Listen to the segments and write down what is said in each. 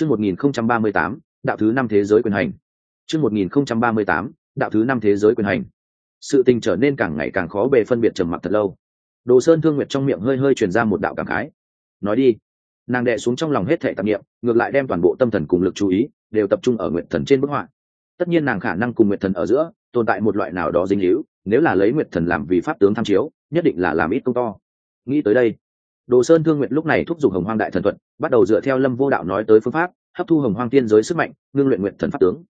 chương một nghìn không trăm ba mươi tám đạo thứ năm thế giới quyền hành. Chương một nghìn không trăm ba mươi tám đạo thứ năm thế giới quyền hành. Sự tình trở nên càng ngày càng khó bề phân biệt trầm mặc thật lâu. Đồ sơn thương nguyệt trong miệng hơi hơi truyền ra một đạo cảm khái. Nói đi. Nàng đệ xuống trong lòng hết thể tạp niệm, ngược lại đem toàn bộ tâm thần cùng lực chú ý đều tập trung ở nguyệt thần trên bức họa. Tất nhiên nàng khả năng cùng nguyệt thần ở giữa tồn tại một loại nào đó dinh líu, nếu là lấy nguyệt thần làm vì pháp tướng tham chiếu nhất định là làm ít công to. Nghĩ tới đây đồ sơn thương nguyệt lúc này thúc giục hồng hoang đại thần thuật, bắt đầu dựa theo lâm vô đạo nói tới phương pháp, hấp thu hồng hoang tiên giới sức mạnh, ngưng luyện nguyện thần pháp tướng.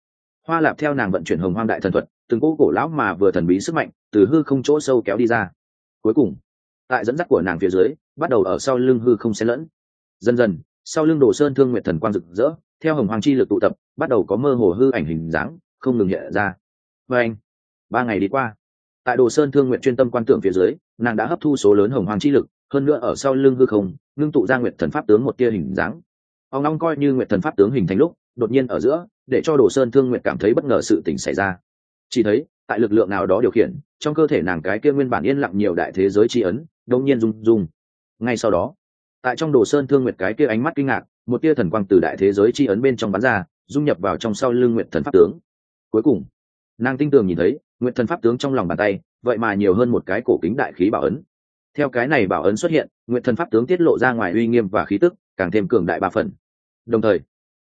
Hoa lạp theo nàng vận chuyển hồng hoang đại thần thuật, từng cỗ cổ lão mà vừa thần bí sức mạnh, từ hư không chỗ sâu kéo đi ra. Cuối cùng, tại dẫn dắt của nàng phía dưới, bắt đầu ở sau lưng hư không xen lẫn. Dần dần, sau lưng đồ sơn thương nguyện thần quang rực rỡ, theo hồng hoàng chi lực tụ tập, bắt đầu có mơ hồ hư ảnh hình dáng, không ngừng hiện ra. Và anh, ba ngày đi qua, tại đồ sơn thương nguyện chuyên tâm quan tưởng phía dưới, nàng đã hấp thu số lớn hồng hoàng chi lực hơn nữa ở sau lưng hư không, ngưng tụ ra nguyện thần pháp tướng một tia hình dáng. Ông long coi như nguyện thần pháp tướng hình thành lúc, đột nhiên ở giữa, để cho đồ sơn thương nguyện cảm thấy bất ngờ sự tình xảy ra. Chỉ thấy, tại lực lượng nào đó điều khiển, trong cơ thể nàng cái kia nguyên bản yên lặng nhiều đại thế giới tri ấn đông nhiên rung rung. Ngay sau đó, tại trong đồ sơn thương nguyệt cái kia ánh mắt kinh ngạc, một tia thần quang từ đại thế giới tri ấn bên trong bắn ra, dung nhập vào trong sau lưng nguyện thần pháp tướng. Cuối cùng, nàng tinh tường nhìn thấy nguyện thần pháp tướng trong lòng bàn tay, vậy mà nhiều hơn một cái cổ kính đại khí bảo ấn theo cái này bảo ấn xuất hiện nguyện thần pháp tướng tiết lộ ra ngoài uy nghiêm và khí tức, càng thêm cường đại ba phần. Đồng thời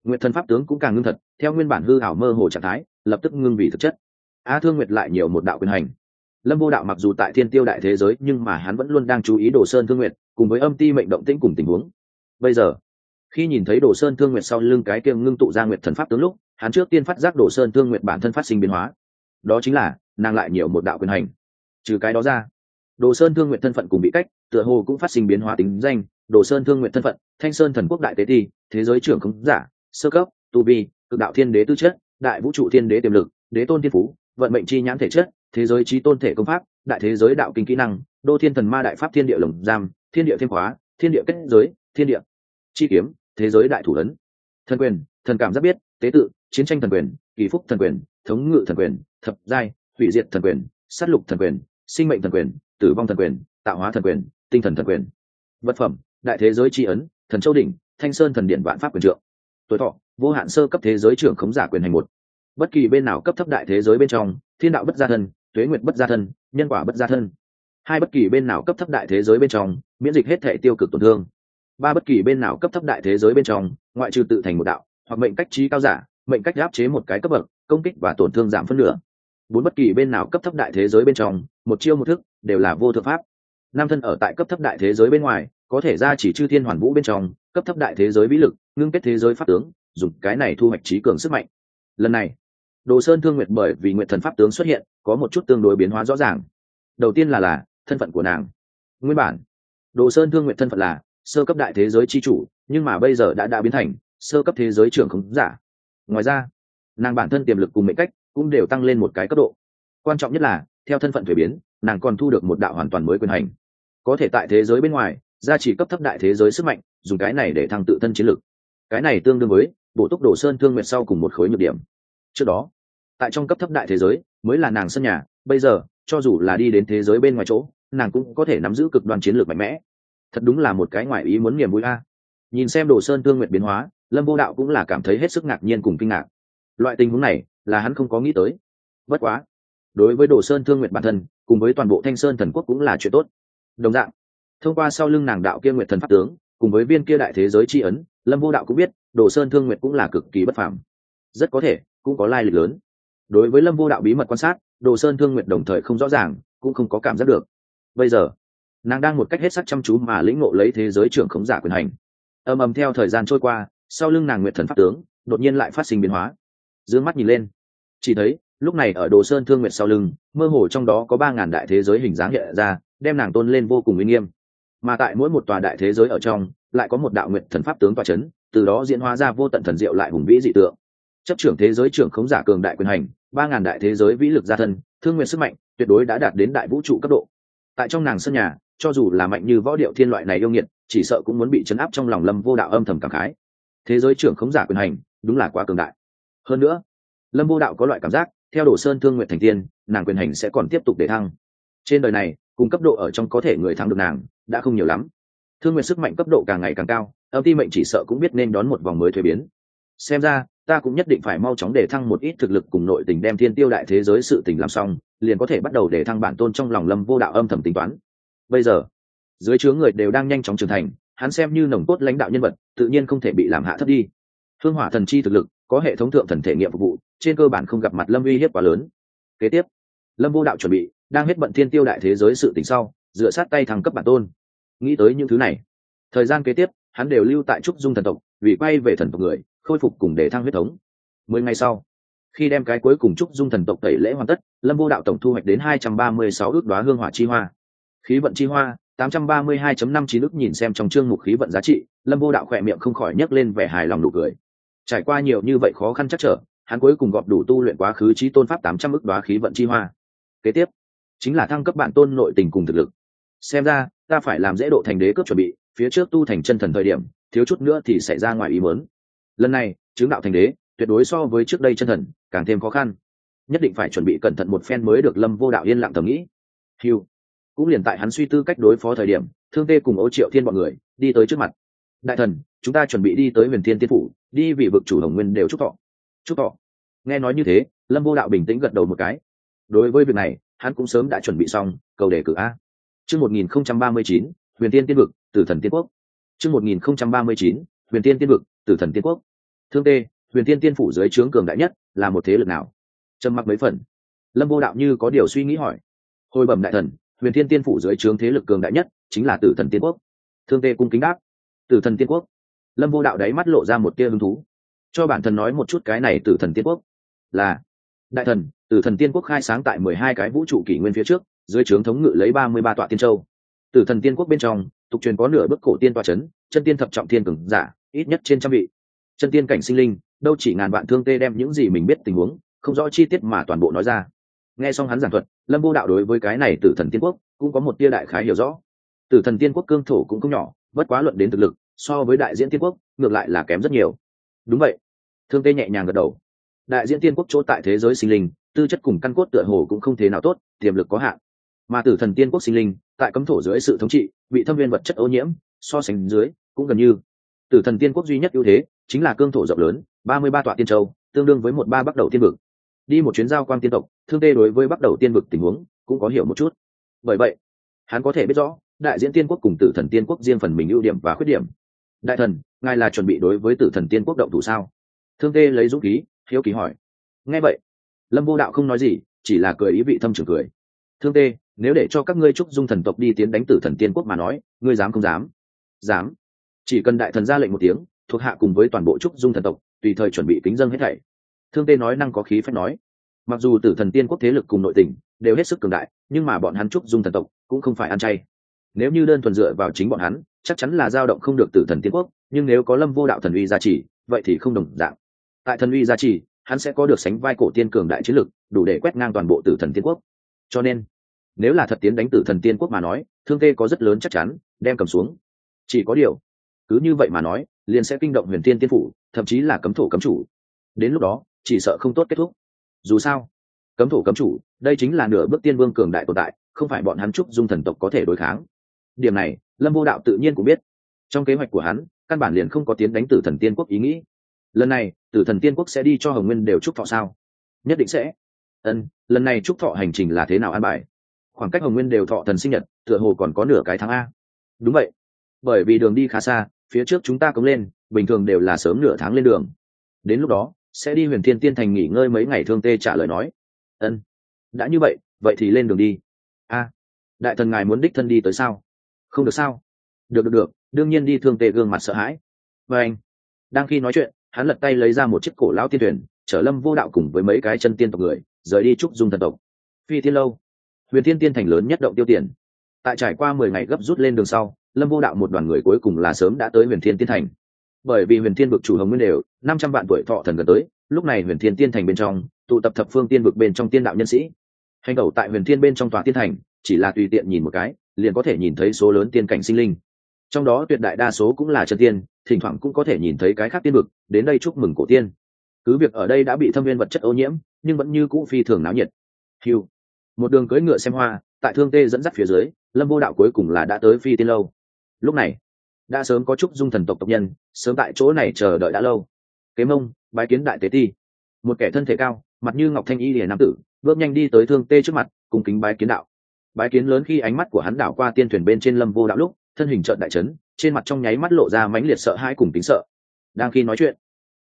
nguyện thần pháp tướng cũng càng ngưng thật, theo nguyên bản hư hảo mơ hồ trạng thái, lập tức ngưng vì thực chất. A thương nguyệt lại nhiều một đạo quyền hành. Lâm vô đạo mặc dù tại thiên tiêu đại thế giới, nhưng mà hắn vẫn luôn đang chú ý đồ sơn thương nguyệt, cùng với âm ti mệnh động tĩnh cùng tình huống. Bây giờ, khi nhìn thấy đồ sơn thương nguyệt sau lưng cái kiêng ngưng tụ ra nguyệt thần pháp tướng lúc, hắn trước tiên phát giác đồ sơn thương nguyệt bản thân phát sinh biến hóa. Đó chính là, nàng lại nhiều một đạo quyền hành. Trừ cái đó ra đồ sơn thương nguyệt thân phận cùng bị cách, tựa hồ cũng phát sinh biến hóa tính danh. Đồ sơn thương nguyệt thân phận, thanh sơn thần quốc đại tế thi thế giới trưởng không giả, sơ cấp, tu vi, cực đạo thiên đế tư chất, đại vũ trụ thiên đế tiềm lực, đế tôn thiên phú, vận mệnh chi nhãn thể chất, thế giới trí tôn thể công pháp, đại thế giới đạo kinh kỹ năng, đô thiên thần ma đại pháp thiên địa lồng giam, thiên địa thiên khóa thiên địa kết giới, thiên địa chi kiếm, thế giới đại thủ ấn. Thần quyền, thần cảm giác biết, tế tự, chiến tranh thần quyền, kỳ phúc thần quyền, thống ngự thần quyền, thập giai, hủy diệt thần quyền, sát lục thần quyền, sinh mệnh thần quyền tử vong thần quyền, tạo hóa thần quyền, tinh thần thần quyền. Vật phẩm, đại thế giới tri ấn, thần châu đỉnh, thanh sơn thần điện vạn pháp quyền trượng. Tuổi thọ, vô hạn sơ cấp thế giới trưởng khống giả quyền hành một. Bất kỳ bên nào cấp thấp đại thế giới bên trong, thiên đạo bất gia thân, tuế nguyệt bất gia thân, nhân quả bất gia thân. Hai bất kỳ bên nào cấp thấp đại thế giới bên trong, miễn dịch hết thể tiêu cực tổn thương. Ba bất kỳ bên nào cấp thấp đại thế giới bên trong, ngoại trừ tự thành một đạo, hoặc mệnh cách trí cao giả, mệnh cách áp chế một cái cấp bậc, công kích và tổn thương giảm phân nửa. Bốn bất kỳ bên nào cấp thấp đại thế giới bên trong, một chiêu một thức đều là vô thượng pháp. Nam thân ở tại cấp thấp đại thế giới bên ngoài, có thể ra chỉ chư thiên hoàn vũ bên trong, cấp thấp đại thế giới vĩ lực, ngưng kết thế giới pháp tướng, dùng cái này thu hoạch trí cường sức mạnh. Lần này, đồ sơn thương nguyệt bởi vì nguyệt thần pháp tướng xuất hiện, có một chút tương đối biến hóa rõ ràng. Đầu tiên là là, thân phận của nàng. Nguyên bản, đồ sơn thương nguyệt thân phận là sơ cấp đại thế giới c h i chủ, nhưng mà bây giờ đã đã biến thành sơ cấp thế giới trưởng khống giả. Ngoài ra, nàng bản thân tiềm lực cùng mệnh cách cũng đều tăng lên một cái cấp độ. Quan trọng nhất là theo thân phận thuế biến, nàng còn thu được một đạo hoàn toàn mới quyền hành. Có thể tại thế giới bên ngoài, gia chỉ cấp thấp đại thế giới sức mạnh, dùng cái này để thăng tự thân chiến lược. cái này tương đương với bộ túc đồ sơn thương nguyện sau cùng một khối nhược điểm. Trước đó, tại trong cấp thấp đại thế giới, mới là nàng sân nhà, bây giờ, cho dù là đi đến thế giới bên ngoài chỗ, nàng cũng có thể nắm giữ cực đoan chiến lược mạnh mẽ. Thật đúng là một cái ngoại ý muốn niềm vui a. Nhìn xem đồ sơn thương nguyện biến hóa, lâm vô đạo cũng là cảm thấy hết sức ngạc nhiên cùng kinh ngạc. Loại tình huống này, là hắn không có nghĩ tới. Bất quá đối với đồ sơn thương nguyện bản thân, cùng với toàn bộ thanh sơn thần quốc cũng là chuyện tốt. Đồng dạng, thông qua sau lưng nàng đạo kia nguyện thần pháp tướng, cùng với viên kia đại thế giới tri ấn, lâm vô đạo cũng biết, đồ sơn thương nguyện cũng là cực kỳ bất phàm. Rất có thể, cũng có lai lịch lớn. Đối với lâm vô đạo bí mật quan sát, đồ sơn thương nguyện đồng thời không rõ ràng, cũng không có cảm giác được. Bây giờ, nàng đang một cách hết sắc chăm chú mà lĩnh ngộ lấy thế giới trưởng khống giả quyền hành. Ầm ầm theo thời gian trôi qua, sau lưng nàng nguyện thần pháp tướng, đột nhiên lại phát sinh biến hóa. D ư ơ n g mắt nhìn lên, chỉ thấy lúc này ở đồ sơn thương nguyện sau lưng, mơ hồ trong đó có ba ngàn đại thế giới hình dáng hiện ra, đem nàng tôn lên vô cùng uy nghiêm. Mà tại mỗi một tòa đại thế giới ở trong, lại có một đạo nguyện thần pháp tướng tòa c h ấ n từ đó diễn hóa ra vô tận thần diệu lại hùng vĩ dị tượng. Chấp trưởng thế giới trưởng khống giả cường đại quyền hành, ba ngàn đại thế giới vĩ lực gia thân, thương nguyện sức mạnh tuyệt đối đã đạt đến đại vũ trụ cấp độ. Tại trong nàng sân nhà, cho dù là mạnh như võ điệu thiên loại này yêu nghiệt, chỉ sợ cũng muốn bị chấn áp trong lòng lâm vô đạo âm thầm cảm khái. Thế giới trưởng khống giả quyền hành, đúng là quá cường đại. Hơn nữa, lâm vô đạo có loại cảm giác theo đồ sơn thương nguyện thành tiên, nàng quyền hành sẽ còn tiếp tục để thăng. Trên đời này, cùng cấp độ ở trong có thể người thắng được nàng, đã không nhiều lắm. Thương nguyện sức mạnh cấp độ càng ngày càng cao, âm ti mệnh chỉ sợ cũng biết nên đón một vòng mới thuế biến. Xem ra, ta cũng nhất định phải mau chóng để thăng một ít thực lực cùng nội tình đem thiên tiêu đại thế giới sự tình làm xong, liền có thể bắt đầu để thăng bản tôn trong lòng lâm vô đạo âm thầm tính toán. Bây giờ, dưới chướng người đều đang nhanh chóng trưởng thành, hắn xem như nồng cốt lãnh đạo nhân vật, tự nhiên không thể bị làm hạ thấp đi. Hương hỏa thần chi thực lực có hệ thống thượng thần thể nghiệm phục vụ, trên cơ bản không gặp mặt lâm uy hiếp quá lớn. Kế tiếp, lâm vô đạo chuẩn bị, đang hết bận thiên tiêu đại thế giới sự tình sau, dựa sát tay thăng cấp bản tôn. Nghĩ tới những thứ này, thời gian kế tiếp, hắn đều lưu tại trúc dung thần tộc, vì quay về thần tộc người, khôi phục cùng để thăng huyết thống. Mười ngày sau, khi đem cái cuối cùng trúc dung thần tộc tẩy lễ hoàn tất, lâm vô đạo tổng thu hoạch đến hai trăm ba mươi sáu ước đoá hương hỏa chi hoa. Khí vận chi hoa, tám trăm ba mươi hai năm chín ước nhìn xem trong chương mục khí vận giá trị, lâm vô đạo khỏe miệng không khỏi nhấc lên vẻ hài lòng nụ cười trải qua nhiều như vậy khó khăn chắc trở, hắn cuối cùng gọp đủ tu luyện quá khứ trí tôn pháp tám trăm ước đoá khí vận chi hoa. Kế tiếp, chính là thăng cấp bản tôn nội tình cùng thực lực. Xem ra, ta phải làm dễ độ thành đế cướp chuẩn bị, phía trước tu thành chân thần thời điểm, thiếu chút nữa thì xảy ra ngoài ý mớn lần này, chứng đạo thành đế, tuyệt đối so với trước đây chân thần, càng thêm khó khăn. Nhất định phải chuẩn bị cẩn thận một phen mới được lâm vô đạo yên lặng thầm nghĩ. Hiu cũng liền tại hắn suy tư cách đối phó thời điểm, thương tê cùng ô triệu thiên bọn người, đi tới trước mặt đại thần, chúng ta chuẩn bị đi tới huyền thiên tiên phủ, đi vì vực chủ hồng nguyên đều chúc thọ. Chúc thọ. Nghe nói như thế, lâm vô đạo bình tĩnh gật đầu một cái. Đối với việc này, hắn cũng sớm đã chuẩn bị xong, cầu đề cử a. Chương một nghìn không trăm ba mươi chín, huyền tiên tiên vực, tử thần tiên quốc. Chương một nghìn không trăm ba mươi chín, huyền tiên tiên vực, tử thần tiên quốc. Thương tê, huyền tiên tiên phủ dưới trướng cường đại nhất là một thế lực nào? Trầm mặc mấy phần. Lâm vô đạo như có điều suy nghĩ hỏi. Hồi bẩm đại thần, huyền thiên tiên phủ dưới trướng thế lực cường đại nhất chính là tử thần tiên quốc. Thương tê cung kính đáp tử thần tiên quốc. Lâm vô đạo đáy mắt lộ ra một tia hứng thú. Cho bản thân nói một chút cái này tử thần tiên quốc. Là, đại thần, tử thần tiên quốc khai sáng tại mười hai cái vũ trụ kỷ nguyên phía trước, dưới trướng thống ngự lấy ba mươi ba tọa tiên châu. Tử thần tiên quốc bên trong, tục truyền có nửa bức cổ tiên tọa c h ấ n chân tiên thập trọng tiên cường giả, ít nhất trên trăm vị. Chân tiên cảnh sinh linh, đâu chỉ ngàn vạn thương tê đem những gì mình biết tình huống, không rõ chi tiết mà toàn bộ nói ra. Nghe xong hắn giảng thuật, lâm vô đạo đối với cái này tử thần tiên quốc cũng có một tia đại khái hiểu rõ. Tử thần tiên quốc cương thổ cũng không nhỏ, bất quá luận đến thực lực so với đại diễn tiên quốc, ngược lại là kém rất nhiều. Đúng vậy. Thương tê nhẹ nhàng gật đầu. Đại diễn tiên quốc chỗ tại thế giới sinh linh, tư chất cùng căn cốt tựa hồ cũng không thế nào tốt, tiềm lực có hạn. Mà tử thần tiên quốc sinh linh, tại cấm thổ dưới sự thống trị, bị thâm viên vật chất ô nhiễm, so sánh dưới, cũng gần như. Tử thần tiên quốc duy nhất ưu thế, chính là cương thổ rộng lớn, ba mươi ba tọa tiên châu, tương đương với một ba bắt đầu tiên vực. Đi một chuyến giao quan tiên tộc, thương tê đối với bắt đầu tiên vực tình huống, cũng có hiểu một chút. Bởi vậy, hắn có thể biết rõ, đại diễn tiên quốc cùng tử thần tiên quốc riêng phần mình ưu điểm và khuyết điểm đại thần, ngài là chuẩn bị đối với tử thần tiên quốc động thủ sao? Thương tê lấy dũng khí, hiếu kỳ hỏi. Nghe vậy, lâm vô đạo không nói gì, chỉ là cười ý vị thâm trường cười. Thương tê, nếu để cho các ngươi trúc dung thần tộc đi tiến đánh tử thần tiên quốc mà nói, ngươi dám không dám? Dám. Chỉ cần đại thần ra lệnh một tiếng, thuộc hạ cùng với toàn bộ trúc dung thần tộc, tùy thời chuẩn bị kính dân hết thảy. Thương tê nói năng có khí phép nói. Mặc dù tử thần tiên quốc thế lực cùng nội tình đều hết sức cường đại, nhưng mà bọn hắn trúc dung thần tộc cũng không phải ăn chay. Nếu như đơn thuần dựa vào chính bọn hắn chắc chắn là dao động không được tử thần tiên quốc, nhưng nếu có lâm vô đạo thần uy gia trì, vậy thì không đồng dạng. Tại thần uy gia trì, hắn sẽ có được sánh vai cổ tiên cường đại chiến lực, đủ để quét ngang toàn bộ tử thần tiên quốc. Cho nên, nếu là thật tiến đánh tử thần tiên quốc mà nói, thương tê có rất lớn chắc chắn, đem cầm xuống. Chỉ có điều, cứ như vậy mà nói, liền sẽ kinh động huyền tiên tiên phủ, thậm chí là cấm thổ cấm chủ. Đến lúc đó, chỉ sợ không tốt kết thúc. Dù sao, cấm thổ cấm chủ, đây chính là nửa bước tiên vương cường đại tồn tại, không phải bọn hắn trúc dung thần tộc có thể đối kháng. Điểm này lâm vô đạo tự nhiên cũng biết. Trong kế hoạch của hắn, căn bản liền không có tiến đánh tử thần tiên quốc ý nghĩ. Lần này, tử thần tiên quốc sẽ đi cho hồng nguyên đều chúc thọ sao? Nhất định sẽ. Ân, lần này chúc thọ hành trình là thế nào an bài? Khoảng cách hồng nguyên đều thọ thần sinh nhật, tựa hồ còn có nửa cái tháng a. Đúng vậy. Bởi vì đường đi khá xa, phía trước chúng ta cống lên, bình thường đều là sớm nửa tháng lên đường. Đến lúc đó, sẽ đi huyền thiên tiên thành nghỉ ngơi mấy ngày thương tê trả lời nói. Ân, đã như vậy vậy thì lên đường đi. A, đại thần ngài muốn đích thân đi tới sao? Không được sao? Được được được. Đương nhiên đi thương tề gương mặt sợ hãi. Và anh, đang khi nói chuyện, hắn lật tay lấy ra một chiếc cổ lão tiên thuyền, chở lâm vô đạo cùng với mấy cái chân tiên tộc người, rời đi trúc dung thần tộc. Phi thiên lâu. Huyền thiên tiên thành lớn nhất động tiêu tiền. Tại trải qua mười ngày gấp rút lên đường sau, lâm vô đạo một đoàn người cuối cùng là sớm đã tới huyền thiên tiên thành. Bởi vì huyền thiên vực chủ hồng nguyên đều, năm trăm vạn tuổi thọ thần gần tới, lúc này huyền thiên tiên thành bên trong, tụ tập thập phương tiên vực bên trong tiên đạo nhân sĩ. Hành tẩu tại huyền thiên bên trong tòa tiên thành, chỉ là tùy tiện nhìn một cái liền có thể nhìn thấy số lớn tiên cảnh sinh linh. Trong đó tuyệt đại đa số cũng là chân tiên, thỉnh thoảng cũng có thể nhìn thấy cái khác tiên vực, đến đây chúc mừng cổ tiên. Cứ việc ở đây đã bị thâm viên vật chất ô nhiễm, nhưng vẫn như cũ phi thường náo nhiệt. Hiu một đường cưỡi ngựa xem hoa, tại thương tê dẫn dắt phía dưới, lâm vô đạo cuối cùng là đã tới phi tiên lâu. Lúc này, đã sớm có chúc dung thần tộc tộc nhân, sớm tại chỗ này chờ đợi đã lâu. Kế mông, bái kiến đại tế ti. Một kẻ thân thể cao, mặt như ngọc thanh y liền nam tử, bước nhanh đi tới thương tê trước mặt cùng kính bái kiến đạo bái kiến lớn khi ánh mắt của hắn đảo qua tiên thuyền bên trên lâm vô đạo lúc, thân hình trợn đại trấn trên mặt trong nháy mắt lộ ra mãnh liệt sợ hãi cùng tính sợ. Đang khi nói chuyện,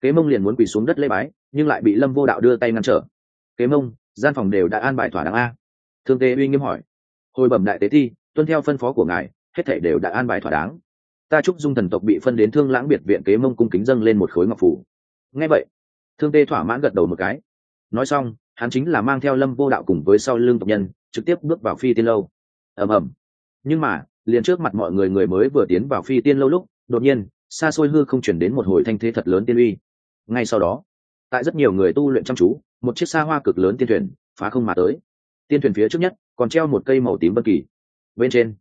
kế mông liền muốn quỳ xuống đất lê bái, nhưng lại bị lâm vô đạo đưa tay ngăn trở. Kế mông, gian phòng đều đã an bài thỏa đáng a. Thương tê uy nghiêm hỏi. Hồi bẩm đại tế thi tuân theo phân phó của ngài, hết thể đều đã an bài thỏa đáng. Ta chúc dung thần tộc bị phân đến thương lãng biệt viện kế mông cung kính dâng lên một khối ngọc phủ. Nghe vậy, thương tê thỏa mãn gật đầu một cái. Nói xong, hắn chính là mang theo lâm vô đạo cùng với sau lưng tộc nhân trực tiếp bước vào phi tiên lâu. Ầm ầm. Nhưng mà, liền trước mặt mọi người người mới vừa tiến vào phi tiên lâu lúc, đột nhiên, xa xôi hư không chuyển đến một hồi thanh thế thật lớn tiên uy. Ngay sau đó, tại rất nhiều người tu luyện chăm chú, một chiếc xa hoa cực lớn tiên thuyền phá không mà tới. Tiên thuyền phía trước nhất còn treo một cây màu tím bất kỳ. Bên trên,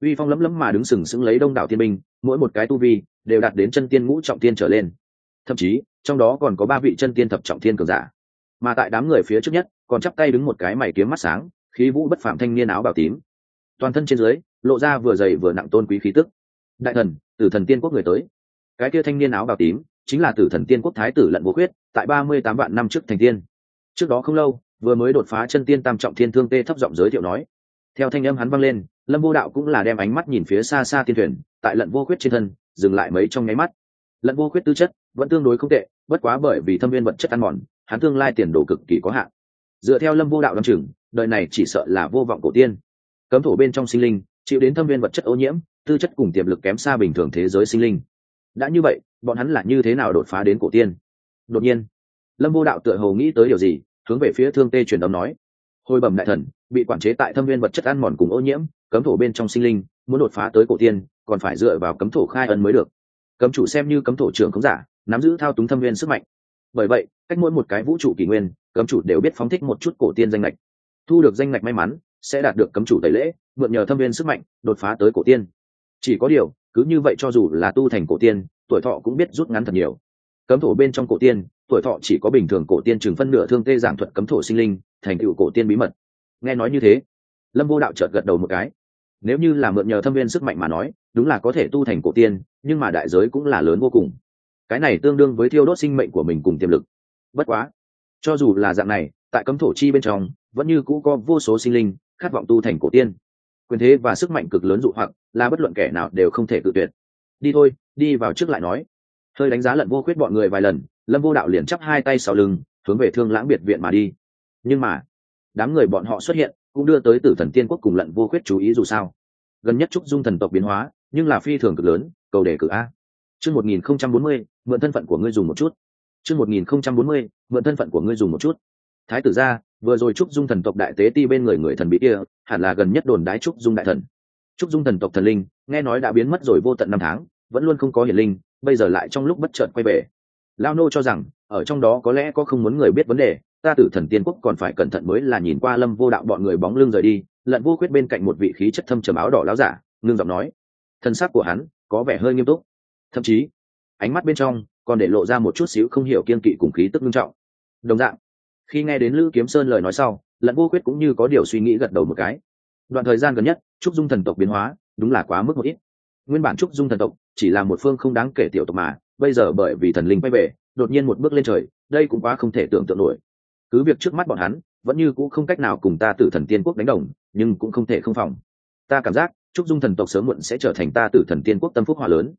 uy phong lấm lấm mà đứng sừng sững lấy đông đảo tiên binh, mỗi một cái tu vi đều đạt đến chân tiên ngũ trọng tiên trở lên. Thậm chí, trong đó còn có ba vị chân tiên thập trọng tiên cường giả. Mà tại đám người phía trước nhất còn chắp tay đứng một cái mày kiếm mắt sáng khí vũ bất phạm thanh niên áo bào tím. Toàn thân trên dưới, lộ ra vừa dày vừa nặng tôn quý khí tức. Đại thần, tử thần tiên quốc người tới. Cái kia thanh niên áo bào tím, chính là tử thần tiên quốc thái tử lận vô quyết tại ba mươi tám vạn năm trước thành tiên. Trước đó không lâu, vừa mới đột phá chân tiên tam trọng thiên thương tê thấp giọng giới thiệu nói. Theo thanh âm hắn vang lên, lâm vô đạo cũng là đem ánh mắt nhìn phía xa xa tiên thuyền, tại lận vô quyết trên thân, dừng lại mấy trong nháy mắt. Lận vô quyết tư chất vẫn tương đối không tệ, bất quá bởi vì thâm viên vật chất ăn mòn, hắn tương lai tiền đồ cực kỳ có hạn. Dựa theo lâm vô đạo đ chừng đời này chỉ sợ là vô vọng cổ tiên. Cấm thổ bên trong sinh linh, chịu đến thâm viên vật chất ô nhiễm, tư chất cùng tiềm lực kém xa bình thường thế giới sinh linh. Đã như vậy, bọn hắn là như thế nào đột phá đến cổ tiên? Đột nhiên, lâm vô đạo tựa hồ nghĩ tới điều gì, hướng về phía thương tê truyền âm nói. Hồi bẩm đại thần, bị quản chế tại thâm viên vật chất ăn mòn cùng ô nhiễm, cấm thổ bên trong sinh linh, muốn đột phá tới cổ tiên, còn phải dựa vào cấm thổ khai ân mới được. Cấm chủ xem như cấm thổ trưởng không giả, nắm giữ thao túng thâm viên sức mạnh. Bởi vậy, cách mỗi một cái vũ trụ kỷ nguyên, cấm chủ đều biết phóng thích một chút cổ tiên danh lệch thu được danh ngạch may mắn, sẽ đạt được cấm chủ tẩy lễ, mượn nhờ thâm viên sức mạnh, đột phá tới cổ tiên. Chỉ có điều, cứ như vậy cho dù là tu thành cổ tiên, tuổi thọ cũng biết rút ngắn thật nhiều. Cấm thổ bên trong cổ tiên, tuổi thọ chỉ có bình thường cổ tiên chừng phân nửa thương tê giảng thuật cấm thổ sinh linh, thành tựu cổ tiên bí mật. Nghe nói như thế, lâm vô đạo chợt gật đầu một cái. Nếu như là mượn nhờ thâm viên sức mạnh mà nói, đúng là có thể tu thành cổ tiên, nhưng mà đại giới cũng là lớn vô cùng. Cái này tương đương với thiêu đốt sinh mệnh của mình cùng tiềm lực. Bất quá, cho dù là dạng này, tại cấm thổ chi bên trong vẫn như cũ có vô số sinh linh, khát vọng tu thành cổ tiên. Quyền thế và sức mạnh cực lớn dụ hoặc, là bất luận kẻ nào đều không thể tự tuyệt. Đi thôi, đi vào trước lại nói. Hơi đánh giá lận vô khuyết bọn người vài lần, lâm vô đạo liền chắp hai tay sau lưng, hướng về thương lãng biệt viện mà đi. Nhưng mà, đám người bọn họ xuất hiện, cũng đưa tới tử thần tiên quốc cùng lận vô khuyết chú ý dù sao. Gần nhất trúc dung thần tộc biến hóa, nhưng là phi thường cực lớn, cầu đề cử a. Chương một nghìn không trăm bốn mươi, mượn thân phận của ngươi dùng một chút. Chương một nghìn không trăm bốn mươi, mượn thân phận của ngươi dùng một chút. Thái tử gia vừa rồi trúc dung thần tộc đại tế ti bên người người thần bí kia, hẳn là gần nhất đồn đái trúc dung đại thần. Trúc dung thần tộc thần linh, nghe nói đã biến mất rồi vô tận năm tháng, vẫn luôn không có hiển linh, bây giờ lại trong lúc bất chợt quay về. Lao nô cho rằng, ở trong đó có lẽ có không muốn người biết vấn đề, ta tử thần tiên quốc còn phải cẩn thận mới là nhìn qua lâm vô đạo bọn người bóng lưng rời đi, lận vô khuyết bên cạnh một vị khí chất thâm trầm áo đỏ láo giả, ngưng giọng nói. Thân xác của hắn có vẻ hơi nghiêm túc. Thậm chí, ánh mắt bên trong còn để lộ ra một chút xíu không hiểu kiên kỵ cùng khí tức nghiêm trọng. Đồng dạng khi nghe đến lữ kiếm sơn lời nói sau, lận vô khuyết cũng như có điều suy nghĩ gật đầu một cái. Đoạn thời gian gần nhất, trúc dung thần tộc biến hóa, đúng là quá mức một ít. Nguyên bản trúc dung thần tộc chỉ là một phương không đáng kể tiểu tộc mà, bây giờ bởi vì thần linh quay về, đột nhiên một bước lên trời, đây cũng quá không thể tưởng tượng nổi. Cứ việc trước mắt bọn hắn, vẫn như cũng không cách nào cùng ta tử thần tiên quốc đánh đồng, nhưng cũng không thể không phòng. Ta cảm giác, trúc dung thần tộc sớm muộn sẽ trở thành ta tử thần tiên quốc tâm phúc hòa lớn.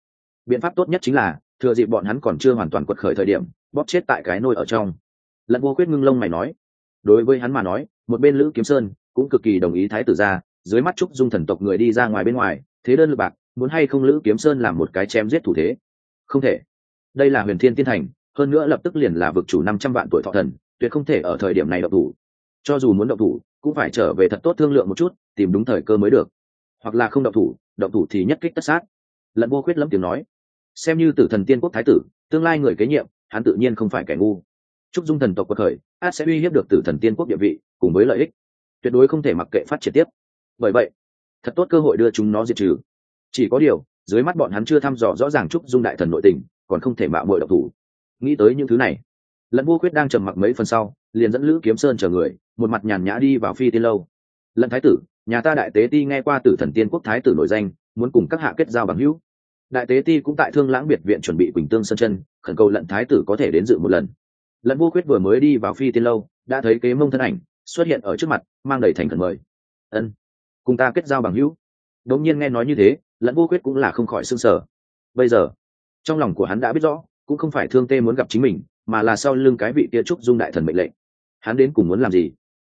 Biện pháp tốt nhất chính là, thừa dịp bọn hắn còn chưa hoàn toàn quật khởi thời điểm, bóp chết tại cái nôi ở trong lận vô quyết ngưng lông mày nói. Đối với hắn mà nói, một bên lữ kiếm sơn cũng cực kỳ đồng ý thái tử ra, dưới mắt trúc dung thần tộc người đi ra ngoài bên ngoài, thế đơn lực bạc, muốn hay không lữ kiếm sơn làm một cái chém giết thủ thế? Không thể. Đây là huyền thiên tiên thành, hơn nữa lập tức liền là vực chủ năm trăm vạn tuổi thọ thần, tuyệt không thể ở thời điểm này độc thủ. Cho dù muốn độc thủ, cũng phải trở về thật tốt thương lượng một chút, tìm đúng thời cơ mới được. Hoặc là không độc thủ độc thủ thì nhất kích tất sát. Lận vô khuyết lắm tiếng nói. Xem như tử thần tiên quốc thái tử, tương lai người kế nhiệm, hắn tự nhiên không phải kẻ ngu trúc dung thần tộc quật khởi, át sẽ uy hiếp được tử thần tiên quốc địa vị, cùng với lợi ích. Tuyệt đối không thể mặc kệ phát triển tiếp. Bởi vậy, thật tốt cơ hội đưa chúng nó diệt trừ. Chỉ có điều, dưới mắt bọn hắn chưa thăm dò rõ ràng trúc dung đại thần nội tình, còn không thể mạo mội độc thủ. Nghĩ tới những thứ này, lận vô quyết đang trầm mặc mấy phần sau, liền dẫn lữ kiếm sơn chờ người, một mặt nhàn nhã đi vào phi tiên lâu. Lận thái tử, nhà ta đại tế ti nghe qua tử thần tiên quốc thái tử nổi danh, muốn cùng các hạ kết giao bằng hữu. Đại tế ti cũng tại thương lãng biệt viện chuẩn bị quỳnh tương sân chân, khẩn cầu lận thái tử có thể đến dự một lần lận vô khuyết vừa mới đi vào phi tiên lâu, đã thấy kế mông thân ảnh xuất hiện ở trước mặt, mang đầy thành khẩn mời. Ân, cùng ta kết giao bằng hữu. Đống nhiên nghe nói như thế, lẫn vô khuyết cũng là không khỏi s ư n g sở bây giờ, trong lòng của hắn đã biết rõ, cũng không phải thương tê muốn gặp chính mình, mà là sau lưng cái vị kia trúc dung đại thần mệnh lệnh. Hắn đến cùng muốn làm gì?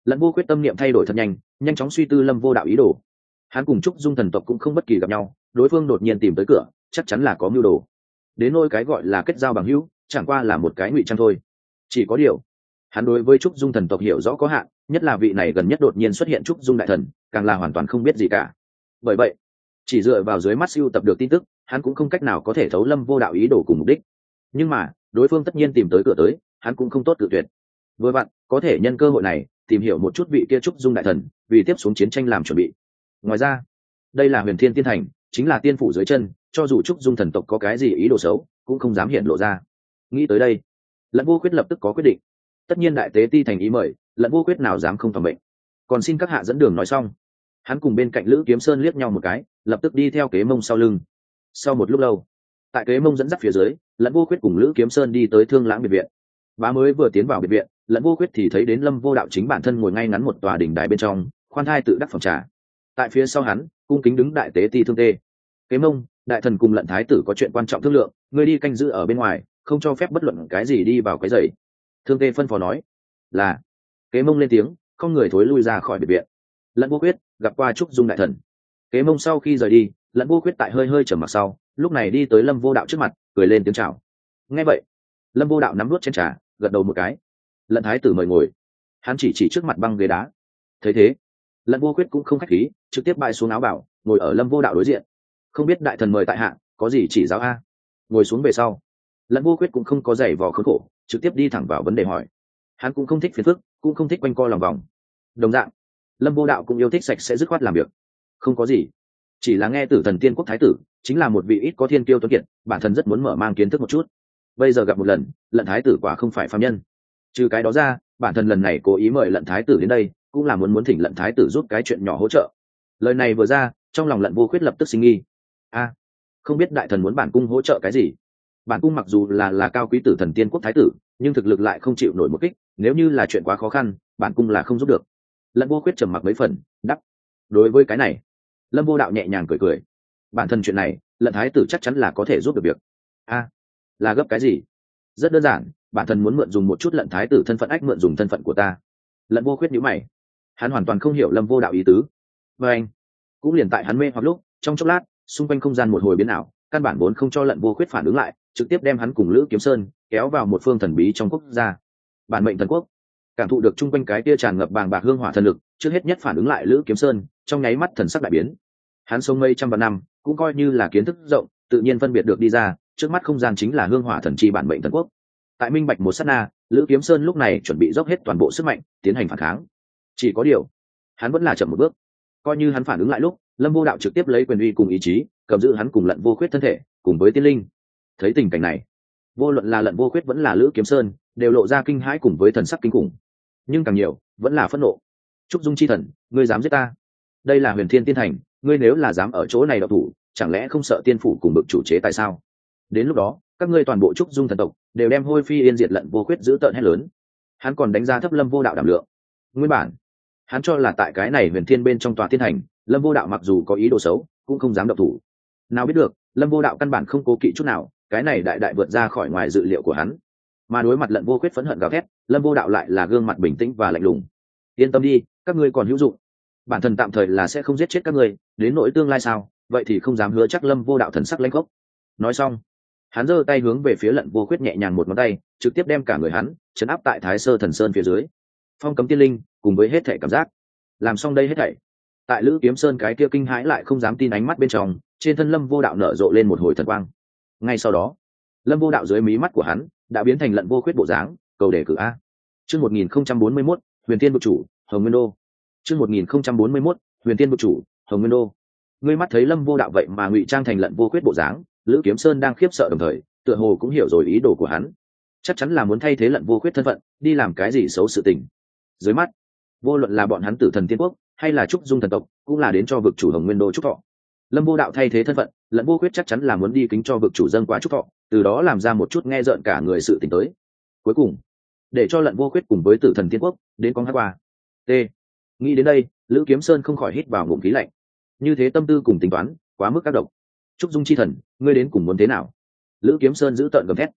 Lẫn vô quyết tâm niệm thay đổi thật nhanh nhanh chóng suy tư lâm vô đạo ý đồ. Hắn cùng trúc dung thần tộc cũng không bất kỳ gặp nhau, đối phương đột nhiên tìm tới cửa, chắc chắn là có mưu đồ. Đến nôi cái gọi là kết giao bằng hữu, chẳng qua là một cái ngụy trang thôi chỉ có điều, hắn đối với trúc dung thần tộc hiểu rõ có hạn, nhất là vị này gần nhất đột nhiên xuất hiện trúc dung đại thần, càng là hoàn toàn không biết gì cả. Bởi vậy, chỉ dựa vào dưới mắt siêu tập được tin tức, hắn cũng không cách nào có thể thấu lâm vô đạo ý đồ cùng mục đích. Nhưng mà, đối phương tất nhiên tìm tới cửa tới, hắn cũng không tốt tự tuyệt. Vừa vặn, có thể nhân cơ hội này, tìm hiểu một chút vị kia trúc dung đại thần, vì tiếp xuống chiến tranh làm chuẩn bị. Ngoài ra, đây là huyền thiên tiên thành, chính là tiên phủ dưới chân, cho dù trúc dung thần tộc có cái gì ý đồ xấu, cũng không dám hiện lộ ra. Nghĩ tới đây lận vô quyết lập tức có quyết định. Tất nhiên đại tế ti thành ý mời lận vô quyết nào dám không phòng bệnh còn xin các hạ dẫn đường nói xong. Hắn cùng bên cạnh lữ kiếm sơn liếc nhau một cái, lập tức đi theo kế mông sau lưng. Sau một lúc lâu, tại kế mông dẫn dắt phía dưới, lẫn vô quyết cùng lữ kiếm sơn đi tới thương lãng biệt viện. Bá mới vừa tiến vào biệt viện, lẫn vô quyết thì thấy đến lâm vô đạo chính bản thân ngồi ngay ngắn một tòa đỉnh đài bên trong, khoan thai tự đắc phòng trà. Tại phía sau hắn, cung kính đứng đại tế ti thương tê. Kế mông, đại thần cùng lận thái tử có chuyện quan trọng thương lượng, người đi canh giữ ở bên ngoài không cho phép bất luận cái gì đi vào cái giày. Thương tê phân phó nói, là. Kế mông lên tiếng, không người thối lui ra khỏi biệt viện. Lẫn vô quyết gặp qua trúc dung đại thần. Kế mông sau khi rời đi, lẫn vô quyết tại hơi hơi trở mặt sau, lúc này đi tới lâm vô đạo trước mặt, cười lên tiếng chào. Nghe vậy. Lâm vô đạo nắm vút trên trà, gật đầu một cái. Lận thái tử mời ngồi. Hắn chỉ chỉ trước mặt băng ghế đá. Thấy thế lận vô quyết cũng không khách khí, trực tiếp bại xuống áo bảo, ngồi ở lâm vô đạo đối diện. Không biết đại thần mời tại hạ, có gì chỉ giáo a? Ngồi xuống về sau lận vô quyết cũng không có giày vò khốn khổ, trực tiếp đi thẳng vào vấn đề hỏi. Hắn cũng không thích phiền phức, cũng không thích quanh co lòng vòng. Đồng dạng, lâm vô đạo cũng yêu thích sạch sẽ dứt khoát làm việc. Không có gì. Chỉ là nghe tử thần tiên quốc thái tử, chính là một vị ít có thiên kiêu tuấn kiệt, bản thân rất muốn mở mang kiến thức một chút. Bây giờ gặp một lần, lận thái tử quả không phải phạm nhân. Trừ cái đó ra, bản thân lần này cố ý mời lận thái tử đến đây, cũng là muốn muốn thỉnh lận thái tử giúp cái chuyện nhỏ hỗ trợ. Lời này vừa ra, trong lòng lận vô khuyết lập tức sinh nghi. A, không biết đại thần muốn bản cung hỗ trợ cái gì? Bản cung mặc dù là là cao quý tử thần tiên quốc thái tử, nhưng thực lực lại không chịu nổi một kích, nếu như là chuyện quá khó khăn, bản cung là không giúp được. Lận vô khuyết trầm mặc mấy phần đắp đối với cái này. Lâm vô đạo nhẹ nhàng cười cười, bản thân chuyện này, lận thái tử chắc chắn là có thể giúp được việc. A, là gấp cái gì? Rất đơn giản, bản thân muốn mượn dùng một chút lận thái tử thân phận ách mượn dùng thân phận của ta. Lận vô khuyết nhữ mày, hắn hoàn toàn không hiểu lâm vô đạo ý tứ. Và anh, cũng liền tại hắn mê hoặc lúc, trong chốc lát, xung quanh không gian một hồi biến ảo, căn bản vốn không cho lận vô khuyết phản ứng lại trực tiếp đem hắn cùng lữ kiếm sơn kéo vào một phương thần bí trong quốc gia. Bản mệnh thần quốc. Cảm thụ được chung quanh cái tia tràn ngập bàng bạc hương hỏa thần lực, trước hết nhất phản ứng lại lữ kiếm sơn, trong nháy mắt thần sắc đại biến. Hắn sống mây trăm vạn năm, cũng coi như là kiến thức rộng, tự nhiên phân biệt được đi ra, trước mắt không gian chính là hương hỏa thần chi bản mệnh thần quốc. Tại minh bạch một s á t na, lữ kiếm sơn lúc này chuẩn bị dốc hết toàn bộ sức mạnh, tiến hành phản kháng. Chỉ có điều, hắn vẫn là chậm một bước. Coi như hắn phản ứng lại lúc, lâm vô đạo trực tiếp lấy quyền uy cùng ý chí, cầm giữ hắn cùng lận vô khuyết thân thể, cùng với tiên linh thấy tình cảnh này, vô luận là lận vô khuyết vẫn là lữ kiếm sơn, đều lộ ra kinh hãi cùng với thần sắc kinh khủng. Nhưng càng nhiều, vẫn là phẫn nộ. Trúc dung chi thần, ngươi dám giết ta? Đây là huyền thiên tiên thành, ngươi nếu là dám ở chỗ này độc thủ, chẳng lẽ không sợ tiên phủ cùng bực chủ chế tại sao? Đến lúc đó, các ngươi toàn bộ trúc dung thần tộc đều đem hôi phi yên diệt lận vô khuyết giữ tợn hết lớn. Hắn còn đánh giá thấp lâm vô đạo đảm lượng. Nguyên bản, hắn cho là tại cái này huyền thiên bên trong tòa thiên hành lâm vô đạo mặc dù có ý đồ xấu, cũng không dám độc thủ. Nào biết được, lâm vô đạo căn bản không cố kỵ chút nào cái này đại đại vượt ra khỏi ngoài dự liệu của hắn. Mà đối mặt lận vô quyết phẫn hận gào thét, lâm vô đạo lại là gương mặt bình tĩnh và lạnh lùng. Yên tâm đi, các ngươi còn hữu dụng. Bản thân tạm thời là sẽ không giết chết các ngươi, đến nỗi tương lai sao, vậy thì không dám hứa chắc lâm vô đạo thần sắc lanh gốc nói xong, hắn giơ tay hướng về phía lận vô quyết nhẹ nhàng một ngón tay, trực tiếp đem cả người hắn chấn áp tại thái sơ thần sơn phía dưới. Phong cấm tiên linh, cùng với hết thể cảm giác. Làm xong đây hết thảy, tại lữ kiếm sơn cái kia kinh hãi lại không dám tin ánh mắt bên trong, trên thân lâm vô đạo nở rộ lên một hồi thần quang ngay sau đó, lâm vô đạo dưới mí mắt của hắn đã biến thành lận vô khuyết bộ dáng, cầu đề cử a. Chương một nghìn không trăm bốn mươi mốt, huyền tiên bộ chủ, hồng nguyên đô. Chương một nghìn không trăm bốn mươi mốt, huyền tiên bộ chủ, hồng nguyên đô. Ngươi mắt thấy lâm vô đạo vậy mà ngụy trang thành lận vô khuyết bộ dáng, lữ kiếm sơn đang khiếp sợ đồng thời, tựa hồ cũng hiểu rồi ý đồ của hắn. Chắc chắn là muốn thay thế lận vô khuyết thân phận, đi làm cái gì xấu sự tình. Dưới mắt, vô luận là bọn hắn tử thần tiên quốc, hay là trúc dung thần tộc, cũng là đến cho vực chủ hồng nguyên đô trúc thọ lâm vô đạo thay thế thân phận, lẫn vô khuyết chắc chắn là muốn đi kính cho vực chủ dân quá trúc thọ, từ đó làm ra một chút nghe rợn cả người sự t tới. Cuối cùng, để cho lận vô khuyết cùng với tử thần tiên quốc đến con hát qua. T. Nghĩ đến đây, lữ kiếm sơn không khỏi hít vào ngụm khí lạnh. Như thế tâm tư cùng tính toán, quá mức các độc trúc dung chi thần, ngươi đến cùng muốn thế nào? Lữ kiếm sơn giữ tợn gầm thét.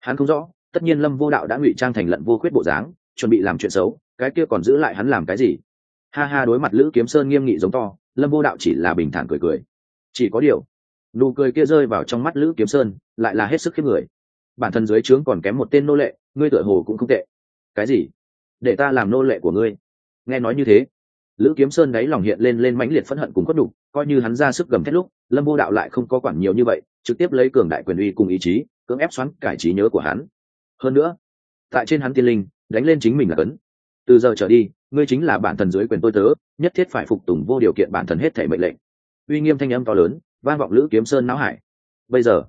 Hắn không rõ, tất nhiên lâm vô đạo đã ngụy trang thành lận vô khuyết bộ dáng, chuẩn bị làm chuyện xấu, cái kia còn giữ lại hắn làm cái gì? Ha ha, đối mặt lữ kiếm sơn nghiêm nghị giống to, lâm vô đạo chỉ là bình thản cười cười chỉ có điều, nụ cười kia rơi vào trong mắt lữ kiếm sơn, lại là hết sức khiếp người. Bản thân dưới trướng còn kém một tên nô lệ, ngươi tựa hồ cũng không tệ. Cái gì? Để ta làm nô lệ của ngươi. Nghe nói như thế, lữ kiếm sơn đáy lòng hiện lên lên mãnh liệt phẫn hận cùng cốt đục coi như hắn ra sức gầm thét lúc, lâm vô đạo lại không có quản nhiều như vậy, trực tiếp lấy cường đại quyền uy cùng ý chí, cưỡng ép xoắn cải trí nhớ của hắn. Hơn nữa, tại trên hắn tiên linh, đánh lên chính mình là cấn. Từ giờ trở đi, ngươi chính là bản thần dưới quyền tôi tớ, nhất thiết phải phục tùng vô điều kiện bản thần hết thể mệnh lệnh uy nghiêm thanh âm to lớn, vang vọng lữ kiếm sơn não hải. Bây giờ,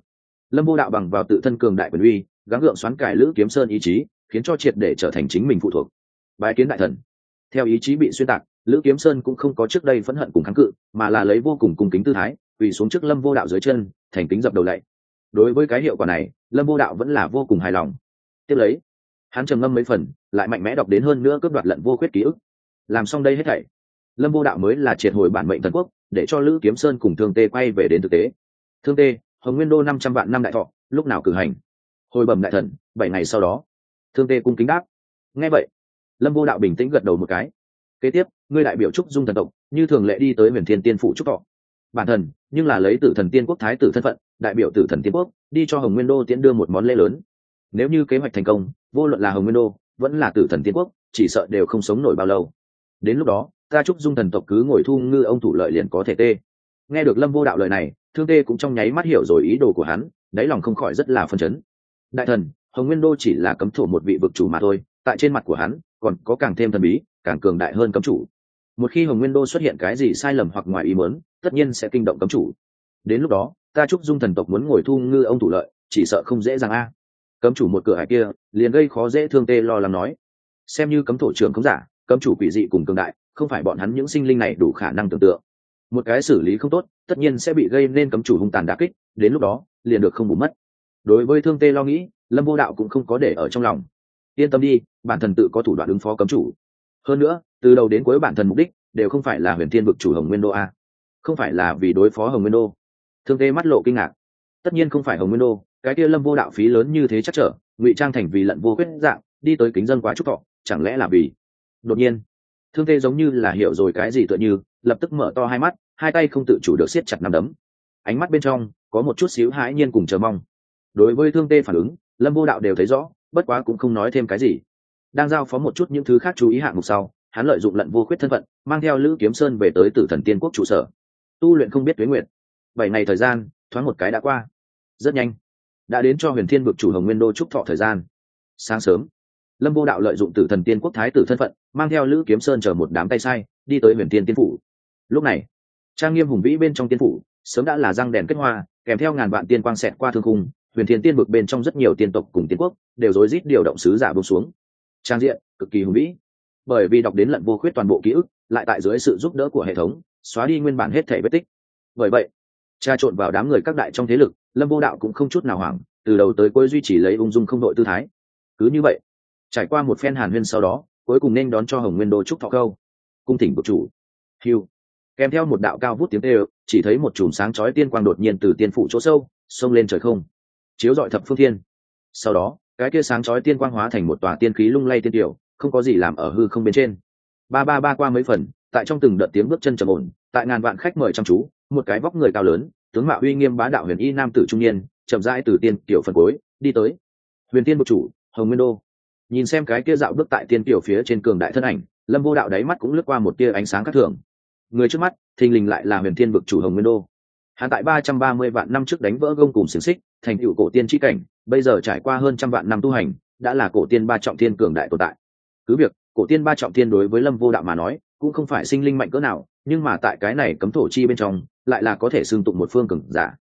lâm vô đạo bằng vào tự thân cường đại quyền uy, gắng gượng xoắn cải lữ kiếm sơn ý chí, khiến cho triệt để trở thành chính mình phụ thuộc. Bái kiến đại thần. Theo ý chí bị xuyên tạc, lữ kiếm sơn cũng không có trước đây phẫn hận cùng kháng cự, mà là lấy vô cùng cung kính tư thái, quỳ xuống trước lâm vô đạo dưới chân, thành kính dập đầu lạy. Đối với cái hiệu quả này, lâm vô đạo vẫn là vô cùng hài lòng. Tiếp lấy, hắn trầm ngâm mấy phần, lại mạnh mẽ đọc đến hơn nữa cướp đoạt lận vô khuyết ký ức. Làm xong đây hết thảy lâm vô đạo mới là triệt hồi bản mệnh thần quốc, để cho lữ kiếm sơn cùng thương tê quay về đến thực tế. Thương tê, hồng nguyên đô năm trăm vạn năm đại thọ, lúc nào cử hành? Hồi bẩm đại thần, bảy ngày sau đó. Thương tê cung kính đáp. Nghe vậy, lâm vô đạo bình tĩnh gật đầu một cái. Kế tiếp, ngươi đại biểu trúc dung thần tộc, như thường lệ đi tới huyền thiên tiên phụ trúc thọ. Bản thần, nhưng là lấy tử thần tiên quốc thái tử thân phận, đại biểu tử thần tiên quốc, đi cho hồng nguyên đô tiễn đưa một món lễ lớn. Nếu như kế hoạch thành công, vô luận là hồng nguyên đô, vẫn là tử thần tiên quốc, chỉ sợ đều không sống nổi bao lâu. Đến lúc đó ta chúc dung thần tộc cứ ngồi thu ngư ông thủ lợi liền có thể tê. Nghe được lâm vô đạo lời này, thương tê cũng trong nháy mắt hiểu rồi ý đồ của hắn, đáy lòng không khỏi rất là phân chấn. Đại thần, hồng nguyên đô chỉ là cấm thổ một vị vực chủ mà thôi, tại trên mặt của hắn, còn có càng thêm thần bí, càng cường đại hơn cấm chủ. Một khi hồng nguyên đô xuất hiện cái gì sai lầm hoặc ngoài ý muốn, tất nhiên sẽ kinh động cấm chủ. Đến lúc đó ta chúc dung thần tộc muốn ngồi thu ngư ông thủ lợi, chỉ sợ không dễ dàng a. Cấm chủ một cửa hải kia, liền gây khó dễ thương tê lo lắng nói. Xem như cấm thổ trưởng không giả cấm chủ quỷ dị cùng cường đại, không phải bọn hắn những sinh linh này đủ khả năng tưởng tượng. Một cái xử lý không tốt, tất nhiên sẽ bị gây nên cấm chủ hung tàn đà kích, đến lúc đó, liền được không bù mất. Đối với thương tê lo nghĩ, lâm vô đạo cũng không có để ở trong lòng. Yên tâm đi, bản thần tự có thủ đoạn ứng phó cấm chủ. Hơn nữa, từ đầu đến cuối bản thần mục đích đều không phải là huyền thiên vực chủ hồng nguyên đô a. Không phải là vì đối phó hồng nguyên đô. Thương tê mắt lộ kinh ngạc. Tất nhiên không phải hồng nguyên đô, cái kia lâm vô đạo phí lớn như thế chắc trở, ngụy trang thành vì lận vô quyết dạng, đi tới kính dân quá trúc thọ, chẳng lẽ là vì đột nhiên, thương tê giống như là hiểu rồi cái gì tựa như, lập tức mở to hai mắt, hai tay không tự chủ được siết chặt nằm đấm. Ánh mắt bên trong, có một chút xíu hãi nhiên cùng chờ mong. Đối với thương tê phản ứng, lâm vô đạo đều thấy rõ, bất quá cũng không nói thêm cái gì. Đang giao phó một chút những thứ khác chú ý hạng mục sau, hắn lợi dụng lận vô khuyết thân phận, mang theo lữ kiếm sơn về tới tử thần tiên quốc trụ sở. Tu luyện không biết tuế nguyện bảy ngày thời gian, thoáng một cái đã qua. Rất nhanh. Đã đến cho huyền thiên vực chủ hồng nguyên đô trúc thọ thời gian. Sáng sớm lâm vô đạo lợi dụng tử thần tiên quốc thái tử thân phận, mang theo lữ kiếm sơn chờ một đám tay sai, đi tới huyền thiên tiên phủ. Lúc này, trang nghiêm hùng vĩ bên trong tiên phủ, sớm đã là răng đèn kết hoa, kèm theo ngàn vạn tiên quang xẹt qua thương khung, huyền thiên tiên vực bên trong rất nhiều tiên tộc cùng tiên quốc đều rối rít điều động sứ giả bông xuống. Trang diện, cực kỳ hùng vĩ. Bởi vì đọc đến lận vô khuyết toàn bộ ký ức, lại tại dưới sự giúp đỡ của hệ thống, xóa đi nguyên bản hết thể vết tích. Bởi vậy, tra trộn vào đám người các đại trong thế lực, lâm vô đạo cũng không chút nào hoảng, từ đầu tới cuối duy trì lấy ung dung không đội tư thái. Cứ như vậy trải qua một phen hàn huyên sau đó, cuối cùng nên đón cho hồng nguyên đô trúc thọ câu. Cung thỉnh của chủ. Hiu kèm theo một đạo cao vút tiếng tê chỉ thấy một chùm sáng chói tiên quang đột nhiên từ tiên phủ chỗ sâu, xông lên trời không. Chiếu dọi thập phương thiên. Sau đó, cái kia sáng chói tiên quang hóa thành một tòa tiên khí lung lay tiên tiểu, không có gì làm ở hư không bên trên. Ba ba ba qua mấy phần, tại trong từng đợt tiếng bước chân trầm ổn, tại ngàn vạn khách mời chăm chú, một cái vóc người cao lớn, tướng mạo uy nghiêm bá đạo huyền y nam tử trung niên, chậm rãi từ tiên tiểu phần cuối, đi tới. Huyền tiên bộ chủ, hồng nguyên đô nhìn xem cái kia dạo bước tại tiên tiểu phía trên cường đại thân ảnh, lâm vô đạo đáy mắt cũng lướt qua một tia ánh sáng khác thường. Người trước mắt, thình lình lại là huyền thiên vực chủ hồng nguyên đô. Hắn tại ba trăm ba mươi vạn năm trước đánh vỡ gông cùng xiềng xích, thành cựu cổ tiên tri cảnh, bây giờ trải qua hơn trăm vạn năm tu hành, đã là cổ tiên ba trọng thiên cường đại tồn tại. Cứ việc, cổ tiên ba trọng thiên đối với lâm vô đạo mà nói, cũng không phải sinh linh mạnh cỡ nào, nhưng mà tại cái này cấm thổ chi bên trong, lại là có thể xương tụng một phương cường giả.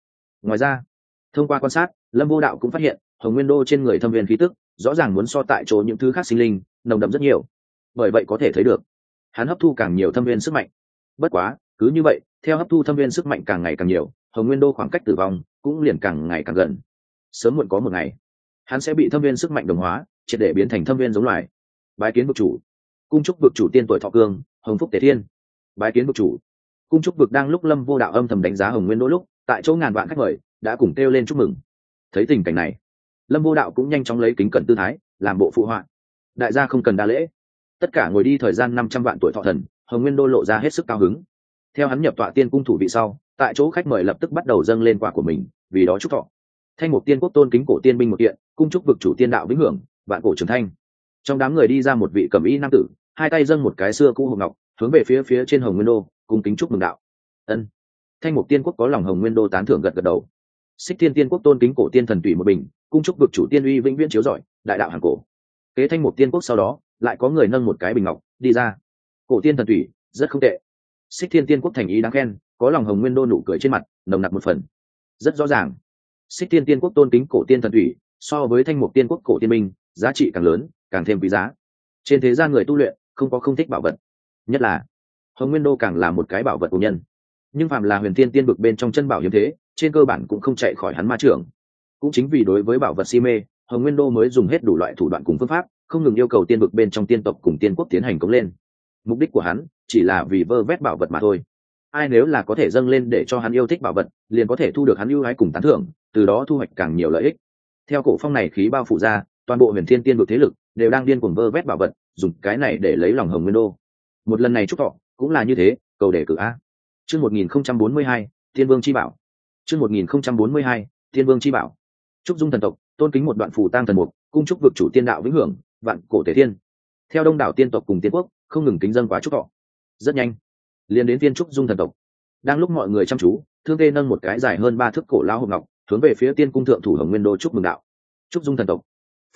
Ngoài ra, thông qua quan sát, lâm vô đạo cũng phát hiện, hồng nguyên đô trên người thâm viên khí tức rõ ràng muốn so tại chỗ những thứ khác sinh linh, nồng đậm rất nhiều. Bởi vậy có thể thấy được, hắn hấp thu càng nhiều thâm viên sức mạnh. Bất quá, cứ như vậy, theo hấp thu thâm viên sức mạnh càng ngày càng nhiều, hồng nguyên đô khoảng cách tử vong cũng liền càng ngày càng gần. Sớm muộn có một ngày, hắn sẽ bị thâm viên sức mạnh đồng hóa, triệt để biến thành thâm viên giống loài. Bái kiến vực chủ. Cung trúc vực chủ tiên tuổi thọ cương, hồng phúc tề thiên. Bái kiến vực chủ. Cung trúc vực đang lúc lâm vô đạo âm thầm đánh giá hồng nguyên đô lúc, tại chỗ ngàn vạn khách mời, đã cùng kêu lên chúc mừng. Thấy tình cảnh này lâm vô đạo cũng nhanh chóng lấy kính cẩn tư thái, làm bộ phụ họa. Đại gia không cần đa lễ. Tất cả ngồi đi thời gian năm trăm vạn tuổi thọ thần, hồng nguyên đô lộ ra hết sức cao hứng. Theo hắn nhập tọa tiên cung thủ vị sau, tại chỗ khách mời lập tức bắt đầu dâng lên quả của mình, vì đó chúc thọ. Thanh một tiên quốc tôn kính cổ tiên binh một kiện, cung chúc vực chủ tiên đạo vĩnh hưởng, vạn cổ trường thanh. Trong đám người đi ra một vị cầm y nam tử, hai tay dâng một cái xưa cũ hồng ngọc, hướng về phía phía trên hồng nguyên đô, cung kính chúc mừng đạo. Ân. Thanh mục tiên quốc có lòng hồng nguyên đô tán thưởng gật gật đầu. Xích thiên tiên quốc tôn kính cổ tiên thần tùy một bình cung chúc vực chủ tiên uy vĩnh viễn chiếu giỏi đại đạo hàng cổ. Kế thanh một tiên quốc sau đó, lại có người nâng một cái bình ngọc, đi ra. Cổ tiên thần thủy rất không tệ. Xích thiên tiên quốc thành ý đáng khen, có lòng hồng nguyên đô nụ cười trên mặt, nồng nặc một phần. Rất rõ ràng. Xích thiên tiên quốc tôn kính cổ tiên thần thủy so với thanh mục tiên quốc cổ tiên minh, giá trị càng lớn, càng thêm quý giá. Trên thế gian người tu luyện, không có không thích bảo vật. Nhất là, hồng nguyên đô càng là một cái bảo vật của nhân. Nhưng phạm là huyền tiên tiên vực bên trong chân bảo hiếm thế, trên cơ bản cũng không chạy khỏi hắn ma trưởng cũng chính vì đối với bảo vật si mê, hồng nguyên đô mới dùng hết đủ loại thủ đoạn cùng phương pháp, không ngừng yêu cầu tiên vực bên trong tiên tộc cùng tiên quốc tiến hành cống lên. Mục đích của hắn chỉ là vì vơ vét bảo vật mà thôi. Ai nếu là có thể dâng lên để cho hắn yêu thích bảo vật, liền có thể thu được hắn ưu ái cùng tán thưởng, từ đó thu hoạch càng nhiều lợi ích. Theo cổ phong này khí bao phủ ra, toàn bộ huyền thiên tiên vực thế lực đều đang điên cuồng vơ vét bảo vật, dùng cái này để lấy lòng hồng nguyên đô. Một lần này chúc thọ, cũng là như thế, cầu đề cử a. Chương một nghìn không trăm bốn mươi hai, tiên vương chi bảo. Chương một nghìn không trăm bốn mươi hai, tiên vương chi bảo trúc dung thần tộc, tôn kính một đoạn phù tang thần mục, cung trúc vực chủ tiên đạo vĩnh hưởng, vạn cổ thể thiên. Theo đông đảo tiên tộc cùng tiên quốc, không ngừng kính dân quá chúc thọ. Rất nhanh, liền đến viên trúc dung thần tộc. Đang lúc mọi người chăm chú, thương tê nâng một cái dài hơn ba thước cổ lao hộp ngọc, hướng về phía tiên cung thượng thủ hồng nguyên đô chúc mừng đạo. Trúc dung thần tộc,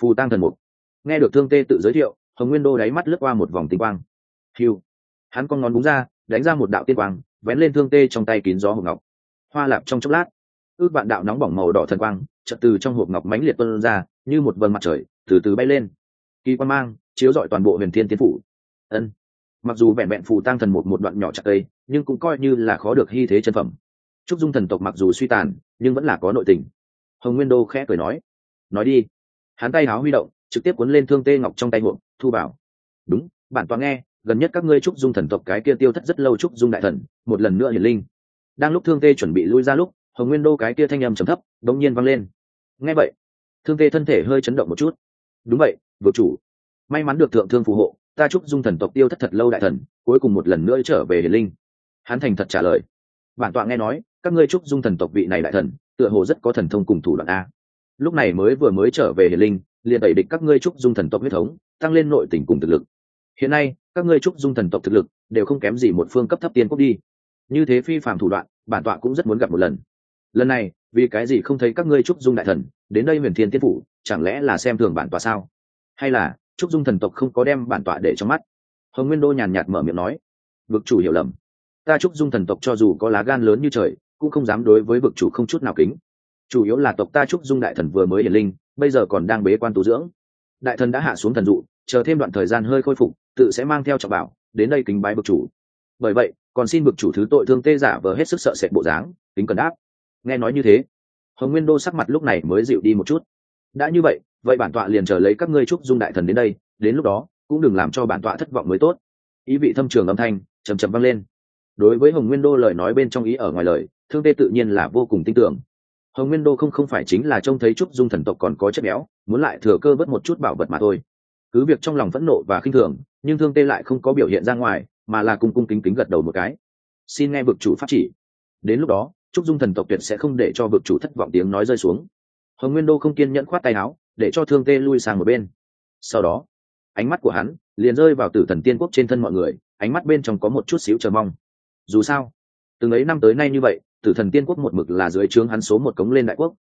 phù tang thần mục. Nghe được thương tê tự giới thiệu, hồng nguyên đô đáy mắt lướt qua một vòng tinh quang. Hiu hắn con ngón búng ra, đánh ra một đạo tiên quang, vén lên thương tê trong tay kín gió hộp ngọc. Hoa lạp trong chốc lát, ước vạn đạo nóng bỏng màu đỏ thần quang chợt từ trong hộp ngọc mãnh liệt tuôn ra như một vầng mặt trời từ từ bay lên. Kỳ quan mang chiếu rọi toàn bộ huyền thiên tiên phủ. Ân. Mặc dù vẹn vẹn phù tăng thần một một đoạn nhỏ chặt cây nhưng cũng coi như là khó được hy thế chân phẩm. Trúc dung thần tộc mặc dù suy tàn nhưng vẫn là có nội tình. Hồng nguyên đô khẽ cười nói nói đi. Hắn tay háo huy động trực tiếp cuốn lên thương tê ngọc trong tay hộ, thu bảo. Đúng bản tọa nghe gần nhất các ngươi trúc dung thần tộc cái kia tiêu thất rất lâu trúc dung đại thần một lần nữa hiển linh. Đang lúc thương tê chuẩn bị lui ra lúc hồng nguyên đô cái kia thanh âm trầm thấp đột nhiên vang lên nghe vậy, thương tê thân thể hơi chấn động một chút. Đúng vậy vượt chủ. May mắn được thượng thương phù hộ, ta chúc dung thần tộc tiêu thất thật lâu đại thần, cuối cùng một lần nữa trở về hiền linh. Hắn thành thật trả lời. Bản tọa nghe nói, các ngươi chúc dung thần tộc vị này đại thần, tựa hồ rất có thần thông cùng thủ đoạn a. Lúc này mới vừa mới trở về hiền linh, liền đẩy địch các ngươi chúc dung thần tộc huyết thống, tăng lên nội tình cùng thực lực. Hiện nay, các ngươi chúc dung thần tộc thực lực, đều không kém gì một phương cấp thấp tiên quốc đi. Như thế phi phạm thủ đoạn, bản tọa cũng rất muốn gặp một lần. Lần này vì cái gì không thấy các ngươi trúc dung đại thần, đến đây huyền thiên tiên phủ, chẳng lẽ là xem thường bản tọa sao? Hay là, trúc dung thần tộc không có đem bản tọa để trong mắt? Hồng nguyên đô nhàn nhạt mở miệng nói. Vực chủ hiểu lầm. Ta trúc dung thần tộc cho dù có lá gan lớn như trời, cũng không dám đối với vực chủ không chút nào kính. Chủ yếu là tộc ta trúc dung đại thần vừa mới hiển linh, bây giờ còn đang bế quan tu dưỡng. Đại thần đã hạ xuống thần dụ, chờ thêm đoạn thời gian hơi khôi phục, tự sẽ mang theo trọng bảo, đến đây kính bái bực chủ. Bởi vậy, còn xin bực chủ thứ tội thương tê giả vờ hết sức sợ sệt bộ dáng, kính cần đáp nghe nói như thế, hồng nguyên đô sắc mặt lúc này mới dịu đi một chút. Đã như vậy vậy bản tọa liền chờ lấy các ngươi trúc dung đại thần đến đây, đến lúc đó, cũng đừng làm cho bản tọa thất vọng mới tốt. Ý vị thâm trường âm thanh chầm chầm vang lên. Đối với hồng nguyên đô lời nói bên trong ý ở ngoài lời, thương tê tự nhiên là vô cùng tin tưởng. Hồng nguyên đô không không phải chính là trông thấy trúc dung thần tộc còn có chất béo, muốn lại thừa cơ vớt một chút bảo vật mà thôi. Cứ việc trong lòng phẫn nộ và khinh thường, nhưng thương tê lại không có biểu hiện ra ngoài, mà là cung cung kính kính gật đầu một cái. Xin nghe vực chủ pháp chỉ. Đến lúc đó trúc dung thần tộc tuyệt sẽ không để cho vực chủ thất vọng tiếng nói rơi xuống. Hồng nguyên đô không kiên nhẫn khoát tay áo, để cho thương tê lui sang một bên. Sau đó, ánh mắt của hắn liền rơi vào tử thần tiên quốc trên thân mọi người, ánh mắt bên trong có một chút xíu chờ mong. Dù sao, từng ấy năm tới nay như vậy, tử thần tiên quốc một mực là dưới trướng hắn số một cống lên đại quốc.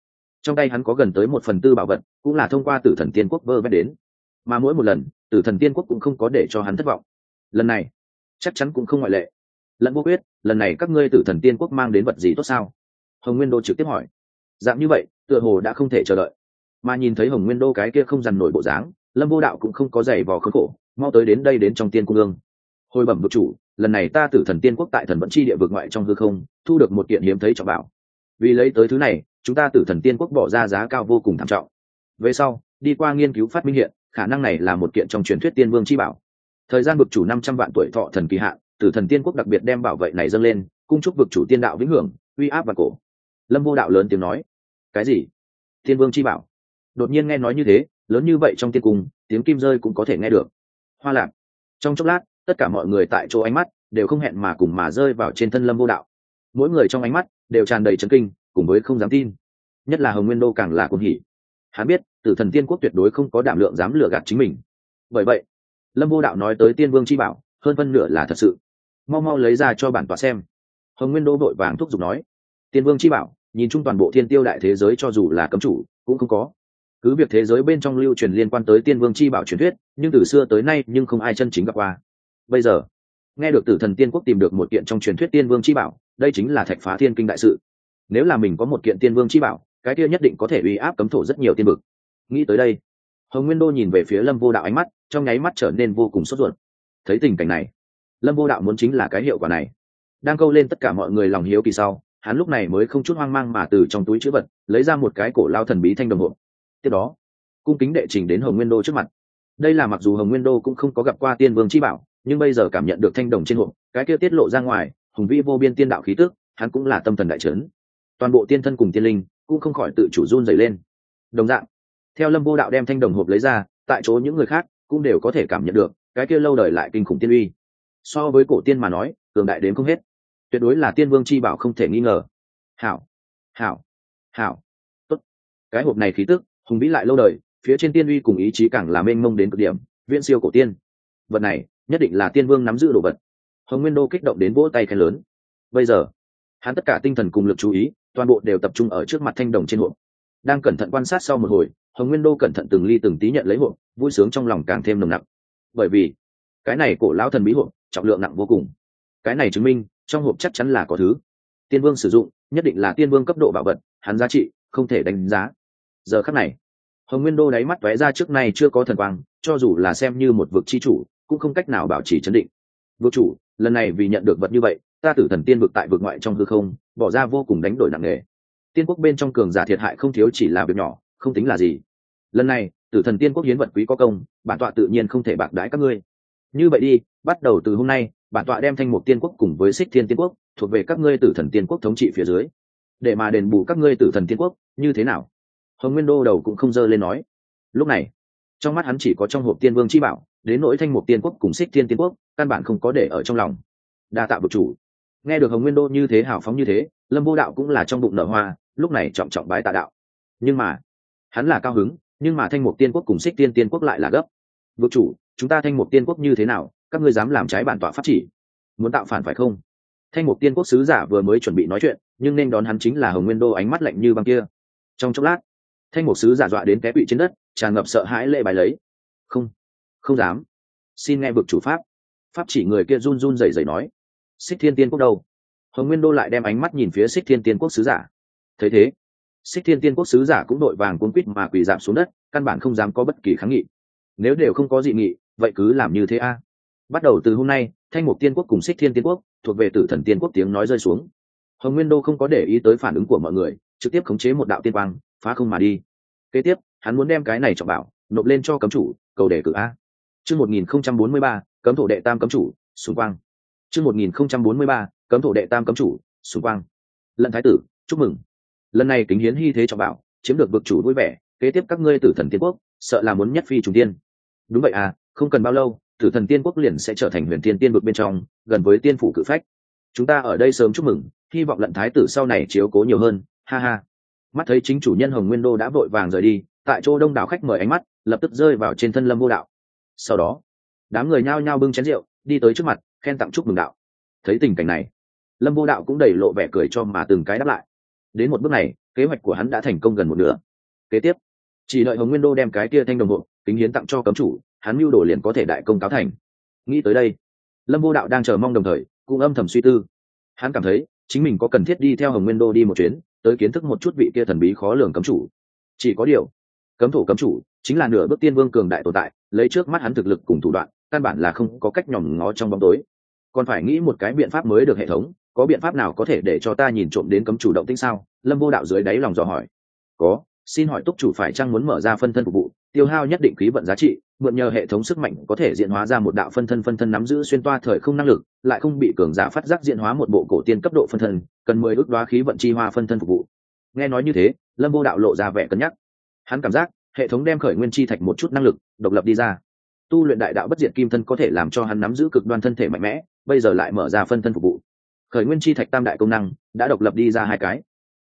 Trong tay hắn có gần tới một phần tư bảo vật, cũng là thông qua tử thần tiên quốc vơ vét đến. Mà mỗi một lần, tử thần tiên quốc cũng không có để cho hắn thất vọng. Lần này, chắc chắn cũng không ngoại lệ lẫn vô quyết, lần này các ngươi tử thần tiên quốc mang đến vật gì tốt sao? Hồng nguyên đô trực tiếp hỏi. Dạng như vậy, tựa hồ đã không thể chờ đợi. Mà nhìn thấy hồng nguyên đô cái kia không dằn nổi bộ dáng, lâm vô đạo cũng không có giày vò khốn khổ, mau tới đến đây đến trong tiên cung ương. Hồi bẩm vực chủ, lần này ta tử thần tiên quốc tại thần vẫn chi địa vực ngoại trong hư không, thu được một kiện hiếm thấy trọng bảo. Vì lấy tới thứ này, chúng ta tử thần tiên quốc bỏ ra giá cao vô cùng thảm trọng. Về sau, đi qua nghiên cứu phát minh hiện, khả năng này là một kiện trong truyền thuyết tiên vương chi bảo. Thời gian vực chủ năm trăm vạn tuổi thọ thần kỳ hạn tử thần tiên quốc đặc biệt đem bảo vệ này dâng lên, cung chúc vực chủ tiên đạo vĩnh hưởng, uy áp và cổ. Lâm vô đạo lớn tiếng nói, cái gì? Tiên vương chi bảo? Đột nhiên nghe nói như thế, lớn như vậy trong tiên cung, tiếng kim rơi cũng có thể nghe được. Hoa lạc, trong chốc lát, tất cả mọi người tại chỗ ánh mắt đều không hẹn mà cùng mà rơi vào trên thân lâm vô đạo. Mỗi người trong ánh mắt đều tràn đầy trấn kinh, cùng với không dám tin. Nhất là hồng nguyên đô càng là cuồng hỉ. Hắn biết tử thần tiên quốc tuyệt đối không có đảm lượng dám lừa gạt chính mình. Bởi vậy, lâm vô đạo nói tới tiên vương chi bảo, hơn phân nửa là thật sự mau mau lấy ra cho bản tọa xem. Hồng nguyên đô vội vàng thúc giục nói, tiên vương chi bảo, nhìn chung toàn bộ thiên tiêu đại thế giới cho dù là cấm chủ, cũng không có. Cứ việc thế giới bên trong lưu truyền liên quan tới tiên vương chi bảo truyền thuyết, nhưng từ xưa tới nay nhưng không ai chân chính gặp qua. Bây giờ, nghe được tử thần tiên quốc tìm được một kiện trong truyền thuyết tiên vương chi bảo, đây chính là thạch phá thiên kinh đại sự. Nếu là mình có một kiện tiên vương chi bảo, cái kia nhất định có thể uy áp cấm thổ rất nhiều tiên vực. Nghĩ tới đây, hồng nguyên đô nhìn về phía lâm vô đạo ánh mắt, trong nháy mắt trở nên vô cùng sốt ruột. Thấy tình cảnh này lâm vô đạo muốn chính là cái hiệu quả này. Đang câu lên tất cả mọi người lòng hiếu kỳ sau, hắn lúc này mới không chút hoang mang mà từ trong túi chữ vật, lấy ra một cái cổ lao thần bí thanh đồng hộp. Tiếp đó, cung kính đệ trình đến hồng nguyên đô trước mặt. Đây là mặc dù hồng nguyên đô cũng không có gặp qua tiên vương chi bảo, nhưng bây giờ cảm nhận được thanh đồng trên hộp, cái kia tiết lộ ra ngoài, hùng vĩ vô biên tiên đạo khí tức, hắn cũng là tâm thần đại trấn toàn bộ tiên thân cùng tiên linh cũng không khỏi tự chủ run dày lên. Đồng dạng, theo lâm vô đạo đem thanh đồng hộp lấy ra, tại chỗ những người khác cũng đều có thể cảm nhận được, cái kia lâu đời lại kinh khủng tiên uy so với cổ tiên mà nói, cường đại đến không hết. Tuyệt đối là tiên vương chi bảo không thể nghi ngờ. Hảo hảo hảo. Tốt. Cái hộp này khí tức, hùng vĩ lại lâu đời, phía trên tiên uy cùng ý chí càng là mênh mông đến cực điểm, viễn siêu cổ tiên. Vật này, nhất định là tiên vương nắm giữ đồ vật. Hồng nguyên đô kích động đến vỗ tay khen lớn. Bây giờ, hắn tất cả tinh thần cùng lực chú ý, toàn bộ đều tập trung ở trước mặt thanh đồng trên hộp. Đang cẩn thận quan sát sau một hồi, hồng nguyên đô cẩn thận từng ly từng tí nhận lấy hộp, vui sướng trong lòng càng thêm nồng nặng bởi vì, cái này cổ lão thần bí hộp trọng lượng nặng vô cùng. Cái này chứng minh, trong hộp chắc chắn là có thứ. Tiên vương sử dụng, nhất định là tiên vương cấp độ bảo vật, hắn giá trị, không thể đánh giá. Giờ khắc này, hồng nguyên đô đáy mắt tóe ra trước nay chưa có thần quang, cho dù là xem như một vực chi chủ, cũng không cách nào bảo trì chấn định. Vực chủ, lần này vì nhận được vật như vậy, ta tử thần tiên vực tại vực ngoại trong hư không, bỏ ra vô cùng đánh đổi nặng nề. Tiên quốc bên trong cường giả thiệt hại không thiếu chỉ là việc nhỏ, không tính là gì. Lần này, tử thần tiên quốc hiến vật quý có công, bản tọa tự nhiên không thể bạc đái các ngươi như vậy đi, bắt đầu từ hôm nay, bản tọa đem thanh mục tiên quốc cùng với xích thiên tiên quốc thuộc về các ngươi tử thần tiên quốc thống trị phía dưới. Để mà đền bù các ngươi tử thần tiên quốc, như thế nào? Hồng nguyên đô đầu cũng không dơ lên nói. Lúc này, trong mắt hắn chỉ có trong hộp tiên vương chi bảo, đến nỗi thanh mục tiên quốc cùng xích thiên tiên quốc, căn bản không có để ở trong lòng. Đa tạo bực chủ. Nghe được hồng nguyên đô như thế hào phóng như thế, lâm vô đạo cũng là trong bụng nở hoa, lúc này trọng trọng bái tạ đạo. Nhưng mà, hắn là cao hứng, nhưng mà thanh mục tiên quốc cùng xích tiên tiên quốc lại là gấp. Vực chủ chúng ta thanh mục tiên quốc như thế nào, các ngươi dám làm trái bản tọa pháp chỉ. Muốn tạo phản phải không? Thanh mục tiên quốc sứ giả vừa mới chuẩn bị nói chuyện, nhưng nên đón hắn chính là hồng nguyên đô ánh mắt lạnh như băng kia. Trong chốc lát, thanh mục sứ giả dọa đến té quỵ trên đất, tràn ngập sợ hãi lệ bài lấy. Không không dám. Xin nghe vực chủ pháp. Pháp chỉ người kia run run rẩy rẩy nói. Xích thiên tiên quốc đâu? Hồng nguyên đô lại đem ánh mắt nhìn phía xích thiên tiên quốc sứ giả. Thấy thế, xích thiên tiên quốc sứ giả cũng đội vàng cuốn quýt mà quỳ giảm xuống đất, căn bản không dám có bất kỳ kháng nghị. Nếu đều không có dị nghị vậy cứ làm như thế a. Bắt đầu từ hôm nay, thanh mục tiên quốc cùng xích thiên tiên quốc thuộc về tử thần tiên quốc tiếng nói rơi xuống. Hồng nguyên đô không có để ý tới phản ứng của mọi người, trực tiếp khống chế một đạo tiên quang, phá không mà đi. Kế tiếp, hắn muốn đem cái này trọng bảo, nộp lên cho cấm chủ, cầu đề cử a. Chương một nghìn không trăm bốn mươi ba, cấm thổ đệ tam cấm chủ xung quang. Chương một nghìn không trăm bốn mươi ba, cấm thổ đệ tam cấm chủ xung quang. Lận thái tử, chúc mừng. Lần này kính hiến hy thế trọng bảo, chiếm được vực chủ vui vẻ, kế tiếp các ngươi tử thần tiên quốc, sợ là muốn nhất phi trùng tiên. Đúng vậy à không cần bao lâu, tử thần tiên quốc liền sẽ trở thành huyền tiên tiên vực bên trong, gần với tiên phủ cự phách. Chúng ta ở đây sớm chúc mừng, hy vọng lận thái tử sau này chiếu cố nhiều hơn, ha ha. Mắt thấy chính chủ nhân hồng nguyên đô đã vội vàng rời đi, tại chỗ đông đảo khách mời ánh mắt, lập tức rơi vào trên thân lâm vô đạo. Sau đó, đám người nhao nhao bưng chén rượu, đi tới trước mặt, khen tặng chúc mừng đạo. Thấy tình cảnh này, lâm vô đạo cũng đầy lộ vẻ cười cho mà từng cái đáp lại. Đến một bước này, kế hoạch của hắn đã thành công gần một nửa. Kế tiếp, chỉ đợi hồng nguyên đô đem cái kia thanh đồng hộ kính hiến tặng cho cấm chủ hắn mưu đồ liền có thể đại công cáo thành. Nghĩ tới đây, lâm vô đạo đang chờ mong đồng thời, cũng âm thầm suy tư. Hắn cảm thấy, chính mình có cần thiết đi theo hồng nguyên đô đi một chuyến, tới kiến thức một chút vị kia thần bí khó lường cấm chủ. Chỉ có điều, cấm thủ cấm chủ chính là nửa bước tiên vương cường đại tồn tại, lấy trước mắt hắn thực lực cùng thủ đoạn, căn bản là không có cách nhòm ngó trong bóng tối. Còn phải nghĩ một cái biện pháp mới được hệ thống, có biện pháp nào có thể để cho ta nhìn trộm đến cấm chủ động tinh sao? Lâm vô đạo dưới đáy lòng dò hỏi. Có, xin hỏi túc chủ phải chăng muốn mở ra phân thân phục vụ, tiêu hao nhất định khí vận giá trị mượn nhờ hệ thống sức mạnh có thể diễn hóa ra một đạo phân thân phân thân nắm giữ xuyên toa thời không năng lực, lại không bị cường giả phát giác diễn hóa một bộ cổ tiên cấp độ phân thân, cần mười ước đoá khí vận chi hoa phân thân phục vụ. Nghe nói như thế, lâm vô đạo lộ ra vẻ cân nhắc. Hắn cảm giác, hệ thống đem khởi nguyên chi thạch một chút năng lực, độc lập đi ra. Tu luyện đại đạo bất diệt kim thân có thể làm cho hắn nắm giữ cực đoan thân thể mạnh mẽ, bây giờ lại mở ra phân thân phục vụ. Khởi nguyên chi thạch tam đại công năng, đã độc lập đi ra hai cái.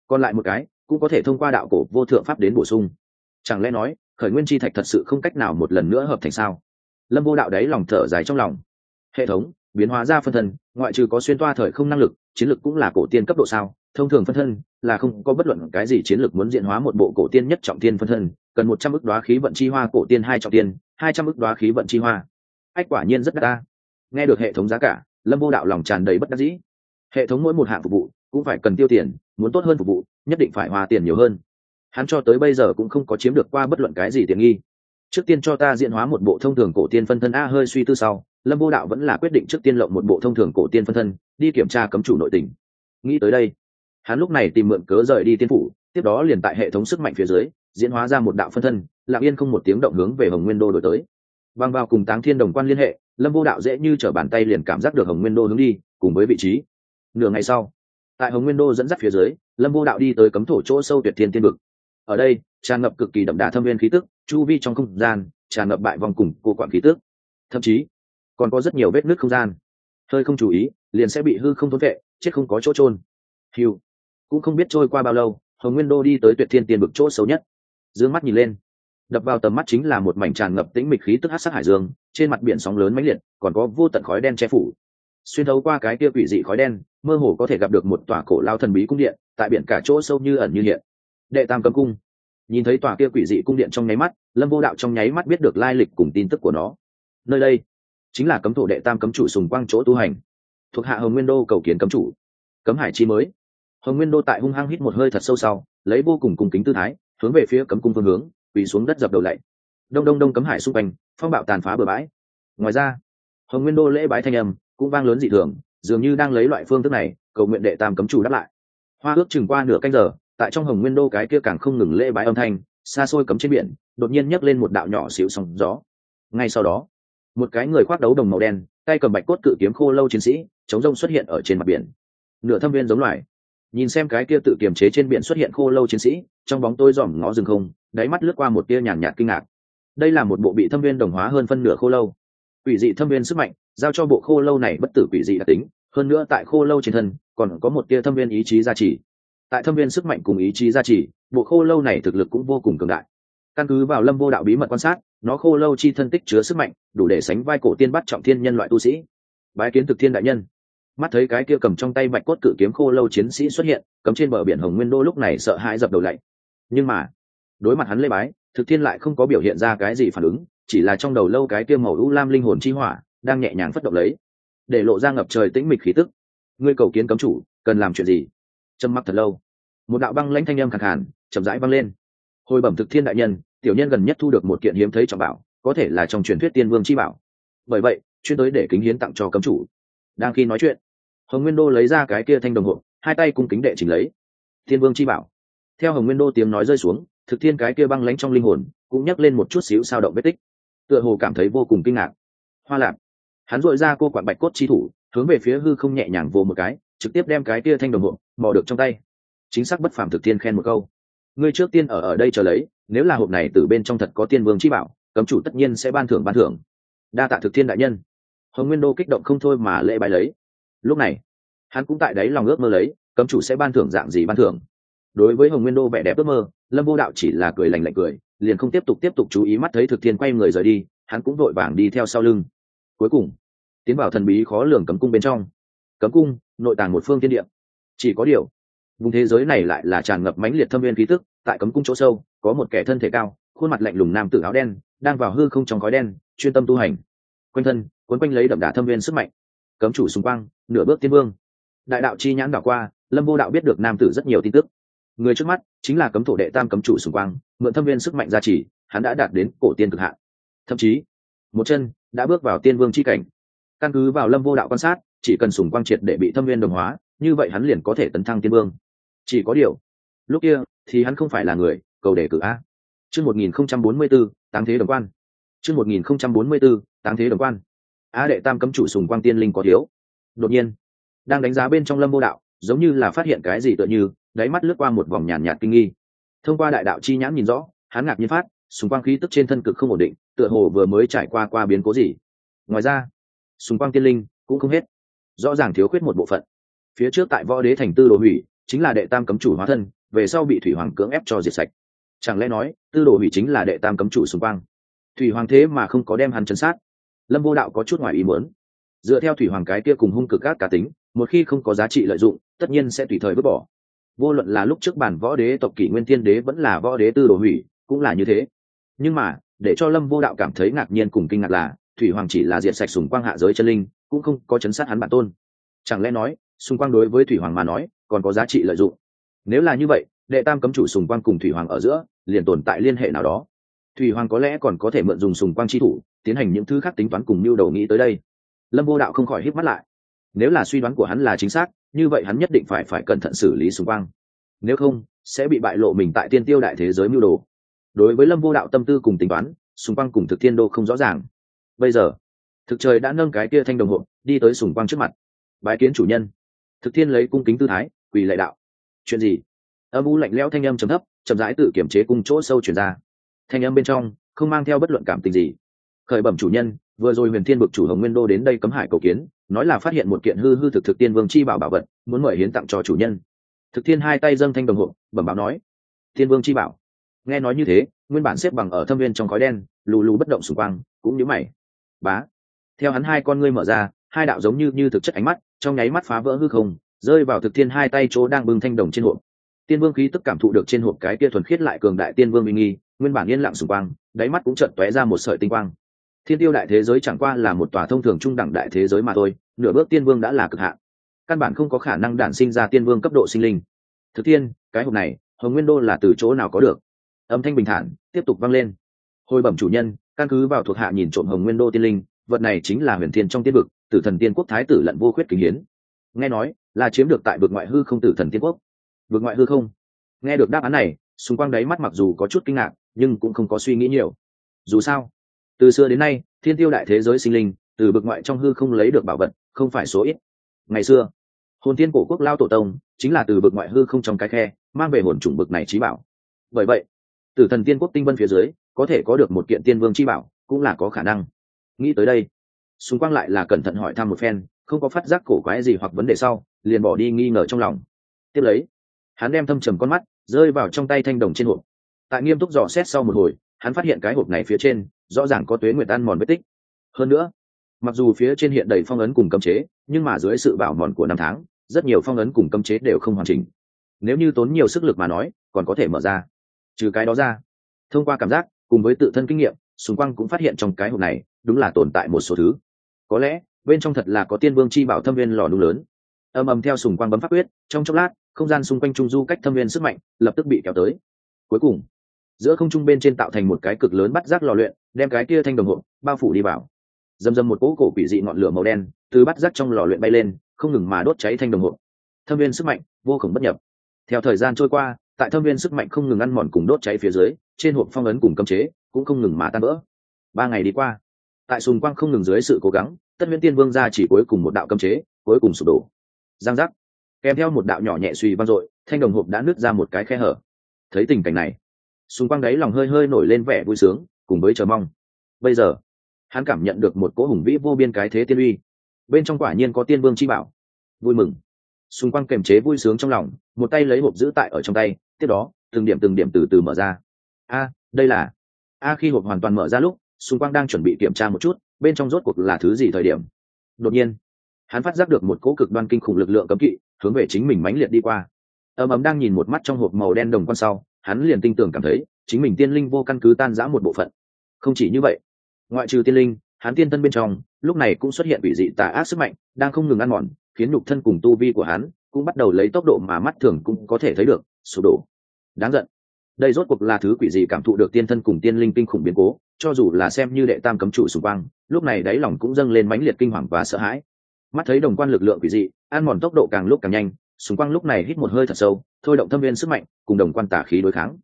Còn lại một cái, cũng có thể thông qua đạo cổ vô thượng pháp đến bổ sung. Chẳng lẽ nói khởi nguyên chi thạch thật sự không cách nào một lần nữa hợp thành sao? Lâm vô đạo đấy lòng thở dài trong lòng. Hệ thống, biến hóa ra phân thân, ngoại trừ có xuyên toa thời không năng lực, chiến lược cũng là cổ tiên cấp độ sao? Thông thường phân thân là không có bất luận cái gì chiến lược muốn diện hóa một bộ cổ tiên nhất trọng tiên phân thân, cần một trăm ức đoá khí vận chi hoa cổ tiên hai trọng tiên, hai trăm ức đoá khí vận chi hoa. Ách, quả nhiên rất đắt ta. Nghe được hệ thống giá cả, lâm vô đạo lòng tràn đầy bất đắc dĩ. Hệ thống mỗi một hạng phục vụ cũng phải cần tiêu tiền, muốn tốt hơn phục vụ, nhất định phải hoa tiền nhiều hơn hắn cho tới bây giờ cũng không có chiếm được qua bất luận cái gì tiện nghi. Trước tiên cho ta diễn hóa một bộ thông thường cổ tiên phân thân a hơi suy tư sau, lâm vô đạo vẫn là quyết định trước tiên lộng một bộ thông thường cổ tiên phân thân, đi kiểm tra cấm chủ nội tình. Nghĩ tới đây, hắn lúc này tìm mượn cớ rời đi tiên phủ, tiếp đó liền tại hệ thống sức mạnh phía dưới, diễn hóa ra một đạo phân thân, lặng yên không một tiếng động hướng về hồng nguyên đô đổi tới. Băng vào cùng táng thiên đồng quan liên hệ, lâm vô đạo dễ như t r ở bàn tay liền cảm giác được hồng nguyên đô hướng đi, cùng với vị trí. Nửa ngày sau, tại hồng nguyên đô dẫn dắt phía dưới, lâm vô đạo đi tới cấm thổ chỗ sâu tuyệt thiên tiên vực ở đây, tràn ngập cực kỳ đậm đà thâm viên khí tức, chu vi trong không gian, tràn ngập bại vòng cùng cô quản khí tức. Thậm chí, còn có rất nhiều vết nước không gian. Hơi không chú ý, liền sẽ bị hư không thốn vệ, chết không có chỗ trôn hiu cũng không biết trôi qua bao lâu, hồng nguyên đô đi tới tuyệt thiên tiền vực chỗ xấu nhất. D mắt nhìn lên. Đập vào tầm mắt chính là một mảnh tràn ngập tĩnh mịch khí tức hát sắc hải dương, trên mặt biển sóng lớn mãnh liệt, còn có vô tận khói đen che phủ. Xuyên thấu qua cái kia quỷ dị khói đen, mơ hồ có thể gặp được một tòa cổ lao thần bí cung điện, tại biển cả chỗ sâu như ẩn như hiện đệ tam cấm cung. Nhìn thấy tòa kia quỷ dị cung điện trong nháy mắt, lâm vô đạo trong nháy mắt biết được lai lịch cùng tin tức của nó. Nơi đây chính là cấm thổ đệ tam cấm chủ sùng quang chỗ tu hành, thuộc hạ hồng nguyên đô cầu kiến cấm chủ. Cấm hải chi mới. Hồng nguyên đô tại hung hăng hít một hơi thật sâu sau, lấy vô cùng cùng kính tư thái, hướng về phía cấm cung phương hướng, quỳ xuống đất dập đầu lạy. Đông đông đông cấm hải xung quanh, phong bạo tàn phá bờ bãi. Ngoài ra, hồng nguyên đô lễ bái thanh âm cũng vang lớn dị thường, dường như đang lấy loại phương thức này, cầu nguyện đệ tam cấm chủ đáp lại. Hoa ước chừng qua nửa canh giờ tại trong hồng nguyên đô cái kia càng không ngừng lễ bái âm thanh, xa xôi cấm trên biển, đột nhiên nhấc lên một đạo nhỏ xíu sóng gió. Ngay sau đó, một cái người khoác đấu đồng màu đen, tay cầm bạch cốt cự kiếm khô lâu chiến sĩ, chống rông xuất hiện ở trên mặt biển. Nửa thâm viên giống loài. Nhìn xem cái kia tự kiềm chế trên biển xuất hiện khô lâu chiến sĩ, trong bóng tôi dòm ngó rừng không, đáy mắt lướt qua một tia nhàn nhạt kinh ngạc. Đây là một bộ bị thâm viên đồng hóa hơn phân nửa khô lâu. Quỷ dị thâm viên sức mạnh, giao cho bộ khô lâu này bất tử quỷ dị đặc tính. Hơn nữa tại khô lâu trên thân, còn có một tia thâm viên ý chí gia trì tại thâm viên sức mạnh cùng ý chí gia trì, bộ khô lâu này thực lực cũng vô cùng cường đại. Căn cứ vào lâm vô đạo bí mật quan sát, nó khô lâu chi thân tích chứa sức mạnh, đủ để sánh vai cổ tiên bắt trọng thiên nhân loại tu sĩ. Bái kiến thực thiên đại nhân. Mắt thấy cái kia cầm trong tay bạch cốt cự kiếm khô lâu chiến sĩ xuất hiện cấm trên bờ biển hồng nguyên đô lúc này sợ hãi dập đầu lạy nhưng mà, đối mặt hắn lê bái, thực thiên lại không có biểu hiện ra cái gì phản ứng, chỉ là trong đầu lâu cái kia màu u lam linh hồn chi hỏa, đang nhẹ nhàng phất động lấy, để lộ ra ngập trời tĩnh mịch khí tức. Ngươi cầu kiến cấm chủ, cần làm chuyện gì? Trầm mặc thật lâu. Một đạo băng lãnh thanh âm khẳng hẳn chậm rãi băng lên. Hồi bẩm thực thiên đại nhân, tiểu nhân gần nhất thu được một kiện hiếm thấy trọng bảo, có thể là trong truyền thuyết tiên vương chi bảo. Bởi vậy, chuyên tới để kính hiến tặng cho cấm chủ. Đang khi nói chuyện, hồng nguyên đô lấy ra cái kia thanh đồng hộ, hai tay cung kính đệ chỉnh lấy. Thiên vương chi bảo. Theo hồng nguyên đô tiếng nói rơi xuống, thực thiên cái kia băng lánh trong linh hồn cũng nhắc lên một chút xíu sao động vết tích. Tựa hồ cảm thấy vô cùng kinh ngạc. Hoa lạp. Hắn dội ra cô quản bạch cốt chi thủ, hướng về phía hư không nhẹ nhàng vô một cái trực tiếp đem cái kia thanh đồng hộ, bỏ được trong tay. Chính xác bất phàm thực thiên khen một câu. Ngươi trước tiên ở ở đây chờ lấy, nếu là hộp này từ bên trong thật có tiên vương chi bảo, cấm chủ tất nhiên sẽ ban thưởng ban thưởng. Đa tạ thực thiên đại nhân. Hồng nguyên đô kích động không thôi mà lễ bài lấy. Lúc này, hắn cũng tại đấy lòng ước mơ lấy, cấm chủ sẽ ban thưởng dạng gì ban thưởng. Đối với hồng nguyên đô vẻ đẹp ước mơ, lâm vô đạo chỉ là cười lành lạnh cười, liền không tiếp tục tiếp tục chú ý mắt thấy thực thiên quay người rời đi, hắn cũng vội vàng đi theo sau lưng. Cuối cùng, tiến vào thần bí khó lường cấm cung bên trong. Cấm cung nội tàng một phương thiên địa. Chỉ có điều, vùng thế giới này lại là tràn ngập mãnh liệt thâm viên khí tức, tại cấm cung chỗ sâu, có một kẻ thân thể cao, khuôn mặt lạnh lùng nam tử áo đen, đang vào hư không trong khói đen, chuyên tâm tu hành. Quanh thân quấn quanh lấy đậm đà thâm viên sức mạnh. Cấm chủ xung quanh, nửa bước tiên vương. Đại đạo chi nhãn đảo qua, lâm vô đạo biết được nam tử rất nhiều tin tức. Người trước mắt chính là cấm thổ đệ tam cấm chủ xung quanh, mượn thâm viên sức mạnh gia trì, hắn đã đạt đến cổ tiên cực hạn. Thậm chí, một chân đã bước vào tiên vương chi cảnh căn cứ vào lâm vô đạo quan sát chỉ cần sùng quang triệt để bị thâm viên đồng hóa như vậy hắn liền có thể tấn thăng tiên vương. Chỉ có điều lúc kia thì hắn không phải là người cầu đề cử a. Chương một nghìn không trăm bốn mươi b ố táng thế đồng quan. Chương một nghìn không trăm bốn mươi b ố táng thế đồng quan. A đệ tam cấm chủ sùng quang tiên linh có thiếu. Đột nhiên đang đánh giá bên trong lâm vô đạo giống như là phát hiện cái gì tựa như đáy mắt lướt qua một vòng nhàn nhạt, nhạt kinh nghi. Thông qua đại đạo chi nhãn nhìn rõ hắn ngạc nhiên phát sùng quang khí tức trên thân cực không ổn định tựa hồ vừa mới trải qua qua biến cố gì. Ngoài ra xung quang tiên linh cũng không hết. Rõ ràng thiếu khuyết một bộ phận. Phía trước tại võ đế thành tư đồ hủy, chính là đệ tam cấm chủ hóa thân, về sau bị thủy hoàng cưỡng ép cho diệt sạch. Chẳng lẽ nói, tư đồ hủy chính là đệ tam cấm chủ xung quang? Thủy hoàng thế mà không có đem hắn chấn sát. Lâm vô đạo có chút ngoài ý muốn. Dựa theo thủy hoàng cái kia cùng hung cực các cá tính, một khi không có giá trị lợi dụng, tất nhiên sẽ tùy thời vứt bỏ. Vô luận là lúc trước bản võ đế tộc kỷ nguyên thiên đế vẫn là võ đế tư đồ hủy, cũng là như thế. Nhưng mà, để cho lâm vô đạo cảm thấy ngạc nhiên cùng kinh ngạc là thủy hoàng chỉ là diệt sạch sùng quang hạ giới chân linh, cũng không có chấn sát hắn bản tôn. Chẳng lẽ nói, Sùng quang đối với thủy hoàng mà nói, còn có giá trị lợi dụng? Nếu là như vậy, đệ tam cấm chủ sùng quang cùng thủy hoàng ở giữa, liền tồn tại liên hệ nào đó? Thủy hoàng có lẽ còn có thể mượn dùng sùng quang chi thủ, tiến hành những thứ khác tính toán cùng mưu đầu nghĩ tới đây. Lâm vô đạo không khỏi hít mắt lại. Nếu là suy đoán của hắn là chính xác, như vậy hắn nhất định phải phải cẩn thận xử lý sùng quang. Nếu không, sẽ bị bại lộ mình tại tiên tiêu đại thế giới mưu đồ. Đối với lâm vô đạo tâm tư cùng tính toán, sùng quang cùng thực thiên đô không rõ ràng bây giờ. Thực trời đã nâng cái kia thanh đồng hộ đi tới sùng quang trước mặt. Bái kiến chủ nhân. Thực thiên lấy cung kính tư thái, quỳ lệ đạo. Chuyện gì? Âm u lạnh lẽo thanh âm trầm thấp, chậm rãi tự kiểm chế cung chỗ sâu chuyển ra. Thanh âm bên trong, không mang theo bất luận cảm tình gì. Khởi bẩm chủ nhân, vừa rồi huyền thiên bực chủ hồng nguyên đô đến đây cấm hải cầu kiến, nói là phát hiện một kiện hư hư thực thực tiên vương chi bảo bảo vật, muốn mời hiến tặng cho chủ nhân. Thực thiên hai tay dâng thanh đồng hộ bẩm báo nói thiên vương chi bảo. Nghe nói như thế, nguyên bản xếp bằng ở thâm viên trong khói đen, lù lù bất động xung quanh cũng nhớ mày bá. Theo hắn hai con ngươi mở ra, hai đạo giống như như thực chất ánh mắt, trong nháy mắt phá vỡ hư không, rơi vào thực thiên hai tay chỗ đang bưng thanh đồng trên hộp. Tiên vương khí tức cảm thụ được trên hộp cái kia thuần khiết lại cường đại tiên vương uy nghi, nguyên bản yên lặng xung quanh, đáy mắt cũng chợt tóe ra một sợi tinh quang. Thiên tiêu đại thế giới chẳng qua là một tòa thông thường trung đẳng đại thế giới mà thôi, nửa bước tiên vương đã là cực hạn. Căn bản không có khả năng đản sinh ra tiên vương cấp độ sinh linh. Thực thiên cái hộp này, hồng nguyên đô là từ chỗ nào có được? Âm thanh bình thản, tiếp tục vang lên. Hồi bẩm chủ nhân căn cứ vào thuộc hạ nhìn trộm hồng nguyên đô tiên linh, vật này chính là huyền thiên trong tiên vực, tử thần tiên quốc thái tử lận vô khuyết kính hiến. Nghe nói là chiếm được tại vực ngoại hư không tử thần tiên quốc. Vực ngoại hư không? Nghe được đáp án này, xung quanh đáy mắt mặc dù có chút kinh ngạc, nhưng cũng không có suy nghĩ nhiều. Dù sao, từ xưa đến nay, thiên tiêu đại thế giới sinh linh, từ bực ngoại trong hư không lấy được bảo vật, không phải số ít. Ngày xưa, hồn thiên cổ quốc lao tổ tông chính là từ bực ngoại hư không trong cái khe, mang về hồn chủng bực này trí bảo. Bởi vậy, tử thần tiên quốc tinh vân phía dưới có thể có được một kiện tiên vương chi bảo, cũng là có khả năng. Nghĩ tới đây xung quanh lại là cẩn thận hỏi thăm một phen, không có phát giác cổ quái gì hoặc vấn đề sau, liền bỏ đi nghi ngờ trong lòng. Tiếp lấy, hắn đem thâm trầm con mắt rơi vào trong tay thanh đồng trên hộp. Tại nghiêm túc dò xét sau một hồi, hắn phát hiện cái hộp này phía trên rõ ràng có tuế nguyệt ăn mòn vết tích. Hơn nữa, mặc dù phía trên hiện đầy phong ấn cùng cấm chế, nhưng mà dưới sự bảo mòn của năm tháng, rất nhiều phong ấn cùng cấm chế đều không hoàn chỉnh. Nếu như tốn nhiều sức lực mà nói, còn có thể mở ra. Trừ cái đó ra, thông qua cảm giác cùng với tự thân kinh nghiệm xung quanh cũng phát hiện trong cái hộp này đúng là tồn tại một số thứ. Có lẽ, bên trong thật là có tiên vương chi bảo thâm viên lò nung lớn. Ầm ầm theo sùng quang bấm pháp quyết, trong chốc lát, không gian xung quanh trung du cách thâm viên sức mạnh lập tức bị kéo tới. Cuối cùng, giữa không trung bên trên tạo thành một cái cực lớn bắt rác lò luyện, đem cái kia thanh đồng hộp bao phủ đi vào. Dầm dầm một cỗ cổ quỷ dị ngọn lửa màu đen từ bắt rác trong lò luyện bay lên, không ngừng mà đốt cháy thanh đồng hộp. Thâm viên sức mạnh vô khổng bất nhập. Theo thời gian trôi qua tại thâm viên sức mạnh không ngừng ăn mòn cùng đốt cháy phía dưới, trên hộp phong ấn cùng cấm chế cũng không ngừng mà tan vỡ. Ba ngày đi qua, tại sùng quang không ngừng dưới sự cố gắng, tất huyễn tiên vương ra chỉ cuối cùng một đạo cấm chế, cuối cùng sụp đổ. Giang giác, kèm theo một đạo nhỏ nhẹ suy vang dội, thanh đồng hộp đã nứt ra một cái khe hở. Thấy tình cảnh này, sùng quang đáy lòng hơi hơi nổi lên vẻ vui sướng, cùng với chờ mong. Bây giờ, hắn cảm nhận được một cỗ hùng vĩ vô biên cái thế tiên uy. Bên trong quả nhiên có tiên vương chi bảo. Vui mừng xung quanh kềm chế vui sướng trong lòng, một tay lấy hộp giữ tại ở trong tay, tiếp đó, từng điểm từng điểm từ từ mở ra. A, đây là, a, khi hộp hoàn toàn mở ra lúc, xung quanh đang chuẩn bị kiểm tra một chút, bên trong rốt cuộc là thứ gì thời điểm. Đột nhiên, hắn phát giác được một cỗ cực đoan kinh khủng lực lượng cấm kỵ, hướng về chính mình mãnh liệt đi qua. Ầm ầm đang nhìn một mắt trong hộp màu đen đồng quan sau, hắn liền tinh tường cảm thấy, chính mình tiên linh vô căn cứ tan rã một bộ phận. Không chỉ như vậy, ngoại trừ tiên linh, hắn tiên thân bên trong, lúc này cũng xuất hiện bị dị tà ác sức mạnh, đang không ngừng ăn mòn khiến nhục thân cùng tu vi của hắn cũng bắt đầu lấy tốc độ mà mắt thường cũng có thể thấy được, sụp đổ. Đáng giận. Đây rốt cuộc là thứ quỷ gì cảm thụ được tiên thân cùng tiên linh kinh khủng biến cố, cho dù là xem như đệ tam cấm trụ xung băng lúc này đáy lòng cũng dâng lên mãnh liệt kinh hoàng và sợ hãi. Mắt thấy đồng quan lực lượng quỷ dị, ăn mòn tốc độ càng lúc càng nhanh xung quanh lúc này hít một hơi thật sâu, thôi động thâm viên sức mạnh, cùng đồng quan tả khí đối kháng.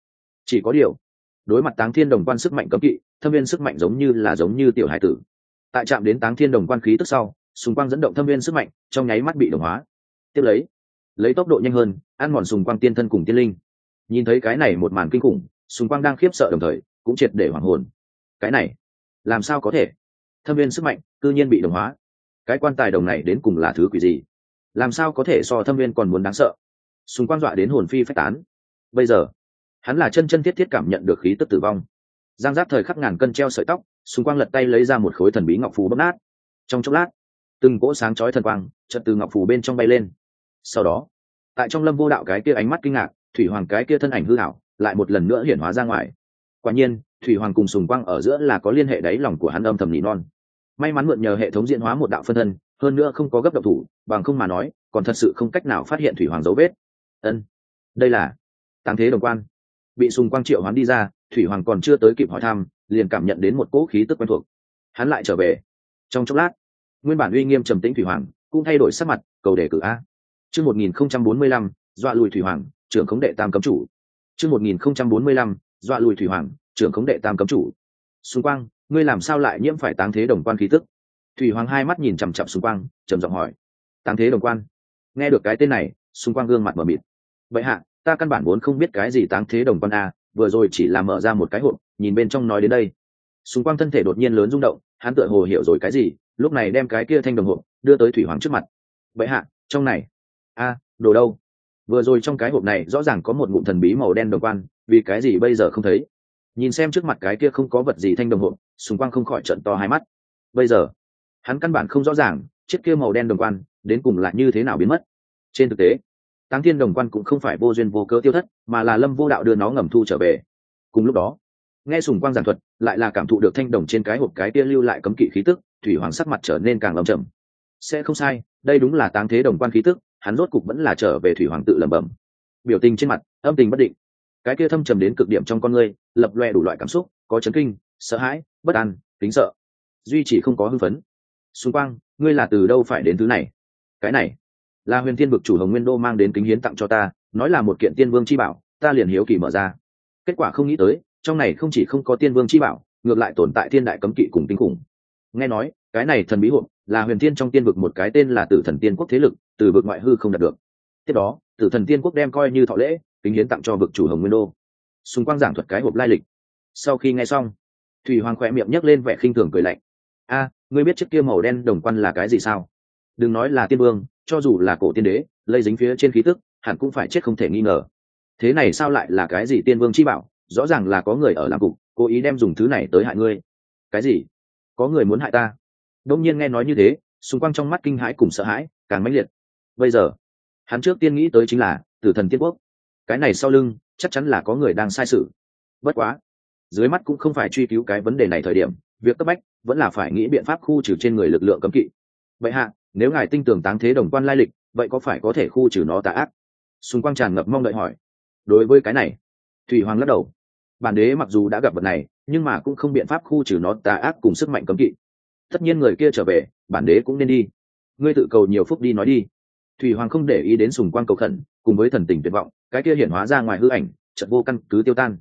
Chỉ có điều, đối mặt táng thiên đồng quan sức mạnh cấm kỵ, thâm viên sức mạnh giống như là giống như tiểu hải tử. Tại trạm đến táng thiên đồng quan khí tức sau xung quanh dẫn động thâm viên sức mạnh, trong nháy mắt bị đồng hóa. Tiếp lấy lấy tốc độ nhanh hơn, ăn mòn xung quanh tiên thân cùng tiên linh. Nhìn thấy cái này một màn kinh khủng xung quanh đang khiếp sợ đồng thời, cũng triệt để hoảng hồn. Cái này, làm sao có thể? Thâm viên sức mạnh, cư nhiên bị đồng hóa. Cái quan tài đồng này đến cùng là thứ quỷ gì? Làm sao có thể so thâm viên còn muốn đáng sợ? Xung quanh dọa đến hồn phi phách tán. Bây giờ, hắn là chân chân thiết thiết cảm nhận được khí tức tử vong. Giang giáp thời khắc ngàn cân treo sợi tóc xung quanh lật tay lấy ra một khối thần bí ngọc phù bóp nát. Trong chốc lát từng cỗ sáng chói thần quang chợt từ ngọc phù bên trong bay lên. Sau đó, tại trong lâm vô đạo cái kia ánh mắt kinh ngạc, thủy hoàng cái kia thân ảnh hư hảo lại một lần nữa hiển hóa ra ngoài. Quả nhiên, thủy hoàng cùng sùng quang ở giữa là có liên hệ đáy lòng của hắn âm thầm nỉ non. May mắn mượn nhờ hệ thống diễn hóa một đạo phân thân, hơn nữa không có gấp độc thủ, bằng không mà nói, còn thật sự không cách nào phát hiện thủy hoàng dấu vết. Ân, đây là táng thế đồng quan. Bị sùng quang triệu hoán đi ra, thủy hoàng còn chưa tới kịp hỏi thăm, liền cảm nhận đến một cỗ khí tức quen thuộc. Hắn lại trở về. Trong chốc lát nguyên bản uy nghiêm trầm tĩnh thủy hoàng, cũng thay đổi sắc mặt, cầu đề cử a. Chương một nghìn không trăm bốn mươi lăm, dọa lùi thủy hoàng, trưởng khống đệ tam cấm chủ. Chương một nghìn không trăm bốn mươi lăm, dọa lùi thủy hoàng, trưởng khống đệ tam cấm chủ. Xung quang, ngươi làm sao lại nhiễm phải táng thế đồng quan khí tức? Thủy hoàng hai mắt nhìn chằm chặp xung quang, trầm giọng hỏi. Táng thế đồng quan? Nghe được cái tên này xung quang gương mặt mờ mịt. Vậy hạ, ta căn bản vốn không biết cái gì táng thế đồng quan a, vừa rồi chỉ là mở ra một cái hộp, nhìn bên trong nói đến đây. Xung quanh thân thể đột nhiên lớn rung động, hắn tựa hồ hiểu rồi cái gì lúc này đem cái kia thanh đồng hộp đưa tới thủy hoàng trước mặt. Bệ hạ, trong này. A, đồ đâu? Vừa rồi trong cái hộp này rõ ràng có một ngụm thần bí màu đen đồng quan vì cái gì bây giờ không thấy? Nhìn xem trước mặt cái kia không có vật gì thanh đồng hộp xung quanh không khỏi trận to hai mắt. Bây giờ? Hắn căn bản không rõ ràng, chiếc kia màu đen đồng quan đến cùng lại như thế nào biến mất. Trên thực tế tăng thiên đồng quan cũng không phải vô duyên vô cớ tiêu thất, mà là lâm vô đạo đưa nó ngầm thu trở về. Cùng lúc đó, nghe sùng quang giảng thuật, lại là cảm thụ được thanh đồng trên cái hộp cái kia lưu lại cấm kỵ khí tức thủy hoàng sắc mặt trở nên càng lâm trầm. Sẽ không sai đây đúng là táng thế đồng quan khí tức hắn rốt cục vẫn là trở về thủy hoàng tự lẩm bẩm. Biểu tình trên mặt âm tình bất định. Cái kia thâm trầm đến cực điểm trong con người lập loe đủ loại cảm xúc có chấn kinh sợ hãi bất an tính sợ. Duy chỉ không có hưng phấn. Xung Quang, ngươi là từ đâu phải đến thứ này? Cái này là huyền thiên vực chủ hồng nguyên đô mang đến kính hiến tặng cho ta nói là một kiện tiên vương chi bảo ta liền hiếu kỳ mở ra. Kết quả không nghĩ tới trong này không chỉ không có tiên vương chi bảo ngược lại tồn tại thiên đại cấm kỵ cùng kinh khủng nghe nói, cái này thần bí hộp là huyền thiên trong tiên vực một cái tên là tử thần tiên quốc thế lực, từ vực ngoại hư không đạt được. Tiếp đó, tử thần tiên quốc đem coi như thọ lễ, kính hiến tặng cho vực chủ hồng nguyên đô. Xung quanh giảng thuật cái hộp lai lịch. Sau khi nghe xong, thủy hoàng khỏe miệng nhấc lên vẻ khinh thường cười lạnh. A, ngươi biết chiếc kia màu đen đồng quan là cái gì sao? Đừng nói là tiên vương, cho dù là cổ tiên đế, lây dính phía trên khí tức, hẳn cũng phải chết không thể nghi ngờ. Thế này sao lại là cái gì tiên vương chi bảo? Rõ ràng là có người ở làm cục, cố ý đem dùng thứ này tới hại ngươi. Cái gì? Có người muốn hại ta. Đông nhiên nghe nói như thế, xung quanh trong mắt kinh hãi cùng sợ hãi càng mãnh liệt. Bây giờ, hắn trước tiên nghĩ tới chính là tử thần tiên quốc. Cái này sau lưng, chắc chắn là có người đang sai sự. Bất quá, dưới mắt cũng không phải truy cứu cái vấn đề này thời điểm, việc cấp bách vẫn là phải nghĩ biện pháp khu trừ trên người lực lượng cấm kỵ. Vậy hạ, nếu ngài tin tưởng táng thế đồng quan lai lịch, vậy có phải có thể khu trừ nó tà ác? Xung quanh tràn ngập mong đợi hỏi. Đối với cái này, thủy hoàng lắc đầu. Bản đế mặc dù đã gặp vật này nhưng mà cũng không biện pháp khu trừ nó tà ác cùng sức mạnh cấm kỵ. Tất nhiên người kia trở về, bản đế cũng nên đi. Ngươi tự cầu nhiều phúc đi nói đi. Thủy hoàng không để ý đến sùng quan cầu khẩn, cùng với thần tình tuyệt vọng, cái kia hiển hóa ra ngoài hư ảnh trận vô căn cứ tiêu tan.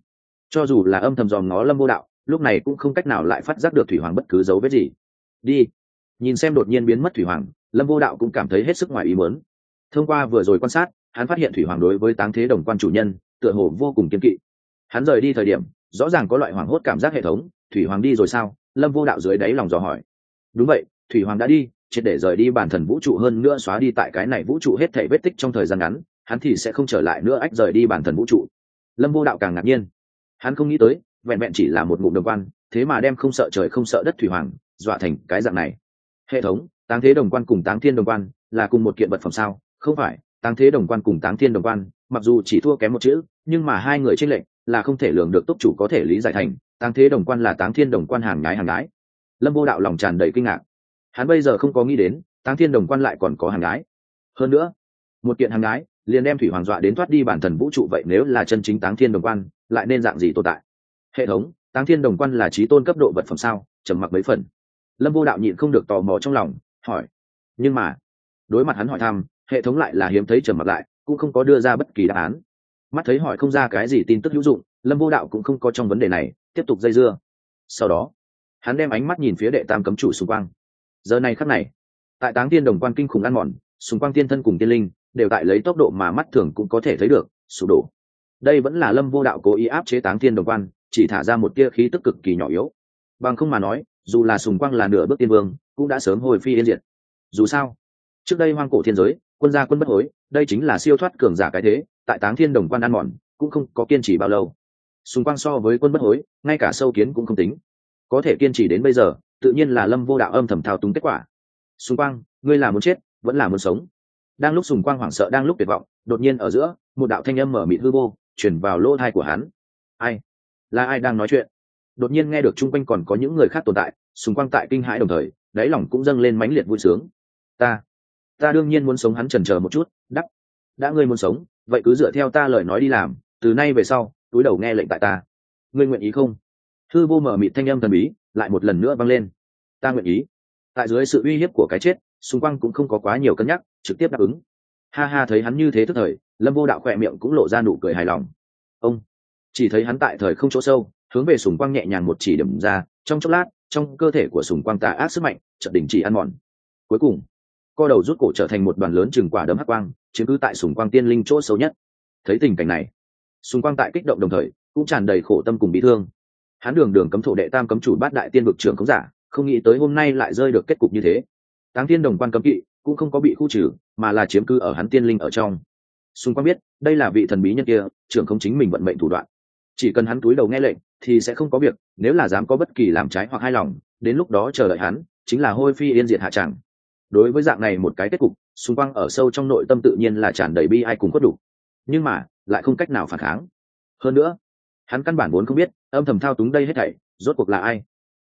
Cho dù là âm thầm dòm ngó lâm vô đạo, lúc này cũng không cách nào lại phát giác được thủy hoàng bất cứ dấu vết gì. Đi. Nhìn xem đột nhiên biến mất thủy hoàng, lâm vô đạo cũng cảm thấy hết sức ngoài ý muốn. Thông qua vừa rồi quan sát, hắn phát hiện thủy hoàng đối với táng thế đồng quan chủ nhân, tựa hồ vô cùng kiên kỵ. Hắn rời đi thời điểm rõ ràng có loại hoảng hốt cảm giác hệ thống, thủy hoàng đi rồi sao? Lâm vô đạo dưới đáy lòng dò hỏi. Đúng vậy, thủy hoàng đã đi, triệt để rời đi bản thần vũ trụ hơn nữa xóa đi tại cái này vũ trụ hết thể vết tích trong thời gian ngắn, hắn thì sẽ không trở lại nữa ách rời đi bản thần vũ trụ. Lâm vô đạo càng ngạc nhiên. Hắn không nghĩ tới, vẹn vẹn chỉ là một ngụm đồng quan, thế mà đem không sợ trời không sợ đất thủy hoàng dọa thành cái dạng này. Hệ thống, táng thế đồng quan cùng táng thiên đồng quan là cùng một kiện vật phẩm sao? Không phải, táng thế đồng quan cùng táng thiên đồng quan, mặc dù chỉ thua kém một chữ, nhưng mà hai người tranh lệch là không thể lường được túc chủ có thể lý giải thành, táng thế đồng quan là táng thiên đồng quan hàng ngái hàng ngái. lâm vô đạo lòng tràn đầy kinh ngạc. Hắn bây giờ không có nghĩ đến, táng thiên đồng quan lại còn có hàng ngái. hơn nữa, một kiện hàng ngái liền đem thủy hoàng dọa đến thoát đi bản thần vũ trụ vậy nếu là chân chính táng thiên đồng quan, lại nên dạng gì tồn tại? Hệ thống, táng thiên đồng quan là trí tôn cấp độ vật phẩm sao? Trầm mặc mấy phần. Lâm vô đạo nhịn không được tò mò trong lòng, hỏi. Nhưng mà, đối mặt hắn hỏi thăm, hệ thống lại là hiếm thấy trầm mặc lại, cũng không có đưa ra bất kỳ đáp án mắt thấy hỏi không ra cái gì tin tức hữu dụng, lâm vô đạo cũng không có trong vấn đề này, tiếp tục dây dưa. Sau đó, hắn đem ánh mắt nhìn phía đệ tam cấm chủ xung quang. giờ này khắc này, tại táng tiên đồng quan kinh khủng ăn mòn, xung quang tiên thân cùng tiên linh, đều tại lấy tốc độ mà mắt thường cũng có thể thấy được, sụp đổ. Đây vẫn là lâm vô đạo cố ý áp chế táng tiên đồng quan, chỉ thả ra một tia khí tức cực kỳ nhỏ yếu. Bằng không mà nói, dù là sùng quang là nửa bước tiên vương, cũng đã sớm hồi phi yên diệt. Dù sao, trước đây hoang cổ thiên giới, quân gia quân bất hối, đây chính là siêu thoát cường giả cái thế tại táng thiên đồng quan ăn mòn, cũng không có kiên trì bao lâu. Xung quanh so với quân bất hối, ngay cả sâu kiến cũng không tính. Có thể kiên trì đến bây giờ, tự nhiên là lâm vô đạo âm thầm thao túng kết quả. Xung quanh, ngươi là muốn chết, vẫn là muốn sống. Đang lúc sùng quang hoảng sợ, đang lúc tuyệt vọng, đột nhiên ở giữa, một đạo thanh âm mở mịt hư vô, chuyển vào lỗ thai của hắn. Ai? Là ai đang nói chuyện? Đột nhiên nghe được chung quanh còn có những người khác tồn tại, xung quanh tại kinh hãi đồng thời, đáy lòng cũng dâng lên mãnh liệt vui sướng. Ta ta đương nhiên muốn sống, hắn trần chờ một chút đắp đã ngươi muốn sống vậy cứ dựa theo ta lời nói đi làm, từ nay về sau, túi đầu nghe lệnh tại ta. Ngươi nguyện ý không? Thư vô mở mịt thanh âm thần bí, lại một lần nữa vang lên. Ta nguyện ý. Tại dưới sự uy hiếp của cái chết, xung quanh cũng không có quá nhiều cân nhắc, trực tiếp đáp ứng. Ha ha, thấy hắn như thế tức thời, lâm vô đạo khỏe miệng cũng lộ ra nụ cười hài lòng. Ông, chỉ thấy hắn tại thời không chỗ sâu, hướng về sùng quang nhẹ nhàng một chỉ điểm ra, trong chốc lát, trong cơ thể của sùng quang tà ác sức mạnh, chợt đỉnh chỉ ăn mòn. Cuối cùng co đầu rút cổ trở thành một đoàn lớn chừng quả đấm hắc quang, chiếm cứ tại sùng quang tiên linh chỗ sâu nhất. Thấy tình cảnh này, sùng quang tại kích động đồng thời, cũng tràn đầy khổ tâm cùng bị thương. Hắn đường đường cấm thổ đệ tam cấm chủ bát đại tiên vực trưởng cống giả, không nghĩ tới hôm nay lại rơi được kết cục như thế. Táng tiên đồng quan cấm kỵ cũng không có bị khu trừ, mà là chiếm cư ở hắn tiên linh ở trong. Xung quanh biết, đây là vị thần bí nhân kia, trưởng không chính mình vận mệnh thủ đoạn. Chỉ cần hắn túi đầu nghe lệnh, thì sẽ không có việc, nếu là dám có bất kỳ làm trái hoặc hai lòng, đến lúc đó chờ đợi hắn, chính là hôi phi yên diệt hạ chẳng đối với dạng này một cái kết cục, xung quanh ở sâu trong nội tâm tự nhiên là tràn đầy bi ai cùng khuất đủ. Nhưng mà, lại không cách nào phản kháng. Hơn nữa, hắn căn bản vốn không biết, âm thầm thao túng đây hết thảy, rốt cuộc là ai?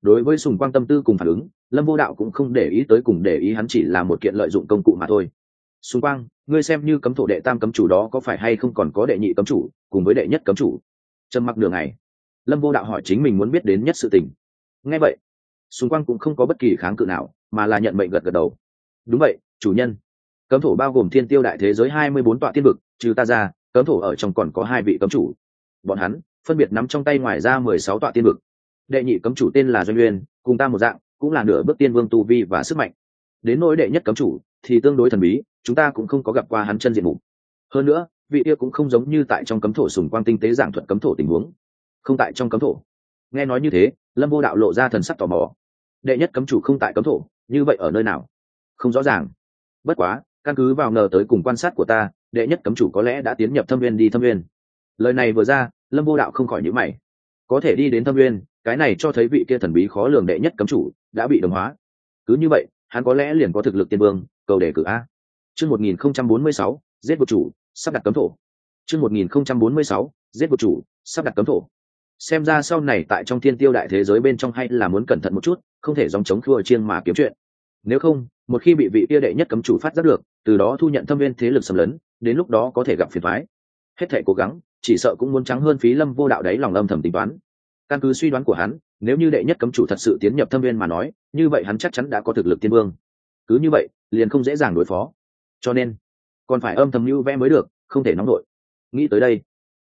Đối với sùng quang tâm tư cùng phản ứng, lâm vô đạo cũng không để ý tới cùng để ý hắn chỉ là một kiện lợi dụng công cụ mà thôi. Xung quang ngươi xem như cấm thổ đệ tam cấm chủ đó có phải hay không còn có đệ nhị cấm chủ, cùng với đệ nhất cấm chủ? Trầm mặc đường này lâm vô đạo hỏi chính mình muốn biết đến nhất sự tình. Nghe vậy, xung quanh cũng không có bất kỳ kháng cự nào, mà là nhận mệnh gật gật đầu đúng vậy, chủ nhân. Cấm thổ bao gồm thiên tiêu đại thế giới hai mươi bốn tọa tiên vực, trừ ta ra, cấm thổ ở trong còn có hai vị cấm chủ. Bọn hắn, phân biệt nắm trong tay ngoài ra mười sáu tọa tiên vực. Đệ nhị cấm chủ tên là doanh uyên, cùng ta một dạng, cũng là nửa bước tiên vương tu vi và sức mạnh. Đến nỗi đệ nhất cấm chủ, thì tương đối thần bí, chúng ta cũng không có gặp qua hắn chân diện mục. Hơn nữa, vị kia cũng không giống như tại trong cấm thổ sùng quang tinh tế giảng thuật cấm thổ tình huống. Không tại trong cấm thổ. Nghe nói như thế, lâm vô đạo lộ ra thần sắc tò mò. Đệ nhất cấm chủ không tại cấm thổ, như vậy ở nơi nào? Không rõ ràng. Bất quá, căn cứ vào ngờ tới cùng quan sát của ta, đệ nhất cấm chủ có lẽ đã tiến nhập thâm viên đi thâm viên. Lời này vừa ra, lâm vô đạo không khỏi nhữ mày. Có thể đi đến thâm viên, cái này cho thấy vị kia thần bí khó lường đệ nhất cấm chủ đã bị đồng hóa. Cứ như vậy, hắn có lẽ liền có thực lực tiên vương, cầu đề cử a. Chương một nghìn không trăm bốn mươi sáu, giết vực chủ, sắp đặt cấm thổ. Chương một nghìn không trăm bốn mươi sáu, giết vực chủ, sắp đặt cấm thổ. Xem ra sau này tại trong thiên tiêu đại thế giới bên trong hay là muốn cẩn thận một chút, không thể dòng chống khua chiêng mà kiếm chuyện. Nếu không một khi bị vị kia đệ nhất cấm chủ phát giác được, từ đó thu nhận thâm viên thế lực xâm lấn, đến lúc đó có thể gặp phiền thoái hết thể cố gắng, chỉ sợ cũng muốn trắng hơn phí lâm vô đạo đấy lòng âm thầm tính toán. Căn cứ suy đoán của hắn, nếu như đệ nhất cấm chủ thật sự tiến nhập thâm viên mà nói, như vậy hắn chắc chắn đã có thực lực tiên vương. Cứ như vậy, liền không dễ dàng đối phó. Cho nên, còn phải âm thầm lưu vẽ mới được, không thể nóng nổi nghĩ tới đây,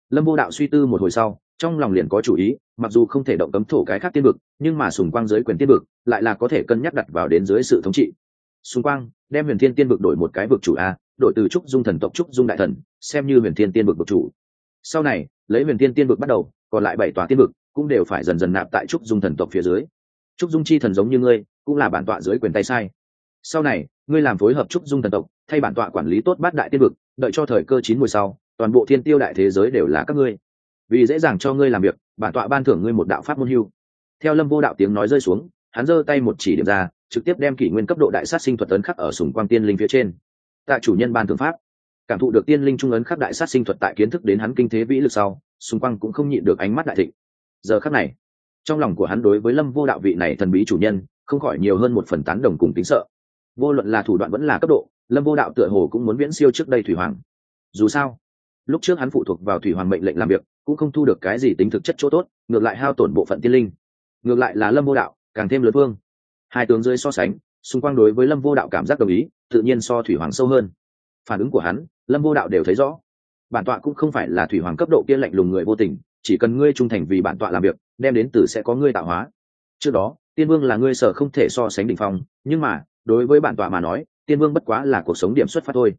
lâm vô đạo suy tư một hồi sau, trong lòng liền có chủ ý, mặc dù không thể động cấm thổ cái khác tiên vực, nhưng mà sùng quang dưới quyền tiên vực, lại là có thể cân nhắc đặt vào đến dưới sự thống trị xung quang đem huyền thiên tiên vực đổi một cái vực chủ a, đổi từ trúc dung thần tộc trúc dung đại thần, xem như huyền thiên tiên vực vực chủ. Sau này, lấy huyền thiên tiên vực bắt đầu, còn lại bảy tòa tiên vực cũng đều phải dần dần nạp tại trúc dung thần tộc phía dưới. Trúc dung chi thần giống như ngươi, cũng là bản tọa dưới quyền tay sai. Sau này, ngươi làm phối hợp trúc dung thần tộc, thay bản tọa quản lý tốt bát đại tiên vực, đợi cho thời cơ chín mùi sau, toàn bộ thiên tiêu đại thế giới đều là các ngươi. Vì dễ dàng cho ngươi làm việc, bản tọa ban thưởng ngươi một đạo pháp môn hưu. Theo lâm vô đạo tiếng nói rơi xuống hắn giơ tay một chỉ điểm ra, trực tiếp đem kỷ nguyên cấp độ đại sát sinh thuật ấn khắc ở sùng quang tiên linh phía trên. Tại chủ nhân ban thượng pháp. Cảm thụ được tiên linh trung ấn khắc đại sát sinh thuật tại kiến thức đến hắn kinh thế vĩ lực sau xung quanh cũng không nhịn được ánh mắt đại thịnh. Giờ khắc này, trong lòng của hắn đối với lâm vô đạo vị này thần bí chủ nhân, không khỏi nhiều hơn một phần tán đồng cùng tính sợ. Vô luận là thủ đoạn vẫn là cấp độ, lâm vô đạo tựa hồ cũng muốn viễn siêu trước đây thủy hoàng. Dù sao, lúc trước hắn phụ thuộc vào thủy hoàng mệnh lệnh làm việc, cũng không thu được cái gì tính thực chất chỗ tốt, ngược lại hao tổn bộ phận tiên linh. Ngược lại là lâm vô đạo càng thêm lớn vương. Hai tướng dưới so sánh, xung quanh đối với lâm vô đạo cảm giác đồng ý, tự nhiên so thủy hoàng sâu hơn. Phản ứng của hắn, lâm vô đạo đều thấy rõ. Bản tọa cũng không phải là thủy hoàng cấp độ kia lạnh lùng người vô tình, chỉ cần ngươi trung thành vì bản tọa làm việc, đem đến từ sẽ có ngươi tạo hóa. Trước đó, tiên vương là ngươi sở không thể so sánh đ ỉ n h phong, nhưng mà, đối với bản tọa mà nói, tiên vương bất quá là cuộc sống điểm xuất phát thôi.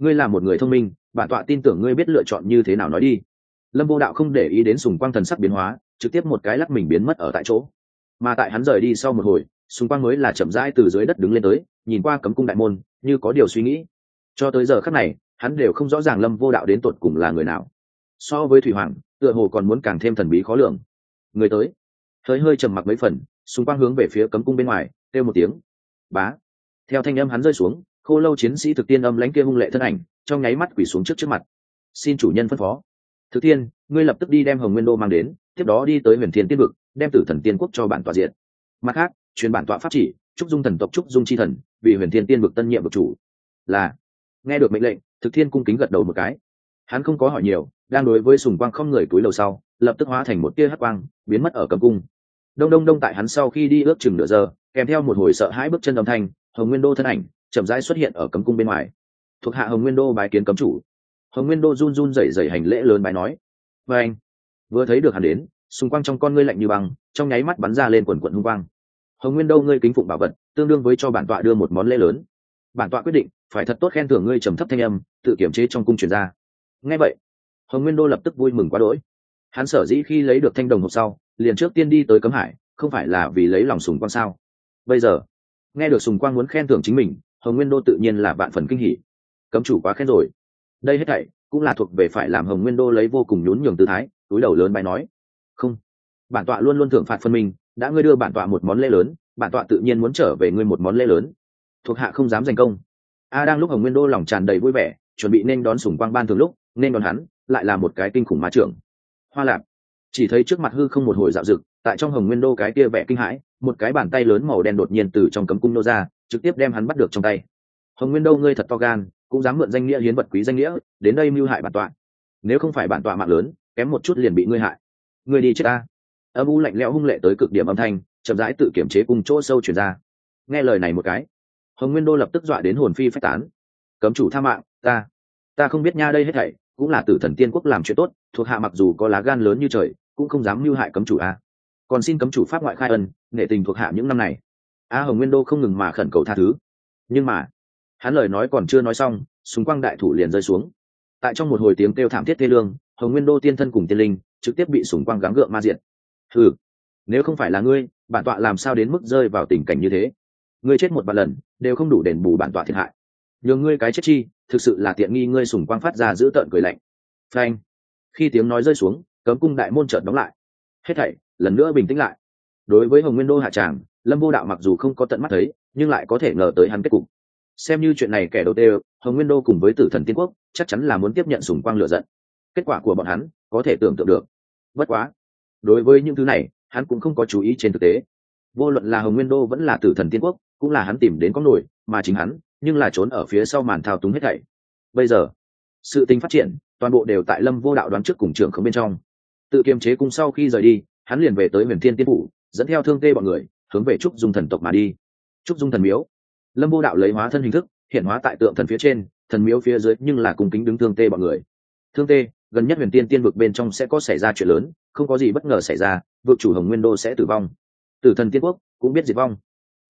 Ngươi là một người thông minh, bản tọa tin tưởng ngươi biết lựa chọn như thế nào nói đi. Lâm vô đạo không để ý đến sùng quang thần sắc biến hóa, trực tiếp một cái lắc mình biến mất ở tại chỗ mà tại hắn rời đi sau một hồi, xung quanh mới là chậm rãi từ dưới đất đứng lên tới, nhìn qua cấm cung đại môn, như có điều suy nghĩ. Cho tới giờ khắc này, hắn đều không rõ ràng lâm vô đạo đến tột cùng là người nào. So với thủy hoàng, tựa hồ còn muốn càng thêm thần bí khó lường. Người tới. Hơi hơi trầm mặc mấy phần, xung quanh hướng về phía cấm cung bên ngoài, kêu một tiếng. Bá. Theo thanh âm hắn rơi xuống, khô lâu chiến sĩ thực tiên âm lãnh kia hung lệ thân ảnh, trong nháy mắt quỷ xuống trước trước mặt. Xin chủ nhân phân phó. Thực tiên, ngươi lập tức đi đem hồng nguyên đô mang đến, tiếp đó đi tới huyền thiên tiên vực đem tử thần tiên quốc cho bản tọa diện mặt khác, truyền bản tọa pháp chỉ trúc dung thần tộc trúc dung chi thần, vì huyền thiên tiên vực tân nhiệm vực chủ. Là, nghe được mệnh lệnh, thực thiên cung kính gật đầu một cái. Hắn không có hỏi nhiều, đang đối với sùng quang không người túi đầu sau, lập tức hóa thành một tia hắc quang, biến mất ở cầm cung. Đông đông đông tại hắn sau khi đi ước chừng nửa giờ, kèm theo một hồi sợ hãi bước chân âm thanh, hồng nguyên đô thân ảnh, chậm rãi xuất hiện ở cấm cung bên ngoài. Thuộc hạ hồng nguyên đô bái kiến cấm chủ. Hồng nguyên đô run run rẩy rẩy hành lễ lớn bái nói. Và anh vừa thấy được hắn đến xung quanh trong con ngươi lạnh như băng, trong nháy mắt bắn ra lên quần quận hung quang. Hồng nguyên đô ngươi kính phụng bảo vật, tương đương với cho bản tọa đưa một món lễ lớn. Bản tọa quyết định, phải thật tốt khen thưởng ngươi trầm thấp thanh âm, tự kiểm chế trong cung truyền ra. Ngay vậy, hồng nguyên đô lập tức vui mừng quá đỗi. Hắn sở dĩ khi lấy được thanh đồng hộp sau, liền trước tiên đi tới cấm hải, không phải là vì lấy lòng sùng quang sao? Bây giờ, nghe được sùng quang muốn khen thưởng chính mình, hồng nguyên đô tự nhiên là vạn phần kinh hỉ. Cấm chủ quá khen rồi. Đây hết thảy cũng là thuộc về phải làm hồng nguyên đô lấy vô cùng nhún nhường tư thái, túi đầu lớn bài nói bản tọa luôn luôn thưởng phạt phân minh, đã ngươi đưa bản tọa một món lễ lớn, bản tọa tự nhiên muốn trở về ngươi một món lễ lớn. Thuộc hạ không dám giành công. A đang lúc hồng nguyên đô lòng tràn đầy vui vẻ, chuẩn bị nên đón sùng quang ban thường lúc, nên đón hắn, lại là một cái kinh khủng ma trưởng. Hoa lạp. Chỉ thấy trước mặt hư không một hồi dạo rực, tại trong hồng nguyên đô cái kia vẻ kinh hãi, một cái bàn tay lớn màu đen đột nhiên từ trong cấm cung nô ra, trực tiếp đem hắn bắt được trong tay. Hồng nguyên đô ngươi thật to gan, cũng dám mượn danh nghĩa hiến vật quý danh nghĩa, đến đây mưu hại bản tọa. Nếu không phải bản tọa mạng lớn, kém một chút liền bị ngươi hại. Ngươi đi chết ta âm u lạnh lẽo hung lệ tới cực điểm âm thanh, chậm rãi tự kiểm chế cùng chỗ sâu chuyển ra. Nghe lời này một cái, hồng nguyên đô lập tức dọa đến hồn phi phách tán. Cấm chủ tha mạng, ta ta không biết nha đây hết thảy, cũng là tử thần tiên quốc làm chuyện tốt, thuộc hạ mặc dù có lá gan lớn như trời, cũng không dám mưu hại cấm chủ a. Còn xin cấm chủ pháp ngoại khai ân nệ tình thuộc hạ những năm này. A hồng nguyên đô không ngừng mà khẩn cầu tha thứ. Nhưng mà, hắn lời nói còn chưa nói xong, súng quang đại thủ liền rơi xuống. Tại trong một hồi tiếng kêu thảm thiết thê lương, hồng nguyên đô tiên thân cùng tiên linh, trực tiếp bị súng quang gắng gượng ma diện thử nếu không phải là ngươi, bản tọa làm sao đến mức rơi vào tình cảnh như thế? Ngươi chết một vạn lần, đều không đủ đền bù bản tọa thiệt hại. Nhường ngươi cái chết chi, thực sự là tiện nghi ngươi sùng quang phát ra giữ tợn cười lạnh. Phanh. Khi tiếng nói rơi xuống, cấm cung đại môn chợt đóng lại. Hết thảy, lần nữa bình tĩnh lại. Đối với hồng nguyên đô hạ tràng, lâm vô đạo mặc dù không có tận mắt thấy, nhưng lại có thể ngờ tới hắn kết cục. Xem như chuyện này kẻ đầu tiên, hồng nguyên đô cùng với tử thần tiên quốc, chắc chắn là muốn tiếp nhận sùng quang lựa giận. Kết quả của bọn hắn, có thể tưởng tượng được. Bất quá đối với những thứ này, hắn cũng không có chú ý trên thực tế. Vô luận là hồng nguyên đô vẫn là tử thần tiên quốc, cũng là hắn tìm đến có nổi mà chính hắn, nhưng là trốn ở phía sau màn thao túng hết thảy. Bây giờ, sự tình phát triển, toàn bộ đều tại lâm vô đạo đoán trước cùng trưởng không bên trong. Tự kiềm chế cùng sau khi rời đi, hắn liền về tới huyền thiên tiên phủ, dẫn theo thương tê bọn người, hướng về trúc dung thần tộc mà đi. Trúc dung thần miếu. Lâm vô đạo lấy hóa thân hình thức, hiện hóa tại tượng thần phía trên, thần miếu phía dưới nhưng là cùng kính đứng thương tê bọn người. Thương tê, gần nhất huyền tiên tiên vực bên trong sẽ có xảy ra chuyện lớn không có gì bất ngờ xảy ra, vực chủ hồng nguyên đô sẽ tử vong. Tử thần tiên quốc cũng biết diệt vong.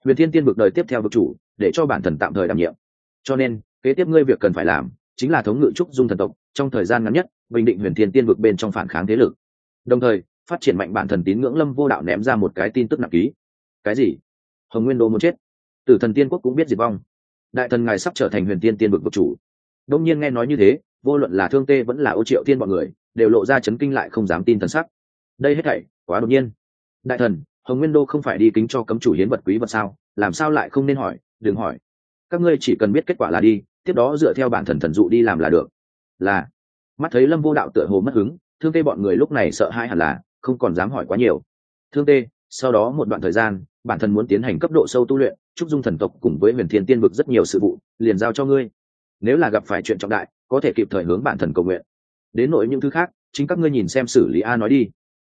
Huyền thiên tiên vực đời tiếp theo vực chủ, để cho bản thần tạm thời đảm nhiệm. Cho nên, kế tiếp ngươi việc cần phải làm chính là thống ngự trúc dung thần tộc, trong thời gian ngắn nhất, bình định huyền thiên tiên vực bên trong phản kháng thế lực. Đồng thời, phát triển mạnh bản thần tín ngưỡng lâm vô đạo ném ra một cái tin tức nặng ký. Cái gì? Hồng nguyên đô muốn chết. Tử thần tiên quốc cũng biết diệt vong. Đại thần ngài sắp trở thành huyền tiên tiên vực vực chủ. Đông nhiên nghe nói như thế, vô luận là thương tê vẫn là ô triệu tiên bọn người, đều lộ ra chấn kinh lại không dám tin thần sắc đây hết thảy, quá đột nhiên. Đại thần, hồng nguyên đô không phải đi kính cho cấm chủ hiến vật quý vật sao? Làm sao lại không nên hỏi? Đừng hỏi. Các ngươi chỉ cần biết kết quả là đi, tiếp đó dựa theo bản thần thần dụ đi làm là được. Là. Mắt thấy lâm vô đạo tựa hồ mất hứng, thương tê bọn người lúc này sợ hãi hẳn là, không còn dám hỏi quá nhiều. Thương tê, sau đó một đoạn thời gian, bản thân muốn tiến hành cấp độ sâu tu luyện trúc dung thần tộc cùng với huyền thiên tiên vực rất nhiều sự vụ, liền giao cho ngươi. Nếu là gặp phải chuyện trọng đại, có thể kịp thời hướng bản thần cầu nguyện. Đến nội những thứ khác, chính các ngươi nhìn xem xử lý a nói đi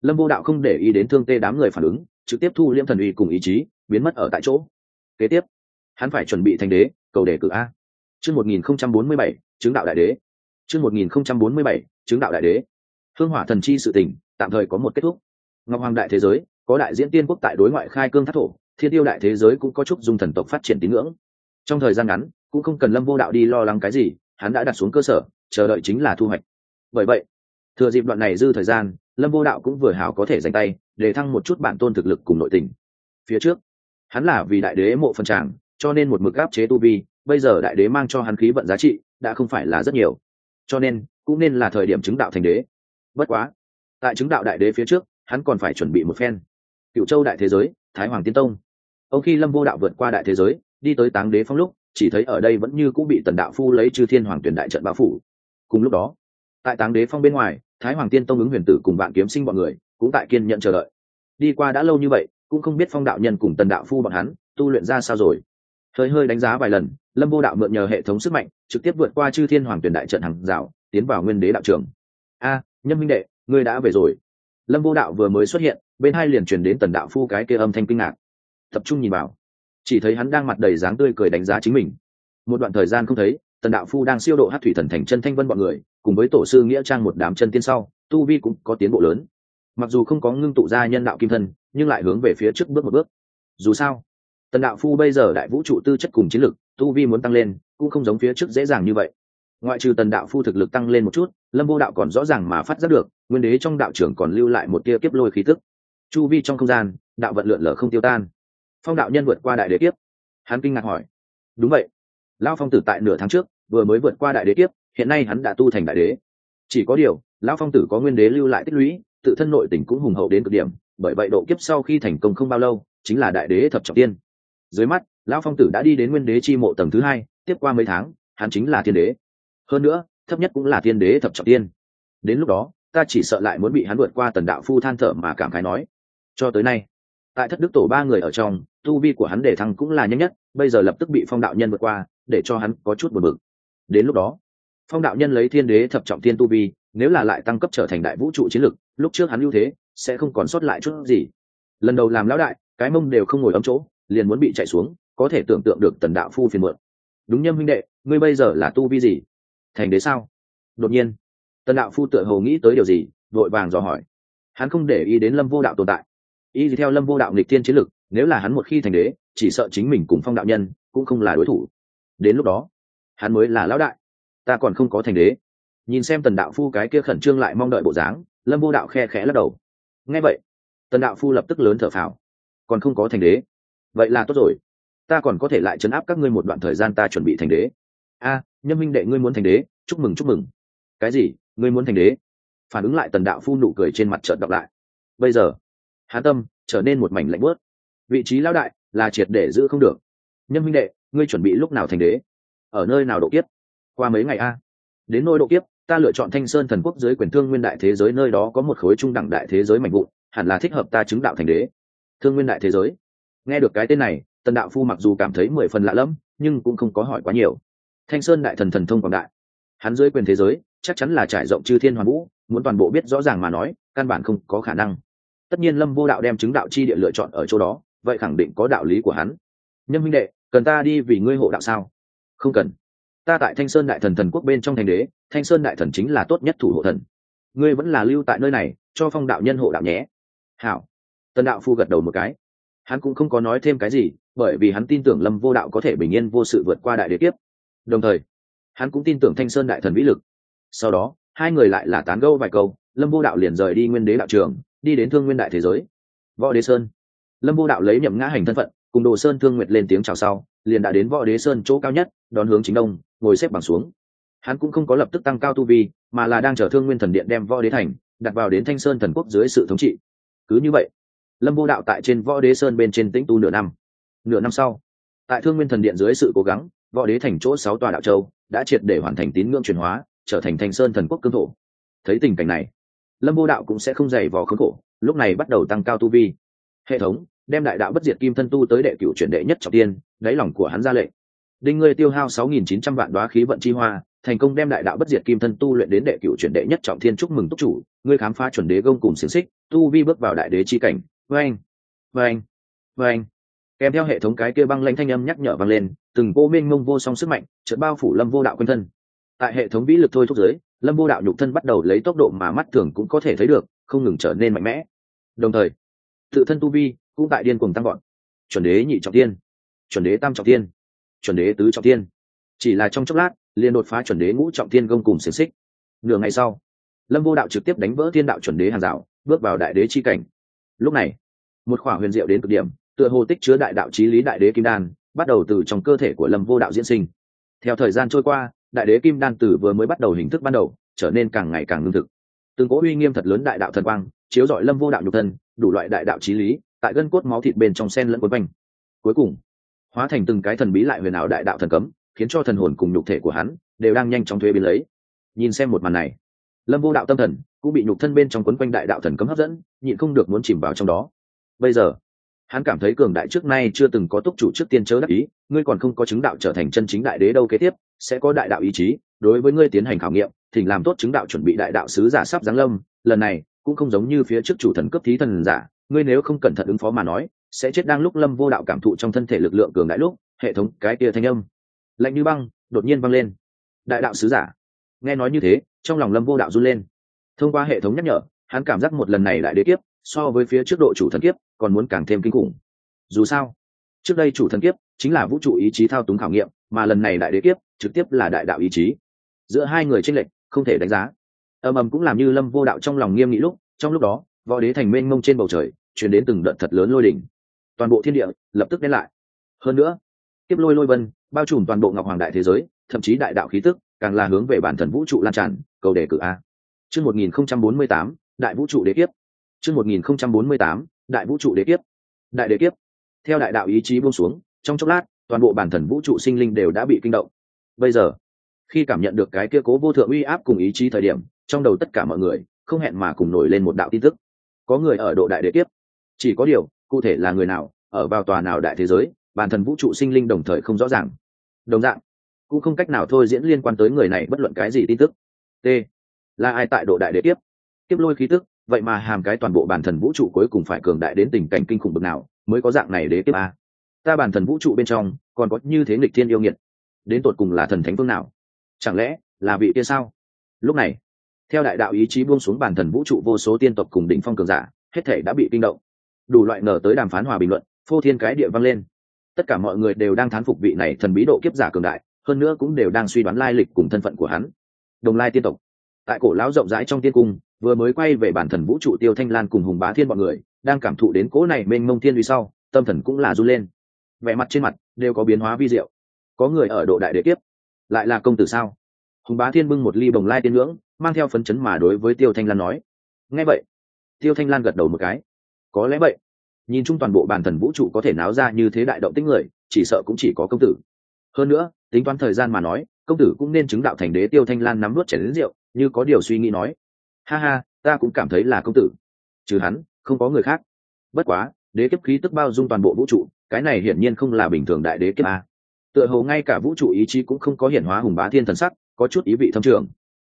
lâm vô đạo không để ý đến thương tê đám người phản ứng, trực tiếp thu liêm thần uy cùng ý chí, biến mất ở tại chỗ. Kế tiếp, hắn phải chuẩn bị thành đế, cầu đề cử a. Chương một nghìn không trăm bốn mươi bảy, chứng đạo đại đế. Chương một nghìn không trăm bốn mươi bảy, chứng đạo đại đế. Hương hỏa thần chi sự tình, tạm thời có một kết thúc. Ngọc hoàng đại thế giới, có đại diễn tiên quốc tại đối ngoại khai cương thác thổ, thiên tiêu đại thế giới cũng có chúc dung thần tộc phát triển tín ngưỡng. Trong thời gian ngắn, cũng không cần lâm vô đạo đi lo lắng cái gì, hắn đã đặt xuống cơ sở, chờ đợi chính là thu hoạch. Bởi vậy thừa dịp đoạn này dư thời gian, lâm vô đạo cũng vừa hảo có thể dành tay, để thăng một chút bản tôn thực lực cùng nội tình. Phía trước, hắn là vì đại đế mộ phân tràng, cho nên một mực áp chế tu vi, bây giờ đại đế mang cho hắn khí vận giá trị, đã không phải là rất nhiều. Cho nên, cũng nên là thời điểm chứng đạo thành đế. Bất quá, tại chứng đạo đại đế phía trước, hắn còn phải chuẩn bị một phen. Cựu châu đại thế giới, thái hoàng tiên tông. Ông khi lâm vô đạo vượt qua đại thế giới, đi tới táng đế phong lúc, chỉ thấy ở đây vẫn như cũng bị tần đạo phu lấy chư thiên hoàng tuyển đại trận bao phủ. Cùng lúc đó, tại táng đế phong bên ngoài thái hoàng tiên tông ứng huyền tử cùng bạn kiếm sinh bọn người cũng tại kiên nhận chờ đợi. Đi qua đã lâu như vậy, cũng không biết phong đạo nhân cùng tần đạo phu bọn hắn tu luyện ra sao rồi. Hơi hơi đánh giá vài lần, lâm vô đạo mượn nhờ hệ thống sức mạnh, trực tiếp vượt qua chư thiên hoàng tuyển đại trận hàng rào, tiến vào nguyên đế đạo trường. A nhân minh đệ, ngươi đã về rồi. Lâm vô đạo vừa mới xuất hiện, bên hai liền truyền đến tần đạo phu cái kia âm thanh kinh ngạc. Tập trung nhìn vào. Chỉ thấy hắn đang mặt đầy dáng tươi cười đánh giá chính mình. Một đoạn thời gian không thấy, tần đạo phu đang siêu độ hát thủy thần thành chân thanh vân bọn người cùng với tổ sư nghĩa trang một đám chân tiên sau, tu vi cũng có tiến bộ lớn. Mặc dù không có ngưng tụ ra nhân đạo kim thân, nhưng lại hướng về phía trước bước một bước. Dù sao, tần đạo phu bây giờ đại vũ trụ tư chất cùng chiến lực, tu vi muốn tăng lên, cũng không giống phía trước dễ dàng như vậy. Ngoại trừ tần đạo phu thực lực tăng lên một chút, lâm vô đạo còn rõ ràng mà phát giác được, nguyên đế trong đạo trưởng còn lưu lại một tia kiếp lôi khí tức. Chu vi trong không gian, đạo vận lượn lở không tiêu tan. Phong đạo nhân vượt qua đại đế kiếp. Hắn kinh ngạc hỏi. Đúng vậy. Lao phong tử tại nửa tháng trước, vừa mới vượt qua đại đế kiếp hiện nay hắn đã tu thành đại đế. Chỉ có điều, lão phong tử có nguyên đế lưu lại tích lũy, tự thân nội tình cũng hùng hậu đến cực điểm, bởi vậy độ kiếp sau khi thành công không bao lâu, chính là đại đế thập trọng tiên. Dưới mắt, lão phong tử đã đi đến nguyên đế chi mộ tầng thứ hai, tiếp qua mấy tháng, hắn chính là thiên đế. Hơn nữa, thấp nhất cũng là thiên đế thập trọng tiên. Đến lúc đó, ta chỉ sợ lại muốn bị hắn vượt qua tần đạo phu than thở mà cảm khái nói. Cho tới nay, tại thất đức tổ ba người ở trong, tu vi của hắn để thăng cũng là nhanh nhất, bây giờ lập tức bị phong đạo nhân vượt qua, để cho hắn có chút buồn bực. Đến lúc đó phong đạo nhân lấy thiên đế thập trọng tiên tu vi, nếu là lại tăng cấp trở thành đại vũ trụ chiến lực, lúc trước hắn ưu thế, sẽ không còn sót lại chút gì. Lần đầu làm lão đại, cái mông đều không ngồi ấm chỗ, liền muốn bị chạy xuống, có thể tưởng tượng được tần đạo phu phiền mượn đúng nhâm huynh đệ, ngươi bây giờ là tu vi gì? Thành đế sao? Đột nhiên, tần đạo phu tựa hồ nghĩ tới điều gì, vội vàng dò hỏi. Hắn không để ý đến lâm vô đạo tồn tại. Ý gì theo lâm vô đạo nghịch tiên chiến lực, nếu là hắn một khi thành đế, chỉ sợ chính mình cùng phong đạo nhân cũng không là đối thủ. Đến lúc đó, hắn mới là lão đại ta còn không có thành đế. Nhìn xem tần đạo phu cái kia khẩn trương lại mong đợi bộ dáng lâm vô đạo khe khẽ lắc đầu. Nghe vậy tần đạo phu lập tức lớn thở phào. Còn không có thành đế? Vậy là tốt rồi. Ta còn có thể lại chấn áp các ngươi một đoạn thời gian ta chuẩn bị thành đế. A à, nhân minh đệ ngươi muốn thành đế chúc mừng chúc mừng. Cái gì? Ngươi muốn thành đế? Phản ứng lại tần đạo phu nụ cười trên mặt trợn đọc lại. Bây giờ hán tâm trở nên một mảnh lạnh bớt vị trí lão đại là triệt để giữ không được. Nhân minh đệ ngươi chuẩn bị lúc nào thành đế? Ở nơi nào độ kiếp? Qua mấy ngày a. Đến nôi độ kiếp, ta lựa chọn thanh sơn thần quốc dưới quyền thương nguyên đại thế giới nơi đó có một khối trung đẳng đại thế giới mạnh vụn, hẳn là thích hợp ta chứng đạo thành đế. Thương nguyên đại thế giới. Nghe được cái tên này, tần đạo phu mặc dù cảm thấy mười phần lạ lẫm, nhưng cũng không có hỏi quá nhiều. Thanh sơn đại thần thần thông quảng đại. Hắn dưới quyền thế giới, chắc chắn là trải rộng chư thiên hoàn vũ, muốn toàn bộ biết rõ ràng mà nói, căn bản không có khả năng. Tất nhiên lâm vô đạo đem chứng đạo chi địa lựa chọn ở chỗ đó, vậy khẳng định có đạo lý của hắn. Nhân minh đệ, cần ta đi vì ngươi hộ đạo sao? Không cần ta tại thanh sơn đại thần thần quốc bên trong thành đế, thanh sơn đại thần chính là tốt nhất thủ hộ thần. Ngươi vẫn là lưu tại nơi này, cho phong đạo nhân hộ đạo nhé. Hảo. Tần đạo phu gật đầu một cái. Hắn cũng không có nói thêm cái gì, bởi vì hắn tin tưởng lâm vô đạo có thể bình yên vô sự vượt qua đại đế kiếp. Đồng thời, hắn cũng tin tưởng thanh sơn đại thần vĩ lực. Sau đó, hai người lại là tán gâu vài câu, lâm vô đạo liền rời đi nguyên đế đạo trường, đi đến thương nguyên đại thế giới. Võ đế sơn. Lâm vô đạo lấy nhậm ngã hành thân phận, cùng đồ sơn thương nguyệt lên tiếng chào sau, liền đã đến võ đế sơn chỗ cao nhất, đón hướng chính đông ngồi xếp bằng xuống. Hắn cũng không có lập tức tăng cao tu vi, mà là đang chở thương nguyên thần điện đem võ đế thành, đặt vào đến thanh sơn thần quốc dưới sự thống trị. Cứ như vậy, lâm vô đạo tại trên võ đế sơn bên trên tĩnh tu nửa năm. Nửa năm sau, tại thương nguyên thần điện dưới sự cố gắng, võ đế thành chỗ sáu tòa đạo châu đã triệt để hoàn thành tín ngưỡng chuyển hóa, trở thành thanh sơn thần quốc cương thổ. Thấy tình cảnh này, lâm vô đạo cũng sẽ không dày vò khốn khổ, lúc này bắt đầu tăng cao tu vi. Hệ thống, đem đại đạo bất diệt kim thân tu tới đệ cửu chuyển đệ nhất trọng tiên, đáy lòng của hắn ra lệnh đinh ngươi tiêu hao sáu nghìn chín trăm vạn đoá khí vận chi hoa, thành công đem đại đạo bất diệt kim thân tu luyện đến đệ cựu chuyển đệ nhất trọng thiên chúc mừng túc chủ, ngươi khám phá chuẩn đế gông cùng xiềng xích, tu vi bước vào đại đế chi cảnh. Vâng vâng vâng kèm theo hệ thống cái kia băng lanh thanh âm nhắc nhở vang lên, từng cô mênh mông vô song sức mạnh, chợt bao phủ lâm vô đạo quanh thân. Tại hệ thống vĩ lực thôi thúc giới lâm vô đạo nhục thân bắt đầu lấy tốc độ mà mắt thường cũng có thể thấy được, không ngừng trở nên mạnh mẽ. Đồng thời, tự thân tu vi cũng tại điên cuồng tăng gọn chuẩn đế nhị trọng tiên chuẩn đế tam trọng tiên chuẩn đế tứ trọng thiên. Chỉ là trong chốc lát, liền đột phá chuẩn đế ngũ trọng thiên gông cùng xiềng xích. Nửa ngày sau, lâm vô đạo trực tiếp đánh vỡ thiên đạo chuẩn đế hàng rào, bước vào đại đế chi cảnh. Lúc này, một khỏa huyền diệu đến cực điểm, tựa hồ tích chứa đại đạo trí lý đại đế kim đan, bắt đầu từ trong cơ thể của lâm vô đạo diễn sinh. Theo thời gian trôi qua, đại đế kim đan từ vừa mới bắt đầu hình thức ban đầu, trở nên càng ngày càng lương thực. Từng cố uy nghiêm thật lớn đại đạo thần quang, chiếu dọi lâm vô đạo nhục thân, đủ loại đại đạo trí lý, tại gân cốt máu thịt bên trong sen lẫn quấn quanh. Cuối cùng hóa thành từng cái thần bí lại huyền ảo đại đạo thần cấm, khiến cho thần hồn cùng nhục thể của hắn đều đang nhanh chóng thuế biến lấy. Nhìn xem một màn này, lâm vô đạo tâm thần cũng bị nhục thân bên trong quấn quanh đại đạo thần cấm hấp dẫn, nhịn không được muốn chìm vào trong đó. Bây giờ, hắn cảm thấy cường đại trước nay chưa từng có túc chủ trước tiên chớ đắc ý, ngươi còn không có chứng đạo trở thành chân chính đại đế đâu kế tiếp, sẽ có đại đạo ý chí, đối với ngươi tiến hành khảo nghiệm, thỉnh làm tốt chứng đạo chuẩn bị đại đạo sứ giả sắp giáng lâm, lần này cũng không giống như phía trước chủ thần cấp thí thần giả, ngươi nếu không cẩn thận ứng phó mà nói sẽ chết đang lúc lâm vô đạo cảm thụ trong thân thể lực lượng cường đại lúc, hệ thống, cái tia thanh âm, lạnh như băng, đột nhiên văng lên. Đại đạo sứ giả. Nghe nói như thế, trong lòng lâm vô đạo run lên. Thông qua hệ thống nhắc nhở, hắn cảm giác một lần này đại đế kiếp, so với phía trước độ chủ thần kiếp, còn muốn càng thêm kinh khủng. Dù sao, trước đây chủ thần kiếp chính là vũ trụ ý chí thao túng khảo nghiệm, mà lần này đại đế kiếp trực tiếp là đại đạo ý chí. Giữa hai người tranh lệch, không thể đánh giá. Ầm ầm cũng làm như lâm vô đạo trong lòng nghiêm nghị lúc, trong lúc đó, võ đế thành mênh mông trên bầu trời chuyển đến từng đợt thật lớn lôi đỉnh toàn bộ thiên địa lập tức đến lại. Hơn nữa tiếp lôi lôi vân, bao trùm toàn bộ ngọc hoàng đại thế giới, thậm chí đại đạo khí tức, càng là hướng về bản thần vũ trụ lan tràn, cầu đề cử a. Chương một nghìn không trăm bốn mươi tám, đại vũ trụ đế kiếp. Chương một nghìn không trăm bốn mươi tám, đại vũ trụ đế kiếp. Đại đế kiếp. Theo đại đạo ý chí buông xuống, trong chốc lát, toàn bộ bản thần vũ trụ sinh linh đều đã bị kinh động. Bây giờ, khi cảm nhận được cái kia cố vô thượng uy áp cùng ý chí thời điểm, trong đầu tất cả mọi người không hẹn mà cùng nổi lên một đạo tin tức. Có người ở độ đại đế kiếp. Chỉ có điều cụ thể là người nào ở vào tòa nào đại thế giới bản thần vũ trụ sinh linh đồng thời không rõ ràng. Đồng dạng cũng không cách nào thôi diễn liên quan tới người này bất luận cái gì tin tức. T. Là ai tại độ đại đế tiếp, tiếp lôi khí tức vậy mà hàm cái toàn bộ bản thần vũ trụ cuối cùng phải cường đại đến tình cảnh kinh khủng bực nào mới có dạng này đế tiếp a? Ta bản thần vũ trụ bên trong còn có như thế nghịch thiên yêu nghiệt đến tột cùng là thần thánh phương nào? Chẳng lẽ là vị kia sao? Lúc này theo đại đạo ý chí buông xuống bản thần vũ trụ vô số tiên tộc cùng đỉnh phong cường giả hết thể đã bị kinh động đủ loại ngờ tới đàm phán hòa bình luận, phô thiên cái địa vang lên. Tất cả mọi người đều đang thán phục vị này thần bí độ kiếp giả cường đại, hơn nữa cũng đều đang suy đoán lai lịch cùng thân phận của hắn. Đồng lai tiên tộc. Tại cổ lão rộng rãi trong tiên cung, vừa mới quay về bản thần vũ trụ tiêu thanh lan cùng hùng bá thiên bọn người, đang cảm thụ đến cố này mênh mông thiên uy sau, tâm thần cũng là run lên. Vẻ mặt trên mặt đều có biến hóa vi diệu. Có người ở độ đại đế kiếp, lại là công tử sao? Hùng bá thiên bưng một ly bồng lai tiên ngưỡng, mang theo phấn chấn mà đối với tiêu thanh lan nói. Nghe vậy, tiêu thanh lan gật đầu một cái có lẽ vậy. Nhìn chung toàn bộ bản thần vũ trụ có thể náo ra như thế đại động tính người, chỉ sợ cũng chỉ có công tử. Hơn nữa, tính toán thời gian mà nói, công tử cũng nên chứng đạo thành đế tiêu thanh lan nắm nuốt chảy đến rượu, như có điều suy nghĩ nói. Ha ha, ta cũng cảm thấy là công tử. Trừ hắn, không có người khác. Bất quá, đế kiếp khí tức bao dung toàn bộ vũ trụ, cái này hiển nhiên không là bình thường đại đế kiếp a. Tựa hồ ngay cả vũ trụ ý chí cũng không có hiển hóa hùng bá thiên thần sắc, có chút ý vị thâm trường.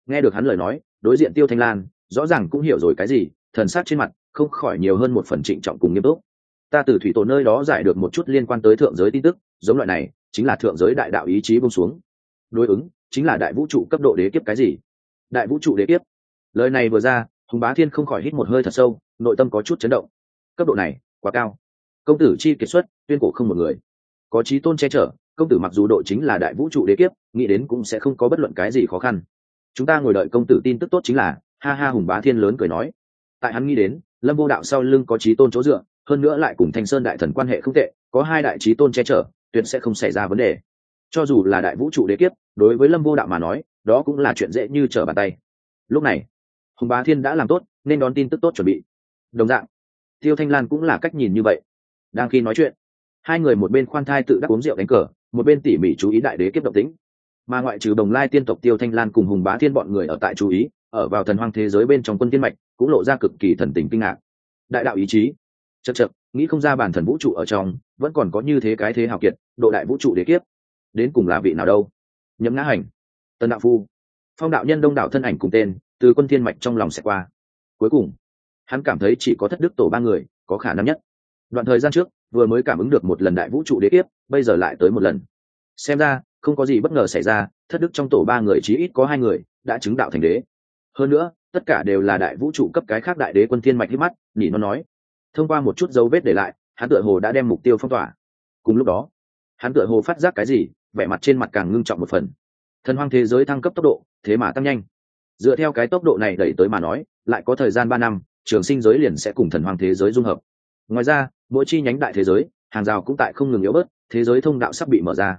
Nghe được hắn lời nói, đối diện tiêu thanh lan, rõ ràng cũng hiểu rồi cái gì, thần sắc trên mặt không khỏi nhiều hơn một phần trịnh trọng cùng nghiêm túc. Ta từ thủy tổ nơi đó giải được một chút liên quan tới thượng giới tin tức, giống loại này, chính là thượng giới đại đạo ý chí bông xuống. Đối ứng, chính là đại vũ trụ cấp độ đế kiếp cái gì? Đại vũ trụ đế kiếp. Lời này vừa ra, hùng bá thiên không khỏi hít một hơi thật sâu, nội tâm có chút chấn động. Cấp độ này, quá cao. Công tử chi kiệt xuất, tuyên cổ không một người. Có trí tôn che chở, công tử mặc dù độ chính là đại vũ trụ đế kiếp, nghĩ đến cũng sẽ không có bất luận cái gì khó khăn. Chúng ta ngồi đợi công tử tin tức tốt chính là, ha ha hùng bá thiên lớn cười nói. Tại hắn nghĩ đến lâm vô đạo sau lưng có trí tôn chỗ dựa, hơn nữa lại cùng thanh sơn đại thần quan hệ không tệ, có hai đại trí tôn che chở, tuyệt sẽ không xảy ra vấn đề. Cho dù là đại vũ trụ đế kiếp, đối với lâm vô đạo mà nói, đó cũng là chuyện dễ như trở bàn tay. Lúc này, hùng bá thiên đã làm tốt, nên đón tin tức tốt chuẩn bị. Đồng dạng, tiêu thanh lan cũng là cách nhìn như vậy. Đang khi nói chuyện, hai người một bên khoan thai tự đắc uống rượu đánh cờ, một bên tỉ mỉ chú ý đại đế kiếp độc tính mà ngoại trừ đồng lai tiên tộc tiêu thanh lan cùng hùng bá thiên bọn người ở tại chú ý, ở vào thần hoang thế giới bên trong quân tiên mạch cũng lộ ra cực kỳ thần tình kinh ngạc. Đại đạo ý chí. Chật chật nghĩ không ra bản thần vũ trụ ở trong, vẫn còn có như thế cái thế hào kiệt, độ đại vũ trụ đế kiếp. Đến cùng là vị nào đâu? Nhấm ngã hành, tân đạo phu. Phong đạo nhân đông đảo thân ảnh cùng tên, từ quân thiên mạch trong lòng sẽ qua. Cuối cùng, hắn cảm thấy chỉ có thất đức tổ ba người, có khả năng nhất. Đoạn thời gian trước, vừa mới cảm ứng được một lần đại vũ trụ đế kiếp, bây giờ lại tới một lần. Xem ra, không có gì bất ngờ xảy ra, thất đức trong tổ ba người chí ít có hai người, đã chứng đạo thành đế. Hơn nữa tất cả đều là đại vũ trụ cấp cái khác đại đế quân thiên mạch hít mắt, nhỉ nó nói. Thông qua một chút dấu vết để lại, hắn tựa hồ đã đem mục tiêu phong tỏa. Cùng lúc đó, hắn tựa hồ phát giác cái gì, vẻ mặt trên mặt càng ngưng trọng một phần. Thần hoang thế giới thăng cấp tốc độ, thế mà tăng nhanh. Dựa theo cái tốc độ này đẩy tới mà nói, lại có thời gian ba năm, trường sinh giới liền sẽ cùng thần hoang thế giới dung hợp. Ngoài ra, mỗi chi nhánh đại thế giới, hàng rào cũng tại không ngừng yếu bớt, thế giới thông đạo sắp bị mở ra.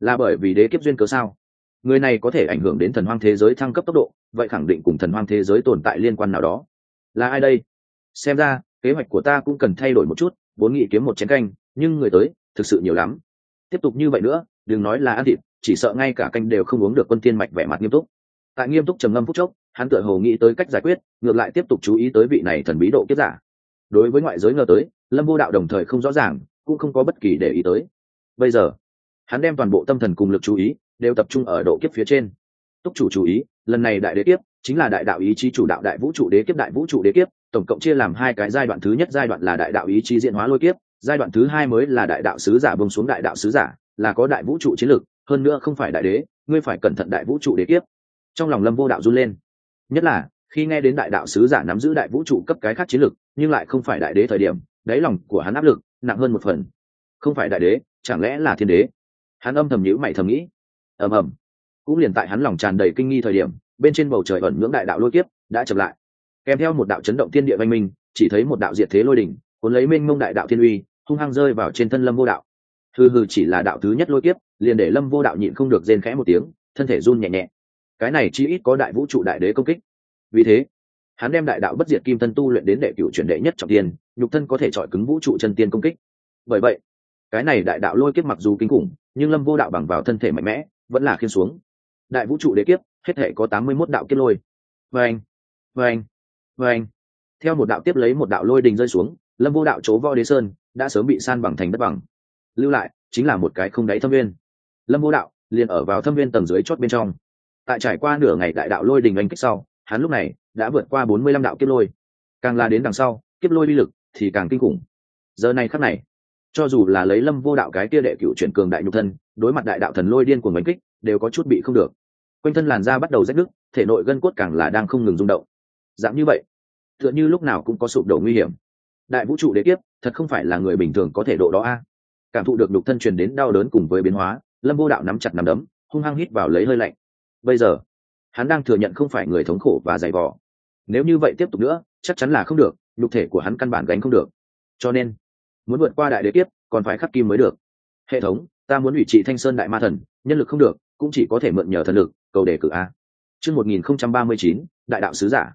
Là bởi vì đế kiếp duyên cớ sao? Người này có thể ảnh hưởng đến thần hoang thế giới thăng cấp tốc độ vậy khẳng định cùng thần hoang thế giới tồn tại liên quan nào đó. Là ai đây? Xem ra, kế hoạch của ta cũng cần thay đổi một chút, vốn nghĩ kiếm một chén canh, nhưng người tới, thực sự nhiều lắm. Tiếp tục như vậy nữa, đừng nói là ăn thịt, chỉ sợ ngay cả canh đều không uống được quân tiên mạch vẻ mặt nghiêm túc. Tại nghiêm túc trầm ngâm phút chốc, hắn tựa hồ nghĩ tới cách giải quyết, ngược lại tiếp tục chú ý tới vị này thần bí độ kiếp giả. Đối với ngoại giới ngờ tới, lâm vô đạo đồng thời không rõ ràng, cũng không có bất kỳ để ý tới. Bây giờ, hắn đem toàn bộ tâm thần cùng lực chú ý, đều tập trung ở độ kiếp phía trên. Túc chủ chú ý lần này đại đế kiếp, chính là đại đạo ý chí chủ đạo đại vũ trụ đế kiếp, đại vũ trụ đế kiếp, tổng cộng chia làm hai cái giai đoạn. Thứ nhất giai đoạn là đại đạo ý chí diện hóa lôi kiếp, giai đoạn thứ hai mới là đại đạo sứ giả bông xuống đại đạo sứ giả, là có đại vũ trụ chiến lược, hơn nữa không phải đại đế, ngươi phải cẩn thận đại vũ trụ đế kiếp. Trong lòng lâm vô đạo run lên. Nhất là, khi nghe đến đại đạo sứ giả nắm giữ đại vũ trụ cấp cái khác chiến lược, nhưng lại không phải đại đế thời điểm, đáy lòng của hắn áp lực nặng hơn một phần. Không phải đại đế, chẳng lẽ là thiên đế? Hắn âm thầm nhữ mày thầm nghĩ. Ầm ầm cũng liền tại hắn lòng tràn đầy kinh nghi thời điểm, bên trên bầu trời ẩn ngưỡng đại đạo lôi kiếp đã chậm lại. Kèm theo một đạo chấn động thiên địa văn minh, chỉ thấy một đạo diệt thế lôi đỉnh, cuốn lấy minh mông đại đạo thiên uy, hung hăng rơi vào trên thân lâm vô đạo. Hừ hừ, chỉ là đạo thứ nhất lôi kiếp, liền để lâm vô đạo nhịn không được rên khẽ một tiếng, thân thể run nhẹ nhẹ. Cái này chi ít có đại vũ trụ đại đế công kích. Vì thế, hắn đem đại đạo bất diệt kim thân tu luyện đến đệ cửu chuyển đệ nhất trọng tiên nhục thân có thể chọi cứng vũ trụ chân tiên công kích. Bởi vậy, cái này đại đạo lôi kiếp mặc dù kinh khủng, nhưng lâm vô đạo bằng vào thân thể mạnh mẽ, vẫn là khiên xuống đại vũ trụ đế kiếp, hết thể có tám mươi mốt đạo kiếp lôi. Vê anh vê anh vê anh theo một đạo tiếp lấy một đạo lôi đình rơi xuống, lâm vô đạo chỗ võ đế sơn đã sớm bị san bằng thành đất bằng. Lưu lại, chính là một cái không đáy thâm viên. Lâm vô đạo liền ở vào thâm viên tầng dưới chót bên trong. Tại trải qua nửa ngày đại đạo lôi đình anh kích sau, hắn lúc này đã vượt qua bốn mươi lăm đạo kiếp lôi. Càng là đến đằng sau, kiếp lôi uy lực thì càng kinh khủng. Giờ này khắc này, cho dù là lấy lâm vô đạo cái kia đệ cựu chuyển cường đại nhục thân, đối mặt đại đạo thần lôi điên của bánh kích, đều có chút bị không được quanh thân làn da bắt đầu rách nứt, thể nội gân cốt càng là đang không ngừng rung động. Dạng như vậy, tựa như lúc nào cũng có sụp đổ nguy hiểm. Đại vũ trụ đế kiếp, thật không phải là người bình thường có thể độ đó a. Cảm thụ được nhục thân truyền đến đau đớn cùng với biến hóa, lâm vô đạo nắm chặt nắm đấm, hung hăng hít vào lấy hơi lạnh. Bây giờ, hắn đang thừa nhận không phải người thống khổ và dày vò. Nếu như vậy tiếp tục nữa, chắc chắn là không được, nhục thể của hắn căn bản gánh không được. Cho nên, muốn vượt qua đại đế kiếp, còn phải khắc kim mới được. Hệ thống, ta muốn ủy trị thanh sơn đại ma thần, nhân lực không được cũng chỉ có thể mượn nhờ thần lực, cầu đề cử a. Chương một nghìn không trăm ba mươi chín, đại đạo sứ giả.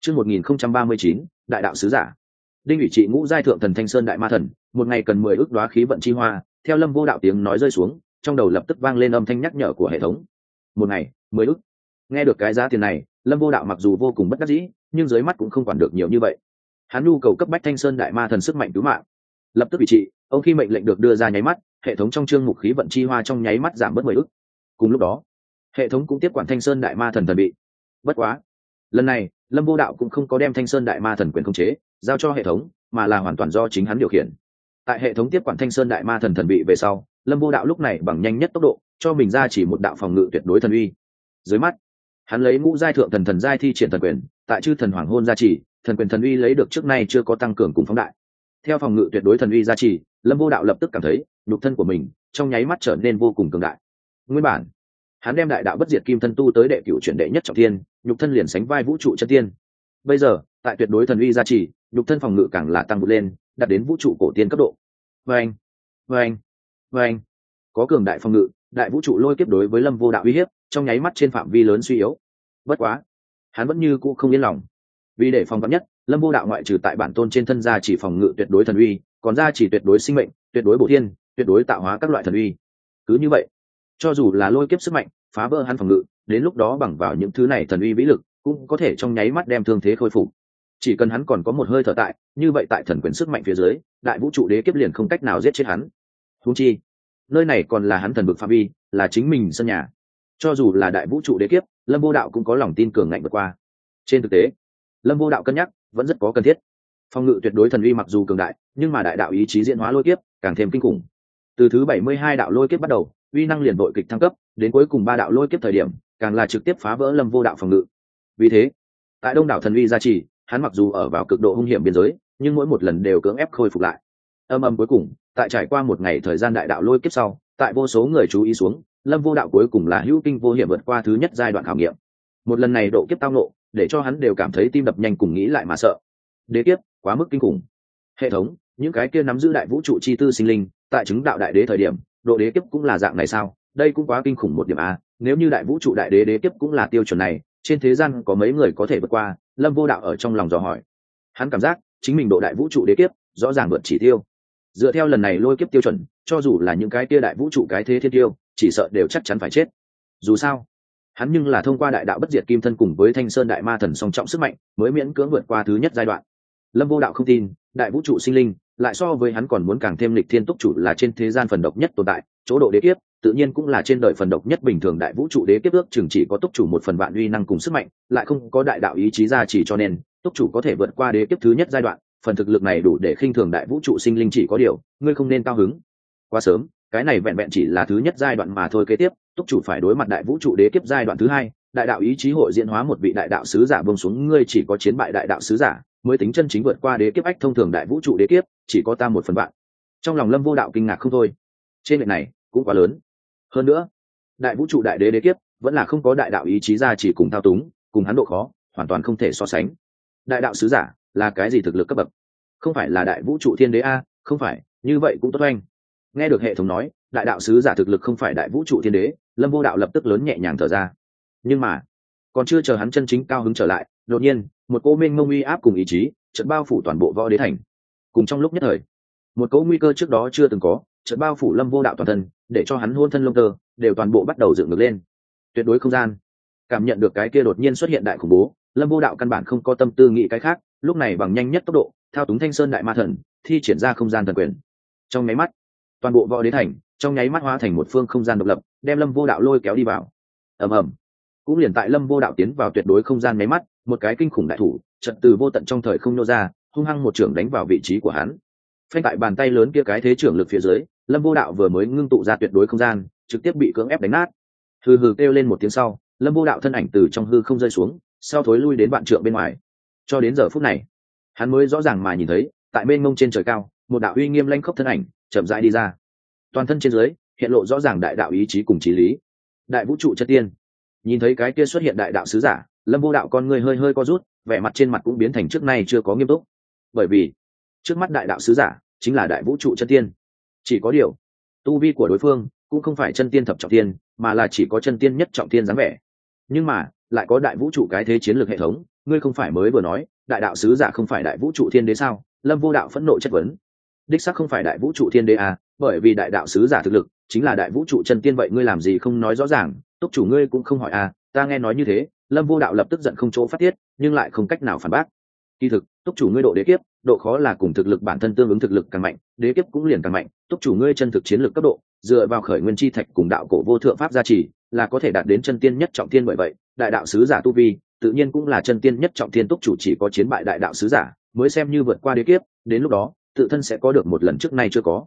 Chương một nghìn không trăm ba mươi chín, đại đạo sứ giả. Đinh ủy trị ngũ giai thượng thần thanh sơn đại ma thần, một ngày cần mười ước đoá khí vận chi hoa, theo lâm vô đạo tiếng nói rơi xuống, trong đầu lập tức vang lên âm thanh nhắc nhở của hệ thống. Một ngày, mười ước. Nghe được cái giá tiền này, lâm vô đạo mặc dù vô cùng bất đắc dĩ, nhưng dưới mắt cũng không quản được nhiều như vậy. Hắn nhu cầu cấp bách thanh sơn đại ma thần sức mạnh cứu mạng. Lập tức ủy trị, ông khi mệnh lệnh được đưa ra nháy mắt, hệ thống trong chương mục khí vận chi hoa trong nháy mắt giảm bớt mười ước cùng lúc đó, hệ thống cũng tiếp quản thanh sơn đại ma thần thần bị. Bất quá, lần này, lâm vô đạo cũng không có đem thanh sơn đại ma thần quyền khống chế, giao cho hệ thống, mà là hoàn toàn do chính hắn điều khiển. Tại hệ thống tiếp quản thanh sơn đại ma thần thần bị về sau, lâm vô đạo lúc này bằng nhanh nhất tốc độ, cho mình ra chỉ một đạo phòng ngự tuyệt đối thần uy. Dưới mắt, hắn lấy ngũ giai thượng thần thần giai thi triển thần quyền, tại chư thần hoàng hôn gia trì, thần quyền thần uy lấy được trước nay chưa có tăng cường cùng phóng đại. Theo phòng ngự tuyệt đối thần uy gia trì, lâm vô đạo lập tức cảm thấy, nhục thân của mình trong nháy mắt trở nên vô cùng cường đại nguyên bản. Hắn đem đại đạo bất diệt kim thân tu tới đệ cựu chuyển đệ nhất trọng thiên, nhục thân liền sánh vai vũ trụ chân tiên. Bây giờ tại tuyệt đối thần uy gia trì nhục thân phòng ngự càng là tăng vượt lên đạt đến vũ trụ cổ tiên cấp độ. Vâng vâng vâng. Có cường đại phòng ngự đại vũ trụ lôi kiếp đối với lâm vô đạo uy hiếp trong nháy mắt trên phạm vi lớn suy yếu. Bất quá hắn vẫn như cũ không yên lòng. Vì để phòng vắn nhất lâm vô đạo ngoại trừ tại bản tôn trên thân gia chỉ phòng ngự tuyệt đối thần uy còn gia chỉ tuyệt đối sinh mệnh tuyệt đối bổ thiên tuyệt đối tạo hóa các loại thần uy. Cứ như vậy cho dù là lôi kiếp sức mạnh, phá vỡ hắn phòng ngự, đến lúc đó bằng vào những thứ này thần uy vĩ lực, cũng có thể trong nháy mắt đem thương thế khôi phục. Chỉ cần hắn còn có một hơi thở tại, như vậy tại thần quyền sức mạnh phía dưới, đại vũ trụ đế kiếp liền không cách nào giết chết hắn. Thú chi, nơi này còn là hắn thần vực phạm vi, là chính mình sân nhà. Cho dù là đại vũ trụ đế kiếp, lâm vô đạo cũng có lòng tin cường ngạnh vượt qua. Trên thực tế, lâm vô đạo cân nhắc, vẫn rất có cần thiết. Phòng ngự tuyệt đối thần uy mặc dù cường đại, nhưng mà đại đạo ý chí diễn hóa lôi kiếp, càng thêm kinh khủng. Từ thứ bảy mươi hai đạo lôi kiếp bắt đầu uy năng liền đội kịch thăng cấp, đến cuối cùng ba đạo lôi kiếp thời điểm, càng là trực tiếp phá vỡ lâm vô đạo phòng ngự. Vì thế, tại đông đảo thần uy gia trì, hắn mặc dù ở vào cực độ hung hiểm biên giới, nhưng mỗi một lần đều cưỡng ép khôi phục lại. Âm âm cuối cùng, tại trải qua một ngày thời gian đại đạo lôi kiếp sau, tại vô số người chú ý xuống, lâm vô đạo cuối cùng là hữu kinh vô hiểm vượt qua thứ nhất giai đoạn khảo nghiệm. Một lần này độ kiếp tao nộ để cho hắn đều cảm thấy tim đập nhanh cùng nghĩ lại mà sợ. Đế kiếp, quá mức kinh khủng. Hệ thống, những cái kia nắm giữ đại vũ trụ chi tư sinh linh, tại chứng đạo đại đế thời điểm độ đế kiếp cũng là dạng này sao? Đây cũng quá kinh khủng một điểm a nếu như đại vũ trụ đại đế đế kiếp cũng là tiêu chuẩn này, trên thế gian có mấy người có thể vượt qua? Lâm vô đạo ở trong lòng dò hỏi. Hắn cảm giác chính mình độ đại vũ trụ đế kiếp rõ ràng vượt chỉ tiêu. Dựa theo lần này lôi kiếp tiêu chuẩn, cho dù là những cái kia đại vũ trụ cái thế thiên tiêu, chỉ sợ đều chắc chắn phải chết. Dù sao, hắn nhưng là thông qua đại đạo bất diệt kim thân cùng với thanh sơn đại ma thần song trọng sức mạnh, mới miễn cưỡng vượt qua thứ nhất giai đoạn. Lâm vô đạo không tin, đại vũ trụ sinh linh lại so với hắn còn muốn càng thêm lịch thiên túc chủ là trên thế gian phần độc nhất tồn tại, chỗ độ đế kiếp, tự nhiên cũng là trên đời phần độc nhất bình thường đại vũ trụ đế kiếp ước chừng chỉ có túc chủ một phần vạn uy năng cùng sức mạnh, lại không có đại đạo ý chí ra chỉ cho nên, túc chủ có thể vượt qua đế kiếp thứ nhất giai đoạn, phần thực lực này đủ để khinh thường đại vũ trụ sinh linh chỉ có điều, ngươi không nên cao hứng. Quá sớm, cái này vẹn vẹn chỉ là thứ nhất giai đoạn mà thôi kế tiếp, túc chủ phải đối mặt đại vũ trụ đế kiếp giai đoạn thứ hai, đại đạo ý chí hội diễn hóa một vị đại đạo sứ giả bông xuống, ngươi chỉ có chiến bại đại đạo sứ giả mới tính chân chính vượt qua đế kiếp ách thông thường đại vũ trụ đế kiếp, chỉ có ta một phần bạn trong lòng lâm vô đạo kinh ngạc không thôi. Trên lệnh này, cũng quá lớn. Hơn nữa, đại vũ trụ đại đế đế kiếp, vẫn là không có đại đạo ý chí ra chỉ cùng thao túng, cùng hắn độ khó, hoàn toàn không thể so sánh. Đại đạo sứ giả là cái gì thực lực cấp bậc? Không phải là đại vũ trụ thiên đế a, không phải, như vậy cũng tốt anh nghe được hệ thống nói, đại đạo sứ giả thực lực không phải đại vũ trụ thiên đế, lâm vô đạo lập tức lớn nhẹ nhàng thở ra. Nhưng mà, còn chưa chờ hắn chân chính cao hứng trở lại, đột nhiên một cô minh mông uy áp cùng ý chí, chợt bao phủ toàn bộ võ đế thành. Cùng trong lúc nhất thời, một cỗ nguy cơ trước đó chưa từng có, chợt bao phủ lâm vô đạo toàn thân, để cho hắn hôn thân lông tơ, đều toàn bộ bắt đầu dựng ngược lên. Tuyệt đối không gian. Cảm nhận được cái kia đột nhiên xuất hiện đại khủng bố, lâm vô đạo căn bản không có tâm tư nghĩ cái khác, lúc này bằng nhanh nhất tốc độ, thao túng thanh sơn đại ma thần, thi triển ra không gian thần quyền. Trong nháy mắt, toàn bộ võ đế thành, trong nháy mắt hóa thành một phương không gian độc lập, đem lâm vô đạo lôi kéo đi vào. Ầm ầm cũng liền tại lâm vô đạo tiến vào tuyệt đối không gian máy mắt, một cái kinh khủng đại thủ trận từ vô tận trong thời không nô ra, hung hăng một trưởng đánh vào vị trí của hắn. Phanh tại bàn tay lớn kia cái thế trưởng lực phía dưới, lâm vô đạo vừa mới ngưng tụ ra tuyệt đối không gian, trực tiếp bị cưỡng ép đánh nát. Hừ hừ kêu lên một tiếng sau, lâm vô đạo thân ảnh từ trong hư không rơi xuống, sau thối lui đến bạn trượng bên ngoài. Cho đến giờ phút này, hắn mới rõ ràng mà nhìn thấy, tại bên mông trên trời cao, một đạo uy nghiêm lanh khốc thân ảnh chậm rãi đi ra. Toàn thân trên dưới, hiện lộ rõ ràng đại đạo ý chí cùng trí lý. Đại vũ trụ chất tiên nhìn thấy cái kia xuất hiện đại đạo sứ giả, lâm vô đạo con người hơi hơi co rút, vẻ mặt trên mặt cũng biến thành trước nay chưa có nghiêm túc. Bởi vì, trước mắt đại đạo sứ giả chính là đại vũ trụ chân tiên. Chỉ có điều, tu vi của đối phương cũng không phải chân tiên thập trọng tiên, mà là chỉ có chân tiên nhất trọng tiên dáng vẻ. Nhưng mà, lại có đại vũ trụ cái thế chiến lược hệ thống, ngươi không phải mới vừa nói, đại đạo sứ giả không phải đại vũ trụ thiên đế sao? Lâm vô đạo phẫn nộ chất vấn. Đích sắc không phải đại vũ trụ thiên đế à bởi vì đại đạo sứ giả thực lực chính là đại vũ trụ chân tiên vậy ngươi làm gì không nói rõ ràng? Túc chủ ngươi cũng không hỏi à ta nghe nói như thế, lâm vô đạo lập tức giận không chỗ phát tiết, nhưng lại không cách nào phản bác. Kỳ thực, túc chủ ngươi độ đế kiếp, độ khó là cùng thực lực bản thân tương ứng thực lực càng mạnh, đế kiếp cũng liền càng mạnh, túc chủ ngươi chân thực chiến lược cấp độ, dựa vào khởi nguyên chi thạch cùng đạo cổ vô thượng pháp gia trì, là có thể đạt đến chân tiên nhất trọng tiên bởi vậy, đại đạo sứ giả tu vi, tự nhiên cũng là chân tiên nhất trọng tiên túc chủ chỉ có chiến bại đại đạo sứ giả, mới xem như vượt qua đế kiếp, đến lúc đó, tự thân sẽ có được một lần trước nay chưa có.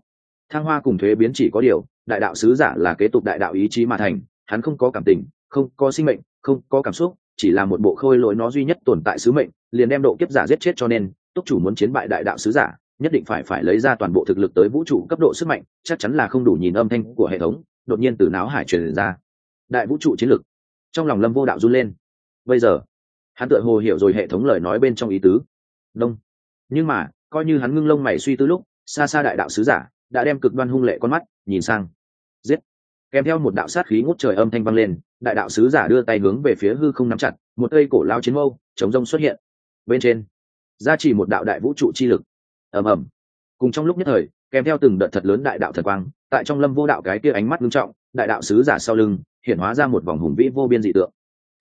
Thăng hoa cùng thuế biến chỉ có điều, đại đạo sứ giả là kế tục đại đạo ý chí mà thành hắn không có cảm tình, không có sinh mệnh, không có cảm xúc, chỉ là một bộ khôi lỗi nó duy nhất tồn tại sứ mệnh, liền đem độ kiếp giả giết chết cho nên, túc chủ muốn chiến bại đại đạo sứ giả, nhất định phải phải lấy ra toàn bộ thực lực tới vũ trụ cấp độ sức mạnh, chắc chắn là không đủ nhìn âm thanh của hệ thống, đột nhiên từ não hải truyền ra. Đại vũ trụ chiến lực. Trong lòng lâm vô đạo run lên. Bây giờ, hắn tựa hồ hiểu rồi hệ thống lời nói bên trong ý tứ. Đông. Nhưng mà, coi như hắn ngưng lông mày suy tư lúc, xa xa đại đạo sứ giả đã đem cực đoan hung lệ con mắt nhìn sang. Giết kèm theo một đạo sát khí ngút trời âm thanh vang lên, đại đạo sứ giả đưa tay hướng về phía hư không nắm chặt, một cây cổ lao chiến mâu, chống rông xuất hiện. Bên trên ra chỉ một đạo đại vũ trụ chi lực. Ầm ầm. Cùng trong lúc nhất thời, kèm theo từng đợt thật lớn đại đạo thật quang, tại trong lâm vô đạo cái kia ánh mắt nghiêm trọng, đại đạo sứ giả sau lưng, hiện hóa ra một vòng hùng vĩ vô biên dị tượng.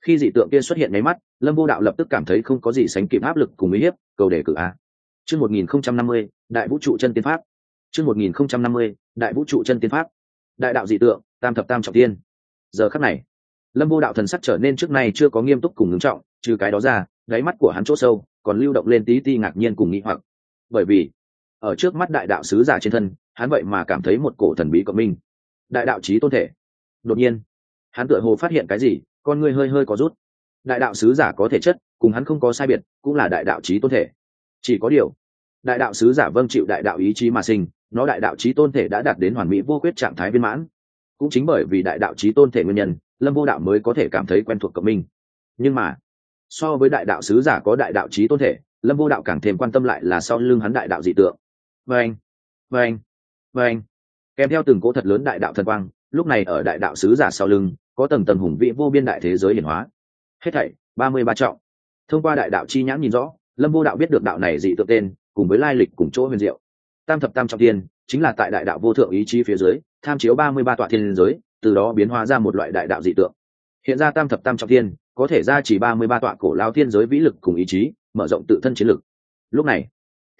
Khi dị tượng kia xuất hiện mấy mắt, lâm vô đạo lập tức cảm thấy không có gì sánh kịp áp lực cùng uy hiếp, cầu đề cử a. Chương một nghìn không trăm năm mươi, đại vũ trụ chân tiên pháp. Chương một nghìn không trăm năm mươi, đại vũ trụ chân tiên pháp. Đại đạo dị tượng tam thập tam trọng tiên giờ khắc này, lâm vô đạo thần sắc trở nên trước nay chưa có nghiêm túc cùng ngưng trọng, trừ cái đó ra, đáy mắt của hắn chỗ sâu còn lưu động lên tí ti ngạc nhiên cùng nghĩ hoặc. Bởi vì, ở trước mắt đại đạo sứ giả trên thân, hắn vậy mà cảm thấy một cổ thần bí cộng minh. Đại đạo trí tôn thể. Đột nhiên, hắn tựa hồ phát hiện cái gì, con người hơi hơi có rút. Đại đạo sứ giả có thể chất, cùng hắn không có sai biệt, cũng là đại đạo trí tôn thể. Chỉ có điều, đại đạo sứ giả vâng chịu đại đạo ý chí mà sinh, nó đại đạo trí tôn thể đã đạt đến hoàn mỹ vô quyết trạng thái viên mãn cũng chính bởi vì đại đạo trí tôn thể nguyên nhân, lâm vô đạo mới có thể cảm thấy quen thuộc cộng minh. Nhưng mà, so với đại đạo sứ giả có đại đạo trí tôn thể, lâm vô đạo càng thêm quan tâm lại là sau lưng hắn đại đạo dị tượng. Vâng vâng vâng. Kèm theo từng cỗ thật lớn đại đạo thần quang, lúc này ở đại đạo sứ giả sau lưng, có tầng tầng hùng vị vô biên đại thế giới hiển hóa. Hết thảy, ba mươi ba trọng. Thông qua đại đạo chi nhãn nhìn rõ, lâm vô đạo biết được đạo này dị tượng tên, cùng với lai lịch cùng chỗ huyền diệu. Tam thập tam trọng tiên chính là tại đại đạo vô thượng ý chí phía dưới, tham chiếu ba mươi ba tọa thiên giới, từ đó biến hóa ra một loại đại đạo dị tượng. Hiện ra tam thập tam trọng thiên, có thể ra chỉ ba mươi ba tọa cổ lao thiên giới vĩ lực cùng ý chí, mở rộng tự thân chiến lực. Lúc này,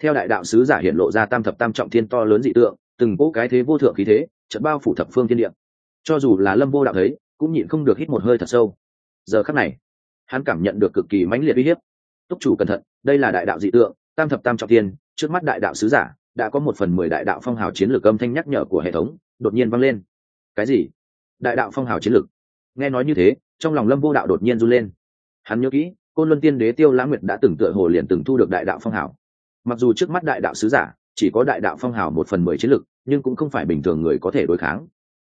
theo đại đạo sứ giả hiện lộ ra tam thập tam trọng thiên to lớn dị tượng, từng cỗ cái thế vô thượng khí thế trận bao phủ thập phương thiên địa. Cho dù là lâm vô đạo thấy, cũng nhịn không được hít một hơi thật sâu. Giờ khắc này, hắn cảm nhận được cực kỳ mãnh liệt uy hiếp. Túc chủ cẩn thận, đây là đại đạo dị tượng, tam thập tam trọng tiên trước mắt đại đạo sứ giả đã có một phần mười đại đạo phong hào chiến lược âm thanh nhắc nhở của hệ thống, đột nhiên vang lên. Cái gì? Đại đạo phong hào chiến lược? Nghe nói như thế, trong lòng lâm vô đạo đột nhiên run lên. Hắn nhớ kỹ, côn luân tiên đế tiêu lãng nguyệt đã từng tựa hồ liền từng thu được đại đạo phong hào. Mặc dù trước mắt đại đạo sứ giả chỉ có đại đạo phong hào một phần mười chiến lược, nhưng cũng không phải bình thường người có thể đối kháng.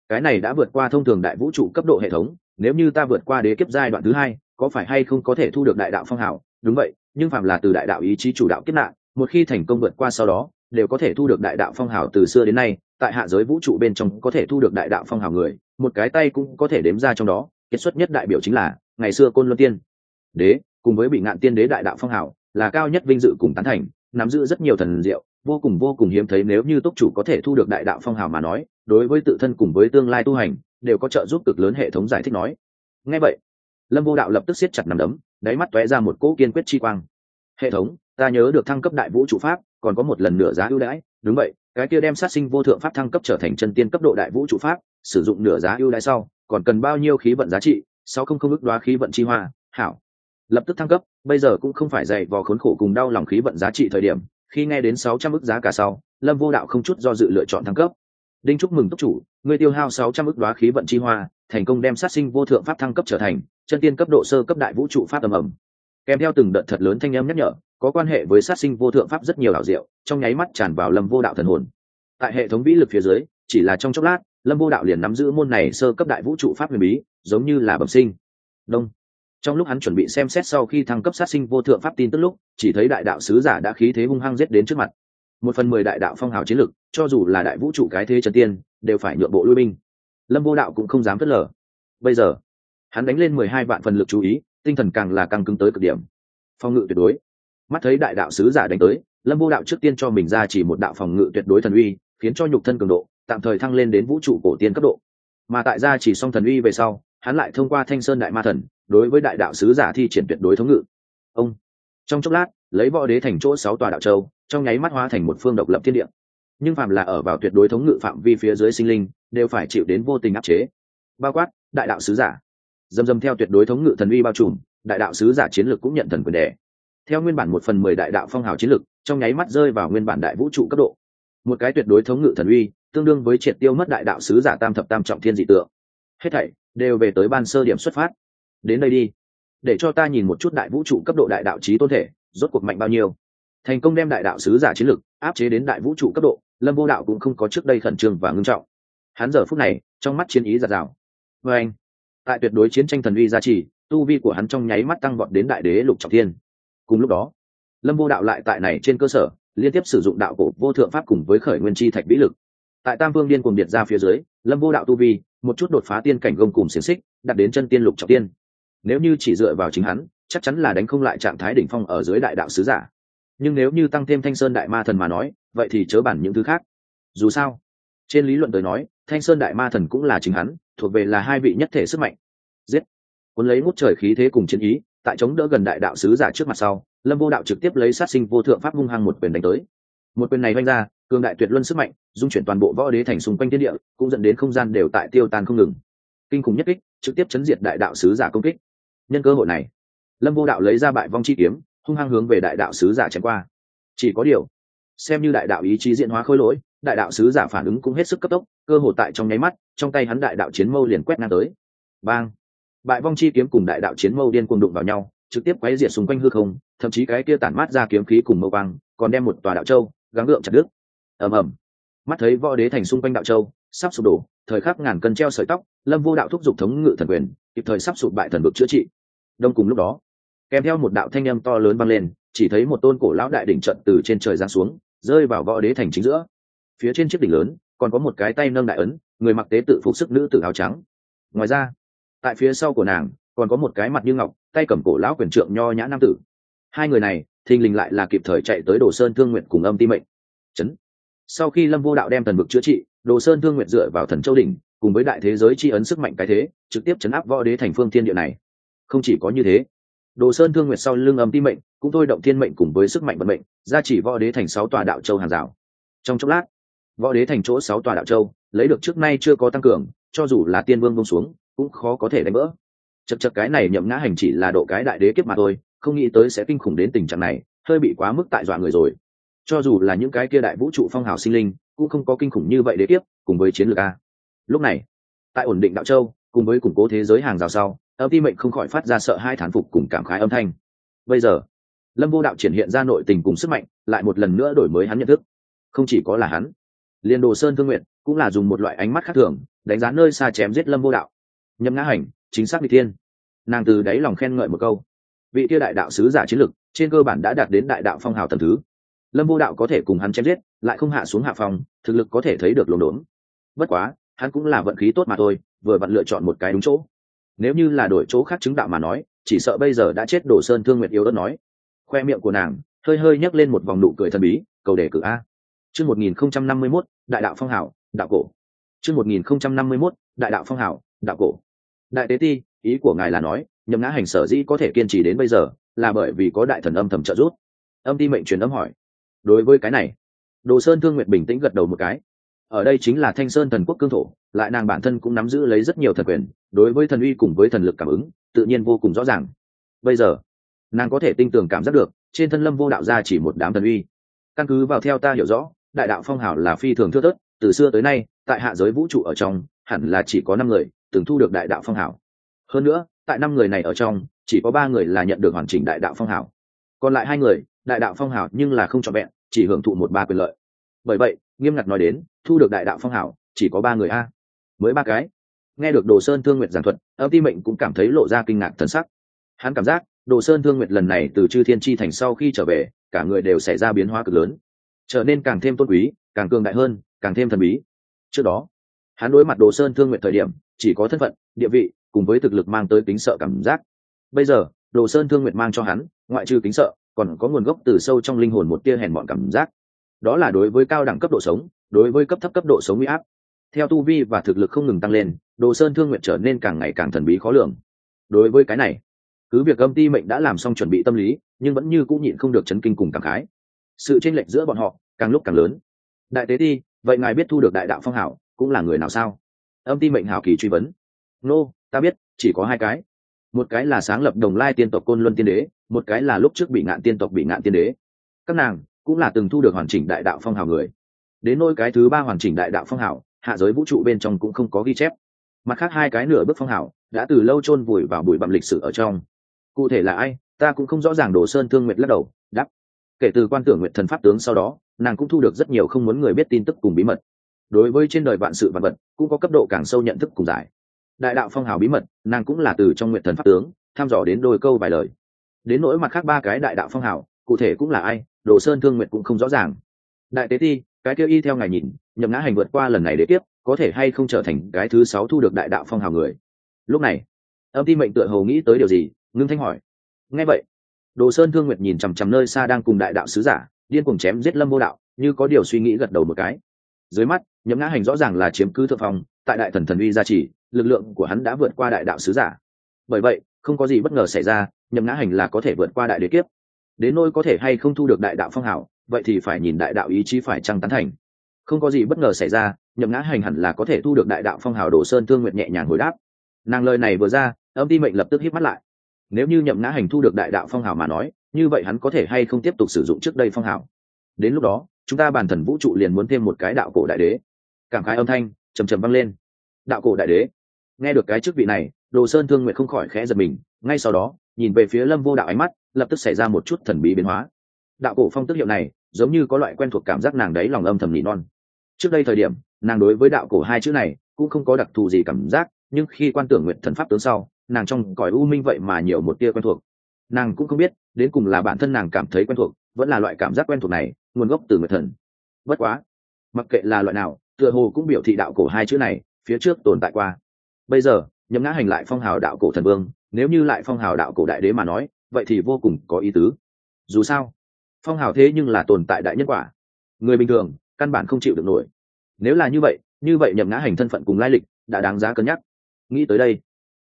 Cái này đã vượt qua thông thường đại vũ trụ cấp độ hệ thống, nếu như ta vượt qua đế kiếp giai đoạn thứ hai, có phải hay không có thể thu được đại đạo phong hào? Đúng vậy, nhưng phạm là từ đại đạo ý chí chủ đạo kiếp nạn, một khi thành công vượt qua sau đó đều có thể thu được đại đạo phong hào từ xưa đến nay, tại hạ giới vũ trụ bên trong có thể thu được đại đạo phong hào người, một cái tay cũng có thể đếm ra trong đó kết xuất nhất đại biểu chính là, ngày xưa côn luân tiên. Đế, cùng với bị ngạn tiên đế đại đạo phong hào, là cao nhất vinh dự cùng tán thành, nắm giữ rất nhiều thần diệu, vô cùng vô cùng hiếm thấy nếu như túc chủ có thể thu được đại đạo phong hào mà nói, đối với tự thân cùng với tương lai tu hành, đều có trợ giúp cực lớn hệ thống giải thích nói. Ngay vậy, lâm vô đạo lập tức siết chặt nằm đấm, đáy mắt tóe ra một cỗ kiên quyết chi quang. Hệ thống, ta nhớ được thăng cấp đại vũ trụ pháp còn có một lần nửa giá ưu đãi, đúng vậy, cái kia đem sát sinh vô thượng pháp thăng cấp trở thành chân tiên cấp độ đại vũ trụ pháp, sử dụng nửa giá ưu đãi sau, còn cần bao nhiêu khí vận giá trị sau không không ước đoá khí vận chi hoa, hảo. Lập tức thăng cấp, bây giờ cũng không phải dày vò khốn khổ cùng đau lòng khí vận giá trị thời điểm, khi nghe đến sáu trăm ước giá cả sau, lâm vô đạo không chút do dự lựa chọn thăng cấp. Đinh chúc mừng túc chủ người tiêu hao sáu trăm ước đoá khí vận chi hoa, thành công đem sát sinh vô thượng pháp thăng cấp trở thành chân tiên cấp độ sơ cấp đại vũ trụ pháp ầm ầm kèm theo từng đợt thật lớn thanh âm nhắc nhở, có quan hệ với sát sinh vô thượng pháp rất nhiều ảo diệu, trong nháy mắt tràn vào lâm vô đạo thần hồn. Tại hệ thống vĩ lực phía dưới, chỉ là trong chốc lát, lâm vô đạo liền nắm giữ môn này sơ cấp đại vũ trụ pháp huyền bí, giống như là bẩm sinh. Đông. Trong lúc hắn chuẩn bị xem xét sau khi thăng cấp sát sinh vô thượng pháp tin tức lúc, chỉ thấy đại đạo sứ giả đã khí thế hung hăng giết đến trước mặt. Một phần mười đại đạo phong hào chiến lực, cho dù là đại vũ trụ cái thế trần tiên, đều phải nhượng bộ lui binh. Lâm vô đạo cũng không dám phớt lờ. Bây giờ, hắn đánh lên mười hai vạn phần lực chú ý tinh thần càng là càng cứng tới cực điểm. Phong ngự tuyệt đối. Mắt thấy đại đạo sứ giả đánh tới, lâm vô đạo trước tiên cho mình ra chỉ một đạo phòng ngự tuyệt đối thần uy, khiến cho nhục thân cường độ tạm thời thăng lên đến vũ trụ cổ tiên cấp độ. Mà tại gia chỉ xong thần uy về sau, hắn lại thông qua thanh sơn đại ma thần, đối với đại đạo sứ giả thi triển tuyệt đối thống ngự. Ông. Trong chốc lát, lấy võ đế thành chỗ sáu tòa đạo châu, trong nháy mắt hóa thành một phương độc lập thiên địa. Nhưng phạm là ở vào tuyệt đối thống ngự phạm vi phía dưới sinh linh, đều phải chịu đến vô tình áp chế. Bao quát, đại đạo sứ giả dầm dầm theo tuyệt đối thống ngự thần uy bao trùm, đại đạo sứ giả chiến lược cũng nhận thần quyền đề theo nguyên bản một phần mười đại đạo phong hào chiến lược, trong nháy mắt rơi vào nguyên bản đại vũ trụ cấp độ. Một cái tuyệt đối thống ngự thần uy, tương đương với triệt tiêu mất đại đạo sứ giả tam thập tam trọng thiên dị tượng. Hết thảy đều về tới ban sơ điểm xuất phát. Đến đây đi. Để cho ta nhìn một chút đại vũ trụ cấp độ đại đạo trí tôn thể, rốt cuộc mạnh bao nhiêu. Thành công đem đại đạo sứ giả chiến lược áp chế đến đại vũ trụ cấp độ, lâm vô đạo cũng không có trước đây khẩn trương và ngưng trọng. Hắn giờ phút này, trong mắt chiến ý giạt rào vê anh tại tuyệt đối chiến tranh thần uy gia trì, tu vi của hắn trong nháy mắt tăng vọt đến đại đế lục trọng thiên. Cùng lúc đó, lâm vô đạo lại tại này trên cơ sở, liên tiếp sử dụng đạo cổ vô thượng pháp cùng với khởi nguyên chi thạch vĩ lực. Tại tam vương điên cùng điệt ra phía dưới, lâm vô đạo tu vi, một chút đột phá tiên cảnh gông cùng xiềng xích đặt đến chân tiên lục trọng tiên nếu như chỉ dựa vào chính hắn, chắc chắn là đánh không lại trạng thái đỉnh phong ở dưới đại đạo sứ giả. Nhưng nếu như tăng thêm thanh sơn đại ma thần mà nói, vậy thì chớ bản những thứ khác. Dù sao, trên lý luận tới nói, thanh sơn đại ma thần cũng là chính hắn thuộc về là hai vị nhất thể sức mạnh. Giết. Cuốn lấy ngút trời khí thế cùng chiến ý, tại chống đỡ gần đại đạo sứ giả trước mặt sau, lâm vô đạo trực tiếp lấy sát sinh vô thượng pháp hung hăng một quyền đánh tới. Một quyền này vanh ra, cường đại tuyệt luân sức mạnh, dung chuyển toàn bộ võ đế thành xung quanh thiên địa, cũng dẫn đến không gian đều tại tiêu tan không ngừng. Kinh khủng nhất kích, trực tiếp chấn diệt đại đạo sứ giả công kích. Nhân cơ hội này, lâm vô đạo lấy ra bại vong chi kiếm, hung hăng hướng về đại đạo sứ giả chém qua. Chỉ có điều, xem như đại đạo ý chí diễn hóa khôi lỗi đại đạo sứ giả phản ứng cũng hết sức cấp tốc, cơ hồ tại trong nháy mắt, trong tay hắn đại đạo chiến mâu liền quét ngang tới. Bang! Bại vong chi kiếm cùng đại đạo chiến mâu điên cuồng đụng vào nhau, trực tiếp quấy diệt xung quanh hư không, thậm chí cái kia tản mát ra kiếm khí cùng mâu băng còn đem một tòa đạo châu gắng gượng chặt đứt. Ầm ầm. Mắt thấy võ đế thành xung quanh đạo châu, sắp sụp đổ, thời khắc ngàn cân treo sợi tóc, lâm vô đạo thúc giục thống ngự thần quyền, kịp thời sắp sụp bại thần vực chữa trị. Đông cùng lúc đó, kèm theo một đạo thanh âm to lớn vang lên, chỉ thấy một tôn cổ lão đại đỉnh trận từ trên trời giáng xuống, rơi vào võ đế thành chính giữa phía trên chiếc đỉnh lớn, còn có một cái tay nâng đại ấn, người mặc tế tự phục sức nữ tự áo trắng. Ngoài ra, tại phía sau của nàng, còn có một cái mặt như ngọc, tay cầm cổ lão quyền trượng nho nhã nam tử. Hai người này, thình lình lại là kịp thời chạy tới đồ sơn thương nguyện cùng âm ti mệnh. Chấn. Sau khi lâm vô đạo đem thần vực chữa trị, đồ sơn thương nguyện dựa vào thần châu đỉnh, cùng với đại thế giới chi ấn sức mạnh cái thế, trực tiếp chấn áp võ đế thành phương thiên địa này. Không chỉ có như thế, đồ sơn thương nguyện sau lưng âm ti mệnh cũng thôi động thiên mệnh cùng với sức mạnh vận mệnh, gia chỉ võ đế thành sáu tòa đạo châu hàng rào. Trong chốc lát võ đế thành chỗ sáu tòa đạo châu, lấy được trước nay chưa có tăng cường, cho dù là tiên vương bông xuống, cũng khó có thể đánh vỡ. Chật chật cái này nhậm ngã hành chỉ là độ cái đại đế kiếp mà thôi, không nghĩ tới sẽ kinh khủng đến tình trạng này, hơi bị quá mức tại dọa người rồi. Cho dù là những cái kia đại vũ trụ phong hào sinh linh, cũng không có kinh khủng như vậy đế kiếp, cùng với chiến lược a. Lúc này, tại ổn định đạo châu, cùng với củng cố thế giới hàng rào sau, âm ti mệnh không khỏi phát ra sợ hai thán phục cùng cảm khái âm thanh. Bây giờ, lâm vô đạo triển hiện ra nội tình cùng sức mạnh, lại một lần nữa đổi mới hắn nhận thức. Không chỉ có là hắn liên đồ sơn thương nguyện cũng là dùng một loại ánh mắt khác thường, đánh giá nơi xa chém giết lâm vô đạo. Nhâm ngã hành, chính xác vị thiên. Nàng từ đáy lòng khen ngợi một câu. Vị kia đại đạo sứ giả chiến lực, trên cơ bản đã đạt đến đại đạo phong hào tầm thứ. Lâm vô đạo có thể cùng hắn chém giết, lại không hạ xuống hạ phòng thực lực có thể thấy được lồn đốn. Bất quá, hắn cũng là vận khí tốt mà thôi, vừa vặn lựa chọn một cái đúng chỗ. Nếu như là đổi chỗ khác chứng đạo mà nói, chỉ sợ bây giờ đã chết đổ sơn thương nguyệt yếu đất nói. Khoe miệng của nàng hơi hơi nhấc lên một vòng nụ cười thần bí, cầu đề cử a chương một nghìn không trăm năm mươi mốt, đại đạo phong hảo đạo cổ. Chương một nghìn không trăm năm mươi mốt, đại đạo phong hảo đạo cổ. Đại tế ti, ý của ngài là nói, nhậm ngã hành sở dĩ có thể kiên trì đến bây giờ là bởi vì có đại thần âm thầm trợ giúp. Âm ti mệnh truyền âm hỏi. Đối với cái này, đồ sơn thương nguyệt bình tĩnh gật đầu một cái. Ở đây chính là thanh sơn thần quốc cương thổ, lại nàng bản thân cũng nắm giữ lấy rất nhiều thần quyền, đối với thần uy cùng với thần lực cảm ứng, tự nhiên vô cùng rõ ràng. Bây giờ, nàng có thể tinh tường cảm giác được, trên thân lâm vô đạo ra chỉ một đám thần uy. Căn cứ vào theo ta hiểu rõ đại đạo phong hào là phi thường thưa thớt, từ xưa tới nay, tại hạ giới vũ trụ ở trong, hẳn là chỉ có năm người từng thu được đại đạo phong hào. Hơn nữa, tại năm người này ở trong, chỉ có ba người là nhận được hoàn chỉnh đại đạo phong hào. Còn lại hai người, đại đạo phong hào nhưng là không trọn vẹn, chỉ hưởng thụ một ba quyền lợi. Bởi vậy, nghiêm ngặt nói đến, thu được đại đạo phong hào, chỉ có ba người a. Mới ba cái. Nghe được đồ sơn thương nguyện giảng thuật, âm ti mệnh cũng cảm thấy lộ ra kinh ngạc thần sắc. Hắn cảm giác, đồ sơn thương nguyện lần này từ chư thiên tri thành sau khi trở về, cả người đều xảy ra biến hóa cực lớn trở nên càng thêm tôn quý, càng cường đại hơn, càng thêm thần bí. Trước đó, hắn đối mặt đồ sơn thương nguyện thời điểm, chỉ có thân phận, địa vị, cùng với thực lực mang tới kính sợ cảm giác. Bây giờ, đồ sơn thương nguyện mang cho hắn, ngoại trừ kính sợ, còn có nguồn gốc từ sâu trong linh hồn một tia hèn mọn cảm giác. Đó là đối với cao đẳng cấp độ sống, đối với cấp thấp cấp độ sống huy áp. Theo tu vi và thực lực không ngừng tăng lên, đồ sơn thương nguyện trở nên càng ngày càng thần bí khó lường. Đối với cái này, cứ việc âm ti mệnh đã làm xong chuẩn bị tâm lý, nhưng vẫn như cũng nhịn không được chấn kinh cùng cảm khái sự chênh lệch giữa bọn họ càng lúc càng lớn. Đại tế ti vậy ngài biết thu được đại đạo phong hảo cũng là người nào sao? Âm ti mệnh hảo kỳ truy vấn. Nô、no, ta biết chỉ có hai cái. Một cái là sáng lập đồng lai tiên tộc côn luân tiên đế một cái là lúc trước bị ngạn tiên tộc bị ngạn tiên đế. Các nàng cũng là từng thu được hoàn chỉnh đại đạo phong hào người. Đến nôi cái thứ ba hoàn chỉnh đại đạo phong hào hạ giới vũ trụ bên trong cũng không có ghi chép. Mặt khác hai cái nửa bước phong hào đã từ lâu chôn vùi vào bụi bặm lịch sử ở trong. Cụ thể là ai ta cũng không rõ ràng đồ sơn thương nguyệt lắc đầu đắp kể từ quan tưởng nguyệt thần pháp tướng sau đó, nàng cũng thu được rất nhiều không muốn người biết tin tức cùng bí mật. Đối với trên đời vạn sự vạn vật, cũng có cấp độ càng sâu nhận thức cùng giải. Đại đạo phong hào bí mật, nàng cũng là từ trong nguyện thần pháp tướng, tham dò đến đôi câu vài lời. Đến nỗi mặt khác ba cái đại đạo phong hào, cụ thể cũng là ai, đồ sơn thương nguyện cũng không rõ ràng. Đại tế ti, cái kêu y theo ngài nhìn, nhậm ngã hành vượt qua lần này để tiếp, có thể hay không trở thành cái thứ sáu thu được đại đạo phong hào người? Lúc này, âm ti mệnh tựa hồ nghĩ tới điều gì, ngưng thanh hỏi. Nghe vậy đồ sơn thương nguyệt nhìn chằm chằm nơi xa đang cùng đại đạo sứ giả, điên cùng chém giết lâm vô đạo, như có điều suy nghĩ gật đầu một cái. Dưới mắt, nhậm ngã hành rõ ràng là chiếm cứ thượng phong, tại đại thần thần uy gia trì, lực lượng của hắn đã vượt qua đại đạo sứ giả. Bởi vậy, không có gì bất ngờ xảy ra, nhậm ngã hành là có thể vượt qua đại đế kiếp. Đến nôi có thể hay không thu được đại đạo phong hảo vậy thì phải nhìn đại đạo ý chí phải trăng tán thành. Không có gì bất ngờ xảy ra, nhậm ngã hành hẳn là có thể thu được đại đạo phong hào đồ sơn thương nguyện nhẹ nhàng hồi đáp. Nàng lời này vừa ra, âm ti mệnh lập tức hít mắt lại nếu như nhậm ngã hành thu được đại đạo phong hào mà nói, như vậy hắn có thể hay không tiếp tục sử dụng trước đây phong hào? Đến lúc đó, chúng ta bản thần vũ trụ liền muốn thêm một cái đạo cổ đại đế. Cảm khái âm thanh, trầm trầm vang lên. Đạo cổ đại đế. Nghe được cái chức vị này, đồ sơn thương nguyện không khỏi khẽ giật mình, ngay sau đó, nhìn về phía lâm vô đạo ánh mắt, lập tức xảy ra một chút thần bí biến hóa. Đạo cổ phong tức hiệu này, giống như có loại quen thuộc cảm giác nàng đấy lòng âm thầm nỉ non. Trước đây thời điểm, nàng đối với đạo cổ hai chữ này cũng không có đặc thù gì cảm giác, nhưng khi quan tưởng nguyện thần pháp tướng sau nàng trong cõi u minh vậy mà nhiều một tia quen thuộc. Nàng cũng không biết, đến cùng là bản thân nàng cảm thấy quen thuộc, vẫn là loại cảm giác quen thuộc này, nguồn gốc từ người thần. Bất quá, mặc kệ là loại nào, tựa hồ cũng biểu thị đạo cổ hai chữ này, phía trước tồn tại qua. Bây giờ nhấm ngã hành lại phong hào đạo cổ thần vương, nếu như lại phong hào đạo cổ đại đế mà nói, vậy thì vô cùng có ý tứ. Dù sao, phong hào thế nhưng là tồn tại đại nhân quả. Người bình thường, căn bản không chịu được nổi. Nếu là như vậy như vậy nhậm ngã hành thân phận cùng lai lịch, đã đáng giá cân nhắc. Nghĩ tới đây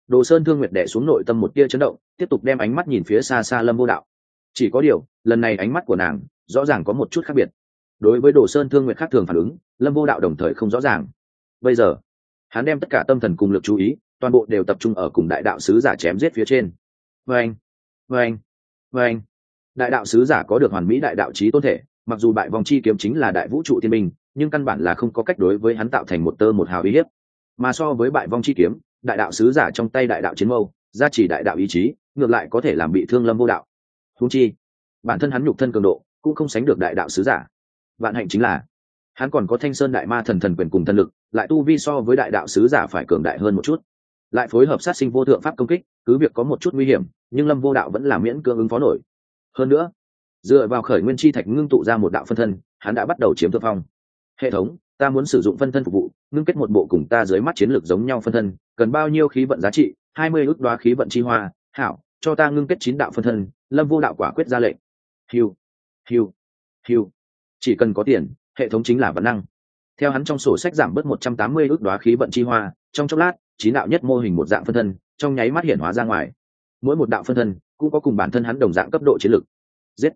đồ sơn thương nguyệt đẻ xuống nội tâm một tia chấn động, tiếp tục đem ánh mắt nhìn phía xa xa lâm vô đạo. Chỉ có điều, lần này ánh mắt của nàng, rõ ràng có một chút khác biệt. Đối với đồ sơn thương nguyệt khác thường phản ứng, lâm vô đạo đồng thời không rõ ràng. Bây giờ, hắn đem tất cả tâm thần cùng lực chú ý, toàn bộ đều tập trung ở cùng đại đạo sứ giả chém giết phía trên. Vê anh vê anh vê anh đại đạo sứ giả có được hoàn mỹ đại đạo trí tôn thể, mặc dù bại vòng chi kiếm chính là đại vũ trụ thiên minh, nhưng căn bản là không có cách đối với hắn tạo thành một tơ một hào uy hiếp. Mà so với bại vong chi kiếm đại đạo sứ giả trong tay đại đạo chiến mâu, gia chỉ đại đạo ý chí, ngược lại có thể làm bị thương lâm vô đạo. Húng chi, bản thân hắn nhục thân cường độ, cũng không sánh được đại đạo sứ giả. Vạn hạnh chính là, hắn còn có thanh sơn đại ma thần thần quyền cùng thần lực, lại tu vi so với đại đạo sứ giả phải cường đại hơn một chút. Lại phối hợp sát sinh vô thượng pháp công kích, cứ việc có một chút nguy hiểm, nhưng lâm vô đạo vẫn là miễn cưỡng ứng phó nổi. Hơn nữa, dựa vào khởi nguyên chi thạch ngưng tụ ra một đạo phân thân, hắn đã bắt đầu chiếm thượng phong. Hệ thống ta muốn sử dụng phân thân phục vụ, ngưng kết một bộ cùng ta dưới mắt chiến lược giống nhau phân thân, cần bao nhiêu khí vận giá trị? Hai mươi ước đoá khí vận chi hoa. Hảo, cho ta ngưng kết chín đạo phân thân, lâm vô đạo quả quyết ra lệnh. Hiu hiu hiu chỉ cần có tiền, hệ thống chính là vận năng. Theo hắn trong sổ sách giảm bớt một trăm tám mươi ước đoá khí vận chi hoa, trong chốc lát, chín đạo nhất mô hình một dạng phân thân, trong nháy mắt hiển hóa ra ngoài. Mỗi một đạo phân thân cũng có cùng bản thân hắn đồng dạng cấp độ chiến lược. Giết.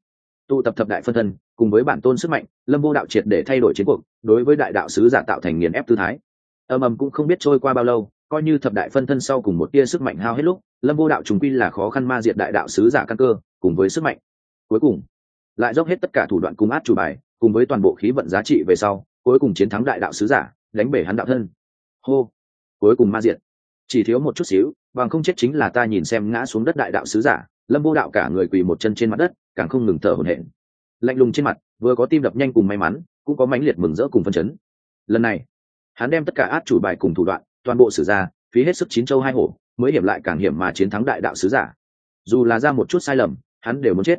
Tụ tập thập đại phân thân cùng với bản tôn sức mạnh, lâm vô đạo triệt để thay đổi chiến cuộc, đối với đại đạo sứ giả tạo thành nghiền ép tư thái. Âm ầm cũng không biết trôi qua bao lâu, coi như thập đại phân thân sau cùng một tia sức mạnh hao hết lúc, lâm vô đạo trùng quy là khó khăn ma diệt đại đạo sứ giả căn cơ, cùng với sức mạnh. Cuối cùng, lại dốc hết tất cả thủ đoạn cung át chủ bài, cùng với toàn bộ khí vận giá trị về sau, cuối cùng chiến thắng đại đạo sứ giả, đánh bể hắn đạo thân. Hô! Cuối cùng ma diệt. Chỉ thiếu một chút xíu, bằng không chết chính là ta nhìn xem ngã xuống đất đại đạo sứ giả, lâm vô đạo cả người quỳ một chân trên mặt đất, càng không ngừng thở hổn hển lạnh lùng trên mặt, vừa có tim đập nhanh cùng may mắn, cũng có mãnh liệt mừng rỡ cùng phân chấn. Lần này, hắn đem tất cả át chủ bài cùng thủ đoạn, toàn bộ sử ra, phí hết sức chín châu hai hổ, mới hiểm lại càng hiểm mà chiến thắng đại đạo sứ giả. Dù là ra một chút sai lầm, hắn đều muốn chết.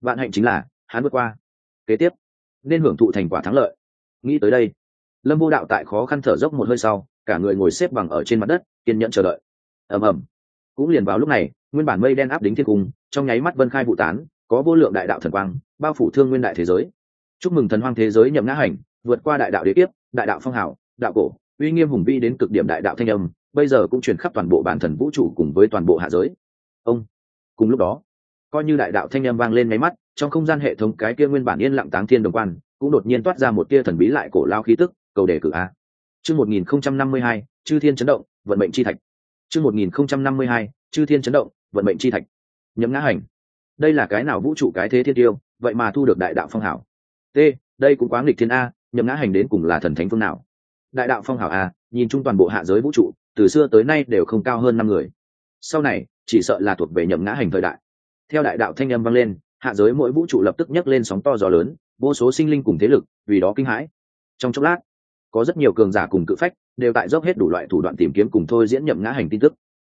Vạn hạnh chính là, hắn vượt qua. Kế tiếp, nên hưởng thụ thành quả thắng lợi. Nghĩ tới đây, lâm vô đạo tại khó khăn thở dốc một hơi sau, cả người ngồi xếp bằng ở trên mặt đất, kiên nhẫn chờ đợi. Ầm ầm. Cũng liền vào lúc này, nguyên bản mây đen áp đính thiên cung, trong nháy mắt vân khai vụ tán, có vô lượng đại đạo thần quang bao phủ thương nguyên đại thế giới. Chúc mừng thần hoang thế giới nhậm ngã hành, vượt qua đại đạo đế kiếp, đại đạo phong hào, đạo cổ, uy nghiêm hùng vi đến cực điểm đại đạo thanh âm, bây giờ cũng truyền khắp toàn bộ bản thần vũ trụ cùng với toàn bộ hạ giới. Ông, cùng lúc đó, coi như đại đạo thanh âm vang lên máy mắt, trong không gian hệ thống cái kia nguyên bản yên lặng táng thiên đồng quan, cũng đột nhiên toát ra một tia thần bí lại cổ lao khí tức, cầu đề cử a. Chương một nghìn không trăm năm mươi hai, chư thiên chấn động, vận mệnh chi thạch. Chương một nghìn không trăm năm mươi hai, chư thiên chấn động, vận mệnh chi thạch. Nhậm ngã hành. Đây là cái nào vũ trụ cái thế thiên tiêu? Vậy mà thu được đại đạo phong hảo. T, đây cũng quá nghịch thiên a, nhậm ngã hành đến cùng là thần thánh phương nào? Đại đạo phong hảo a, nhìn chung toàn bộ hạ giới vũ trụ, từ xưa tới nay đều không cao hơn năm người. Sau này, chỉ sợ là thuộc về nhậm ngã hành thời đại. Theo đại đạo thanh âm vang lên, hạ giới mỗi vũ trụ lập tức nhấc lên sóng to gió lớn, vô số sinh linh cùng thế lực, vì đó kinh hãi. Trong chốc lát, có rất nhiều cường giả cùng cự phách đều tại dốc hết đủ loại thủ đoạn tìm kiếm cùng thôi diễn nhậm ngã hành tin tức.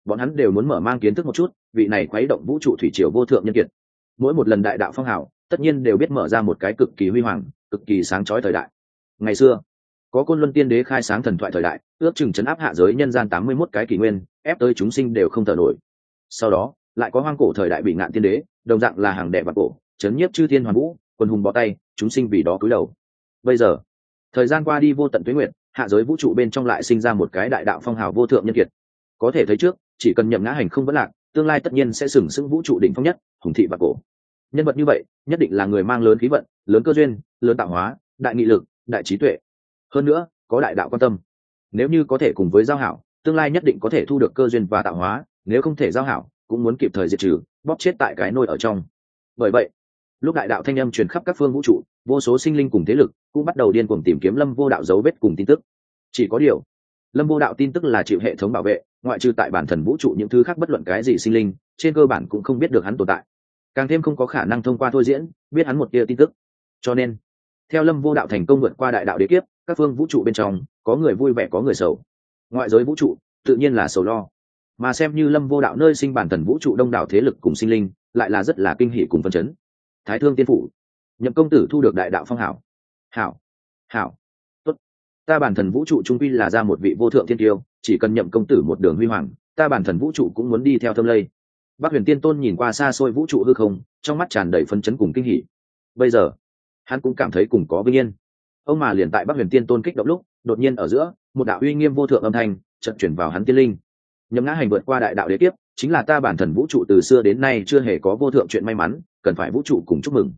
Bọn hắn đều muốn mở mang kiến thức một chút, vị này khuấy động vũ trụ thủy triều vô thượng nhân kiệt. Mỗi một lần đại đạo phong hào tất nhiên đều biết mở ra một cái cực kỳ huy hoàng, cực kỳ sáng chói thời đại. Ngày xưa, có côn luân tiên đế khai sáng thần thoại thời đại, ước chừng chấn áp hạ giới nhân gian tám mươi 81 cái kỷ nguyên, ép tới chúng sinh đều không thở nổi. Sau đó, lại có hoang cổ thời đại bị ngạn tiên đế, đồng dạng là hàng đệ và cổ, chấn nhiếp chư thiên hoàn vũ, quân hùng bỏ tay, chúng sinh vì đó cúi đầu. Bây giờ, thời gian qua đi vô tận tuế nguyện hạ giới vũ trụ bên trong lại sinh ra một cái đại đạo phong hào vô thượng nhân kiệt. Có thể thấy trước, chỉ cần nhậm ngã hành không vẫn lạc, tương lai tất nhiên sẽ sừng sững vũ trụ đỉnh phong nhất, hùng thị và cổ nhân vật như vậy, nhất định là người mang lớn khí vận, lớn cơ duyên, lớn tạo hóa, đại nghị lực, đại trí tuệ. Hơn nữa, có đại đạo quan tâm. Nếu như có thể cùng với giao hảo, tương lai nhất định có thể thu được cơ duyên và tạo hóa, nếu không thể giao hảo, cũng muốn kịp thời diệt trừ, bóp chết tại cái nôi ở trong. Bởi vậy, lúc đại đạo thanh âm truyền khắp các phương vũ trụ, vô số sinh linh cùng thế lực cũng bắt đầu điên cuồng tìm kiếm lâm vô đạo dấu vết cùng tin tức. Chỉ có điều, lâm vô đạo tin tức là chịu hệ thống bảo vệ, ngoại trừ tại bản thần vũ trụ những thứ khác bất luận cái gì sinh linh, trên cơ bản cũng không biết được hắn tồn tại càng thêm không có khả năng thông qua thôi diễn, biết hắn một tia tin tức. Cho nên, theo lâm vô đạo thành công vượt qua đại đạo đế kiếp, các phương vũ trụ bên trong, có người vui vẻ, có người sầu. Ngoại giới vũ trụ, tự nhiên là sầu lo. Mà xem như lâm vô đạo nơi sinh bản thần vũ trụ đông đảo thế lực cùng sinh linh, lại là rất là kinh hỷ cùng phân chấn. Thái thương tiên phủ, nhậm công tử thu được đại đạo phong hảo. Hảo hảo, tốt. Ta bản thần vũ trụ trung quy là ra một vị vô thượng thiên tiêu, chỉ cần nhậm công tử một đường huy hoàng, ta bản thần vũ trụ cũng muốn đi theo thâm lây bác huyền tiên tôn nhìn qua xa xôi vũ trụ hư không, trong mắt tràn đầy phấn chấn cùng kinh hỉ. Bây giờ, hắn cũng cảm thấy cùng có vinh yên. Ông mà liền tại bắc huyền tiên tôn kích động lúc, đột nhiên ở giữa, một đạo uy nghiêm vô thượng âm thanh trận chuyển vào hắn tiên linh. Nhấm ngã hành vượt qua đại đạo đế kiếp, chính là ta bản thần vũ trụ từ xưa đến nay chưa hề có vô thượng chuyện may mắn, cần phải vũ trụ cùng chúc mừng.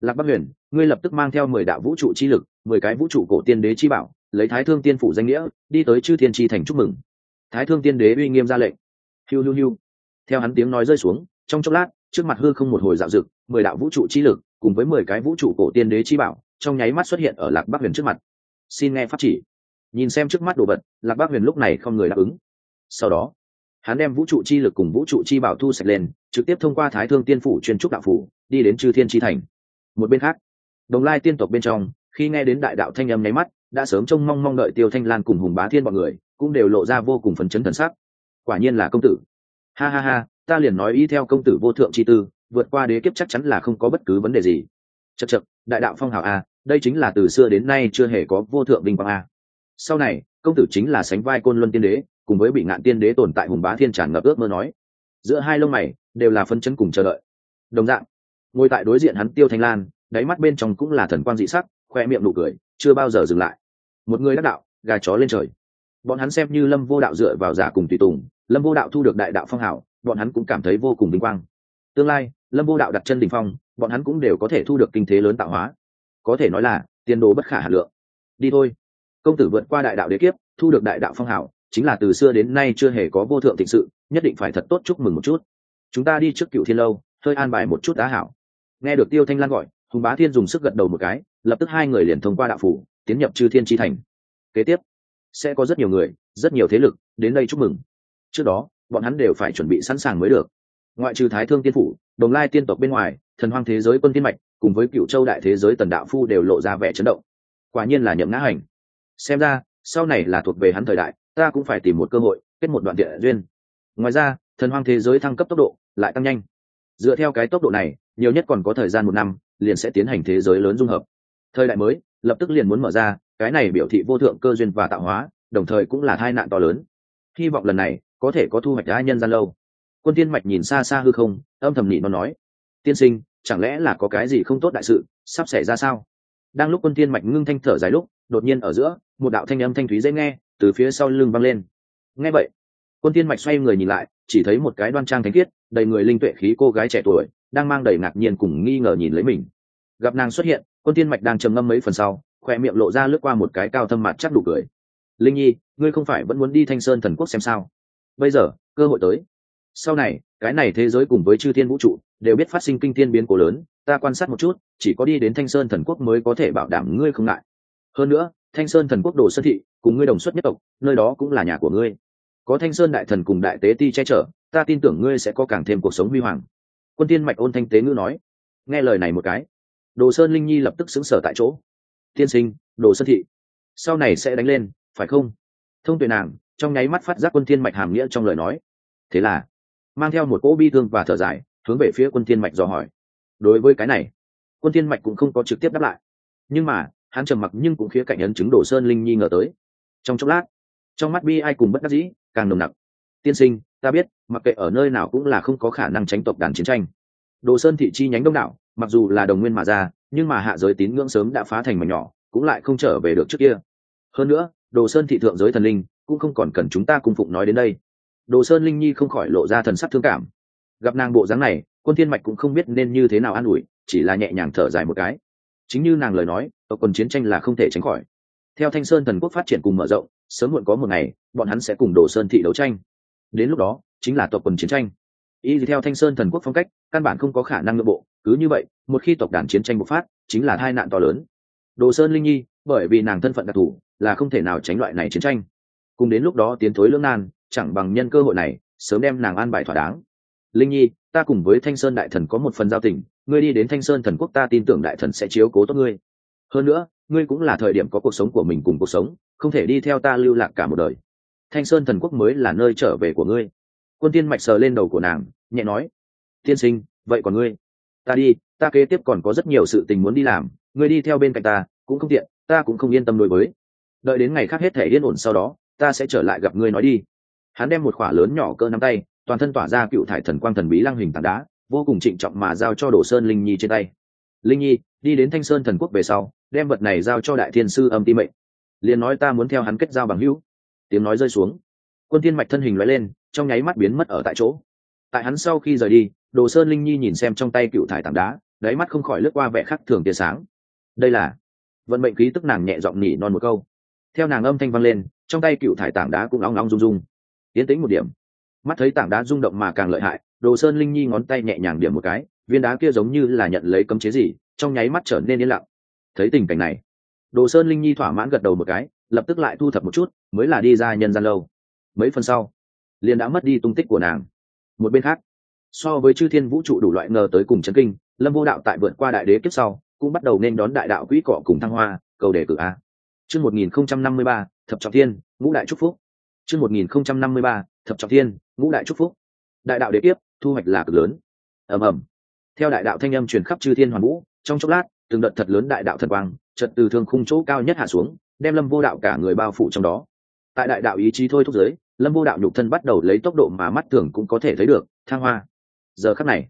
Lạc bắc huyền, ngươi lập tức mang theo mười đạo vũ trụ chi lực, mười cái vũ trụ cổ tiên đế chi bảo, lấy thái thương tiên phủ danh nghĩa, đi tới chư thiên tri thành chúc mừng. Thái thương tiên đế uy nghiêm ra lệnh. Hiu hiu hiu theo hắn tiếng nói rơi xuống, trong chốc lát, trước mặt hư không một hồi dạo dực mười đạo vũ trụ chi lực, cùng với mười cái vũ trụ cổ tiên đế chi bảo, trong nháy mắt xuất hiện ở lạc bắc huyền trước mặt. Xin nghe pháp chỉ. Nhìn xem trước mắt đồ vật, lạc bắc huyền lúc này không người đáp ứng. Sau đó, hắn đem vũ trụ chi lực cùng vũ trụ chi bảo thu sạch lên, trực tiếp thông qua thái thương tiên phủ chuyên trúc đạo phủ, đi đến chư thiên chi thành. Một bên khác, đồng lai tiên tộc bên trong, khi nghe đến đại đạo thanh âm nháy mắt, đã sớm trông mong mong đợi tiêu thanh lan cùng hùng bá thiên b ọ n người, cũng đều lộ ra vô cùng phấn chấn thần sắc. Quả nhiên là công tử ha ha ha, ta liền nói y theo công tử vô thượng chi tư, vượt qua đế kiếp chắc chắn là không có bất cứ vấn đề gì. Chật chật đại đạo phong hào a, đây chính là từ xưa đến nay chưa hề có vô thượng vinh quang a. Sau này, công tử chính là sánh vai côn luân tiên đế, cùng với bị ngạn tiên đế tồn tại hùng bá thiên tràn ngập ước mơ nói. Giữa hai lông mày, đều là phân chân cùng chờ đợi. Đồng dạng, ngồi tại đối diện hắn tiêu thanh lan, đáy mắt bên trong cũng là thần quang dị sắc, khoe miệng nụ cười, chưa bao giờ dừng lại. Một người đắc đạo, gà chó lên trời bọn hắn xem như lâm vô đạo dựa vào giả cùng tùy tùng, lâm vô đạo thu được đại đạo phong hảo bọn hắn cũng cảm thấy vô cùng vinh quang. Tương lai, lâm vô đạo đặt chân đ ỉ n h phong, bọn hắn cũng đều có thể thu được kinh thế lớn tạo hóa. Có thể nói là, tiền đồ bất khả hà lượng. Đi thôi. Công tử vượt qua đại đạo đế kiếp, thu được đại đạo phong hảo chính là từ xưa đến nay chưa hề có vô thượng thịnh sự, nhất định phải thật tốt chúc mừng một chút. Chúng ta đi trước cựu thiên lâu, hơi an bài một chút đá hảo. Nghe được tiêu thanh lan gọi, hùng bá thiên dùng sức gật đầu một cái, lập tức hai người liền thông qua đạo phủ, tiến nhập chư thiên tri thành. Kế tiếp sẽ có rất nhiều người, rất nhiều thế lực đến đây chúc mừng. Trước đó, bọn hắn đều phải chuẩn bị sẵn sàng mới được. Ngoại trừ thái thương tiên phủ, đồng lai tiên tộc bên ngoài, thần hoang thế giới quân tiên mạch cùng với cựu châu đại thế giới tần đạo phu đều lộ ra vẻ chấn động. Quả nhiên là nhậm ngã hành. Xem ra, sau này là thuộc về hắn thời đại, ta cũng phải tìm một cơ hội, kết một đoạn địa duyên. Ngoài ra, thần hoang thế giới thăng cấp tốc độ lại tăng nhanh. Dựa theo cái tốc độ này, nhiều nhất còn có thời gian một năm, liền sẽ tiến hành thế giới lớn dung hợp. Thời đại mới, lập tức liền muốn mở ra cái này biểu thị vô thượng cơ duyên và tạo hóa, đồng thời cũng là tai nạn to lớn. Hy vọng lần này, có thể có thu hoạch đã nhân gian lâu. Quân tiên mạch nhìn xa xa hư không, âm thầm nhị nó nói, tiên sinh, chẳng lẽ là có cái gì không tốt đại sự, sắp xảy ra sao? Đang lúc quân tiên mạch ngưng thanh thở dài lúc, đột nhiên ở giữa, một đạo thanh âm thanh thúy dễ nghe, từ phía sau lưng văng lên. Nghe vậy. Quân tiên mạch xoay người nhìn lại, chỉ thấy một cái đoan trang thánh khiết, đầy người linh tuệ khí cô gái trẻ tuổi, đang mang đầy ngạc nhiên cùng nghi ngờ nhìn lấy mình. Gặp nàng xuất hiện, quân tiên mạch đang trầm ngâm mấy phần sau khoe miệng lộ ra lướt qua một cái cao thâm mặt chắc đủ cười. Linh nhi, ngươi không phải vẫn muốn đi thanh sơn thần quốc xem sao? Bây giờ, cơ hội tới. Sau này, cái này thế giới cùng với chư thiên vũ trụ, đều biết phát sinh kinh thiên biến cố lớn, ta quan sát một chút, chỉ có đi đến thanh sơn thần quốc mới có thể bảo đảm ngươi không ngại. Hơn nữa, thanh sơn thần quốc đồ sơn thị, cùng ngươi đồng xuất nhất tộc, nơi đó cũng là nhà của ngươi. Có thanh sơn đại thần cùng đại tế ti che chở, ta tin tưởng ngươi sẽ có càng thêm cuộc sống huy hoàng. Quân tiên mạch ôn thanh tế ngữ nói. Nghe lời này một cái, đồ sơn linh nhi lập tức xứng sở tại chỗ tiên sinh, đồ sơn thị. Sau này sẽ đánh lên, phải không? Thông tuệ nàng, trong nháy mắt phát giác quân thiên mạch hàm nghĩa trong lời nói. Thế là, mang theo một cỗ bi thương và thở dài, hướng về phía quân thiên mạch dò hỏi. Đối với cái này, quân thiên mạch cũng không có trực tiếp đáp lại. Nhưng mà, hắn trầm mặc nhưng cũng khía cạnh ấn chứng đổ sơn linh nhi ngờ tới. Trong chốc lát, trong mắt bi ai cùng bất đắc dĩ, càng nồng nặc. Tiên sinh, ta biết, mặc kệ ở nơi nào cũng là không có khả năng tránh tộc đàn chiến tranh. Đồ sơn thị chi nhánh đông đảo, mặc dù là đồng nguyên mà ra nhưng mà hạ giới tín ngưỡng sớm đã phá thành mảnh nhỏ, cũng lại không trở về được trước kia. Hơn nữa, đồ sơn thị thượng giới thần linh cũng không còn cần chúng ta cung phụng nói đến đây. Đồ sơn linh nhi không khỏi lộ ra thần sắc thương cảm. Gặp nàng bộ dáng này, quân thiên mạch cũng không biết nên như thế nào an ủi, chỉ là nhẹ nhàng thở dài một cái. Chính như nàng lời nói ở quần chiến tranh là không thể tránh khỏi. Theo thanh sơn thần quốc phát triển cùng mở rộng, sớm muộn có một ngày, bọn hắn sẽ cùng đồ sơn thị đấu tranh. Đến lúc đó, chính là tộc quần chiến tranh. Y theo thanh sơn thần quốc phong cách, căn bản không có khả năng nội bộ cứ như vậy, một khi tộc đàn chiến tranh bộc phát, chính là tai nạn to lớn. Đồ sơn linh nhi, bởi vì nàng thân phận đặc thù, là không thể nào tránh loại này chiến tranh. Cùng đến lúc đó tiến thối lưỡng nan, chẳng bằng nhân cơ hội này, sớm đem nàng an bài thỏa đáng. Linh nhi, ta cùng với thanh sơn đại thần có một phần giao tình, ngươi đi đến thanh sơn thần quốc ta tin tưởng đại thần sẽ chiếu cố tốt ngươi. Hơn nữa, ngươi cũng là thời điểm có cuộc sống của mình cùng cuộc sống, không thể đi theo ta lưu lạc cả một đời. Thanh sơn thần quốc mới là nơi trở về của ngươi. Quân tiên mạch sờ lên đầu của nàng, nhẹ nói, tiên sinh, vậy còn ngươi? Ta đi, ta kế tiếp còn có rất nhiều sự tình muốn đi làm, ngươi đi theo bên cạnh ta, cũng không tiện, ta cũng không yên tâm đối với. Đợi đến ngày khác hết thể yên ổn sau đó, ta sẽ trở lại gặp ngươi nói đi. Hắn đem một khỏa lớn nhỏ cơ nắm tay, toàn thân tỏa ra cựu thải thần quang thần bí lăng hình tảng đá, vô cùng trịnh trọng mà giao cho đồ sơn linh nhi trên tay. Linh nhi, đi đến thanh sơn thần quốc về sau, đem vật này giao cho đại thiên sư âm ti mệnh, liền nói ta muốn theo hắn kết giao bằng hữu. Tiếng nói rơi xuống. Quân thiên mạch thân hình lóe lên, trong nháy mắt biến mất ở tại chỗ tại hắn sau khi rời đi, đồ sơn linh nhi nhìn xem trong tay cựu thải tảng đá, đáy mắt không khỏi lướt qua vẻ khắc thường tia sáng. Đây là vận mệnh khí tức nàng nhẹ giọng nhỉ non một câu. Theo nàng âm thanh vang lên, trong tay cựu thải tảng đá cũng long long rung rung. Tiến tĩnh một điểm. Mắt thấy tảng đá rung động mà càng lợi hại, đồ sơn linh nhi ngón tay nhẹ nhàng điểm một cái, viên đá kia giống như là nhận lấy cấm chế gì, trong nháy mắt trở nên yên lặng. Thấy tình cảnh này, đồ sơn linh nhi thỏa mãn gật đầu một cái, lập tức lại thu thập một chút, mới là đi ra nhân gian lâu. Mấy phần sau, liền đã mất đi tung tích của nàng một bên khác, so với chư thiên vũ trụ đủ loại ngờ tới cùng chấn kinh, lâm vô đạo tại vượt qua đại đế kiếp sau, cũng bắt đầu nên đón đại đạo quỹ cọ cùng thăng hoa, cầu đề cử a. Chương một nghìn không trăm năm mươi ba, thập trọng thiên, ngũ đại trúc phúc. Chương một nghìn không trăm năm mươi ba, thập trọng thiên, ngũ đại trúc phúc. Đại đạo đế kiếp, thu hoạch là cực lớn. Ầm ầm. Theo đại đạo thanh âm truyền khắp chư thiên hoàn vũ, trong chốc lát, từng đợt thật lớn đại đạo thần quang, trật từ thương khung chỗ cao nhất hạ xuống, đem lâm vô đạo cả người bao phủ trong đó. Tại đại đạo ý chí thôi thúc giới lâm vô đạo nhục thân bắt đầu lấy tốc độ mà mắt thường cũng có thể thấy được thang hoa. Giờ khắc này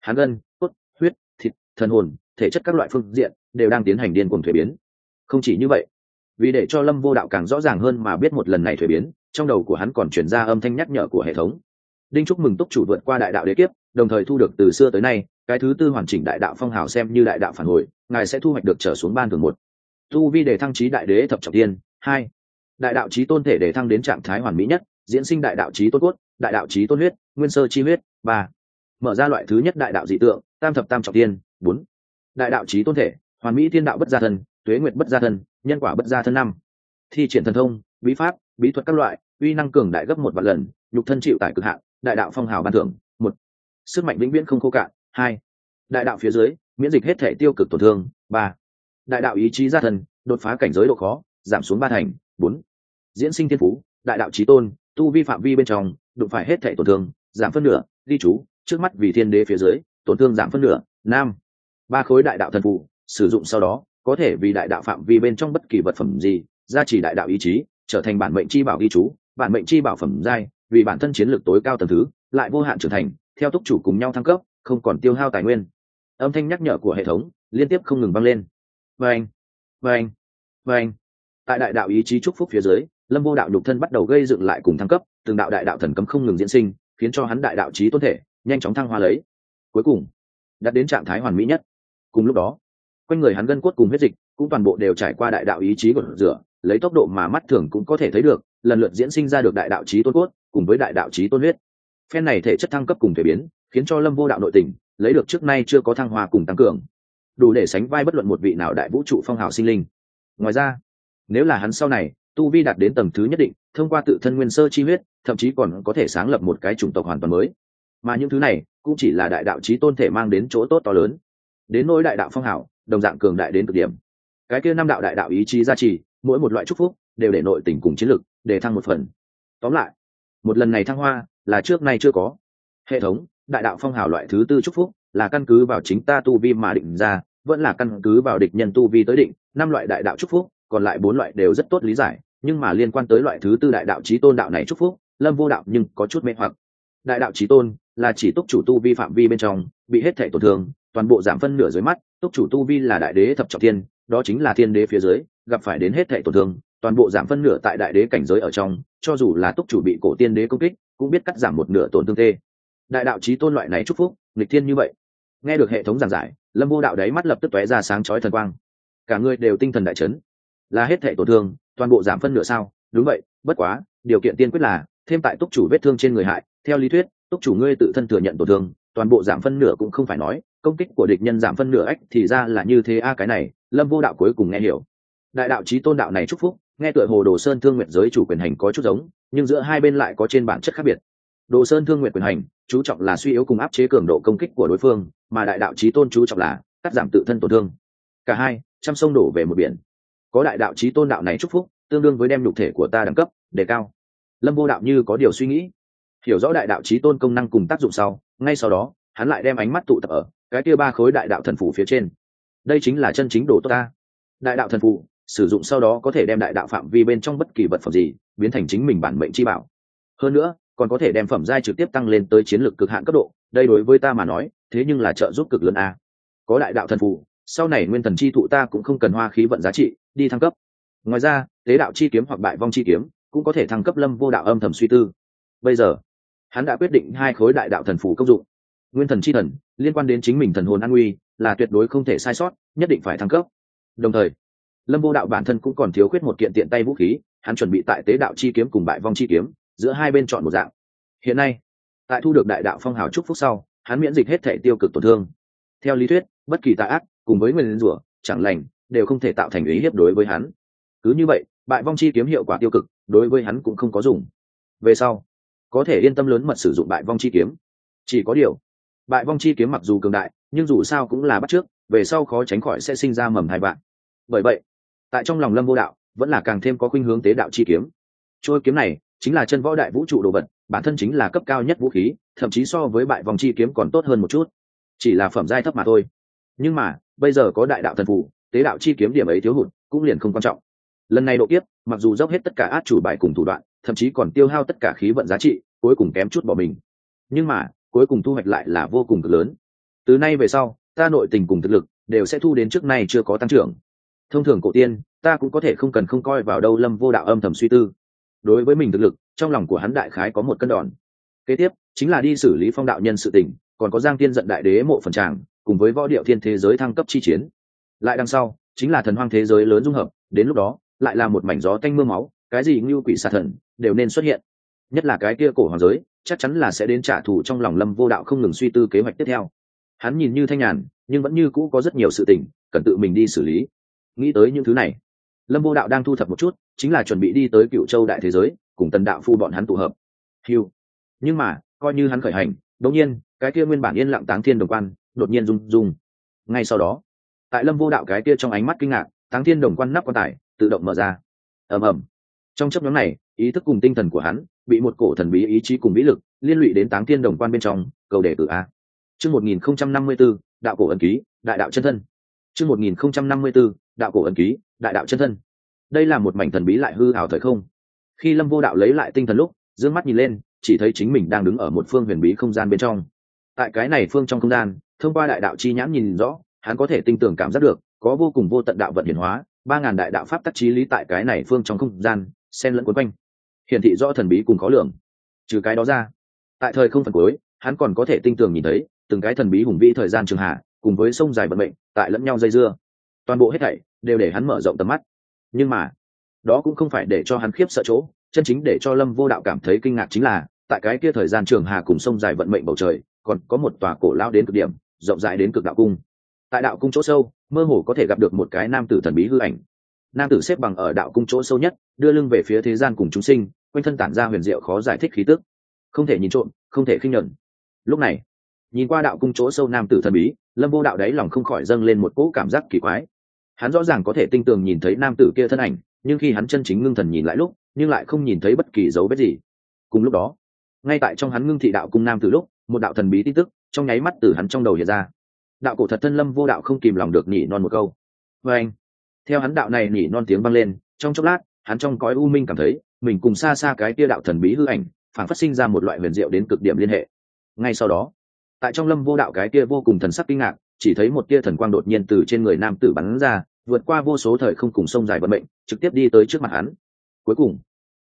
hán gân, cốt, huyết, thịt, thần hồn, thể chất các loại phương diện đều đang tiến hành điên cuồng thuế biến. Không chỉ như vậy, vì để cho lâm vô đạo càng rõ ràng hơn mà biết một lần này thuế biến, trong đầu của hắn còn chuyển ra âm thanh nhắc nhở của hệ thống. Đinh chúc mừng túc chủ vượt qua đại đạo đế kiếp, đồng thời thu được từ xưa tới nay, cái thứ tư hoàn chỉnh đại đạo phong hào xem như đại đạo phản hồi, ngài sẽ thu hoạch được trở xuống ban thường một. Tu vi để thăng trí đại đế thập trọng tiên, hai đại đạo trí tôn thể để thăng đến trạng thái hoàn mỹ nhất, diễn sinh đại đạo trí tôn cốt, đại đạo trí tôn huyết, nguyên sơ chi huyết, ba. Mở ra loại thứ nhất đại đạo dị tượng, tam thập tam trọng tiên, bốn. Đại đạo trí tôn thể, hoàn mỹ thiên đạo bất gia thân, tuế nguyệt bất gia thân, nhân quả bất gia thân năm. Thi triển thần thông, bí pháp, bí thuật các loại, uy năng cường đại gấp một vạn lần, nhục thân chịu tại cực hạn, đại đạo phong hào ban thưởng, một. Sức mạnh vĩnh viễn không khô cạn, hai. Đại đạo phía dưới, miễn dịch hết thể tiêu cực tổn thương, ba. Đại đạo ý chí gia thân, đột phá cảnh giới độ khó, giảm xuống ba thành, bốn diễn sinh thiên phú, đại đạo trí tôn, tu vi phạm vi bên trong, đụng phải hết thể tổn thương, giảm phân nửa, ghi chú, trước mắt vì thiên đế phía dưới, tổn thương giảm phân nửa, nam. Ba khối đại đạo thần phụ sử dụng sau đó, có thể vì đại đạo phạm vi bên trong bất kỳ vật phẩm gì, gia trì đại đạo ý chí, trở thành bản mệnh chi bảo ghi chú, bản mệnh chi bảo phẩm giai, vì bản thân chiến lược tối cao tầng thứ, lại vô hạn trưởng thành, theo túc chủ cùng nhau thăng cấp, không còn tiêu hao tài nguyên. Âm thanh nhắc nhở của hệ thống liên tiếp không ngừng vang lên. Vâng vâng vâng. Tại đại đạo ý chí chúc phúc phía dưới lâm vô đạo nhục thân bắt đầu gây dựng lại cùng thăng cấp, từng đạo đại đạo thần cấm không ngừng diễn sinh, khiến cho hắn đại đạo trí tôn thể nhanh chóng thăng hoa lấy. Cuối cùng, đạt đến trạng thái hoàn mỹ nhất. Cùng lúc đó, quanh người hắn gân cốt cùng huyết dịch cũng toàn bộ đều trải qua đại đạo ý chí của rửa, lấy tốc độ mà mắt thường cũng có thể thấy được, lần lượt diễn sinh ra được đại đạo trí tôn cốt cùng với đại đạo trí tôn huyết. Phen này thể chất thăng cấp cùng thể biến, khiến cho lâm vô đạo nội tình, lấy được trước nay chưa có thăng hoa cùng tăng cường. Đủ để sánh vai bất luận một vị nào đại vũ trụ phong hào sinh linh. Ngoài ra, nếu là hắn sau này tu vi đạt đến tầng thứ nhất định, thông qua tự thân nguyên sơ chi huyết, thậm chí còn có thể sáng lập một cái chủng tộc hoàn toàn mới. Mà những thứ này, cũng chỉ là đại đạo trí tôn thể mang đến chỗ tốt to lớn. Đến nỗi đại đạo phong hảo, đồng dạng cường đại đến cực điểm. Cái kia năm đạo đại đạo ý chí gia trì, mỗi một loại chúc phúc, đều để nội tình cùng chiến lực, để thăng một phần. Tóm lại, một lần này thăng hoa, là trước nay chưa có. Hệ thống, đại đạo phong hào loại thứ tư chúc phúc, là căn cứ vào chính ta tu vi mà định ra, vẫn là căn cứ vào địch nhân tu vi tới định, năm loại đại đạo chúc phúc, còn lại bốn loại đều rất tốt lý giải nhưng mà liên quan tới loại thứ tư đại đạo trí tôn đạo này chúc phúc, lâm vô đạo nhưng có chút mê hoặc. Đại đạo trí tôn là chỉ túc chủ tu vi phạm vi bên trong, bị hết thể tổn thương, toàn bộ giảm phân nửa dưới mắt, túc chủ tu vi là đại đế thập trọng thiên, đó chính là thiên đế phía dưới, gặp phải đến hết thể tổn thương, toàn bộ giảm phân nửa tại đại đế cảnh giới ở trong, cho dù là túc chủ bị cổ tiên đế công kích, cũng biết cắt giảm một nửa tổn thương tê. Đại đạo trí tôn loại này chúc phúc, nghịch thiên như vậy. Nghe được hệ thống giảng giải, lâm vô đạo đấy mắt lập tức tóe ra sáng chói thần quang. Cả người đều tinh thần đại chấn, là hết thể tổn thương toàn bộ giảm phân nửa sao? Đúng vậy, bất quá, điều kiện tiên quyết là, thêm tại túc chủ vết thương trên người hại. Theo lý thuyết, túc chủ ngươi tự thân thừa nhận tổn thương, toàn bộ giảm phân nửa cũng không phải nói, công kích của địch nhân giảm phân nửa ách thì ra là như thế a, cái này, lâm vô đạo cuối cùng nghe hiểu. Đại đạo trí tôn đạo này chúc phúc, nghe tựa hồ đồ sơn thương nguyện giới chủ quyền hành có chút giống, nhưng giữa hai bên lại có trên bản chất khác biệt. Đồ sơn thương nguyện quyền hành, chú trọng là suy yếu cùng áp chế cường độ công kích của đối phương, mà đại đạo trí tôn chú trọng là cắt giảm tự thân tổn thương. Cả hai trăm sông đổ về một biển có đại đạo trí tôn đạo này chúc phúc tương đương với đem nhục thể của ta đẳng cấp đề cao. Lâm vô đạo như có điều suy nghĩ. Hiểu rõ đại đạo trí tôn công năng cùng tác dụng sau ngay sau đó hắn lại đem ánh mắt tụ tập ở cái kia ba khối đại đạo thần phủ phía trên. Đây chính là chân chính đồ tốt ta. Đại đạo thần phủ sử dụng sau đó có thể đem đại đạo phạm vi bên trong bất kỳ vật phẩm gì biến thành chính mình bản mệnh chi bảo. Hơn nữa còn có thể đem phẩm giai trực tiếp tăng lên tới chiến lược cực hạn cấp độ đây đối với ta mà nói thế nhưng là trợ giúp cực lớn a. Có đại đạo thần phù, sau này nguyên thần chi thụ ta cũng không cần hoa khí vận giá trị đi thăng cấp. Ngoài ra, tế đạo chi kiếm hoặc bại vong chi kiếm cũng có thể thăng cấp lâm vô đạo âm thầm suy tư. Bây giờ, hắn đã quyết định hai khối đại đạo thần phủ công dụng. Nguyên thần chi thần liên quan đến chính mình thần hồn an nguy là tuyệt đối không thể sai sót, nhất định phải thăng cấp. Đồng thời, lâm vô đạo bản thân cũng còn thiếu khuyết một kiện tiện tay vũ khí, hắn chuẩn bị tại tế đạo chi kiếm cùng bại vong chi kiếm giữa hai bên chọn một dạng. Hiện nay, tại thu được đại đạo phong hào trúc phúc sau, hắn miễn dịch hết thể tiêu cực tổn thương. Theo lý thuyết, bất kỳ tà ác cùng với nguyên rủa, chẳng lành đều không thể tạo thành ý hiếp đối với hắn. Cứ như vậy, bại vong chi kiếm hiệu quả tiêu cực, đối với hắn cũng không có dùng. Về sau, có thể yên tâm lớn mật sử dụng bại vong chi kiếm. Chỉ có điều, bại vong chi kiếm mặc dù cường đại, nhưng dù sao cũng là bắt trước, về sau khó tránh khỏi sẽ sinh ra mầm hai bạn bởi vậy, tại trong lòng lâm vô đạo, vẫn là càng thêm có khuynh hướng tế đạo chi kiếm. Trôi kiếm này chính là chân võ đại vũ trụ đồ vật, bản thân chính là cấp cao nhất vũ khí, thậm chí so với bại vòng chi kiếm còn tốt hơn một chút. Chỉ là phẩm giai thấp mà thôi. Nhưng mà, bây giờ có đại đạo thần phủ tế đạo chi kiếm điểm ấy thiếu hụt, cũng liền không quan trọng. Lần này độ kiếp, mặc dù dốc hết tất cả át chủ bài cùng thủ đoạn, thậm chí còn tiêu hao tất cả khí vận giá trị, cuối cùng kém chút bỏ mình. Nhưng mà, cuối cùng thu hoạch lại là vô cùng cực lớn. Từ nay về sau, ta nội tình cùng thực lực, đều sẽ thu đến trước nay chưa có tăng trưởng. Thông thường cổ tiên, ta cũng có thể không cần không coi vào đâu lâm vô đạo âm thầm suy tư. Đối với mình thực lực, trong lòng của hắn đại khái có một cân đòn. Kế tiếp, chính là đi xử lý phong đạo nhân sự tình, còn có giang tiên giận đại đế mộ phần tràng, cùng với võ điệu thiên thế giới thăng cấp chi chiến lại đằng sau, chính là thần hoang thế giới lớn dung hợp, đến lúc đó, lại là một mảnh gió tanh mưa máu, cái gì ngưu quỷ xà thần, đều nên xuất hiện. Nhất là cái kia cổ hoàng giới, chắc chắn là sẽ đến trả thù trong lòng lâm vô đạo không ngừng suy tư kế hoạch tiếp theo. Hắn nhìn như thanh nhàn, nhưng vẫn như cũ có rất nhiều sự tình, cần tự mình đi xử lý. Nghĩ tới những thứ này, lâm vô đạo đang thu thập một chút, chính là chuẩn bị đi tới cựu châu đại thế giới, cùng tần đạo phu bọn hắn tụ hợp. Hiu nhưng mà, coi như hắn khởi hành, đột nhiên, cái kia nguyên bản yên lặng táng thiên đồng quan, đột nhiên rung rung. Ngay sau đó tại lâm vô đạo cái kia trong ánh mắt kinh ngạc, táng thiên đồng quan nắp quan tài, tự động mở ra. Ầm ầm. Trong chấp nhóm này, ý thức cùng tinh thần của hắn bị một cổ thần bí ý chí cùng vĩ lực liên lụy đến táng thiên đồng quan bên trong, cầu đề cử a. Chương một nghìn không trăm năm mươi b ố đạo cổ ẩn ký, đại đạo chân thân. Chương một nghìn không trăm năm mươi b ố đạo cổ ẩn ký, đại đạo chân thân. Đây là một mảnh thần bí lại hư hào thời không. Khi lâm vô đạo lấy lại tinh thần lúc d ư ơ n g mắt nhìn lên, chỉ thấy chính mình đang đứng ở một phương huyền bí không gian bên trong. Tại cái này phương trong không gian, thông qua đại đạo chi nhãn nhìn rõ hắn có thể tinh tường cảm giác được, có vô cùng vô tận đạo vận hiển hóa, ba ngàn đại đạo pháp tắc trí lý tại cái này phương trong không gian, xen lẫn quấn quanh. Hiển thị rõ thần bí cùng khó lường. Trừ cái đó ra, tại thời không phần cuối, hắn còn có thể tinh tường nhìn thấy, từng cái thần bí hùng vĩ thời gian trường hạ, cùng với sông dài vận mệnh, tại lẫn nhau dây dưa. Toàn bộ hết thảy đều để hắn mở rộng tầm mắt. Nhưng mà, đó cũng không phải để cho hắn khiếp sợ chỗ, chân chính để cho lâm vô đạo cảm thấy kinh ngạc chính là, tại cái kia thời gian trường hà cùng sông dài vận mệnh bầu trời, còn có một tòa cổ lao đến cực điểm, rộng rãi đến cực đạo cung tại đạo cung chỗ sâu, mơ hồ có thể gặp được một cái nam tử thần bí hư ảnh. Nam tử xếp bằng ở đạo cung chỗ sâu nhất, đưa lưng về phía thế gian cùng chúng sinh, quanh thân tản ra huyền diệu khó giải thích khí tức. Không thể nhìn trộm, không thể khinh nhuận lúc này, nhìn qua đạo cung chỗ sâu nam tử thần bí, lâm vô đạo đáy lòng không khỏi dâng lên một cỗ cảm giác kỳ quái. Hắn rõ ràng có thể tinh tường nhìn thấy nam tử kia thân ảnh, nhưng khi hắn chân chính ngưng thần nhìn lại lúc, nhưng lại không nhìn thấy bất kỳ dấu vết gì. Cùng lúc đó, ngay tại trong hắn ngưng thị đạo cung nam từ lúc, một đạo thần bí tin tức trong nháy mắt từ hắn trong đầu hiện ra đạo cổ thật thân lâm vô đạo không kìm lòng được nhỉ non một câu. Và anh, theo hắn đạo này nhỉ non tiếng vang lên, trong chốc lát, hắn trong cõi u minh cảm thấy, mình cùng xa xa cái tia đạo thần bí hư ảnh, phản phát sinh ra một loại huyền diệu đến cực điểm liên hệ. Ngay sau đó, tại trong lâm vô đạo cái kia vô cùng thần sắc kinh ngạc, chỉ thấy một tia thần quang đột nhiên từ trên người nam tử bắn ra, vượt qua vô số thời không cùng sông dài vận mệnh, trực tiếp đi tới trước mặt hắn. Cuối cùng,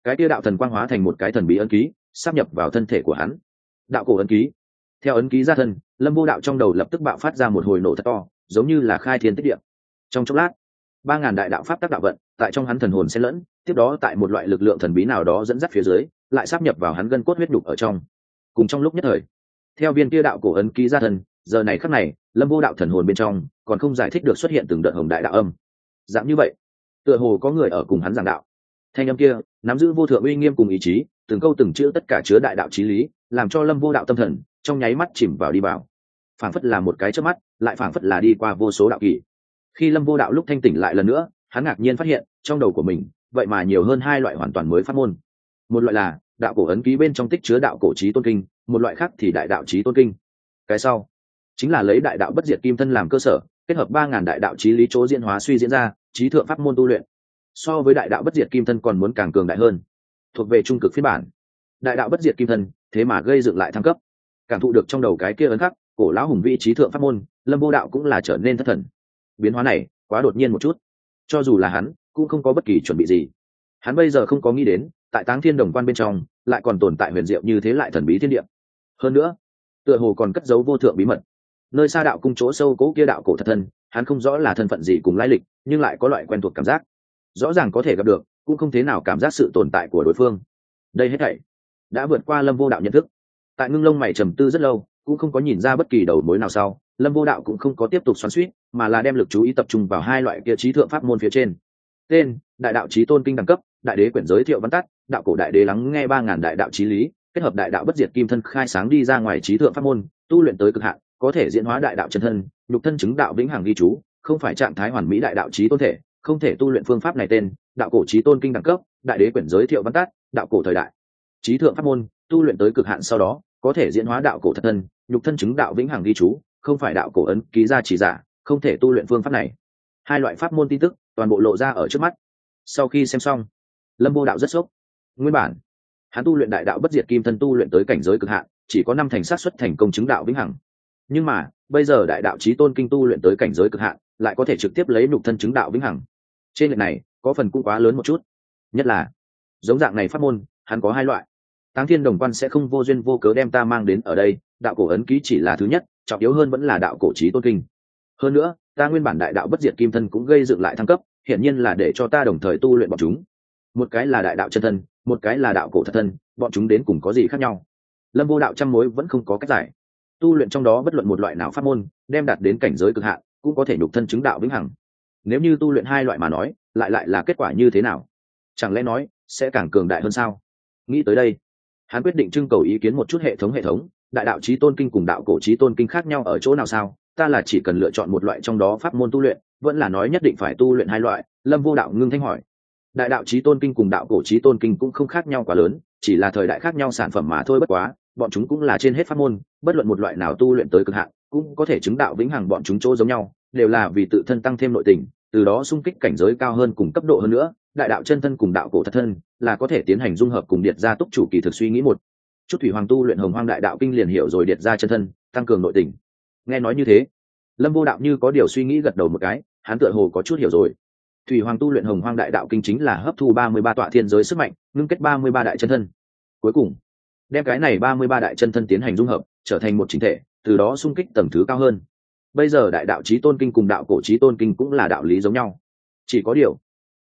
cái tia đạo thần quang hóa thành một cái thần bí ấn ký sắp nhập vào thân thể của hắn. Đạo cổ ấn ký theo ấn ký ra thân, lâm vô đạo trong đầu lập tức bạo phát ra một hồi nổ thật to, giống như là khai thiên tích địa. Trong chốc lát, ba ngàn đại đạo pháp tác đạo vận tại trong hắn thần hồn xen lẫn, tiếp đó tại một loại lực lượng thần bí nào đó dẫn dắt phía dưới, lại sắp nhập vào hắn gân cốt huyết đục ở trong. Cùng trong lúc nhất thời, theo viên kia đạo cổ ấn ký ra thần giờ này khắc này, lâm vô đạo thần hồn bên trong còn không giải thích được xuất hiện từng đợt hồng đại đạo âm. Dạng như vậy, tựa hồ có người ở cùng hắn giảng đạo. Thanh âm kia, nắm giữ vô thượng uy nghiêm cùng ý chí, từng câu từng chữ tất cả chứa đại đạo trí lý, làm cho lâm vô đạo tâm thần trong nháy mắt chìm vào đi vào. Phảng phất là một cái trước mắt, lại phảng phất là đi qua vô số đạo kỳ. Khi lâm vô đạo lúc thanh tỉnh lại lần nữa, hắn ngạc nhiên phát hiện, trong đầu của mình, vậy mà nhiều hơn hai loại hoàn toàn mới phát môn. Một loại là, đạo cổ ấn ký bên trong tích chứa đạo cổ trí tôn kinh, một loại khác thì đại đạo trí tôn kinh. Cái sau, chính là lấy đại đạo bất diệt kim thân làm cơ sở, kết hợp ba ngàn đại đạo trí lý chỗ diễn hóa suy diễn ra, trí thượng pháp môn tu luyện. So với đại đạo bất diệt kim thân còn muốn càng cường đại hơn. Thuộc về trung cực phiên bản. Đại đạo bất diệt kim thân, thế mà gây dựng lại thăng cấp cảm thụ được trong đầu cái kia ấn khắc, cổ lão hùng vị trí thượng pháp môn, lâm vô đạo cũng là trở nên thất thần. Biến hóa này quá đột nhiên một chút. Cho dù là hắn, cũng không có bất kỳ chuẩn bị gì. Hắn bây giờ không có nghĩ đến, tại táng thiên đồng quan bên trong, lại còn tồn tại huyền diệu như thế lại thần bí thiên địa. Hơn nữa, tựa hồ còn cất giấu vô thượng bí mật. Nơi xa đạo cung chỗ sâu cố kia đạo cổ thật thân, hắn không rõ là thân phận gì cùng lai lịch, nhưng lại có loại quen thuộc cảm giác. Rõ ràng có thể gặp được, cũng không thế nào cảm giác sự tồn tại của đối phương. Đây hết thảy đã vượt qua lâm vô đạo nhận thức tại ngưng lông mày trầm tư rất lâu, cũng không có nhìn ra bất kỳ đầu mối nào sau. Lâm vô đạo cũng không có tiếp tục xoắn suýt mà là đem lực chú ý tập trung vào hai loại kia trí thượng pháp môn phía trên. Tên, đại đạo trí tôn kinh đẳng cấp, đại đế quyển giới thiệu văn tắt, đạo cổ đại đế lắng nghe ba ngàn đại đạo trí lý, kết hợp đại đạo bất diệt kim thân khai sáng đi ra ngoài trí thượng pháp môn, tu luyện tới cực hạn, có thể diễn hóa đại đạo chân thân, nhục thân chứng đạo vĩnh hằng ghi chú, không phải trạng thái hoàn mỹ đại đạo trí tôn thể, không thể tu luyện phương pháp này tên, đạo cổ trí tôn kinh đẳng cấp, đại đế quyển giới thiệu văn tắt, đạo cổ thời đại. Trí thượng pháp môn, tu luyện tới cực hạn sau đó có thể diễn hóa đạo cổ thật thân, nhục thân chứng đạo vĩnh hằng ghi chú, không phải đạo cổ ấn ký ra chỉ giả, không thể tu luyện phương pháp này. Hai loại pháp môn tin tức toàn bộ lộ ra ở trước mắt. Sau khi xem xong, lâm vô đạo rất sốc. Nguyên bản, hắn tu luyện đại đạo bất diệt kim thân tu luyện tới cảnh giới cực hạn, chỉ có năm thành sát xuất thành công chứng đạo vĩnh hằng. Nhưng mà, bây giờ đại đạo trí tôn kinh tu luyện tới cảnh giới cực hạn, lại có thể trực tiếp lấy nhục thân chứng đạo vĩnh hằng. Trên lệch này, có phần cũng quá lớn một chút. Nhất là, giống dạng này pháp môn, hắn có hai loại táng thiên đồng quan sẽ không vô duyên vô cớ đem ta mang đến ở đây, đạo cổ ấn ký chỉ là thứ nhất, trọng yếu hơn vẫn là đạo cổ trí tôn kinh. Hơn nữa, ta nguyên bản đại đạo bất diệt kim thân cũng gây dựng lại thăng cấp, hiển nhiên là để cho ta đồng thời tu luyện bọn chúng. Một cái là đại đạo chân thân, một cái là đạo cổ thật thân, bọn chúng đến cùng có gì khác nhau? Lâm vô đạo trăm mối vẫn không có cách giải. Tu luyện trong đó bất luận một loại nào pháp môn, đem đạt đến cảnh giới cực hạn, cũng có thể nhục thân chứng đạo vĩnh hằng. Nếu như tu luyện hai loại mà nói, lại lại là kết quả như thế nào? Chẳng lẽ nói, sẽ càng cường đại hơn sao? Nghĩ tới đây hắn quyết định trưng cầu ý kiến một chút hệ thống hệ thống, đại đạo trí tôn kinh cùng đạo cổ trí tôn kinh khác nhau ở chỗ nào sao? Ta là chỉ cần lựa chọn một loại trong đó pháp môn tu luyện, vẫn là nói nhất định phải tu luyện hai loại, lâm vô đạo ngưng thanh hỏi. Đại đạo trí tôn kinh cùng đạo cổ trí tôn kinh cũng không khác nhau quá lớn, chỉ là thời đại khác nhau sản phẩm mà thôi bất quá, bọn chúng cũng là trên hết pháp môn, bất luận một loại nào tu luyện tới cực hạn, cũng có thể chứng đạo vĩnh hằng bọn chúng chỗ giống nhau, đều là vì tự thân tăng thêm nội tình từ đó sung kích cảnh giới cao hơn cùng cấp độ hơn nữa, đại đạo chân thân cùng đạo cổ thật thân, là có thể tiến hành dung hợp cùng điệt ra túc chủ kỳ thực suy nghĩ một. Chút thủy hoàng tu luyện hồng hoang đại đạo kinh liền hiểu rồi điệt ra chân thân, tăng cường nội tình. Nghe nói như thế, lâm vô đạo như có điều suy nghĩ gật đầu một cái, hắn tựa hồ có chút hiểu rồi. Thủy hoàng tu luyện hồng hoang đại đạo kinh chính là hấp thu ba mươi ba tọa thiên giới sức mạnh, ngưng kết ba mươi ba đại chân thân. Cuối cùng, đem cái này ba mươi ba đại chân thân tiến hành dung hợp, trở thành một chính thể, từ đó sung kích tầng thứ cao hơn bây giờ đại đạo trí tôn kinh cùng đạo cổ trí tôn kinh cũng là đạo lý giống nhau. Chỉ có điều,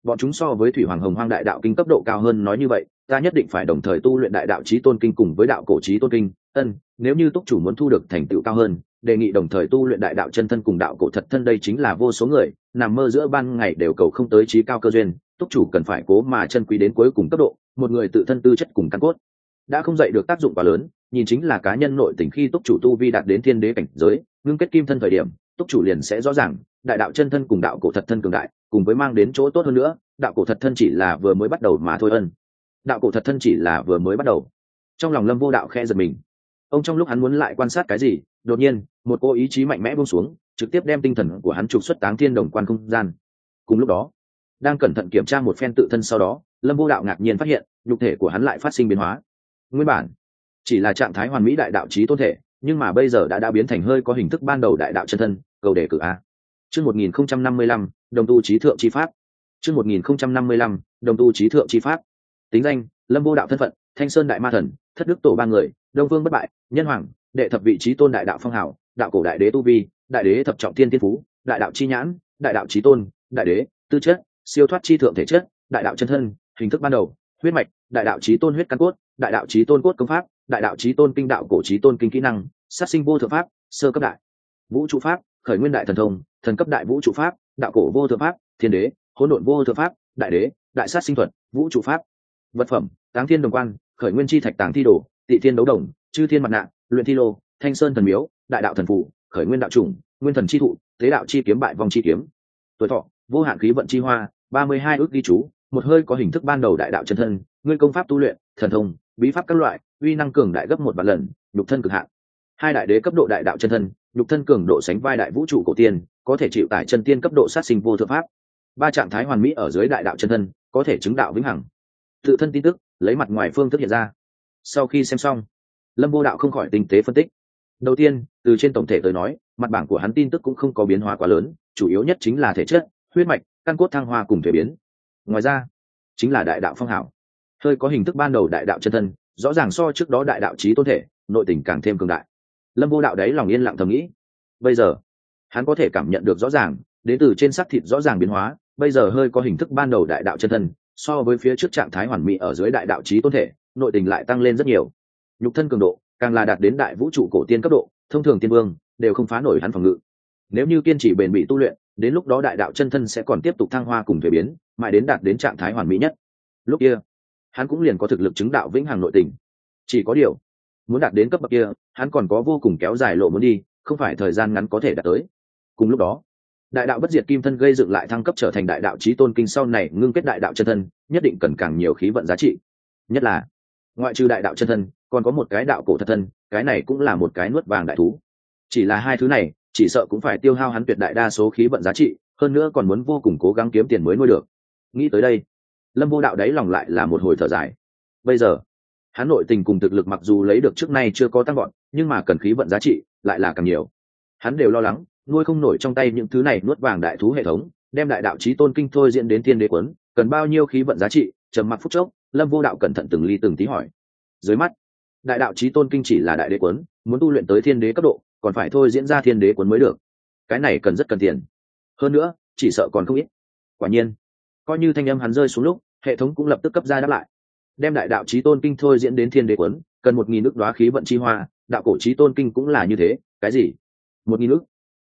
bọn chúng so với thủy hoàng hồng hoang đại đạo kinh cấp độ cao hơn nói như vậy, ta nhất định phải đồng thời tu luyện đại đạo trí tôn kinh cùng với đạo cổ trí tôn kinh. Ân, nếu như túc chủ muốn thu được thành tựu cao hơn, đề nghị đồng thời tu luyện đại đạo chân thân cùng đạo cổ thật thân đây chính là vô số người, nằm mơ giữa ban ngày đều cầu không tới trí cao cơ duyên, túc chủ cần phải cố mà chân quý đến cuối cùng cấp độ, một người tự thân tư chất cùng căn cốt. Đã không dạy được tác dụng quá lớn nhìn chính là cá nhân nội tình khi túc chủ tu vi đạt đến thiên đế cảnh giới, ngưng kết kim thân thời điểm, túc chủ liền sẽ rõ ràng, đại đạo chân thân cùng đạo cổ thật thân cường đại, cùng với mang đến chỗ tốt hơn nữa, đạo cổ thật thân chỉ là vừa mới bắt đầu mà thôi ân. Đạo cổ thật thân chỉ là vừa mới bắt đầu. Trong lòng lâm vô đạo khe giật mình. Ông trong lúc hắn muốn lại quan sát cái gì, đột nhiên, một cô ý chí mạnh mẽ buông xuống, trực tiếp đem tinh thần của hắn trục xuất táng thiên đồng quan không gian. Cùng lúc đó, đang cẩn thận kiểm tra một phen tự thân sau đó, lâm vô đạo ngạc nhiên phát hiện, nhục thể của hắn lại phát sinh biến hóa. Nguyên bản chỉ là trạng thái hoàn mỹ đại đạo trí tôn thể, nhưng mà bây giờ đã đã biến thành hơi có hình thức ban đầu đại đạo chân thân, cầu đề cử a. Chương một nghìn không trăm năm mươi lăm, đồng tu trí thượng chi pháp. Chương một nghìn không trăm năm mươi lăm, đồng tu trí thượng chi pháp. Tính danh, lâm vô đạo thân phận, thanh sơn đại ma thần, thất đức tổ ba người, đông vương bất bại, nhân hoàng, đệ thập vị trí tôn đại đạo phong hảo đạo cổ đại đế tu vi, đại đế thập trọng thiên tiên phú, đại đạo chi nhãn, đại đạo trí tôn, đại đế, tư chất, siêu thoát chi thượng thể chất, đại đạo chân thân, hình thức ban đầu, huyết mạch, đại đạo trí tôn huyết căn cốt, đại đạo trí tôn cốt công pháp đại đạo trí tôn kinh đạo cổ trí tôn kinh kỹ năng, sát sinh vô thượng pháp, sơ cấp đại. Vũ trụ pháp, khởi nguyên đại thần thông, thần cấp đại vũ trụ pháp, đạo cổ vô thượng pháp, thiên đế, hỗn độn vô thượng pháp, đại đế, đại sát sinh thuật, vũ trụ pháp. Vật phẩm, táng thiên đồng quan, khởi nguyên chi thạch tàng thi đồ, tị thiên đấu đồng, chư thiên mặt nạ, luyện thi lô, thanh sơn thần miếu, đại đạo thần phủ, khởi nguyên đạo chủng, nguyên thần chi thụ, tế đạo chi kiếm bại vòng chi kiếm. Tuổi thọ, vô hạn khí vận chi hoa, ba mươi hai ước ghi chú, một hơi có hình thức ban đầu đại đạo chân thân, nguyên công pháp tu luyện, thần thông bí pháp các loại, uy năng cường đại gấp một vạn lần, nhục thân cực hạn. Hai đại đế cấp độ đại đạo chân thân, nhục thân cường độ sánh vai đại vũ trụ cổ tiên, có thể chịu tải chân tiên cấp độ sát sinh vô thượng pháp. Ba trạng thái hoàn mỹ ở dưới đại đạo chân thân, có thể chứng đạo vĩnh hằng. Tự thân tin tức, lấy mặt ngoài phương thức hiện ra. Sau khi xem xong, lâm vô đạo không khỏi tinh tế phân tích. Đầu tiên, từ trên tổng thể tới nói, mặt bảng của hắn tin tức cũng không có biến hóa quá lớn, chủ yếu nhất chính là thể chất, huyết mạch, căn cốt thăng hoa cùng thể biến. Ngoài ra, chính là đại đạo phong hảo hơi có hình thức ban đầu đại đạo chân thân, rõ ràng so trước đó đại đạo trí tôn thể, nội tình càng thêm cường đại. Lâm vô đạo đấy lòng yên lặng thầm nghĩ. Bây giờ, hắn có thể cảm nhận được rõ ràng, đến từ trên sắc thịt rõ ràng biến hóa, bây giờ hơi có hình thức ban đầu đại đạo chân thân, so với phía trước trạng thái hoàn mỹ ở dưới đại đạo trí tôn thể, nội tình lại tăng lên rất nhiều. Nhục thân cường độ, càng là đạt đến đại vũ trụ cổ tiên cấp độ, thông thường tiên vương đều không phá nổi hắn phòng ngự. Nếu như kiên trì bền bỉ tu luyện, đến lúc đó đại đạo chân thân sẽ còn tiếp tục thăng hoa cùng thuế biến, mãi đến đạt đến trạng thái hoàn mỹ nhất. Lúc kia hắn cũng liền có thực lực chứng đạo vĩnh hằng nội tình. Chỉ có điều, muốn đạt đến cấp bậc kia, hắn còn có vô cùng kéo dài lộ muốn đi, không phải thời gian ngắn có thể đạt tới. Cùng lúc đó, đại đạo bất diệt kim thân gây dựng lại thăng cấp trở thành đại đạo trí tôn kinh sau này ngưng kết đại đạo chân thân, nhất định cần càng nhiều khí vận giá trị. Nhất là, ngoại trừ đại đạo chân thân, còn có một cái đạo cổ thật thân, cái này cũng là một cái nuốt vàng đại thú. Chỉ là hai thứ này, chỉ sợ cũng phải tiêu hao hắn tuyệt đại đa số khí vận giá trị, hơn nữa còn muốn vô cùng cố gắng kiếm tiền mới nuôi được. Nghĩ tới đây lâm vô đạo đáy lòng lại là một hồi thở dài. Bây giờ hắn nội tình cùng thực lực mặc dù lấy được trước nay chưa có tăng gọn nhưng mà cần khí vận giá trị lại là càng nhiều. Hắn đều lo lắng, nuôi không nổi trong tay những thứ này nuốt vàng đại thú hệ thống, đem đại đạo trí tôn kinh thôi diễn đến thiên đế quấn, cần bao nhiêu khí vận giá trị, trầm mặc phúc chốc, lâm vô đạo cẩn thận từng ly từng tí hỏi. Dưới mắt, đại đạo trí tôn kinh chỉ là đại đế quấn, muốn tu luyện tới thiên đế cấp độ, còn phải thôi diễn ra thiên đế quấn mới được. Cái này cần rất cần tiền. Hơn nữa, chỉ sợ còn không ít. Quả nhiên, coi như thanh âm hắn rơi xuống lúc hệ thống cũng lập tức cấp ra đáp lại. Đem đại đạo trí tôn kinh thôi diễn đến thiên đế quấn, cần một nghìn nước đoá khí vận chi hoa, đạo cổ trí tôn kinh cũng là như thế, cái gì? một nghìn nước?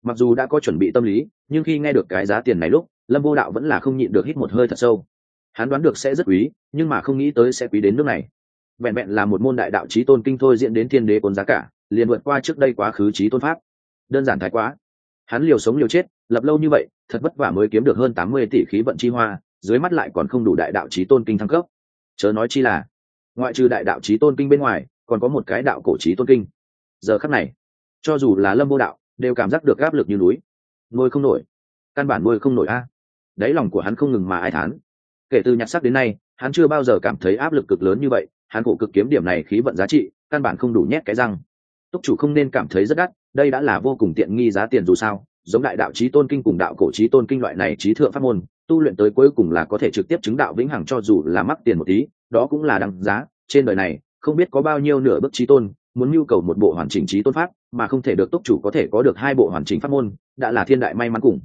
Mặc dù đã có chuẩn bị tâm lý, nhưng khi nghe được cái giá tiền này lúc, lâm vô đạo vẫn là không nhịn được hít một hơi thật sâu. Hắn đoán được sẽ rất quý, nhưng mà không nghĩ tới sẽ quý đến nước này. Vẹn vẹn là một môn đại đạo trí tôn kinh thôi diễn đến thiên đế cuốn giá cả, liền vượt qua trước đây quá khứ trí tôn pháp. Đơn giản thái quá. Hắn liều sống liều chết, lập lâu như vậy, thật vất vả mới kiếm được hơn tám mươi tỷ khí vận chi hoa dưới mắt lại còn không đủ đại đạo trí tôn kinh thăng cấp. Chớ nói chi là, ngoại trừ đại đạo trí tôn kinh bên ngoài, còn có một cái đạo cổ trí tôn kinh. Giờ khắc này, cho dù là lâm vô đạo, đều cảm giác được áp lực như núi. Ngôi không nổi. Căn bản ngôi không nổi a. Đáy lòng của hắn không ngừng mà ai thán. Kể từ nhặt sắc đến nay, hắn chưa bao giờ cảm thấy áp lực cực lớn như vậy, hắn cổ cực kiếm điểm này khí vận giá trị, căn bản không đủ nhét cái răng. Túc chủ không nên cảm thấy rất đắt, đây đã là vô cùng tiện nghi giá tiền dù sao giống đại đạo trí tôn kinh cùng đạo cổ trí tôn kinh loại này trí thượng pháp môn, tu luyện tới cuối cùng là có thể trực tiếp chứng đạo vĩnh hằng cho dù là mắc tiền một tí, đó cũng là đăng giá. Trên đời này, không biết có bao nhiêu nửa bước trí tôn muốn nhu cầu một bộ hoàn chỉnh trí tôn pháp, mà không thể được túc chủ có thể có được hai bộ hoàn chỉnh pháp môn, đã là thiên đại may mắn cùng.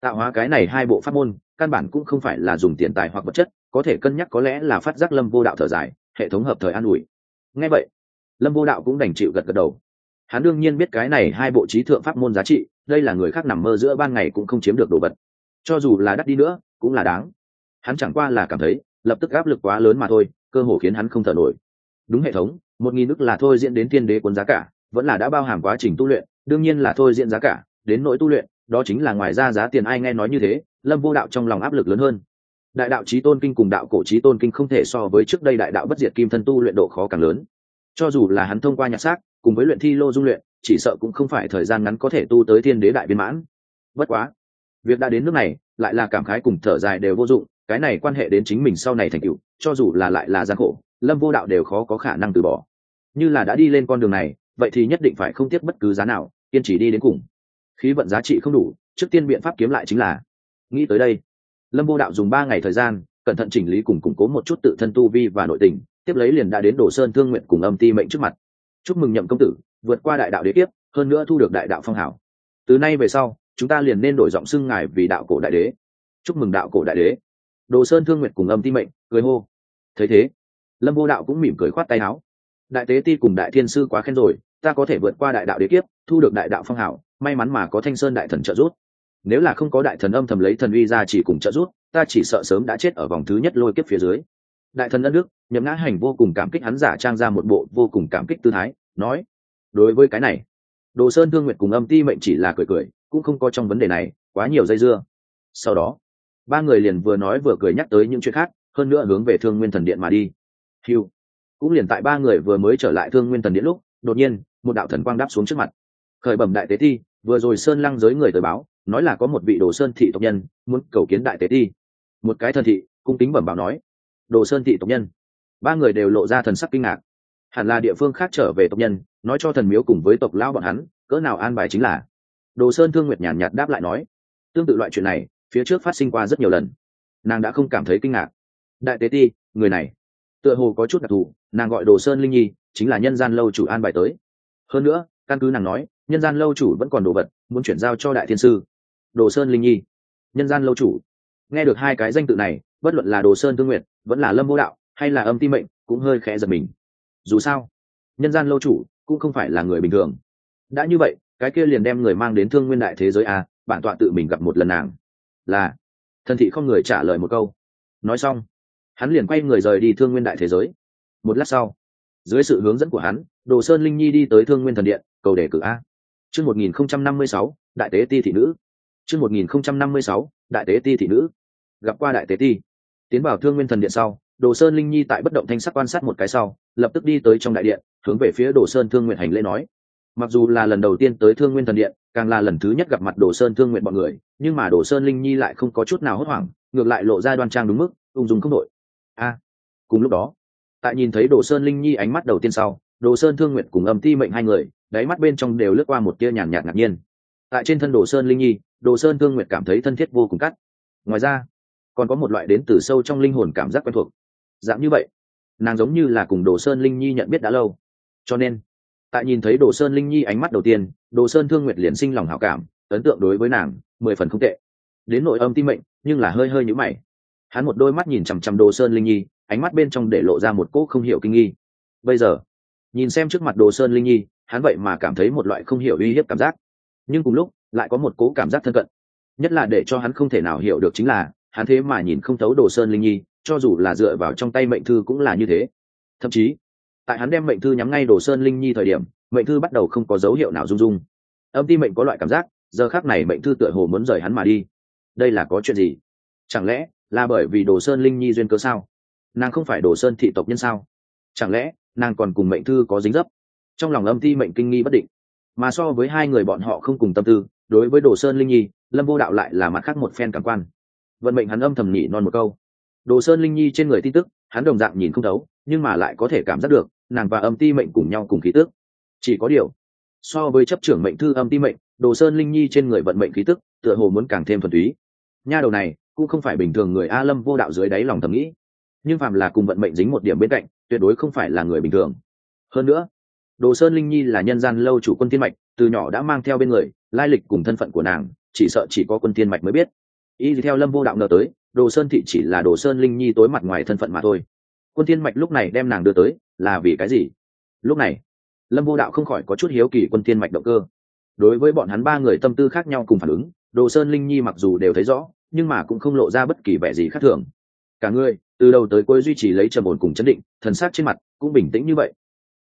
Tạo hóa cái này hai bộ pháp môn, căn bản cũng không phải là dùng tiền tài hoặc vật chất, có thể cân nhắc có lẽ là phát giác lâm vô đạo thở dài, hệ thống hợp thời an ủi. Ngay vậy, lâm vô đạo cũng đành chịu gật gật đầu hắn đương nhiên biết cái này hai bộ trí thượng pháp môn giá trị, đây là người khác nằm mơ giữa ban ngày cũng không chiếm được đồ vật. Cho dù là đắt đi nữa, cũng là đáng. Hắn chẳng qua là cảm thấy, lập tức áp lực quá lớn mà thôi, cơ hồ khiến hắn không thở nổi. Đúng hệ thống, một nghìn đức là thôi diễn đến thiên đế cuốn giá cả, vẫn là đã bao hàm quá trình tu luyện, đương nhiên là thôi diễn giá cả, đến nỗi tu luyện, đó chính là ngoài ra giá tiền ai nghe nói như thế, lâm vô đạo trong lòng áp lực lớn hơn. Đại đạo trí tôn kinh cùng đạo cổ trí tôn kinh không thể so với trước đây đại đạo bất diệt kim thân tu luyện độ khó càng lớn. Cho dù là hắn thông qua nhạc xác cùng với luyện thi lô dung luyện, chỉ sợ cũng không phải thời gian ngắn có thể tu tới thiên đế đại viên mãn. Bất quá, việc đã đến nước này, lại là cảm khái cùng thở dài đều vô dụng, cái này quan hệ đến chính mình sau này thành tựu, cho dù là lại là gian khổ, lâm vô đạo đều khó có khả năng từ bỏ. Như là đã đi lên con đường này, vậy thì nhất định phải không tiếc bất cứ giá nào, kiên trì đi đến cùng. Khí vận giá trị không đủ, trước tiên biện pháp kiếm lại chính là. Nghĩ tới đây, lâm vô đạo dùng ba ngày thời gian, cẩn thận chỉnh lý cùng củng cố một chút tự thân tu vi và nội tình, tiếp lấy liền đã đến đồ sơn thương nguyện cùng âm ti mệnh trước mặt chúc mừng nhậm công tử, vượt qua đại đạo đế kiếp, hơn nữa thu được đại đạo phong hảo từ nay về sau, chúng ta liền nên đổi giọng xưng ngài vì đạo cổ đại đế. Chúc mừng đạo cổ đại đế. Đồ sơn thương nguyệt cùng âm ti mệnh, cười hô. Thấy thế, lâm vô đạo cũng mỉm cười khoát tay áo. Đại tế ti cùng đại thiên sư quá khen rồi, ta có thể vượt qua đại đạo đế kiếp, thu được đại đạo phong hảo may mắn mà có thanh sơn đại thần trợ giúp. Nếu là không có đại thần âm thầm lấy thần uy ra chỉ cùng trợ giúp, ta chỉ sợ sớm đã chết ở vòng thứ nhất lôi kiếp phía dưới đại thần đất nước nhậm ngã hành vô cùng cảm kích hắn giả trang ra một bộ vô cùng cảm kích tư thái, nói, đối với cái này, đồ sơn thương nguyện cùng âm ti mệnh chỉ là cười cười, cũng không có trong vấn đề này quá nhiều dây dưa. Sau đó, ba người liền vừa nói vừa cười nhắc tới những chuyện khác, hơn nữa hướng về thương nguyên thần điện mà đi. Hiu cũng liền tại ba người vừa mới trở lại thương nguyên thần điện lúc, đột nhiên, một đạo thần quang đáp xuống trước mặt. Khởi bẩm đại tế thi vừa rồi sơn lăng giới người tới báo, nói là có một vị đồ sơn thị tộc nhân, muốn cầu kiến đại tế thi một cái thần thị, cung kính bẩm báo nói đồ sơn thị tộc nhân. Ba người đều lộ ra thần sắc kinh ngạc. Hẳn là địa phương khác trở về tộc nhân, nói cho thần miếu cùng với tộc lão bọn hắn, cỡ nào an bài chính là. Đồ sơn thương nguyệt nhàn nhạt đáp lại nói, tương tự loại chuyện này, phía trước phát sinh qua rất nhiều lần. Nàng đã không cảm thấy kinh ngạc. Đại tế ti, người này, tựa hồ có chút đặc thù, nàng gọi đồ sơn linh nhi, chính là nhân gian lâu chủ an bài tới. Hơn nữa, căn cứ nàng nói, nhân gian lâu chủ vẫn còn đồ vật, muốn chuyển giao cho đại thiên sư. Đồ sơn linh nhi, nhân gian lâu chủ. Nghe được hai cái danh tự này bất luận là đồ sơn thương nguyện vẫn là lâm vô đạo hay là âm ti mệnh cũng hơi khẽ giật mình. Dù sao nhân gian lâu chủ cũng không phải là người bình thường. Đã như vậy cái kia liền đem người mang đến thương nguyên đại thế giới à, bản tọa tự mình gặp một lần nàng. Là thần thị không người trả lời một câu. Nói xong hắn liền quay người rời đi thương nguyên đại thế giới. Một lát sau dưới sự hướng dẫn của hắn đồ sơn linh nhi đi tới thương nguyên thần điện cầu đề cử a. Chương một nghìn không trăm năm mươi sáu đại tế ti thị nữ. Chương một nghìn không trăm năm mươi sáu đại tế ti thị nữ. Gặp qua đại tế ti tiến vào thương nguyên thần điện sau, đồ sơn linh nhi tại bất động thanh sắc quan sát một cái sau, lập tức đi tới trong đại điện, hướng về phía đồ sơn thương nguyện hành lễ nói. Mặc dù là lần đầu tiên tới thương nguyên thần điện, càng là lần thứ nhất gặp mặt đồ sơn thương nguyện bọn người, nhưng mà đồ sơn linh nhi lại không có chút nào hốt hoảng, ngược lại lộ ra đoan trang đúng mức, ung dung không đội a, cùng lúc đó, tại nhìn thấy đồ sơn linh nhi ánh mắt đầu tiên sau, đồ sơn thương nguyện cùng âm ti mệnh hai người, đáy mắt bên trong đều lướt qua một tia nhàn nhạt ngạc nhiên. Tại trên thân đồ sơn linh nhi, đồ sơn thương nguyện cảm thấy thân thiết vô cùng cắt. Ngoài ra còn có một loại đến từ sâu trong linh hồn cảm giác quen thuộc. Dạng như vậy, nàng giống như là cùng đồ sơn linh nhi nhận biết đã lâu. Cho nên, tại nhìn thấy đồ sơn linh nhi ánh mắt đầu tiên, đồ sơn thương nguyệt liền sinh lòng hảo cảm, ấn tượng đối với nàng, mười phần không tệ. Đến nội âm tim mệnh, nhưng là hơi hơi nhữ mày. Hắn một đôi mắt nhìn chằm chằm đồ sơn linh nhi, ánh mắt bên trong để lộ ra một cỗ không hiểu kinh nghi. Bây giờ, nhìn xem trước mặt đồ sơn linh nhi, hắn vậy mà cảm thấy một loại không hiểu uy hiếp cảm giác. Nhưng cùng lúc, lại có một cỗ cảm giác thân cận. Nhất là để cho hắn không thể nào hiểu được chính là hắn thế mà nhìn không thấu đồ sơn linh nhi, cho dù là dựa vào trong tay mệnh thư cũng là như thế. Thậm chí, tại hắn đem mệnh thư nhắm ngay đồ sơn linh nhi thời điểm, mệnh thư bắt đầu không có dấu hiệu nào rung rung. Âm ti mệnh có loại cảm giác, giờ khác này mệnh thư tựa hồ muốn rời hắn mà đi. Đây là có chuyện gì? Chẳng lẽ là bởi vì đồ sơn linh nhi duyên cớ sao? Nàng không phải đồ sơn thị tộc nhân sao? Chẳng lẽ nàng còn cùng mệnh thư có dính dấp? Trong lòng âm ti mệnh kinh nghi bất định. Mà so với hai người bọn họ không cùng tâm tư, đối với đồ sơn linh nhi, lâm vô đạo lại là mặt khác một phen cảm quan vận mệnh hắn âm thầm nhỉ non một câu. Đồ sơn linh nhi trên người tin tức, hắn đồng dạng nhìn không thấu, nhưng mà lại có thể cảm giác được, nàng và âm ti mệnh cùng nhau cùng khí tức. Chỉ có điều, so với chấp trưởng mệnh thư âm ti mệnh, đồ sơn linh nhi trên người vận mệnh khí tức, tựa hồ muốn càng thêm thuần túy. Nha đầu này, cũng không phải bình thường người a lâm vô đạo dưới đáy lòng thầm nghĩ. Nhưng phàm là cùng vận mệnh dính một điểm bên cạnh, tuyệt đối không phải là người bình thường. Hơn nữa, đồ sơn linh nhi là nhân gian lâu chủ quân tiên mạch, từ nhỏ đã mang theo bên người, lai lịch cùng thân phận của nàng, chỉ sợ chỉ có quân tiên mạch mới biết y theo lâm vô đạo ngờ tới, đồ sơn thị chỉ là đồ sơn linh nhi tối mặt ngoài thân phận mà thôi. Quân thiên mạch lúc này đem nàng đưa tới, là vì cái gì? Lúc này, lâm vô đạo không khỏi có chút hiếu kỳ quân thiên mạch động cơ. Đối với bọn hắn ba người tâm tư khác nhau cùng phản ứng, đồ sơn linh nhi mặc dù đều thấy rõ, nhưng mà cũng không lộ ra bất kỳ vẻ gì khác thường. Cả người, từ đầu tới cuối duy trì lấy trầm ổn cùng chấn định, thần sắc trên mặt cũng bình tĩnh như vậy.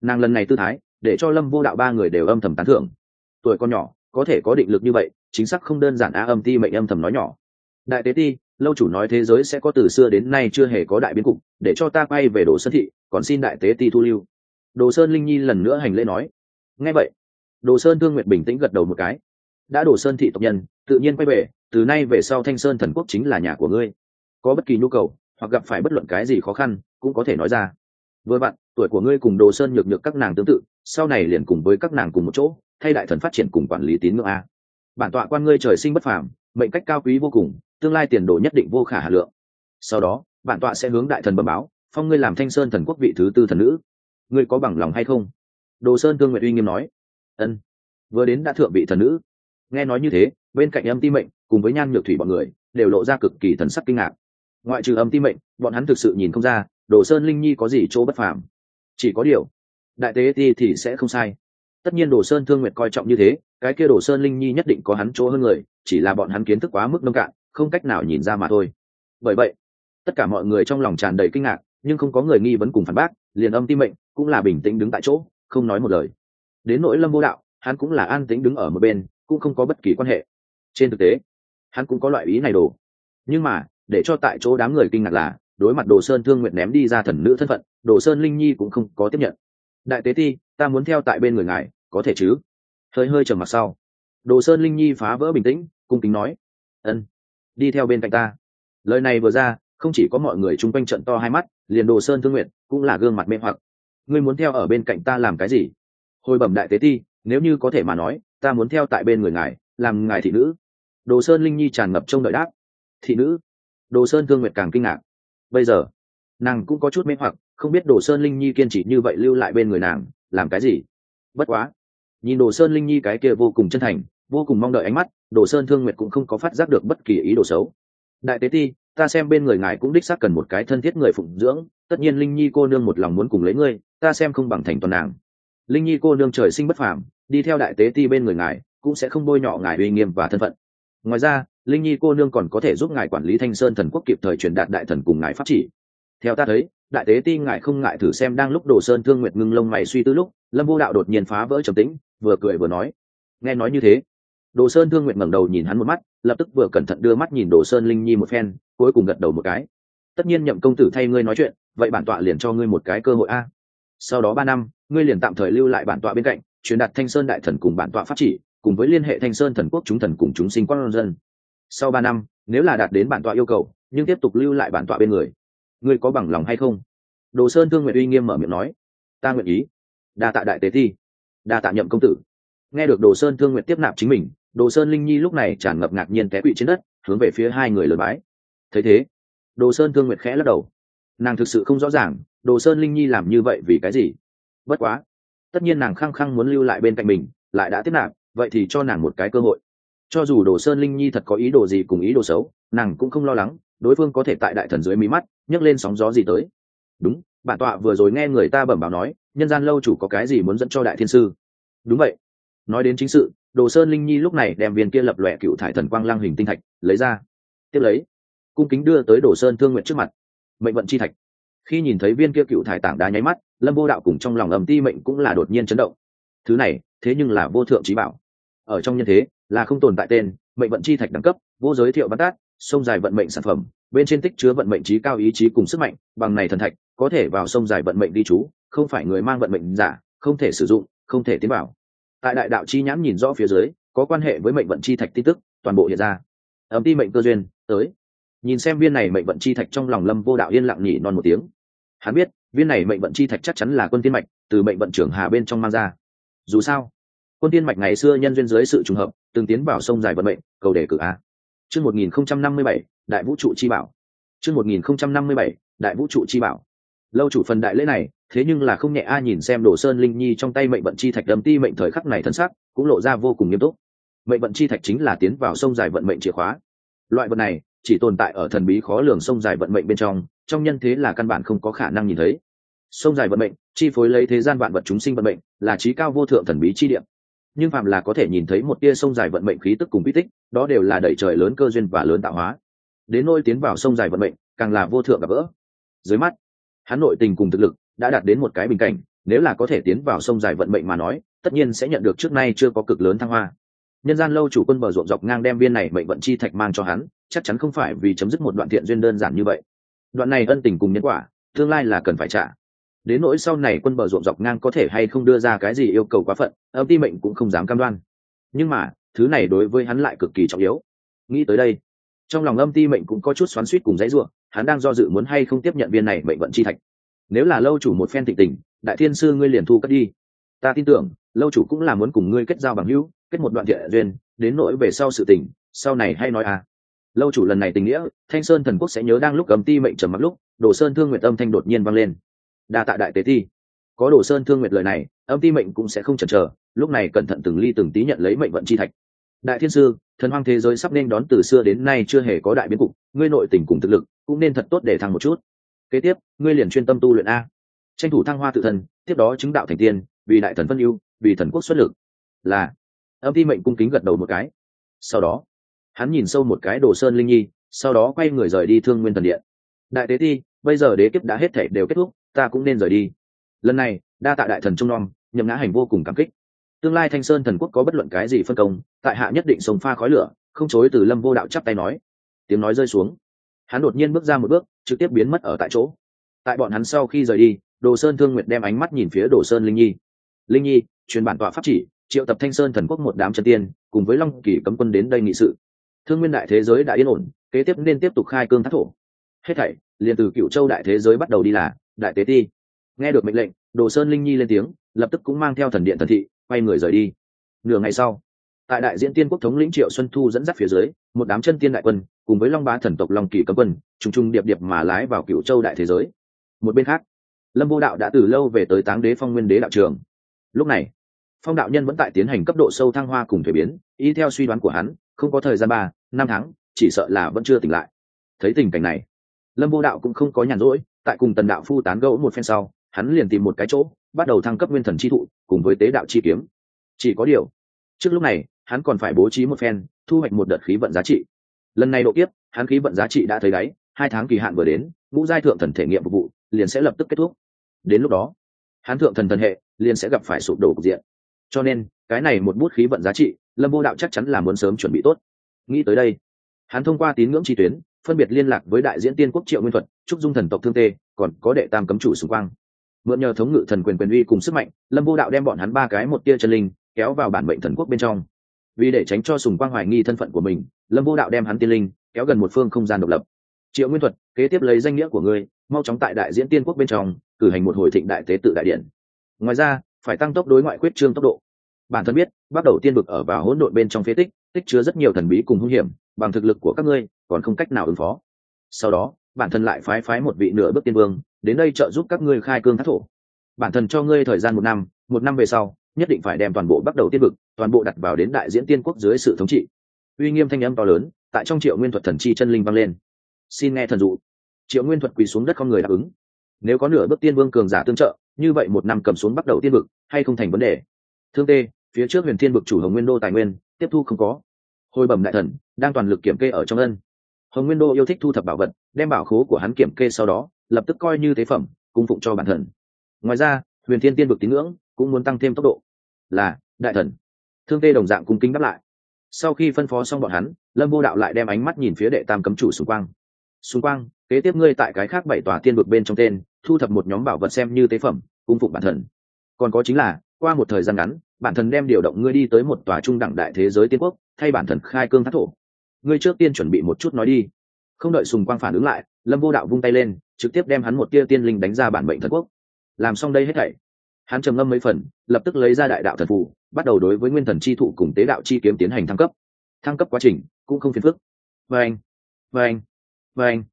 Nàng lần này tư thái, để cho lâm vô đạo ba người đều âm thầm tán thưởng. Tuổi con nhỏ, có thể có định lực như vậy, chính xác không đơn giản a âm ti mệnh âm thầm nói nhỏ đại tế ti, lâu chủ nói thế giới sẽ có từ xưa đến nay chưa hề có đại biến cục, để cho ta quay về đồ sơn thị, còn xin đại tế ti thu lưu. Đồ sơn linh nhi lần nữa hành lễ nói. Nghe vậy, đồ sơn thương nguyệt bình tĩnh gật đầu một cái. Đã đồ sơn thị tộc nhân, tự nhiên quay về, từ nay về sau thanh sơn thần quốc chính là nhà của ngươi. Có bất kỳ nhu cầu, hoặc gặp phải bất luận cái gì khó khăn, cũng có thể nói ra. Với bạn tuổi của ngươi cùng đồ sơn nhược nhược các nàng tương tự, sau này liền cùng với các nàng cùng một chỗ, thay đại thần phát triển cùng quản lý tín ngưỡng a. Bản tọa quan ngươi trời sinh bất phàm, mệnh cách cao quý vô cùng tương lai tiền đồ nhất định vô khả hà lượng. Sau đó, bản tọa sẽ hướng đại thần bẩm báo, phong ngươi làm thanh sơn thần quốc vị thứ tư thần nữ. Ngươi có bằng lòng hay không? Đồ sơn thương nguyện uy nghiêm nói. Ân. Vừa đến đã thượng vị thần nữ. Nghe nói như thế, bên cạnh âm ti mệnh, cùng với nhan nhược thủy bọn người, đều lộ ra cực kỳ thần sắc kinh ngạc. Ngoại trừ âm ti mệnh, bọn hắn thực sự nhìn không ra, đồ sơn linh nhi có gì chỗ bất phàm. Chỉ có điều, đại tế ti thì sẽ không sai. Tất nhiên đồ sơn thương nguyệt coi trọng như thế, cái kia đồ sơn linh nhi nhất định có hắn chỗ hơn người, chỉ là bọn hắn kiến thức quá mức nông cạn không cách nào nhìn ra mà thôi. Bởi vậy, tất cả mọi người trong lòng tràn đầy kinh ngạc, nhưng không có người nghi vấn cùng phản bác, liền âm tim mệnh, cũng là bình tĩnh đứng tại chỗ, không nói một lời. Đến nỗi lâm vô đạo, hắn cũng là an tĩnh đứng ở một bên, cũng không có bất kỳ quan hệ. Trên thực tế, hắn cũng có loại ý này đồ. Nhưng mà, để cho tại chỗ đám người kinh ngạc là, đối mặt đồ sơn thương nguyện ném đi ra thần nữ thân phận, đồ sơn linh nhi cũng không có tiếp nhận. Đại tế ti, ta muốn theo tại bên người ngài, có thể chứ? Hơi hơi trầm mặt sau. Đồ sơn linh nhi phá vỡ bình tĩnh, cung kính nói, ân đi theo bên cạnh ta. Lời này vừa ra, không chỉ có mọi người chung quanh trận to hai mắt, liền đồ sơn thương nguyện cũng là gương mặt mê hoặc. Ngươi muốn theo ở bên cạnh ta làm cái gì? Hồi bẩm đại tế ti, nếu như có thể mà nói, ta muốn theo tại bên người ngài, làm ngài thị nữ. Đồ sơn linh nhi tràn ngập trong đợi đáp. Thị nữ? Đồ sơn thương nguyện càng kinh ngạc. Bây giờ, nàng cũng có chút mê hoặc, không biết đồ sơn linh nhi kiên trì như vậy lưu lại bên người nàng, làm cái gì? Bất quá, nhìn đồ sơn linh nhi cái kia vô cùng chân thành, vô cùng mong đợi ánh mắt đồ sơn thương nguyệt cũng không có phát giác được bất kỳ ý đồ xấu. Đại tế ti, ta xem bên người ngài cũng đích xác cần một cái thân thiết người phụng dưỡng, tất nhiên linh nhi cô nương một lòng muốn cùng lấy ngươi, ta xem không bằng thành toàn nàng. Linh nhi cô nương trời sinh bất phàm, đi theo đại tế ti bên người ngài, cũng sẽ không bôi nhọ ngài uy nghiêm và thân phận. Ngoài ra, linh nhi cô nương còn có thể giúp ngài quản lý thanh sơn thần quốc kịp thời truyền đạt đại thần cùng ngài pháp chỉ. Theo ta thấy, đại tế ti ngài không ngại thử xem đang lúc đồ sơn thương nguyệt ngưng lông mày suy tư lúc, lâm vô đạo đột nhiên phá vỡ trầm tĩnh, vừa cười vừa nói. Nghe nói như thế đồ sơn thương nguyệt ngẩng đầu nhìn hắn một mắt, lập tức vừa cẩn thận đưa mắt nhìn đồ sơn linh nhi một phen, cuối cùng gật đầu một cái. Tất nhiên nhậm công tử thay ngươi nói chuyện, vậy bản tọa liền cho ngươi một cái cơ hội a. Sau đó ba năm, ngươi liền tạm thời lưu lại bản tọa bên cạnh, truyền đạt thanh sơn đại thần cùng bản tọa phát chỉ, cùng với liên hệ thanh sơn thần quốc chúng thần cùng chúng sinh quan dân. Sau ba năm, nếu là đạt đến bản tọa yêu cầu, nhưng tiếp tục lưu lại bản tọa bên người, ngươi có bằng lòng hay không? Đồ sơn thương nguyện uy nghiêm mở miệng nói. Ta nguyện ý. Đa tạ đại tế thi. Đa tạ nhậm công tử. Nghe được đồ sơn thương nguyện tiếp nạp chính mình đồ sơn linh nhi lúc này tràn ngập ngạc nhiên té quỵ trên đất, hướng về phía hai người lượt bái. Thấy thế, đồ sơn thương Nguyệt khẽ lắc đầu. Nàng thực sự không rõ ràng, đồ sơn linh nhi làm như vậy vì cái gì? Bất quá, tất nhiên nàng khăng khăng muốn lưu lại bên cạnh mình, lại đã tiếp nạp, vậy thì cho nàng một cái cơ hội. Cho dù đồ sơn linh nhi thật có ý đồ gì cùng ý đồ xấu, nàng cũng không lo lắng, đối phương có thể tại đại thần dưới mí mắt, nhấc lên sóng gió gì tới. Đúng, bản tọa vừa rồi nghe người ta bẩm báo nói, nhân gian lâu chủ có cái gì muốn dẫn cho đại thiên sư? Đúng vậy. Nói đến chính sự đồ sơn linh nhi lúc này đem viên kia lập lòe cựu thải thần quang lang hình tinh thạch lấy ra. Tiếp lấy, cung kính đưa tới đồ sơn thương nguyện trước mặt. Mệnh vận chi thạch. Khi nhìn thấy viên kia cựu thải tảng đá nháy mắt, lâm vô đạo cùng trong lòng ầm ti mệnh cũng là đột nhiên chấn động. Thứ này, thế nhưng là vô thượng trí bảo. Ở trong nhân thế, là không tồn tại tên, mệnh vận chi thạch đẳng cấp, vô giới thiệu bát tát, sông dài vận mệnh sản phẩm, bên trên tích chứa vận mệnh trí cao ý chí cùng sức mạnh, bằng này thần thạch, có thể vào sông dài vận mệnh đi chú, không phải người mang vận mệnh giả, không thể sử dụng, không thể tiến bảo tại đại đạo chi nhãn nhìn rõ phía dưới, có quan hệ với mệnh vận chi thạch tin tức, toàn bộ hiện ra. Ấm ti mệnh cơ duyên, tới. Nhìn xem viên này mệnh vận chi thạch trong lòng lâm vô đạo yên lặng nhỉ non một tiếng. Hắn biết, viên này mệnh vận chi thạch chắc chắn là quân tiên mạch, từ mệnh vận trưởng hà bên trong mang ra. Dù sao, quân tiên mạch ngày xưa nhân duyên dưới sự trùng hợp, từng tiến vào sông dài vận mệnh, cầu đề cử a. Chương một nghìn không trăm năm mươi bảy, đại vũ trụ chi bảo. Chương một nghìn không trăm năm mươi bảy, đại vũ trụ chi bảo. Lâu chủ phần đại lễ này thế nhưng là không nhẹ a nhìn xem đồ sơn linh nhi trong tay mệnh vận chi thạch đầm ti mệnh thời khắc này thân sắc cũng lộ ra vô cùng nghiêm túc. Mệnh vận chi thạch chính là tiến vào sông dài vận mệnh chìa khóa. Loại vật này chỉ tồn tại ở thần bí khó lường sông dài vận mệnh bên trong trong nhân thế là căn bản không có khả năng nhìn thấy. Sông dài vận mệnh, chi phối lấy thế gian vạn vật chúng sinh vận mệnh, là trí cao vô thượng thần bí chi điểm nhưng phạm là có thể nhìn thấy một tia sông dài vận mệnh khí tức cùng quy tích, đó đều là đẩy trời lớn cơ duyên và lớn tạo hóa. Đến nôi tiến vào sông dài vận mệnh, càng là vô thượng gặp gỡ. Dưới mắt, hắn nội tình cùng thực lực đã đạt đến một cái bình cảnh, nếu là có thể tiến vào sông dài vận mệnh mà nói, tất nhiên sẽ nhận được trước nay chưa có cực lớn thăng hoa. Nhân gian lâu chủ quân bờ ruộng dọc ngang đem viên này mệnh vận chi thạch mang cho hắn, chắc chắn không phải vì chấm dứt một đoạn thiện duyên đơn giản như vậy. Đoạn này ân tình cùng nhân quả, tương lai là cần phải trả. Đến nỗi sau này quân bờ ruộng dọc ngang có thể hay không đưa ra cái gì yêu cầu quá phận, âm ti mệnh cũng không dám cam đoan. Nhưng mà, thứ này đối với hắn lại cực kỳ trọng yếu. Nghĩ tới đây, trong lòng âm ti mệnh cũng có chút xoắn suýt cùng dãy ruộng hắn đang do dự muốn hay không tiếp nhận viên này mệnh vận chi thạch nếu là lâu chủ một phen thịnh tình, đại thiên sư ngươi liền thu cất đi. Ta tin tưởng, lâu chủ cũng là muốn cùng ngươi kết giao bằng hữu, kết một đoạn thiện duyên, đến nỗi về sau sự tình, sau này hay nói à. Lâu chủ lần này tình nghĩa, thanh sơn thần quốc sẽ nhớ đang lúc cầm ti mệnh trầm mặc lúc, đồ sơn thương nguyện âm thanh đột nhiên vang lên. Đa tạ đại tế thi có đồ sơn thương nguyện lời này, âm ti mệnh cũng sẽ không chần chờ, lúc này cẩn thận từng ly từng tí nhận lấy mệnh vận chi thạch. Đại thiên sư, thần hoang thế giới sắp nên đón từ xưa đến nay chưa hề có đại biến cục, ngươi nội tình cùng thực lực, cũng nên thật tốt để thăng một chút kế tiếp, ngươi liền chuyên tâm tu luyện a. Tranh thủ thăng hoa tự thân, tiếp đó chứng đạo thành tiên, vì đại thần phân ưu, vì thần quốc xuất lực. Là. Âm thi mệnh cung kính gật đầu một cái. Sau đó, hắn nhìn sâu một cái đồ sơn linh nhi, sau đó quay người rời đi thương nguyên thần điện. Đại tế ti, bây giờ đế kiếp đã hết thể đều kết thúc, ta cũng nên rời đi. Lần này, đa tạ đại thần trung nom, nhậm ngã hành vô cùng cảm kích. Tương lai thanh sơn thần quốc có bất luận cái gì phân công, tại hạ nhất định sống pha khói lửa, không chối từ lâm vô đạo chắp tay nói. Tiếng nói rơi xuống hắn đột nhiên bước ra một bước, trực tiếp biến mất ở tại chỗ. Tại bọn hắn sau khi rời đi, đồ sơn thương nguyệt đem ánh mắt nhìn phía đồ sơn linh nhi. Linh nhi, truyền bản tọa pháp chỉ, triệu tập thanh sơn thần quốc một đám chân tiên, cùng với long kỳ cấm quân đến đây nghị sự. Thương nguyên đại thế giới đã yên ổn, kế tiếp nên tiếp tục khai cương thác thổ. Hết thảy, liền từ cựu châu đại thế giới bắt đầu đi là, đại tế ti. Nghe được mệnh lệnh, đồ sơn linh nhi lên tiếng, lập tức cũng mang theo thần điện thần thị, quay người rời đi. Nửa ngày sau, tại đại diễn tiên quốc thống lĩnh triệu xuân thu dẫn dắt phía dưới, một đám chân tiên đại quân cùng với long bá thần tộc long kỳ cấm quân, trùng trùng điệp điệp mà lái vào cựu châu đại thế giới. Một bên khác, lâm vô đạo đã từ lâu về tới táng đế phong nguyên đế đạo trường. Lúc này, phong đạo nhân vẫn tại tiến hành cấp độ sâu thăng hoa cùng thuế biến, y theo suy đoán của hắn, không có thời gian ba, năm tháng, chỉ sợ là vẫn chưa tỉnh lại. Thấy tình cảnh này, lâm vô đạo cũng không có nhàn rỗi, tại cùng tần đạo phu tán gẫu một phen sau, hắn liền tìm một cái chỗ, bắt đầu thăng cấp nguyên thần chi thụ, cùng với tế đạo chi kiếm. Chỉ có điều, trước lúc này, hắn còn phải bố trí một phen, thu hoạch một đợt khí vận giá trị lần này độ kiếp, hắn khí vận giá trị đã thấy đáy, hai tháng kỳ hạn vừa đến, ngũ giai thượng thần thể nghiệm phục vụ liền sẽ lập tức kết thúc. Đến lúc đó, hắn thượng thần thần hệ liền sẽ gặp phải sụp đổ cục diện. Cho nên, cái này một bút khí vận giá trị, lâm vô đạo chắc chắn là muốn sớm chuẩn bị tốt. Nghĩ tới đây, hắn thông qua tín ngưỡng chi tuyến, phân biệt liên lạc với đại diễn tiên quốc triệu nguyên thuật, trúc dung thần tộc thương tê, còn có đệ tam cấm chủ xung quang. mượn nhờ thống ngự thần quyền quyền uy cùng sức mạnh, lâm vô đạo đem bọn hắn ba cái một tia chân linh kéo vào bản mệnh thần quốc bên trong vì để tránh cho sùng quang hoài nghi thân phận của mình, lâm vô đạo đem hắn tiên linh kéo gần một phương không gian độc lập. Triệu nguyên thuật, kế tiếp lấy danh nghĩa của ngươi, mau chóng tại đại diễn tiên quốc bên trong, cử hành một hồi thịnh đại tế tự đại điện. Ngoài ra, phải tăng tốc đối ngoại quyết trương tốc độ. Bản thân biết, bắt đầu tiên vực ở vào hỗn độn bên trong phế tích tích chứa rất nhiều thần bí cùng hung hiểm, bằng thực lực của các ngươi, còn không cách nào ứng phó. Sau đó, bản thân lại phái phái một vị nửa bước tiên vương, đến đây trợ giúp các ngươi khai cương thác thổ. Bản thân cho ngươi thời gian một năm một năm về sau nhất định phải đem toàn bộ bắt đầu tiên vực, toàn bộ đặt vào đến đại diễn tiên quốc dưới sự thống trị. Uy nghiêm thanh âm to lớn, tại trong triệu nguyên thuật thần chi chân linh vang lên. Xin nghe thần dụ. Triệu nguyên thuật quỳ xuống đất con người đáp ứng. Nếu có nửa bước tiên vương cường giả tương trợ, như vậy một năm cầm xuống bắt đầu tiên vực, hay không thành vấn đề. Thương tê, phía trước huyền thiên vực chủ hồng nguyên đô tài nguyên, tiếp thu không có. Hồi bẩm đại thần, đang toàn lực kiểm kê ở trong ân. Hồng nguyên đô yêu thích thu thập bảo vật, đem bảo khố của hắn kiểm kê sau đó, lập tức coi như tế phẩm, cung phụng cho bản thần. Ngoài ra, huyền thiên tiên vực tín ngưỡng cũng muốn tăng thêm tốc độ là đại thần. Thương tê đồng dạng cung kính đáp lại. Sau khi phân phó xong bọn hắn lâm vô đạo lại đem ánh mắt nhìn phía đệ tam cấm chủ xung quang. xung quang, kế tiếp ngươi tại cái khác bảy tòa tiên vực bên trong tên thu thập một nhóm bảo vật xem như tế phẩm cung phục bản thần. Còn có chính là qua một thời gian ngắn bản thần đem điều động ngươi đi tới một tòa trung đẳng đại thế giới tiên quốc thay bản thần khai cương thác thổ. Ngươi trước tiên chuẩn bị một chút nói đi. Không đợi sùng quang phản ứng lại lâm vô đạo vung tay lên trực tiếp đem hắn một tia tiên linh đánh ra bản mệnh thần quốc. Làm xong đây hết thảy hắn trầm ngâm mấy phần, lập tức lấy ra đại đạo thần phù, bắt đầu đối với nguyên thần chi thụ cùng tế đạo chi kiếm tiến hành thăng cấp. Thăng cấp quá trình cũng không phiền phức. Vâng vâng vâng.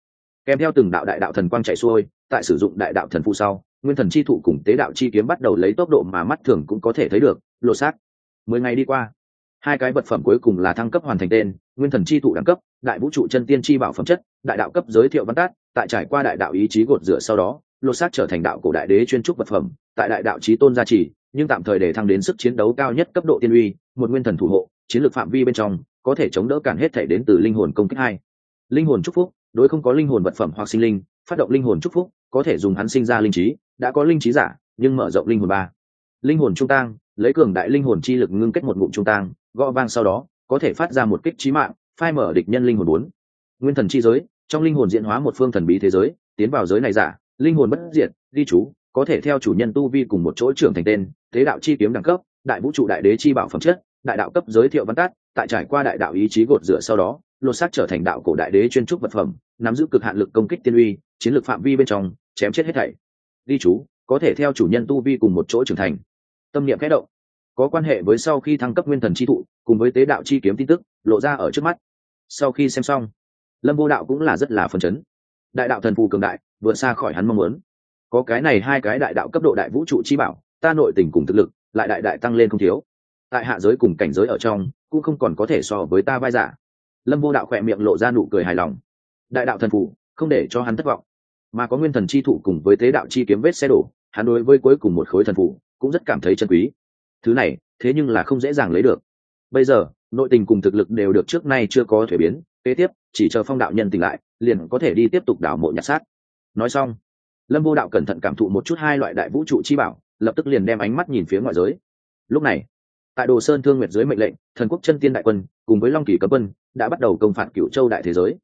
Kèm theo từng đạo đại đạo thần quang chạy xuôi, tại sử dụng đại đạo thần phù sau, nguyên thần chi thụ cùng tế đạo chi kiếm bắt đầu lấy tốc độ mà mắt thường cũng có thể thấy được lộ xác. Mười ngày đi qua, hai cái vật phẩm cuối cùng là thăng cấp hoàn thành tên, nguyên thần chi thụ đẳng cấp, đại vũ trụ chân tiên chi bảo phẩm chất, đại đạo cấp giới thiệu văn tát tại trải qua đại đạo ý chí gột rửa sau đó lô sát trở thành đạo cổ đại đế chuyên trúc vật phẩm, tại đại đạo trí tôn gia trì, nhưng tạm thời để thăng đến sức chiến đấu cao nhất cấp độ tiên uy, một nguyên thần thủ hộ, chiến lược phạm vi bên trong, có thể chống đỡ cản hết thể đến từ linh hồn công kích hai. Linh hồn chúc phúc, đối không có linh hồn vật phẩm hoặc sinh linh, phát động linh hồn chúc phúc, có thể dùng hắn sinh ra linh trí, đã có linh trí giả, nhưng mở rộng linh hồn ba. Linh hồn trung tang, lấy cường đại linh hồn chi lực ngưng kết một ngụm trung tang, gõ vang sau đó, có thể phát ra một kích trí mạng, phai mở địch nhân linh hồn bốn. Nguyên thần chi giới, trong linh hồn diễn hóa một phương thần bí thế giới, tiến vào giới này giả linh hồn bất diệt, ghi chú, có thể theo chủ nhân tu vi cùng một chỗ trưởng thành tên, thế đạo chi kiếm đẳng cấp, đại vũ trụ đại đế chi bảo phẩm chất, đại đạo cấp giới thiệu văn tát, tại trải qua đại đạo ý chí gột rửa sau đó, lột xác trở thành đạo cổ đại đế chuyên trúc vật phẩm, nắm giữ cực hạn lực công kích tiên uy, chiến lược phạm vi bên trong, chém chết hết thảy. Ghi chú, có thể theo chủ nhân tu vi cùng một chỗ trưởng thành. Tâm niệm kẽ động. Có quan hệ với sau khi thăng cấp nguyên thần chi thụ, cùng với tế đạo chi kiếm tin tức, lộ ra ở trước mắt. Sau khi xem xong, lâm vô đạo cũng là rất là phấn chấn. Đại đạo thần phù cường đại vượt xa khỏi hắn mong muốn. Có cái này hai cái đại đạo cấp độ đại vũ trụ chi bảo, ta nội tình cùng thực lực, lại đại đại tăng lên không thiếu. Tại hạ giới cùng cảnh giới ở trong, cũng không còn có thể so với ta vai giả. Lâm vô đạo khỏe miệng lộ ra nụ cười hài lòng. Đại đạo thần phụ không để cho hắn thất vọng. Mà có nguyên thần chi thụ cùng với tế đạo chi kiếm vết xe đổ, hắn đối với cuối cùng một khối thần phụ cũng rất cảm thấy chân quý. Thứ này, thế nhưng là không dễ dàng lấy được. Bây giờ, nội tình cùng thực lực đều được trước nay chưa có thể biến. Kế tiếp, chỉ chờ phong đạo nhân tỉnh lại, liền có thể đi tiếp tục đảo mộ nhặt xác nói xong, lâm vô đạo cẩn thận cảm thụ một chút hai loại đại vũ trụ chi bảo, lập tức liền đem ánh mắt nhìn phía ngoại giới. Lúc này, tại đồ sơn thương nguyệt dưới mệnh lệnh, thần quốc chân tiên đại quân cùng với long kỳ cấm quân đã bắt đầu công phạt cựu châu đại thế giới.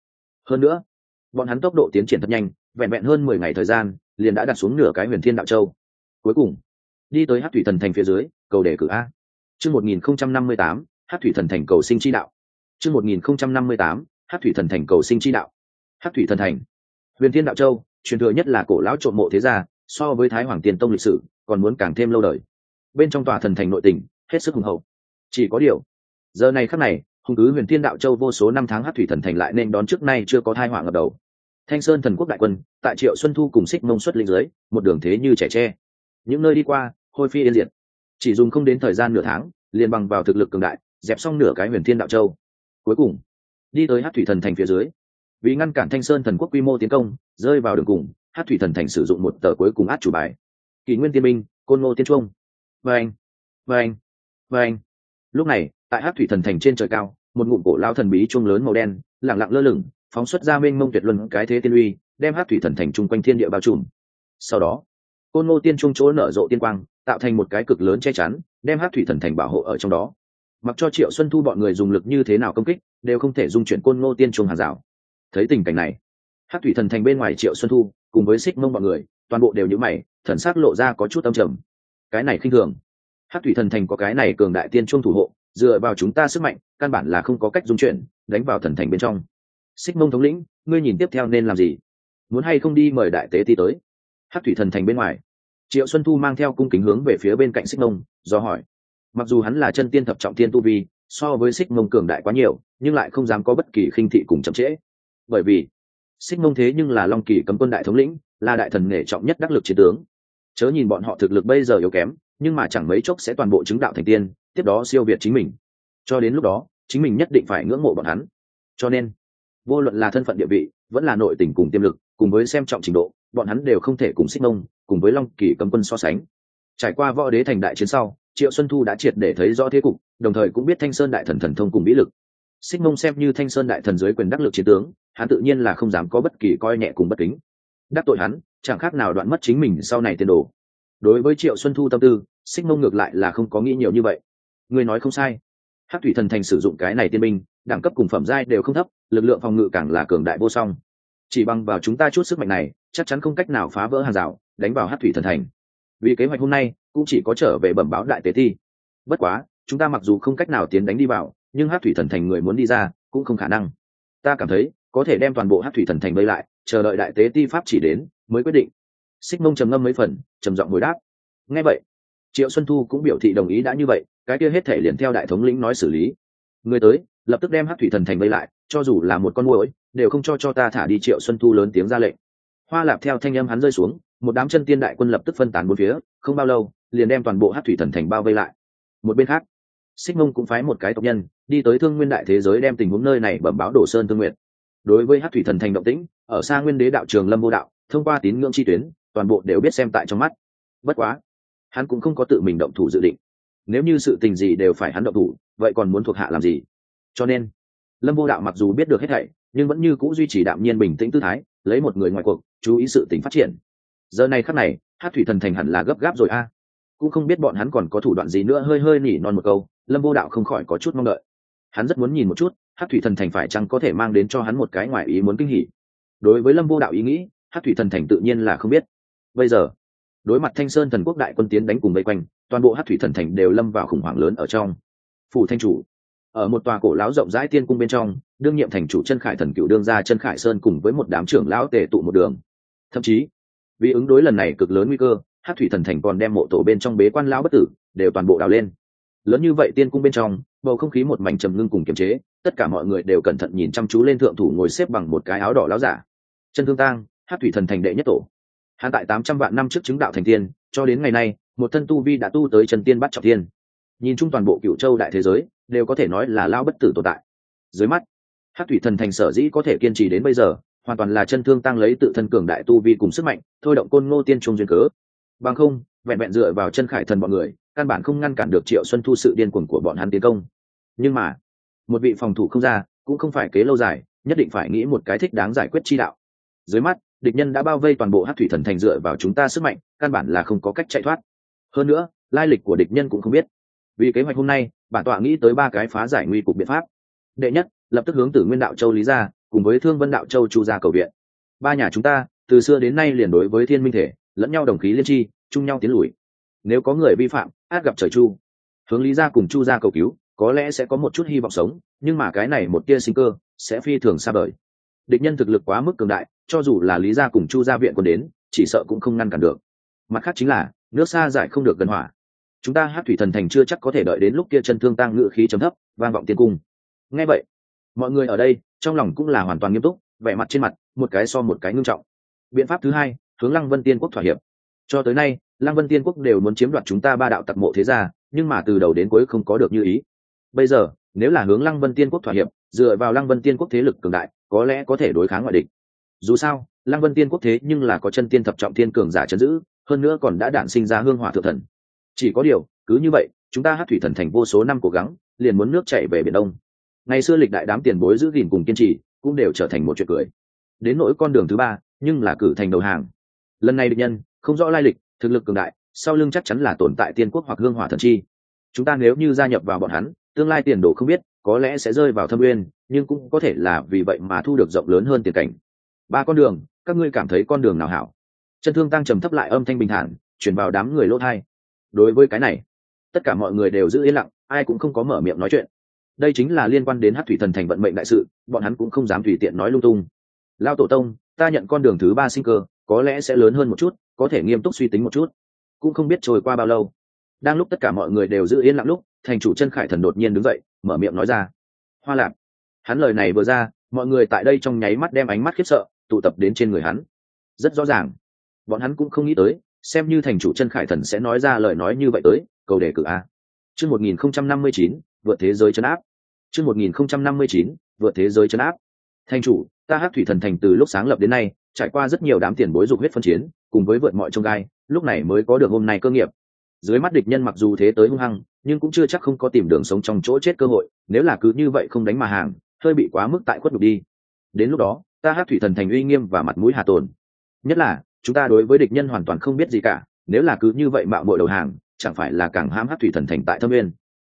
Hơn nữa, bọn hắn tốc độ tiến triển thật nhanh, vẹn vẹn hơn mười ngày thời gian, liền đã đặt xuống nửa cái huyền thiên đạo châu. Cuối cùng, đi tới hát thủy thần thành phía dưới, cầu đề cử a. Chương một nghìn không trăm năm mươi tám hát thủy thần thành cầu sinh chi đạo. Chương một nghìn không trăm năm mươi tám hát thủy thần thành cầu sinh chi đạo. Hát thủy thần thành, huyền thiên đạo châu truyền thừa nhất là cổ lão trộm mộ thế gia, so với thái hoàng tiền tông lịch sử, còn muốn càng thêm lâu đời. Bên trong tòa thần thành nội tỉnh, hết sức hùng hậu. Chỉ có điều, giờ này khắc này, hùng cứ huyền thiên đạo châu vô số năm tháng hát thủy thần thành lại nên đón trước nay chưa có thai họa ngập đầu. Thanh sơn thần quốc đại quân, tại triệu xuân thu cùng xích mông xuất linh dưới, một đường thế như trẻ tre. Những nơi đi qua, hôi phi yên diệt. Chỉ dùng không đến thời gian nửa tháng, liền bằng vào thực lực cường đại, dẹp xong nửa cái huyền thiên đạo châu. Cuối cùng, đi tới hát thủy thần thành phía dưới vì ngăn cản thanh sơn thần quốc quy mô tiến công, rơi vào đường cùng hát thủy thần thành sử dụng một tờ cuối cùng át chủ bài. Kỷ nguyên tiên minh, côn ngô tiên trung. Vâng vâng vâng. Lúc này, tại hát thủy thần thành trên trời cao, một ngụm cổ lao thần bí chuông lớn màu đen lẳng lặng lơ lửng, phóng xuất ra mênh mông tuyệt luân cái thế tiên uy, đem hát thủy thần thành chung quanh thiên địa bao trùm. Sau đó, côn ngô tiên trung chỗ nở rộ tiên quang, tạo thành một cái cực lớn che chắn, đem hát thủy thần thành bảo hộ ở trong đó. Mặc cho triệu xuân thu bọn người dùng lực như thế nào công kích, đều không thể dung chuyển côn ngô tiên trung hàng rào thấy tình cảnh này hát thủy thần thành bên ngoài triệu xuân thu cùng với xích mông bọn người, toàn bộ đều nhữ mày, thần s ắ c lộ ra có chút âm trầm. Cái này khinh thường. Hát thủy thần thành có cái này cường đại tiên trung thủ hộ, dựa vào chúng ta sức mạnh, căn bản là không có cách dung chuyển, đánh vào thần thành bên trong. Xích mông thống lĩnh, ngươi nhìn tiếp theo nên làm gì? Muốn hay không đi mời đại tế ti tới? Hát thủy thần thành bên ngoài, triệu xuân thu mang theo cung kính hướng về phía bên cạnh xích mông, do hỏi. Mặc dù hắn là chân tiên thập trọng tiên tu vi, so với xích mông cường đại quá nhiều, nhưng lại không dám có bất kỳ khinh thị cùng chậm trễ bởi vì xích mông thế nhưng là long kỳ cấm quân đại thống lĩnh, là đại thần nghề trọng nhất đắc lực chiến tướng. Chớ nhìn bọn họ thực lực bây giờ yếu kém, nhưng mà chẳng mấy chốc sẽ toàn bộ chứng đạo thành tiên, tiếp đó siêu việt chính mình. Cho đến lúc đó, chính mình nhất định phải ngưỡng mộ bọn hắn. Cho nên, vô luận là thân phận địa vị, vẫn là nội tình cùng tiềm lực, cùng với xem trọng trình độ, bọn hắn đều không thể cùng xích mông, cùng với long kỳ cấm quân so sánh. Trải qua võ đế thành đại chiến sau, triệu xuân thu đã triệt để thấy rõ thế cục, đồng thời cũng biết thanh sơn đại thần thần thông cùng mỹ lực. Xích mông xem như thanh sơn đại thần dưới quyền đắc lực chiến tướng hắn tự nhiên là không dám có bất kỳ coi nhẹ cùng bất kính. Đắc tội hắn, chẳng khác nào đoạn mất chính mình sau này tiền đồ. Đối với triệu xuân thu tâm tư, xích mông ngược lại là không có nghĩ nhiều như vậy. Người nói không sai. Hát thủy thần thành sử dụng cái này tiên binh, đẳng cấp cùng phẩm giai đều không thấp, lực lượng phòng ngự càng là cường đại vô song. Chỉ bằng vào chúng ta chút sức mạnh này, chắc chắn không cách nào phá vỡ hàng rào, đánh vào hát thủy thần thành. Vì kế hoạch hôm nay, cũng chỉ có trở về bẩm báo đại tế thi. Bất quá, chúng ta mặc dù không cách nào tiến đánh đi vào, nhưng hát thủy thần thành người muốn đi ra, cũng không khả năng. Ta cảm thấy có thể đem toàn bộ hát thủy thần thành vây lại, chờ đợi đại tế ti pháp chỉ đến, mới quyết định. Xích mông trầm ngâm mấy phần, trầm giọng hồi đáp. Ngay vậy, triệu xuân thu cũng biểu thị đồng ý đã như vậy, cái kia hết thể liền theo đại thống lĩnh nói xử lý. Người tới, lập tức đem hát thủy thần thành vây lại, cho dù là một con mũi đều không cho cho ta thả đi triệu xuân thu lớn tiếng ra lệnh. Hoa lạp theo thanh âm hắn rơi xuống, một đám chân tiên đại quân lập tức phân tán bốn phía, không bao lâu, liền đem toàn bộ hát thủy thần thành bao vây lại. Một bên khác, xích mông cũng phái một cái tộc nhân, đi tới thương nguyên đại thế giới đem tình huống nơi này bẩm báo đổ sơn thương nguyện đối với hát thủy thần thành động tĩnh, ở xa nguyên đế đạo trường lâm vô đạo, thông qua tín ngưỡng chi tuyến, toàn bộ đều biết xem tại trong mắt. Bất quá, hắn cũng không có tự mình động thủ dự định. Nếu như sự tình gì đều phải hắn động thủ, vậy còn muốn thuộc hạ làm gì? Cho nên, lâm vô đạo mặc dù biết được hết thảy, nhưng vẫn như c ũ duy trì đạm nhiên bình tĩnh tư thái, lấy một người ngoài cuộc, chú ý sự tình phát triển. Giờ này khắc này, hát thủy thần thành hẳn là gấp gáp rồi a. Cũng không biết bọn hắn còn có thủ đoạn gì nữa, hơi hơi nỉ non một câu, lâm vô đạo không khỏi có chút mong đợi hắn rất muốn nhìn một chút hát thủy thần thành phải chăng có thể mang đến cho hắn một cái ngoài ý muốn kinh hỉ. Đối với lâm vô đạo ý nghĩ hát thủy thần thành tự nhiên là không biết. Bây giờ, đối mặt thanh sơn thần quốc đại quân tiến đánh cùng vây quanh, toàn bộ hát thủy thần thành đều lâm vào khủng hoảng lớn ở trong. Phủ thanh chủ, ở một tòa cổ lão rộng rãi tiên cung bên trong, đương nhiệm thành chủ chân khải thần cựu đương ra chân khải sơn cùng với một đám trưởng lão tề tụ một đường. Thậm chí, vì ứng đối lần này cực lớn nguy cơ hát thủy thần thành còn đem mộ tổ bên trong bế quan lão bất tử, đều toàn bộ đào lên lớn như vậy tiên cung bên trong, bầu không khí một mảnh trầm ngưng cùng kiềm chế, tất cả mọi người đều cẩn thận nhìn chăm chú lên thượng thủ ngồi xếp bằng một cái áo đỏ láo giả. Chân thương tang hát thủy thần thành đệ nhất tổ. Hắn tại tám trăm vạn năm trước chứng đạo thành tiên, cho đến ngày nay, một thân tu vi đã tu tới chân tiên bắt trọng tiên. Nhìn chung toàn bộ cựu châu đại thế giới, đều có thể nói là lao bất tử tồn tại. Dưới mắt hát thủy thần thành sở dĩ có thể kiên trì đến bây giờ, hoàn toàn là chân thương tăng lấy tự thân cường đại tu vi cùng sức mạnh, thôi động côn ngô tiên trung duyên cớ. Bằng không, vẹn vẹn dựa vào chân khải thần bọn người căn bản không ngăn cản được triệu xuân thu sự điên cuồng của bọn hắn tiến công. Nhưng mà, một vị phòng thủ không ra, cũng không phải kế lâu dài, nhất định phải nghĩ một cái thích đáng giải quyết chi đạo. Dưới mắt, địch nhân đã bao vây toàn bộ hát thủy thần thành dựa vào chúng ta sức mạnh, căn bản là không có cách chạy thoát. Hơn nữa, lai lịch của địch nhân cũng không biết. Vì kế hoạch hôm nay, bản tọa nghĩ tới ba cái phá giải nguy cục biện pháp. Đệ nhất, lập tức hướng từ nguyên đạo châu lý ra, cùng với thương vân đạo châu chu gia cầu viện. Ba nhà chúng ta, từ xưa đến nay liền đối với thiên minh thể, lẫn nhau đồng khí liên tri, chung nhau tiến lùi. Nếu có người vi phạm át gặp trời chu. Hướng lý gia cùng chu gia cầu cứu, có lẽ sẽ có một chút hy vọng sống, nhưng mà cái này một tia sinh cơ sẽ phi thường xa vời. Địch nhân thực lực quá mức cường đại, cho dù là lý gia cùng chu gia viện còn đến, chỉ sợ cũng không ngăn cản được. Mặt khác chính là, nước xa giải không được gần hỏa. Chúng ta hát thủy thần thành chưa chắc có thể đợi đến lúc kia chân thương tăng ngự khí chấm thấp, vang vọng tiên cung. Nghe vậy, mọi người ở đây, trong lòng cũng là hoàn toàn nghiêm túc, vẻ mặt trên mặt, một cái so một cái ngưng trọng. Biện pháp thứ hai, hướng lăng vân tiên quốc thỏa hiệp. Cho tới nay lăng vân tiên quốc đều muốn chiếm đoạt chúng ta ba đạo tặc mộ thế gia, nhưng mà từ đầu đến cuối không có được như ý. Bây giờ, nếu là hướng lăng vân tiên quốc thỏa hiệp, dựa vào lăng vân tiên quốc thế lực cường đại, có lẽ có thể đối kháng ngoại địch. Dù sao, lăng vân tiên quốc thế nhưng là có chân tiên thập trọng tiên cường giả chấn giữ, hơn nữa còn đã đản sinh ra hương hỏa thượng thần. Chỉ có điều, cứ như vậy, chúng ta hát thủy thần thành vô số năm cố gắng, liền muốn nước chạy về biển đông. Ngày xưa lịch đại đám tiền bối giữ gìn cùng kiên trì, cũng đều trở thành một chuyện cười. Đến nỗi con đường thứ ba, nhưng là cử thành đầu hàng. Lần này địch nhân, không rõ lai lịch thực lực cường đại, sau lưng chắc chắn là tồn tại tiên quốc hoặc hương hỏa thần chi. Chúng ta nếu như gia nhập vào bọn hắn, tương lai tiền đồ không biết, có lẽ sẽ rơi vào thâm uyên, nhưng cũng có thể là vì vậy mà thu được rộng lớn hơn tiền cảnh. Ba con đường, các ngươi cảm thấy con đường nào hảo? Chân thương tăng trầm thấp lại âm thanh bình thản, chuyển vào đám người lỗ thai đối với cái này, tất cả mọi người đều giữ yên lặng, ai cũng không có mở miệng nói chuyện. Đây chính là liên quan đến hát thủy thần thành vận mệnh đại sự, bọn hắn cũng không dám tùy tiện nói lung tung. Lao tổ tông, ta nhận con đường thứ ba sinh cơ, có lẽ sẽ lớn hơn một chút có thể nghiêm túc suy tính một chút. Cũng không biết trôi qua bao lâu. Đang lúc tất cả mọi người đều giữ yên lặng lúc, thành chủ chân khải thần đột nhiên đứng dậy, mở miệng nói ra. Hoa lạc hắn lời này vừa ra, mọi người tại đây trong nháy mắt đem ánh mắt khiếp sợ, tụ tập đến trên người hắn. Rất rõ ràng. Bọn hắn cũng không nghĩ tới, xem như thành chủ chân khải thần sẽ nói ra lời nói như vậy tới, cầu đề cử a. Chương một nghìn không trăm năm mươi chín, vượt thế giới chấn áp. Chương một nghìn không trăm năm mươi chín, vượt thế giới chấn áp. Thành chủ, ta hát thủy thần thành từ lúc sáng lập đến nay trải qua rất nhiều đám tiền bối dục huyết phân chiến, cùng với vượt mọi trông gai, lúc này mới có được hôm nay cơ nghiệp. Dưới mắt địch nhân mặc dù thế tới hung hăng, nhưng cũng chưa chắc không có tìm đường sống trong chỗ chết cơ hội, nếu là cứ như vậy không đánh mà hàng, hơi bị quá mức tại khuất đục đi. Đến lúc đó, ta hát thủy thần thành uy nghiêm và mặt mũi hà tồn. Nhất là, chúng ta đối với địch nhân hoàn toàn không biết gì cả, nếu là cứ như vậy mạo mội đầu hàng, chẳng phải là càng hãm hát thủy thần thành tại thâm nguyên.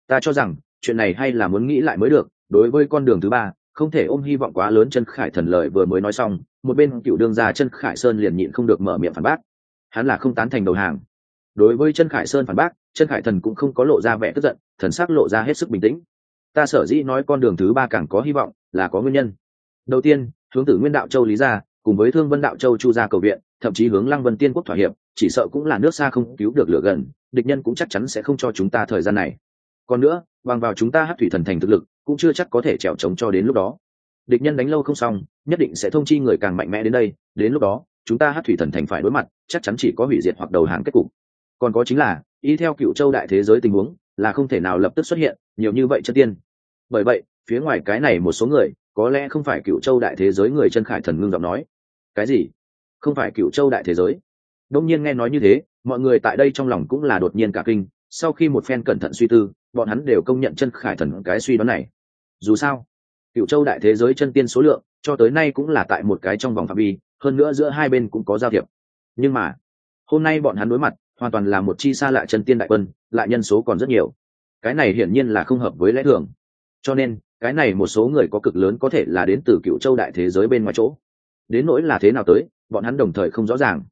Ta cho rằng, chuyện này hay là muốn nghĩ lại mới được, đối với con đường thứ ba, không thể ôm hy vọng quá lớn chân khải thần lời vừa mới nói xong một bên cựu đương gia chân khải sơn liền nhịn không được mở miệng phản bác. Hắn là không tán thành đầu hàng. Đối với chân khải sơn phản bác chân khải thần cũng không có lộ ra vẻ tức giận, thần sắc lộ ra hết sức bình tĩnh. Ta sở dĩ nói con đường thứ ba càng có hy vọng là có nguyên nhân. Đầu tiên, hướng tử nguyên đạo châu lý gia cùng với thương vân đạo châu chu gia cầu viện, thậm chí hướng lăng vân tiên quốc thỏa hiệp, chỉ sợ cũng là nước xa không cứu được lửa gần, địch nhân cũng chắc chắn sẽ không cho chúng ta thời gian này. Còn nữa, bằng vào chúng ta hát thủy thần thành thực lực, cũng chưa chắc có thể trèo trống cho đến lúc đó địch nhân đánh lâu không xong, nhất định sẽ thông chi người càng mạnh mẽ đến đây, đến lúc đó, chúng ta hát thủy thần thành phải đối mặt, chắc chắn chỉ có hủy diệt hoặc đầu hàng kết cục. Còn có chính là, y theo cựu châu đại thế giới tình huống, là không thể nào lập tức xuất hiện, nhiều như vậy chân tiên. Bởi vậy, phía ngoài cái này một số người, có lẽ không phải cựu châu đại thế giới người chân khải thần ngưng giọng nói. Cái gì? Không phải cựu châu đại thế giới? Đông nhiên nghe nói như thế, mọi người tại đây trong lòng cũng là đột nhiên cả kinh, sau khi một phen cẩn thận suy tư, bọn hắn đều công nhận chân khải thần cái suy đoán này. Dù sao cựu châu đại thế giới chân tiên số lượng, cho tới nay cũng là tại một cái trong vòng phạm vi, hơn nữa giữa hai bên cũng có giao thiệp. Nhưng mà, hôm nay bọn hắn đối mặt, hoàn toàn là một chi xa lạ chân tiên đại quân, lại nhân số còn rất nhiều. Cái này hiển nhiên là không hợp với lẽ thường. Cho nên, cái này một số người có cực lớn có thể là đến từ cựu châu đại thế giới bên ngoài chỗ. Đến nỗi là thế nào tới, bọn hắn đồng thời không rõ ràng.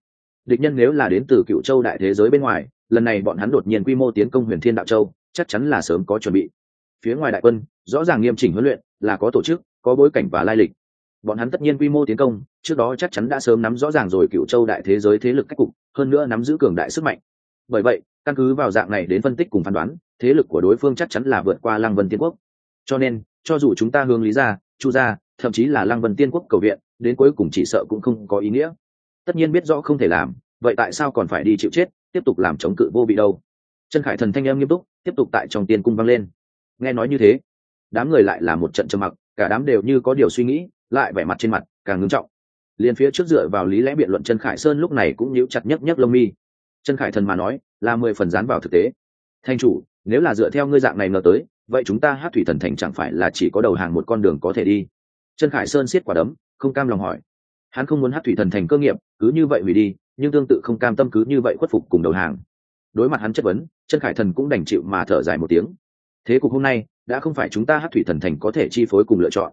Địch nhân nếu là đến từ cựu châu đại thế giới bên ngoài, lần này bọn hắn đột nhiên quy mô tiến công huyền thiên đạo châu, chắc chắn là sớm có chuẩn bị. Phía ngoài đại quân rõ ràng nghiêm chỉnh huấn luyện là có tổ chức, có bối cảnh và lai lịch. Bọn hắn tất nhiên quy mô tiến công, trước đó chắc chắn đã sớm nắm rõ ràng rồi cựu châu đại thế giới thế lực cách cục, hơn nữa nắm giữ cường đại sức mạnh. Bởi vậy, căn cứ vào dạng này đến phân tích cùng phán đoán, thế lực của đối phương chắc chắn là vượt qua lăng vân tiên quốc. Cho nên, cho dù chúng ta hướng lý ra, chu ra, thậm chí là lăng vân tiên quốc cầu viện, đến cuối cùng chỉ sợ cũng không có ý nghĩa. Tất nhiên biết rõ không thể làm, vậy tại sao còn phải đi chịu chết, tiếp tục làm chống cự vô bị đâu? Chân khải thần thanh em nghiêm túc, tiếp tục tại trong tiên cung vang lên. Nghe nói như thế đám người lại là một trận trầm mặc, cả đám đều như có điều suy nghĩ, lại vẻ mặt trên mặt càng ngưng trọng. Liền phía trước dựa vào lý lẽ biện luận chân khải sơn lúc này cũng nhíu chặt nhấc nhấc lông mi. Chân khải thần mà nói, là mười phần dán vào thực tế. Thanh chủ, nếu là dựa theo ngươi dạng này ngờ tới, vậy chúng ta hát thủy thần thành chẳng phải là chỉ có đầu hàng một con đường có thể đi? Chân khải sơn siết quả đấm, không cam lòng hỏi. Hắn không muốn hát thủy thần thành cơ nghiệp, cứ như vậy hủy đi, nhưng tương tự không cam tâm cứ như vậy khuất phục cùng đầu hàng. Đối mặt hắn chất vấn chân khải thần cũng đành chịu mà thở dài một tiếng. Thế cục hôm nay đã không phải chúng ta hát thủy thần thành có thể chi phối cùng lựa chọn.